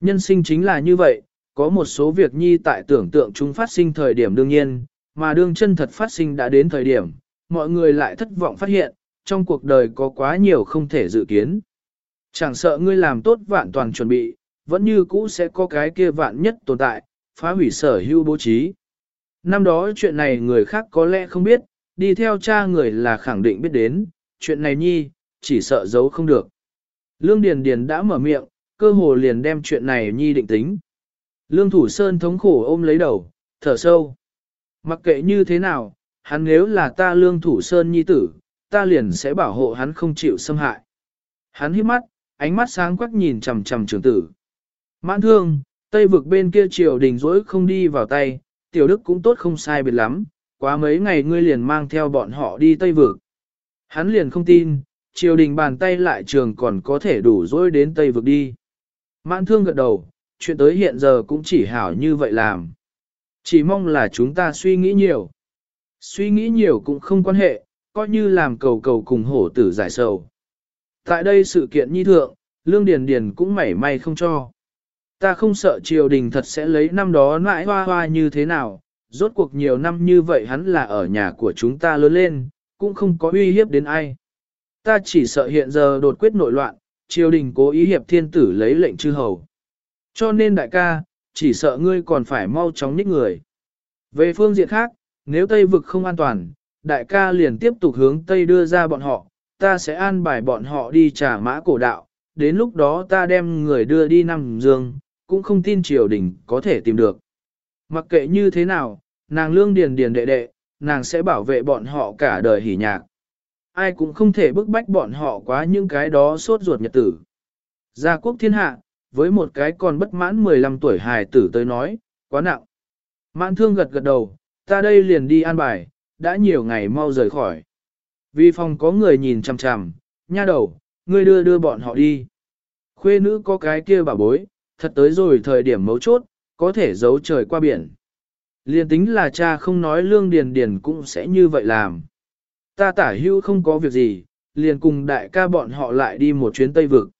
Nhân sinh chính là như vậy, có một số việc nhi tại tưởng tượng chúng phát sinh thời điểm đương nhiên, mà đương chân thật phát sinh đã đến thời điểm, mọi người lại thất vọng phát hiện, trong cuộc đời có quá nhiều không thể dự kiến. Chẳng sợ ngươi làm tốt vạn toàn chuẩn bị, vẫn như cũ sẽ có cái kia vạn nhất tồn tại, phá hủy sở hữu bố trí. Năm đó chuyện này người khác có lẽ không biết, đi theo cha người là khẳng định biết đến, chuyện này nhi, chỉ sợ giấu không được. Lương Điền Điền đã mở miệng, cơ hồ liền đem chuyện này nhi định tính. Lương Thủ Sơn thống khổ ôm lấy đầu, thở sâu. Mặc kệ như thế nào, hắn nếu là ta Lương Thủ Sơn nhi tử, ta liền sẽ bảo hộ hắn không chịu xâm hại. Hắn hít mắt, ánh mắt sáng quắc nhìn chằm chằm trưởng tử. Mãn thương, Tây vực bên kia triều đình rỗi không đi vào tay, tiểu đức cũng tốt không sai biệt lắm, quá mấy ngày ngươi liền mang theo bọn họ đi Tây vực. Hắn liền không tin, triều đình bàn tay lại trường còn có thể đủ dối đến Tây vực đi. Mãn thương gật đầu, chuyện tới hiện giờ cũng chỉ hảo như vậy làm. Chỉ mong là chúng ta suy nghĩ nhiều. Suy nghĩ nhiều cũng không quan hệ, coi như làm cầu cầu cùng hổ tử giải sầu. Tại đây sự kiện nhi thượng, Lương Điền Điền cũng mảy may không cho. Ta không sợ triều đình thật sẽ lấy năm đó mãi hoa hoa như thế nào, rốt cuộc nhiều năm như vậy hắn là ở nhà của chúng ta lớn lên, cũng không có uy hiếp đến ai. Ta chỉ sợ hiện giờ đột quyết nội loạn, triều đình cố ý hiệp thiên tử lấy lệnh chư hầu. Cho nên đại ca, chỉ sợ ngươi còn phải mau chóng nhích người. Về phương diện khác, nếu Tây vực không an toàn, đại ca liền tiếp tục hướng Tây đưa ra bọn họ, ta sẽ an bài bọn họ đi trả mã cổ đạo, đến lúc đó ta đem người đưa đi Nam Dương, cũng không tin triều đình có thể tìm được. Mặc kệ như thế nào, nàng lương điền điền đệ đệ, nàng sẽ bảo vệ bọn họ cả đời hỉ nhạc. Ai cũng không thể bức bách bọn họ quá những cái đó sốt ruột nhật tử. Gia quốc thiên hạ, với một cái còn bất mãn 15 tuổi hài tử tới nói, quá nặng. Mãn thương gật gật đầu, ta đây liền đi an bài, đã nhiều ngày mau rời khỏi. Vì phòng có người nhìn chằm chằm, nha đầu, ngươi đưa đưa bọn họ đi. Khuê nữ có cái kia bà bối, thật tới rồi thời điểm mấu chốt, có thể giấu trời qua biển. Liên tính là cha không nói lương điền điền cũng sẽ như vậy làm. Ta tả hưu không có việc gì, liền cùng đại ca bọn họ lại đi một chuyến Tây Vực.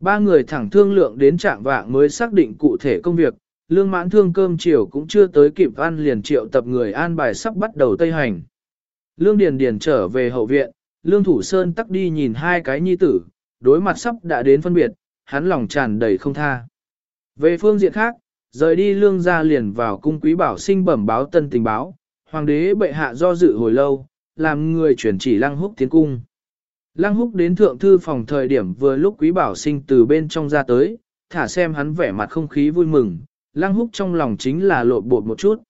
Ba người thẳng thương lượng đến trạng vạng mới xác định cụ thể công việc, lương mãn thương cơm chiều cũng chưa tới kịp ăn liền triệu tập người an bài sắp bắt đầu Tây Hành. Lương Điền Điền trở về hậu viện, Lương Thủ Sơn tắc đi nhìn hai cái nhi tử, đối mặt sắp đã đến phân biệt, hắn lòng tràn đầy không tha. Về phương diện khác, rời đi lương gia liền vào cung quý bảo sinh bẩm báo tân tình báo, hoàng đế bệ hạ do dự hồi lâu, làm người chuyển chỉ lăng húc tiến cung. Lăng húc đến thượng thư phòng thời điểm vừa lúc quý bảo sinh từ bên trong ra tới, thả xem hắn vẻ mặt không khí vui mừng, lăng húc trong lòng chính là lộn bột một chút.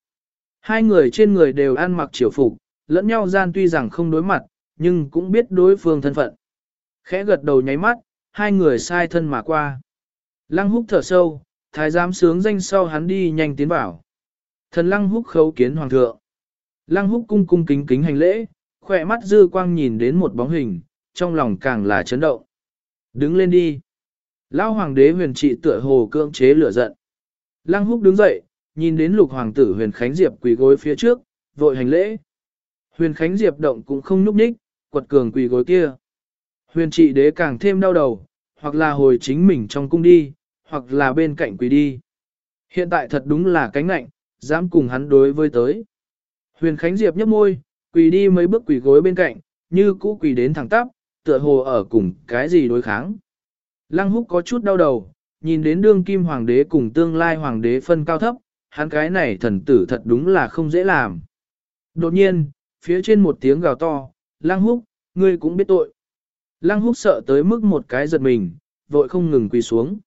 Hai người trên người đều ăn mặc triều phục, lẫn nhau gian tuy rằng không đối mặt, nhưng cũng biết đối phương thân phận. Khẽ gật đầu nháy mắt, hai người sai thân mà qua. Lăng húc thở sâu, thái giám sướng danh sau hắn đi nhanh tiến vào. Thần lăng húc khấu kiến hoàng thượng. Lăng húc cung cung kính kính hành lễ, khỏe mắt dư quang nhìn đến một bóng hình, trong lòng càng là chấn động. Đứng lên đi. Lão hoàng đế huyền trị tựa hồ cưỡng chế lửa giận. Lăng húc đứng dậy, nhìn đến lục hoàng tử huyền khánh diệp quỳ gối phía trước, vội hành lễ. Huyền khánh diệp động cũng không núp ních, quật cường quỳ gối kia. Huyền trị đế càng thêm đau đầu, hoặc là hồi chính mình trong cung đi, hoặc là bên cạnh quỳ đi. Hiện tại thật đúng là cánh nạnh, dám cùng hắn đối với tới. Huyền Khánh Diệp nhấp môi, quỳ đi mấy bước quỳ gối bên cạnh, như cũ quỳ đến thẳng tắp, tựa hồ ở cùng cái gì đối kháng. Lăng húc có chút đau đầu, nhìn đến đương kim hoàng đế cùng tương lai hoàng đế phân cao thấp, hắn cái này thần tử thật đúng là không dễ làm. Đột nhiên, phía trên một tiếng gào to, Lăng húc, ngươi cũng biết tội. Lăng húc sợ tới mức một cái giật mình, vội không ngừng quỳ xuống.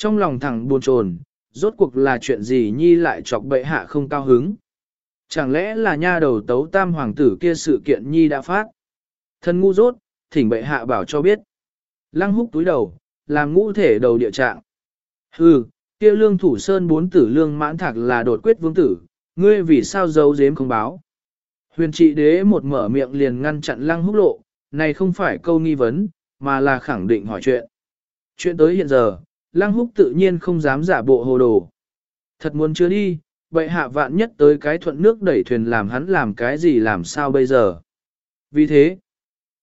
Trong lòng thẳng buồn chồn, rốt cuộc là chuyện gì nhi lại chọc bệ hạ không cao hứng. Chẳng lẽ là nha đầu tấu tam hoàng tử kia sự kiện nhi đã phát. Thân ngu rốt, thỉnh bệ hạ bảo cho biết. Lăng húc túi đầu, làm ngũ thể đầu địa trạng. Hừ, kia lương thủ sơn bốn tử lương mãn thạc là đột quyết vương tử, ngươi vì sao giấu giếm không báo. Huyền trị đế một mở miệng liền ngăn chặn lăng húc lộ, này không phải câu nghi vấn, mà là khẳng định hỏi chuyện. Chuyện tới hiện giờ, lăng húc tự nhiên không dám giả bộ hồ đồ. Thật muốn chưa đi, vậy hạ vạn nhất tới cái thuận nước đẩy thuyền làm hắn làm cái gì làm sao bây giờ. Vì thế,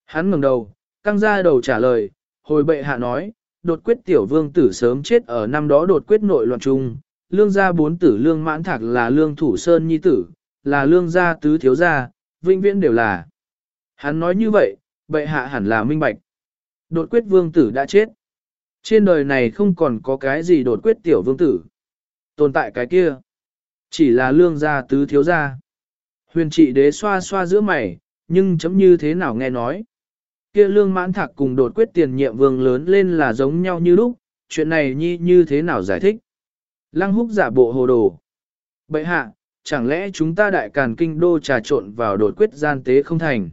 hắn ngẩng đầu, căng ra đầu trả lời, hồi bệ hạ nói, đột quyết tiểu vương tử sớm chết ở năm đó đột quyết nội loạn trung, lương gia bốn tử lương mãn thạc là lương thủ sơn nhi tử, là lương gia tứ thiếu gia, vinh viễn đều là. Hắn nói như vậy, bệ hạ hẳn là minh bạch. Đột quyết vương tử đã chết. Trên đời này không còn có cái gì đột quyết tiểu vương tử. Tồn tại cái kia. Chỉ là lương gia tứ thiếu gia. Huyền trị đế xoa xoa giữa mày, nhưng chấm như thế nào nghe nói. Kia lương mãn thạc cùng đột quyết tiền nhiệm vương lớn lên là giống nhau như lúc, chuyện này nhi như thế nào giải thích. Lăng húc giả bộ hồ đồ. Bậy hạ, chẳng lẽ chúng ta đại càn kinh đô trà trộn vào đột quyết gian tế không thành?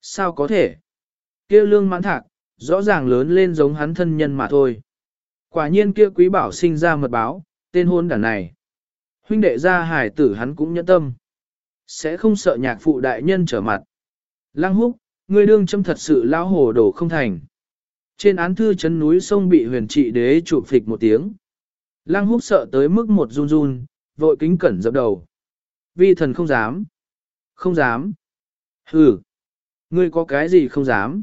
Sao có thể? Kia lương mãn thạc, rõ ràng lớn lên giống hắn thân nhân mà thôi. Quả nhiên kia quý bảo sinh ra mật báo, tên hôn đàn này. Huynh đệ ra hải tử hắn cũng nhẫn tâm. Sẽ không sợ nhạc phụ đại nhân trở mặt. Lăng húc, ngươi đương châm thật sự lao hồ đổ không thành. Trên án thư chấn núi sông bị huyền trị đế trụ phịch một tiếng. Lăng húc sợ tới mức một run run, vội kính cẩn dập đầu. Vi thần không dám. Không dám. Hừ. Ngươi có cái gì không dám.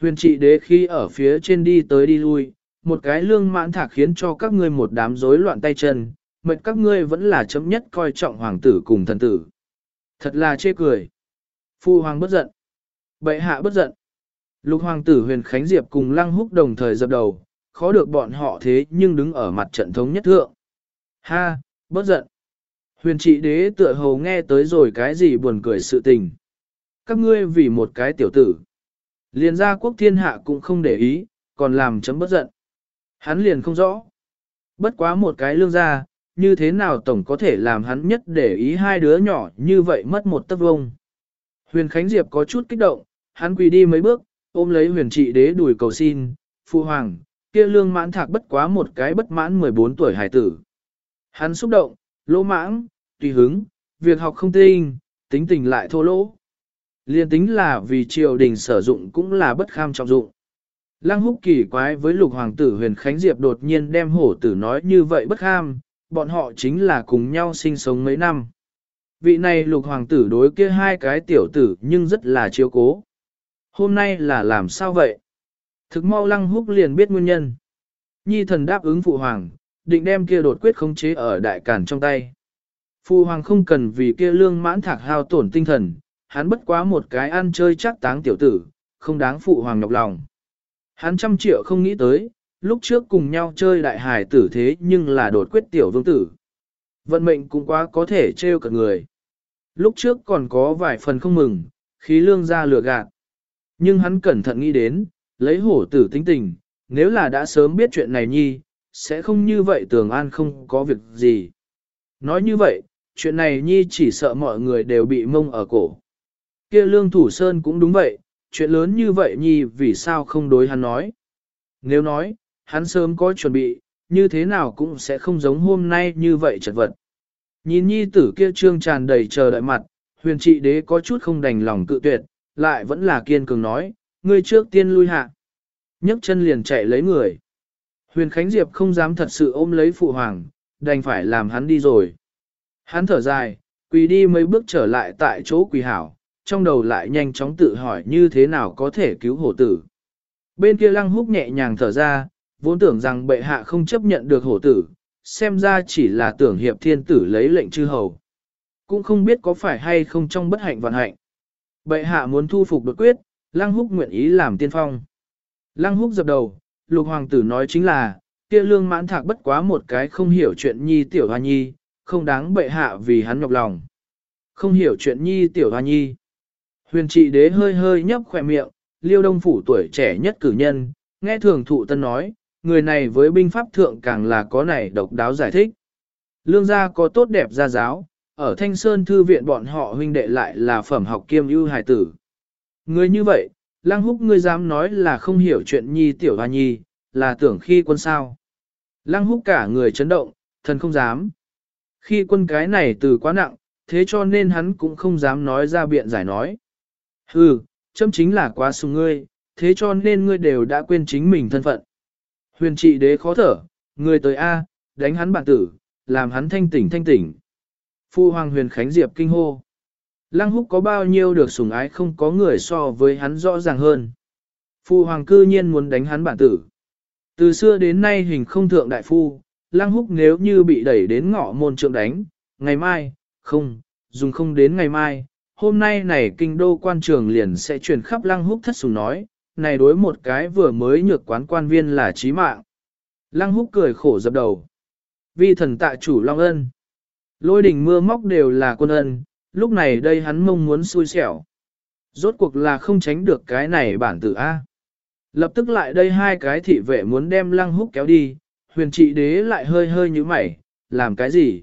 Huyền trị đế khi ở phía trên đi tới đi lui, một cái lương mãn thạc khiến cho các ngươi một đám rối loạn tay chân, mệt các ngươi vẫn là chấm nhất coi trọng hoàng tử cùng thần tử. Thật là chê cười. Phu hoàng bất giận. Bệ hạ bất giận. Lục hoàng tử huyền Khánh Diệp cùng lăng húc đồng thời dập đầu, khó được bọn họ thế nhưng đứng ở mặt trận thống nhất thượng. Ha, bất giận. Huyền trị đế tựa hồ nghe tới rồi cái gì buồn cười sự tình. Các ngươi vì một cái tiểu tử. Liền gia quốc thiên hạ cũng không để ý, còn làm chấm bất giận. Hắn liền không rõ. Bất quá một cái lương gia, như thế nào tổng có thể làm hắn nhất để ý hai đứa nhỏ như vậy mất một tấc vông. Huyền Khánh Diệp có chút kích động, hắn quỳ đi mấy bước, ôm lấy huyền trị đế đùi cầu xin, phu hoàng, kia lương mãn thạc bất quá một cái bất mãn 14 tuổi hải tử. Hắn xúc động, lỗ mãng, tùy hứng, việc học không tinh, tính tình lại thô lỗ. Liên tính là vì triều đình sử dụng cũng là bất kham trọng dụng. Lăng húc kỳ quái với lục hoàng tử huyền Khánh Diệp đột nhiên đem hổ tử nói như vậy bất kham, bọn họ chính là cùng nhau sinh sống mấy năm. Vị này lục hoàng tử đối kia hai cái tiểu tử nhưng rất là chiếu cố. Hôm nay là làm sao vậy? Thực mau lăng húc liền biết nguyên nhân. Nhi thần đáp ứng phụ hoàng, định đem kia đột quyết khống chế ở đại cản trong tay. Phụ hoàng không cần vì kia lương mãn thạc hao tổn tinh thần, hắn bất quá một cái ăn chơi chắc táng tiểu tử, không đáng phụ hoàng nhọc lòng. Hắn trăm triệu không nghĩ tới, lúc trước cùng nhau chơi đại hải tử thế nhưng là đột quyết tiểu vương tử. Vận mệnh cũng quá có thể trêu cả người. Lúc trước còn có vài phần không mừng, khí lương ra lừa gạt. Nhưng hắn cẩn thận nghĩ đến, lấy hổ tử tính tình, nếu là đã sớm biết chuyện này nhi, sẽ không như vậy tường an không có việc gì. Nói như vậy, chuyện này nhi chỉ sợ mọi người đều bị mông ở cổ kia lương thủ sơn cũng đúng vậy, chuyện lớn như vậy nhi vì sao không đối hắn nói. Nếu nói, hắn sớm có chuẩn bị, như thế nào cũng sẽ không giống hôm nay như vậy chật vật. Nhìn nhi tử kia trương tràn đầy chờ đợi mặt, huyền trị đế có chút không đành lòng cự tuyệt, lại vẫn là kiên cường nói, ngươi trước tiên lui hạ. nhấc chân liền chạy lấy người. Huyền Khánh Diệp không dám thật sự ôm lấy phụ hoàng, đành phải làm hắn đi rồi. Hắn thở dài, quỳ đi mấy bước trở lại tại chỗ quỳ hảo, trong đầu lại nhanh chóng tự hỏi như thế nào có thể cứu hổ tử. Bên kia lăng húc nhẹ nhàng thở ra, vốn tưởng rằng bệ hạ không chấp nhận được hổ tử, xem ra chỉ là tưởng hiệp thiên tử lấy lệnh chư hầu. Cũng không biết có phải hay không trong bất hạnh vận hạnh. Bệ hạ muốn thu phục đột quyết, lăng húc nguyện ý làm tiên phong. Lăng húc dập đầu, lục hoàng tử nói chính là, kia lương mãn thạc bất quá một cái không hiểu chuyện nhi tiểu hoa nhi, không đáng bệ hạ vì hắn nhọc lòng. Không hiểu chuyện nhi tiểu hoa nhi. Huyền trị đế hơi hơi nhấp khỏe miệng, liêu đông phủ tuổi trẻ nhất cử nhân, nghe thường thụ tân nói, người này với binh pháp thượng càng là có này độc đáo giải thích. Lương gia có tốt đẹp gia giáo, ở Thanh Sơn Thư viện bọn họ huynh đệ lại là phẩm học kiêm ưu hài tử. Người như vậy, Lăng Húc ngươi dám nói là không hiểu chuyện nhi tiểu hoa nhi, là tưởng khi quân sao. Lăng Húc cả người chấn động, thần không dám. Khi quân cái này từ quá nặng, thế cho nên hắn cũng không dám nói ra biện giải nói. Hừ, châm chính là quá sùng ngươi, thế cho nên ngươi đều đã quên chính mình thân phận. Huyền trị đế khó thở, người tới A, đánh hắn bản tử, làm hắn thanh tỉnh thanh tỉnh. Phu hoàng huyền khánh diệp kinh hô. Lăng húc có bao nhiêu được sủng ái không có người so với hắn rõ ràng hơn. Phu hoàng cư nhiên muốn đánh hắn bản tử. Từ xưa đến nay hình không thượng đại phu, lăng húc nếu như bị đẩy đến ngõ môn trượng đánh, ngày mai, không, dùng không đến ngày mai, hôm nay này kinh đô quan trường liền sẽ truyền khắp lăng húc thất sùng nói, này đối một cái vừa mới nhược quán quan viên là chí mạng. Lăng húc cười khổ dập đầu. Vi thần tạ chủ long ân. Lôi đỉnh mưa móc đều là quân ân, lúc này đây hắn mong muốn xui xẻo. Rốt cuộc là không tránh được cái này bản tử A. Lập tức lại đây hai cái thị vệ muốn đem lăng húc kéo đi, huyền trị đế lại hơi hơi như mày, làm cái gì?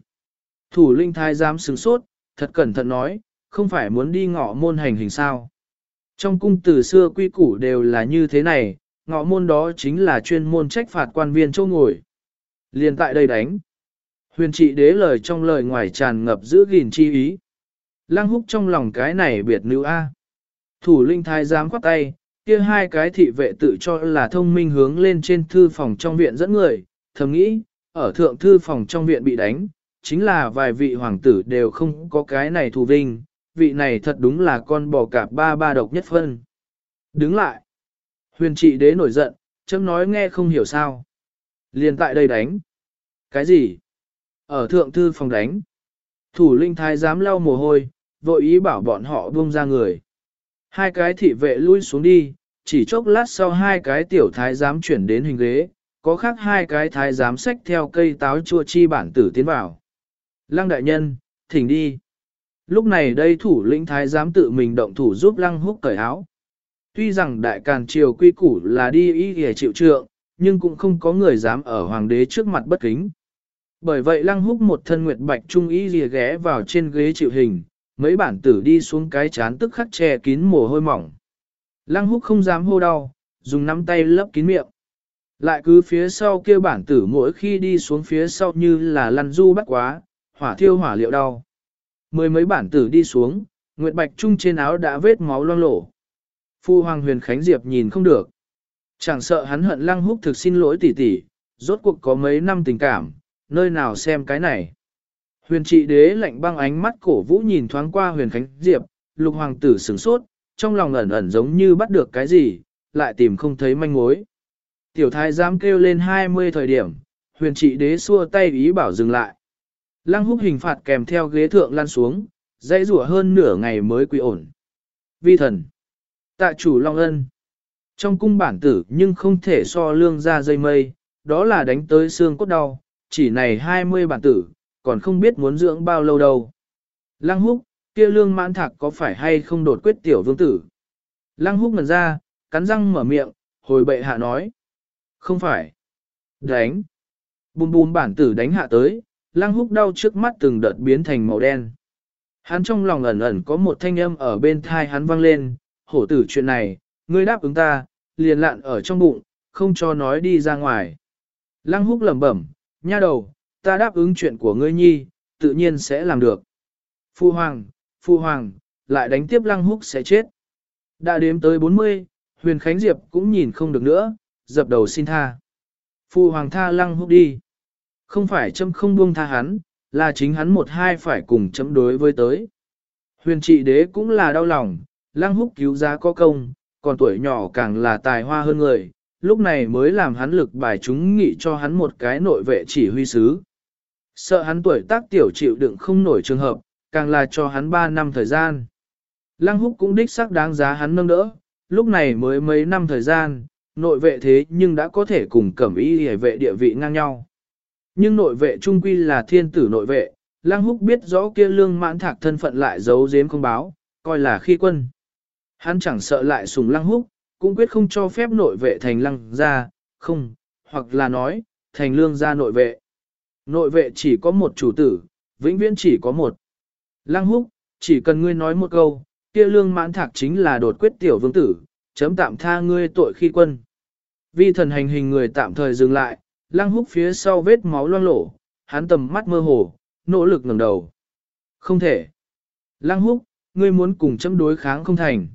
Thủ linh thái giám sừng sốt, thật cẩn thận nói, không phải muốn đi ngọ môn hành hình sao. Trong cung từ xưa quy củ đều là như thế này, ngọ môn đó chính là chuyên môn trách phạt quan viên châu ngồi. Liên tại đây đánh. Huyền trị đế lời trong lời ngoài tràn ngập giữ gìn chi ý. Lăng húc trong lòng cái này biệt nữ A. Thủ linh thái giám khoát tay, kia hai cái thị vệ tự cho là thông minh hướng lên trên thư phòng trong viện dẫn người, thầm nghĩ, ở thượng thư phòng trong viện bị đánh, chính là vài vị hoàng tử đều không có cái này thù vinh, vị này thật đúng là con bò cạp ba ba độc nhất phân. Đứng lại. Huyền trị đế nổi giận, chấm nói nghe không hiểu sao. Liền tại đây đánh. Cái gì? Ở thượng thư phòng đánh. Thủ linh thái dám lau mồ hôi, vội ý bảo bọn họ buông ra người. Hai cái thị vệ lui xuống đi, chỉ chốc lát sau hai cái tiểu thái giám chuyển đến hình ghế, có khác hai cái thái giám xách theo cây táo chua chi bản tử tiến vào. Lăng đại nhân, thỉnh đi. Lúc này đây thủ lĩnh thái giám tự mình động thủ giúp lăng húc cởi áo. Tuy rằng đại càn triều quy củ là đi ý ghề chịu trượng, nhưng cũng không có người dám ở hoàng đế trước mặt bất kính. Bởi vậy lăng húc một thân nguyệt bạch trung y rìa ghé vào trên ghế chịu hình, mấy bản tử đi xuống cái chán tức khắc che kín mồ hôi mỏng. Lăng húc không dám hô đau, dùng nắm tay lấp kín miệng. Lại cứ phía sau kia bản tử mỗi khi đi xuống phía sau như là lăn du bắt quá, hỏa thiêu hỏa liệu đau. Mười mấy bản tử đi xuống, Nguyệt Bạch Trung trên áo đã vết máu loang lổ. Phu Hoàng Huyền Khánh Diệp nhìn không được. Chẳng sợ hắn hận lăng húc thực xin lỗi tỷ tỷ, rốt cuộc có mấy năm tình cảm, nơi nào xem cái này. Huyền trị đế lạnh băng ánh mắt cổ vũ nhìn thoáng qua huyền khánh diệp, lục hoàng tử sửng sốt, trong lòng ẩn ẩn giống như bắt được cái gì, lại tìm không thấy manh mối. Tiểu thái giám kêu lên 20 thời điểm, huyền trị đế xua tay ý bảo dừng lại. Lăng húc hình phạt kèm theo ghế thượng lăn xuống, dãy rủa hơn nửa ngày mới quy ổn. Vi thần. Tạ chủ Long Ân. Trong cung bản tử nhưng không thể so lương ra dây mây, đó là đánh tới xương cốt đau, chỉ này 20 bản tử, còn không biết muốn dưỡng bao lâu đâu. Lăng húc, kia lương mãn thạc có phải hay không đột quyết tiểu vương tử? Lăng húc ngần ra, cắn răng mở miệng, hồi bệ hạ nói. Không phải. Đánh. Bùm bùm bản tử đánh hạ tới, lăng húc đau trước mắt từng đợt biến thành màu đen. Hắn trong lòng ẩn ẩn có một thanh âm ở bên thai hắn vang lên, hổ tử chuyện này, ngươi đáp ứng ta, liền lạn ở trong bụng, không cho nói đi ra ngoài. Lăng húc lẩm bẩm, nha đầu, ta đáp ứng chuyện của ngươi nhi, tự nhiên sẽ làm được. Phu hoàng, phu hoàng, lại đánh tiếp lăng húc sẽ chết. Đã đếm tới 40, huyền khánh diệp cũng nhìn không được nữa, dập đầu xin tha. Phu hoàng tha lăng húc đi. Không phải châm không buông tha hắn, là chính hắn một hai phải cùng chấm đối với tới. Huyền trị đế cũng là đau lòng, lăng húc cứu giá có công, còn tuổi nhỏ càng là tài hoa hơn người, lúc này mới làm hắn lực bài chúng nghị cho hắn một cái nội vệ chỉ huy sứ. Sợ hắn tuổi tác tiểu chịu đựng không nổi trường hợp, càng là cho hắn 3 năm thời gian. Lăng húc cũng đích xác đáng giá hắn nâng đỡ, lúc này mới mấy năm thời gian, nội vệ thế nhưng đã có thể cùng cẩm y hề vệ địa vị ngang nhau. Nhưng nội vệ trung quy là thiên tử nội vệ, Lăng húc biết rõ kia lương mãn thạc thân phận lại giấu giếm không báo, coi là khi quân. Hắn chẳng sợ lại sùng lăng húc, cũng quyết không cho phép nội vệ thành lăng gia, không, hoặc là nói, thành lương gia nội vệ. Nội vệ chỉ có một chủ tử, vĩnh viễn chỉ có một. Lăng húc, chỉ cần ngươi nói một câu, kia lương mãn thạc chính là đột quyết tiểu vương tử, chấm tạm tha ngươi tội khi quân. Vi thần hành hình người tạm thời dừng lại, lăng húc phía sau vết máu loang lổ, hắn tầm mắt mơ hồ, nỗ lực ngẩng đầu. Không thể. Lăng húc, ngươi muốn cùng chấm đối kháng không thành.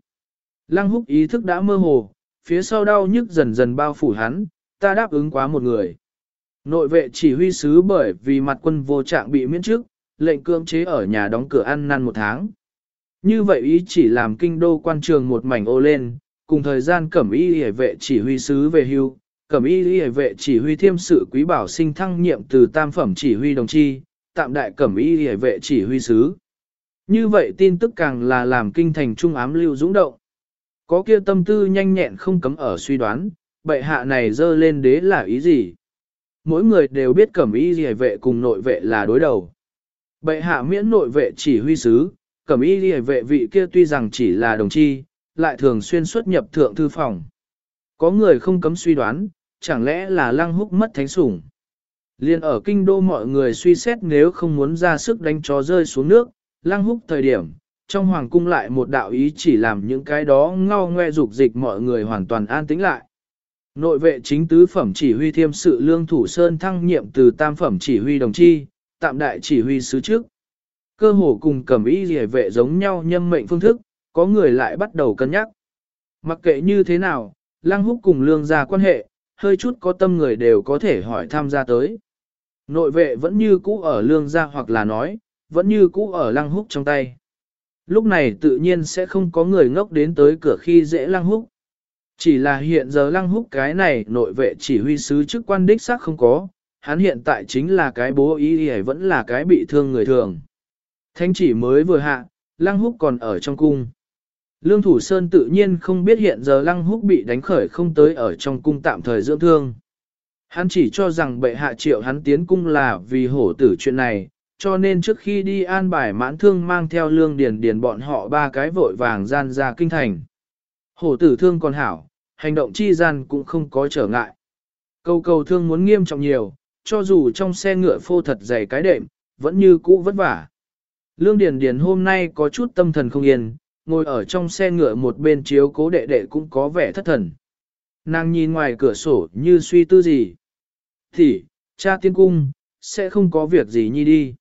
Lăng húc ý thức đã mơ hồ, phía sau đau nhức dần dần bao phủ hắn, ta đáp ứng quá một người. Nội vệ chỉ huy sứ bởi vì mặt quân vô trạng bị miễn chức, lệnh cưỡng chế ở nhà đóng cửa ăn năn một tháng. Như vậy ý chỉ làm kinh đô quan trường một mảnh ô lên, cùng thời gian cẩm y hề vệ chỉ huy sứ về hưu, cẩm y hề vệ chỉ huy thiêm sự quý bảo sinh thăng nhiệm từ tam phẩm chỉ huy đồng chi, tạm đại cẩm y hề vệ chỉ huy sứ. Như vậy tin tức càng là làm kinh thành trung ám lưu dũng động. Có kia tâm tư nhanh nhẹn không cấm ở suy đoán, bệ hạ này dơ lên đế là ý gì? mỗi người đều biết cẩm y rìa vệ cùng nội vệ là đối đầu. Bệ hạ miễn nội vệ chỉ huy sứ, cẩm y rìa vệ vị kia tuy rằng chỉ là đồng chi, lại thường xuyên xuất nhập thượng thư phòng. Có người không cấm suy đoán, chẳng lẽ là lăng húc mất thánh sủng. Liên ở kinh đô mọi người suy xét nếu không muốn ra sức đánh chó rơi xuống nước, lăng húc thời điểm, trong hoàng cung lại một đạo ý chỉ làm những cái đó ngao ngoe dục dịch mọi người hoàn toàn an tĩnh lại. Nội vệ chính tứ phẩm chỉ huy thiêm sự lương thủ sơn thăng nhiệm từ tam phẩm chỉ huy đồng chi, tạm đại chỉ huy sứ trước. Cơ hồ cùng cầm ý rỉa vệ giống nhau nhâm mệnh phương thức, có người lại bắt đầu cân nhắc. Mặc kệ như thế nào, Lăng Húc cùng lương gia quan hệ, hơi chút có tâm người đều có thể hỏi tham gia tới. Nội vệ vẫn như cũ ở lương gia hoặc là nói, vẫn như cũ ở Lăng Húc trong tay. Lúc này tự nhiên sẽ không có người ngốc đến tới cửa khi dễ Lăng Húc. Chỉ là hiện giờ Lăng Húc cái này nội vệ chỉ huy sứ chức quan đích xác không có, hắn hiện tại chính là cái bố ý y vẫn là cái bị thương người thường. Thanh chỉ mới vừa hạ, Lăng Húc còn ở trong cung. Lương Thủ Sơn tự nhiên không biết hiện giờ Lăng Húc bị đánh khởi không tới ở trong cung tạm thời dưỡng thương. Hắn chỉ cho rằng bệ hạ triệu hắn tiến cung là vì hổ tử chuyện này, cho nên trước khi đi an bài mãn thương mang theo lương điền điền bọn họ ba cái vội vàng gian ra kinh thành. Hổ tử thương còn hảo, hành động chi gian cũng không có trở ngại. Câu cầu thương muốn nghiêm trọng nhiều, cho dù trong xe ngựa phô thật dày cái đệm, vẫn như cũ vất vả. Lương Điền Điền hôm nay có chút tâm thần không yên, ngồi ở trong xe ngựa một bên chiếu cố đệ đệ cũng có vẻ thất thần. Nàng nhìn ngoài cửa sổ như suy tư gì. Thì, cha tiên cung, sẽ không có việc gì nhi đi.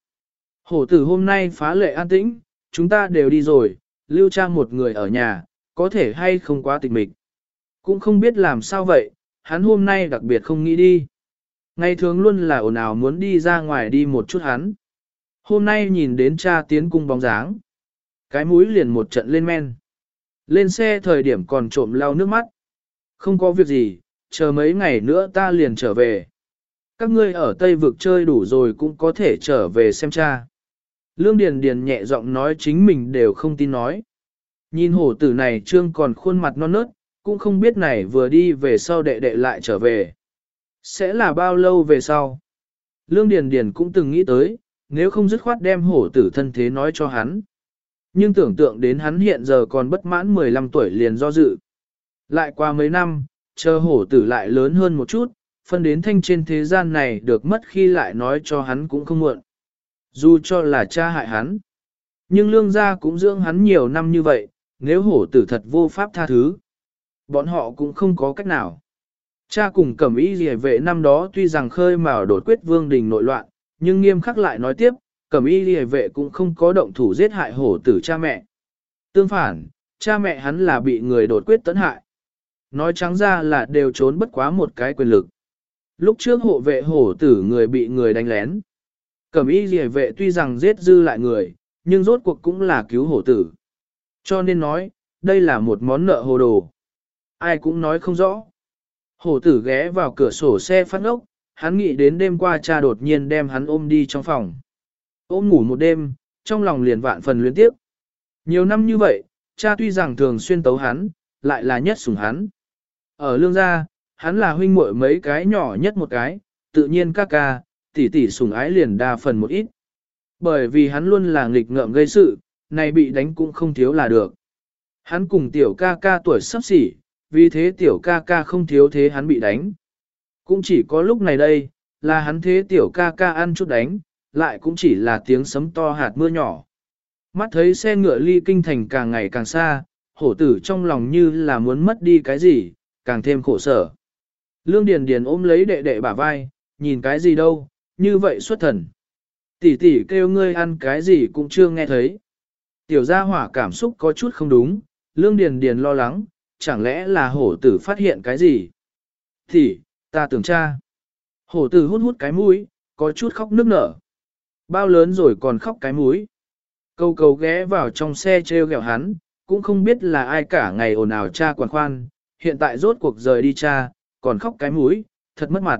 Hổ tử hôm nay phá lệ an tĩnh, chúng ta đều đi rồi, lưu cha một người ở nhà, có thể hay không quá tịch mịch. Cũng không biết làm sao vậy, hắn hôm nay đặc biệt không nghĩ đi. Ngày thường luôn là ồn ào muốn đi ra ngoài đi một chút hắn. Hôm nay nhìn đến cha tiến cung bóng dáng. Cái mũi liền một trận lên men. Lên xe thời điểm còn trộm lau nước mắt. Không có việc gì, chờ mấy ngày nữa ta liền trở về. Các ngươi ở Tây vực chơi đủ rồi cũng có thể trở về xem cha. Lương Điền Điền nhẹ giọng nói chính mình đều không tin nói. Nhìn hổ tử này trương còn khuôn mặt non nớt, cũng không biết này vừa đi về sau đệ đệ lại trở về. Sẽ là bao lâu về sau? Lương Điền Điền cũng từng nghĩ tới, nếu không dứt khoát đem hổ tử thân thế nói cho hắn. Nhưng tưởng tượng đến hắn hiện giờ còn bất mãn 15 tuổi liền do dự. Lại qua mấy năm, chờ hổ tử lại lớn hơn một chút, phân đến thanh trên thế gian này được mất khi lại nói cho hắn cũng không muộn. Dù cho là cha hại hắn. Nhưng lương gia cũng dưỡng hắn nhiều năm như vậy, nếu hổ tử thật vô pháp tha thứ. Bọn họ cũng không có cách nào. Cha cùng cẩm ý gì vệ năm đó tuy rằng khơi mào đột quyết vương đình nội loạn, nhưng nghiêm khắc lại nói tiếp, cẩm y liề vệ cũng không có động thủ giết hại hổ tử cha mẹ. Tương phản, cha mẹ hắn là bị người đột quyết tấn hại. Nói trắng ra là đều trốn bất quá một cái quyền lực. Lúc trước hộ vệ hổ tử người bị người đánh lén. Cẩm y liề vệ tuy rằng giết dư lại người, nhưng rốt cuộc cũng là cứu hổ tử. Cho nên nói, đây là một món nợ hồ đồ. Ai cũng nói không rõ. Hổ tử ghé vào cửa sổ xe phát ngốc, hắn nghĩ đến đêm qua cha đột nhiên đem hắn ôm đi trong phòng. Ôm ngủ một đêm, trong lòng liền vạn phần luyến tiếp. Nhiều năm như vậy, cha tuy rằng thường xuyên tấu hắn, lại là nhất sủng hắn. Ở lương gia, hắn là huynh muội mấy cái nhỏ nhất một cái, tự nhiên ca ca, tỷ tỷ sủng ái liền đa phần một ít. Bởi vì hắn luôn là nghịch ngợm gây sự, này bị đánh cũng không thiếu là được. Hắn cùng tiểu ca ca tuổi sắp xỉ, vì thế tiểu ca ca không thiếu thế hắn bị đánh. Cũng chỉ có lúc này đây, là hắn thế tiểu ca ca ăn chút đánh, lại cũng chỉ là tiếng sấm to hạt mưa nhỏ. Mắt thấy xe ngựa ly kinh thành càng ngày càng xa, hổ tử trong lòng như là muốn mất đi cái gì, càng thêm khổ sở. Lương Điền Điền ôm lấy đệ đệ bả vai, nhìn cái gì đâu, như vậy xuất thần. Tỷ tỷ kêu ngươi ăn cái gì cũng chưa nghe thấy. Tiểu gia hỏa cảm xúc có chút không đúng, Lương Điền Điền lo lắng, chẳng lẽ là hổ tử phát hiện cái gì? Tỷ, ta tưởng cha. Hổ tử hút hút cái mũi, có chút khóc nức nở. Bao lớn rồi còn khóc cái mũi. Câu cầu ghé vào trong xe treo gẹo hắn, cũng không biết là ai cả ngày ồn ào cha quản khoan, hiện tại rốt cuộc rời đi cha, còn khóc cái mũi, thật mất mặt.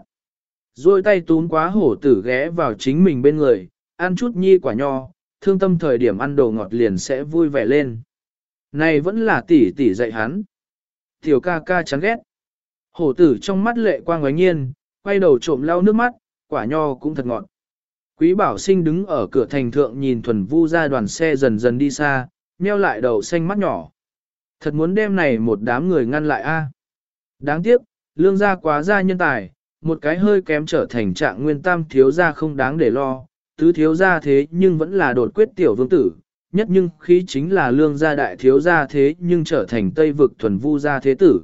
Rồi tay túm quá hổ tử ghé vào chính mình bên người, ăn chút nhi quả nho, thương tâm thời điểm ăn đồ ngọt liền sẽ vui vẻ lên. Này vẫn là tỷ tỷ dạy hắn. Tiểu ca ca chán ghét. Hổ tử trong mắt lệ quang ngoái nhiên, quay đầu trộm lau nước mắt, quả nho cũng thật ngọt. Quý bảo sinh đứng ở cửa thành thượng nhìn thuần vu ra đoàn xe dần dần đi xa, nheo lại đầu xanh mắt nhỏ. Thật muốn đem này một đám người ngăn lại a. Đáng tiếc, lương gia quá gia nhân tài, một cái hơi kém trở thành trạng nguyên tam thiếu gia không đáng để lo, tứ thiếu gia thế nhưng vẫn là đột quyết tiểu vương tử, nhất nhưng khí chính là lương gia đại thiếu gia thế nhưng trở thành tây vực thuần vu gia thế tử.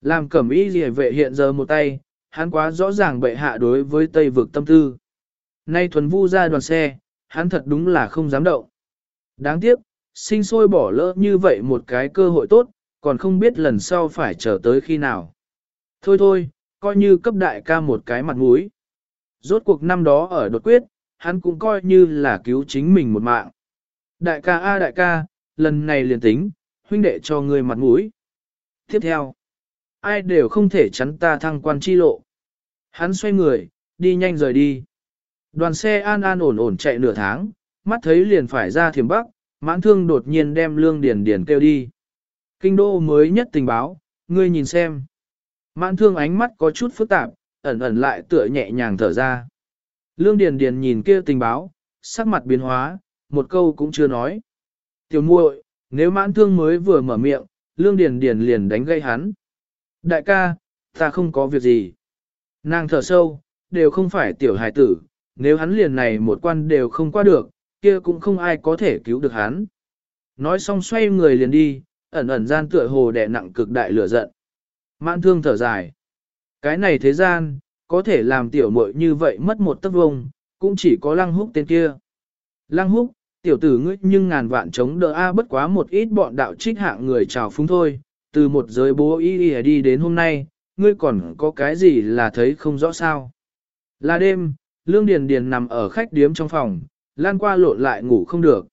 Làm cẩm y gì vệ hiện giờ một tay, hắn quá rõ ràng bệ hạ đối với tây vực tâm tư. Nay thuần vu ra đoàn xe, hắn thật đúng là không dám động. Đáng tiếc, sinh sôi bỏ lỡ như vậy một cái cơ hội tốt, còn không biết lần sau phải chờ tới khi nào. Thôi thôi, coi như cấp đại ca một cái mặt mũi. Rốt cuộc năm đó ở đột quyết, hắn cũng coi như là cứu chính mình một mạng. Đại ca a à đại ca, lần này liền tính, huynh đệ cho người mặt mũi. Tiếp theo, ai đều không thể chắn ta thăng quan chi lộ. Hắn xoay người, đi nhanh rời đi. Đoàn xe an an ổn ổn chạy nửa tháng, mắt thấy liền phải ra thiểm bắc, mãn thương đột nhiên đem lương điền điền kêu đi. Kinh đô mới nhất tình báo, ngươi nhìn xem. Mãn thương ánh mắt có chút phức tạp, ẩn ẩn lại tựa nhẹ nhàng thở ra. Lương điền điền nhìn kia tình báo, sắc mặt biến hóa, một câu cũng chưa nói. Tiểu muội, nếu mãn thương mới vừa mở miệng, lương điền điền liền đánh gây hắn. Đại ca, ta không có việc gì. Nàng thở sâu, đều không phải tiểu hài tử, nếu hắn liền này một quan đều không qua được, kia cũng không ai có thể cứu được hắn. Nói xong xoay người liền đi, ẩn ẩn gian tựa hồ đè nặng cực đại lửa giận. Mãn thương thở dài. Cái này thế gian, có thể làm tiểu muội như vậy mất một tấc vông, cũng chỉ có lăng húc tên kia. Lăng húc, tiểu tử ngươi nhưng ngàn vạn chống đỡ A bất quá một ít bọn đạo trích hạng người chào phúng thôi, từ một giới bố y y đi đến hôm nay, ngươi còn có cái gì là thấy không rõ sao. Là đêm, Lương Điền Điền nằm ở khách điếm trong phòng, lan qua lộn lại ngủ không được.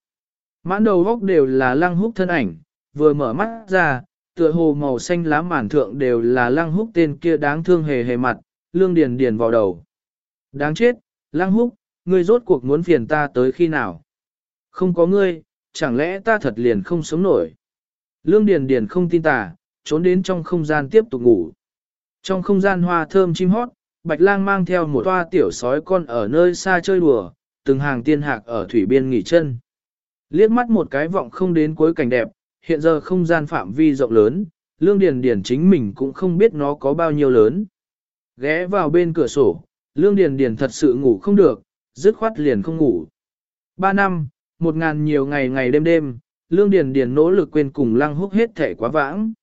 Mãn đầu góc đều là lăng húc thân ảnh, vừa mở mắt ra, tựa hồ màu xanh lá màn thượng đều là lăng húc tên kia đáng thương hề hề mặt, Lương Điền Điền vào đầu. Đáng chết, lăng húc, ngươi rốt cuộc muốn phiền ta tới khi nào? Không có ngươi, chẳng lẽ ta thật liền không sống nổi? Lương Điền Điền không tin tà, trốn đến trong không gian tiếp tục ngủ. Trong không gian hoa thơm chim hót, Bạch Lang mang theo một toa tiểu sói con ở nơi xa chơi đùa, từng hàng tiên hạc ở thủy biên nghỉ chân. Liếc mắt một cái vọng không đến cuối cảnh đẹp, hiện giờ không gian phạm vi rộng lớn, Lương Điền Điền chính mình cũng không biết nó có bao nhiêu lớn. Ghé vào bên cửa sổ, Lương Điền Điền thật sự ngủ không được, dứt khoát liền không ngủ. Ba năm, một ngàn nhiều ngày ngày đêm đêm, Lương Điền Điền nỗ lực quên cùng lăng húc hết thể quá vãng.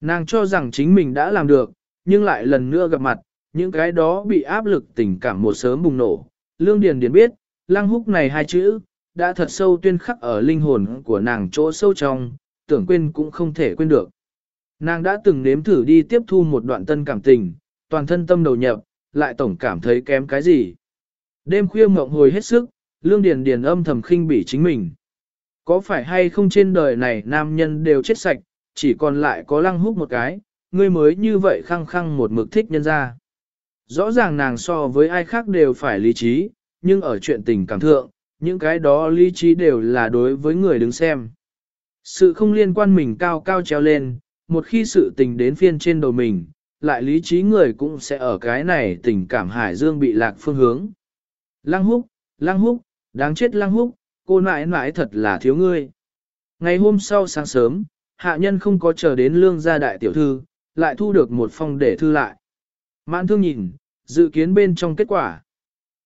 Nàng cho rằng chính mình đã làm được, nhưng lại lần nữa gặp mặt, những cái đó bị áp lực tình cảm một sớm bùng nổ. Lương Điền Điền biết, lăng húc này hai chữ, đã thật sâu tuyên khắc ở linh hồn của nàng chỗ sâu trong, tưởng quên cũng không thể quên được. Nàng đã từng nếm thử đi tiếp thu một đoạn tân cảm tình, toàn thân tâm đầu nhập, lại tổng cảm thấy kém cái gì. Đêm khuya mộng hồi hết sức, Lương Điền Điền âm thầm khinh bỉ chính mình. Có phải hay không trên đời này nam nhân đều chết sạch, chỉ còn lại có lăng húc một cái, ngươi mới như vậy khăng khăng một mực thích nhân ra. Rõ ràng nàng so với ai khác đều phải lý trí, nhưng ở chuyện tình cảm thượng, những cái đó lý trí đều là đối với người đứng xem. Sự không liên quan mình cao cao treo lên, một khi sự tình đến phiên trên đầu mình, lại lý trí người cũng sẽ ở cái này tình cảm hải dương bị lạc phương hướng. Lăng húc, lăng húc, đáng chết lăng húc, cô nãi nãi thật là thiếu ngươi. Ngày hôm sau sáng sớm, hạ nhân không có chờ đến lương gia đại tiểu thư, lại thu được một phong để thư lại. Mãn thương nhìn, dự kiến bên trong kết quả.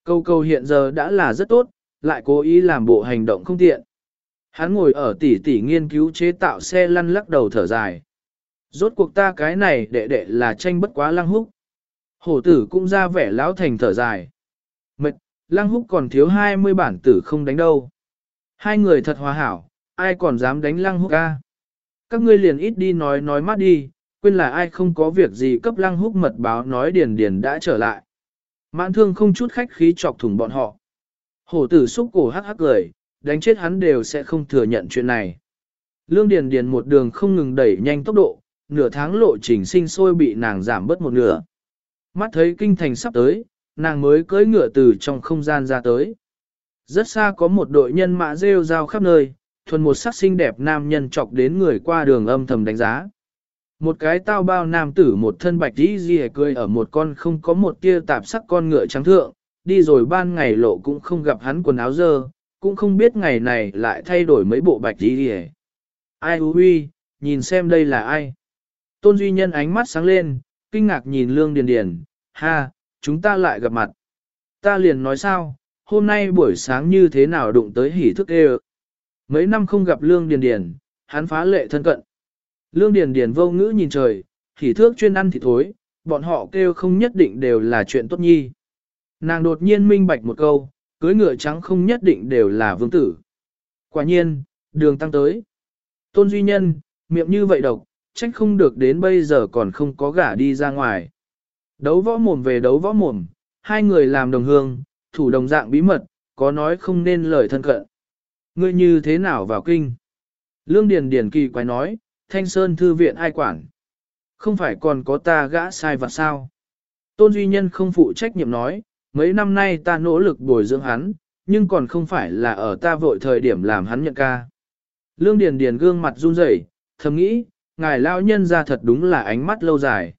Câu câu hiện giờ đã là rất tốt, lại cố ý làm bộ hành động không tiện. Hắn ngồi ở tỉ tỉ nghiên cứu chế tạo xe lăn lắc đầu thở dài. Rốt cuộc ta cái này đệ đệ là tranh bất quá lăng húc. Hổ tử cũng ra vẻ lão thành thở dài. Mệt, lăng húc còn thiếu 20 bản tử không đánh đâu. Hai người thật hòa hảo, ai còn dám đánh lăng húc ca. Các ngươi liền ít đi nói nói mắt đi, quên là ai không có việc gì cấp lăng húc mật báo nói điền điền đã trở lại. Mãn thương không chút khách khí chọc thủng bọn họ. Hổ tử xúc cổ hắc hắc cười, đánh chết hắn đều sẽ không thừa nhận chuyện này. Lương Điền Điền một đường không ngừng đẩy nhanh tốc độ, nửa tháng lộ trình sinh sôi bị nàng giảm bớt một nửa. Mắt thấy kinh thành sắp tới, nàng mới cưỡi ngựa từ trong không gian ra tới. Rất xa có một đội nhân mã rêu rao khắp nơi, thuần một sắc xinh đẹp nam nhân chọc đến người qua đường âm thầm đánh giá. Một cái tao bao nam tử một thân bạch đi gì cười ở một con không có một tia tạp sắc con ngựa trắng thượng, đi rồi ban ngày lộ cũng không gặp hắn quần áo dơ, cũng không biết ngày này lại thay đổi mấy bộ bạch đi gì Ai hú huy, nhìn xem đây là ai. Tôn Duy Nhân ánh mắt sáng lên, kinh ngạc nhìn Lương Điền Điền, ha, chúng ta lại gặp mặt. Ta liền nói sao, hôm nay buổi sáng như thế nào đụng tới hỉ thức ê Mấy năm không gặp Lương Điền Điền, hắn phá lệ thân cận. Lương Điền Điền vô ngữ nhìn trời, thì thước chuyên ăn thịt thối, bọn họ kêu không nhất định đều là chuyện tốt nhi. Nàng đột nhiên minh bạch một câu, cưới ngựa trắng không nhất định đều là vương tử. Quả nhiên, đường tăng tới. Tôn Duy Nhân, miệng như vậy độc, trách không được đến bây giờ còn không có gả đi ra ngoài. Đấu võ mồm về đấu võ mồm, hai người làm đồng hương, thủ đồng dạng bí mật, có nói không nên lời thân cận. Ngươi như thế nào vào kinh? Lương Điền Điền kỳ quái nói, Thanh Sơn Thư viện ai quản? Không phải còn có ta gã sai vặt sao? Tôn Duy Nhân không phụ trách nhiệm nói, mấy năm nay ta nỗ lực bồi dưỡng hắn, nhưng còn không phải là ở ta vội thời điểm làm hắn nhận ca. Lương Điền Điền gương mặt run rẩy, thầm nghĩ, ngài lão nhân ra thật đúng là ánh mắt lâu dài.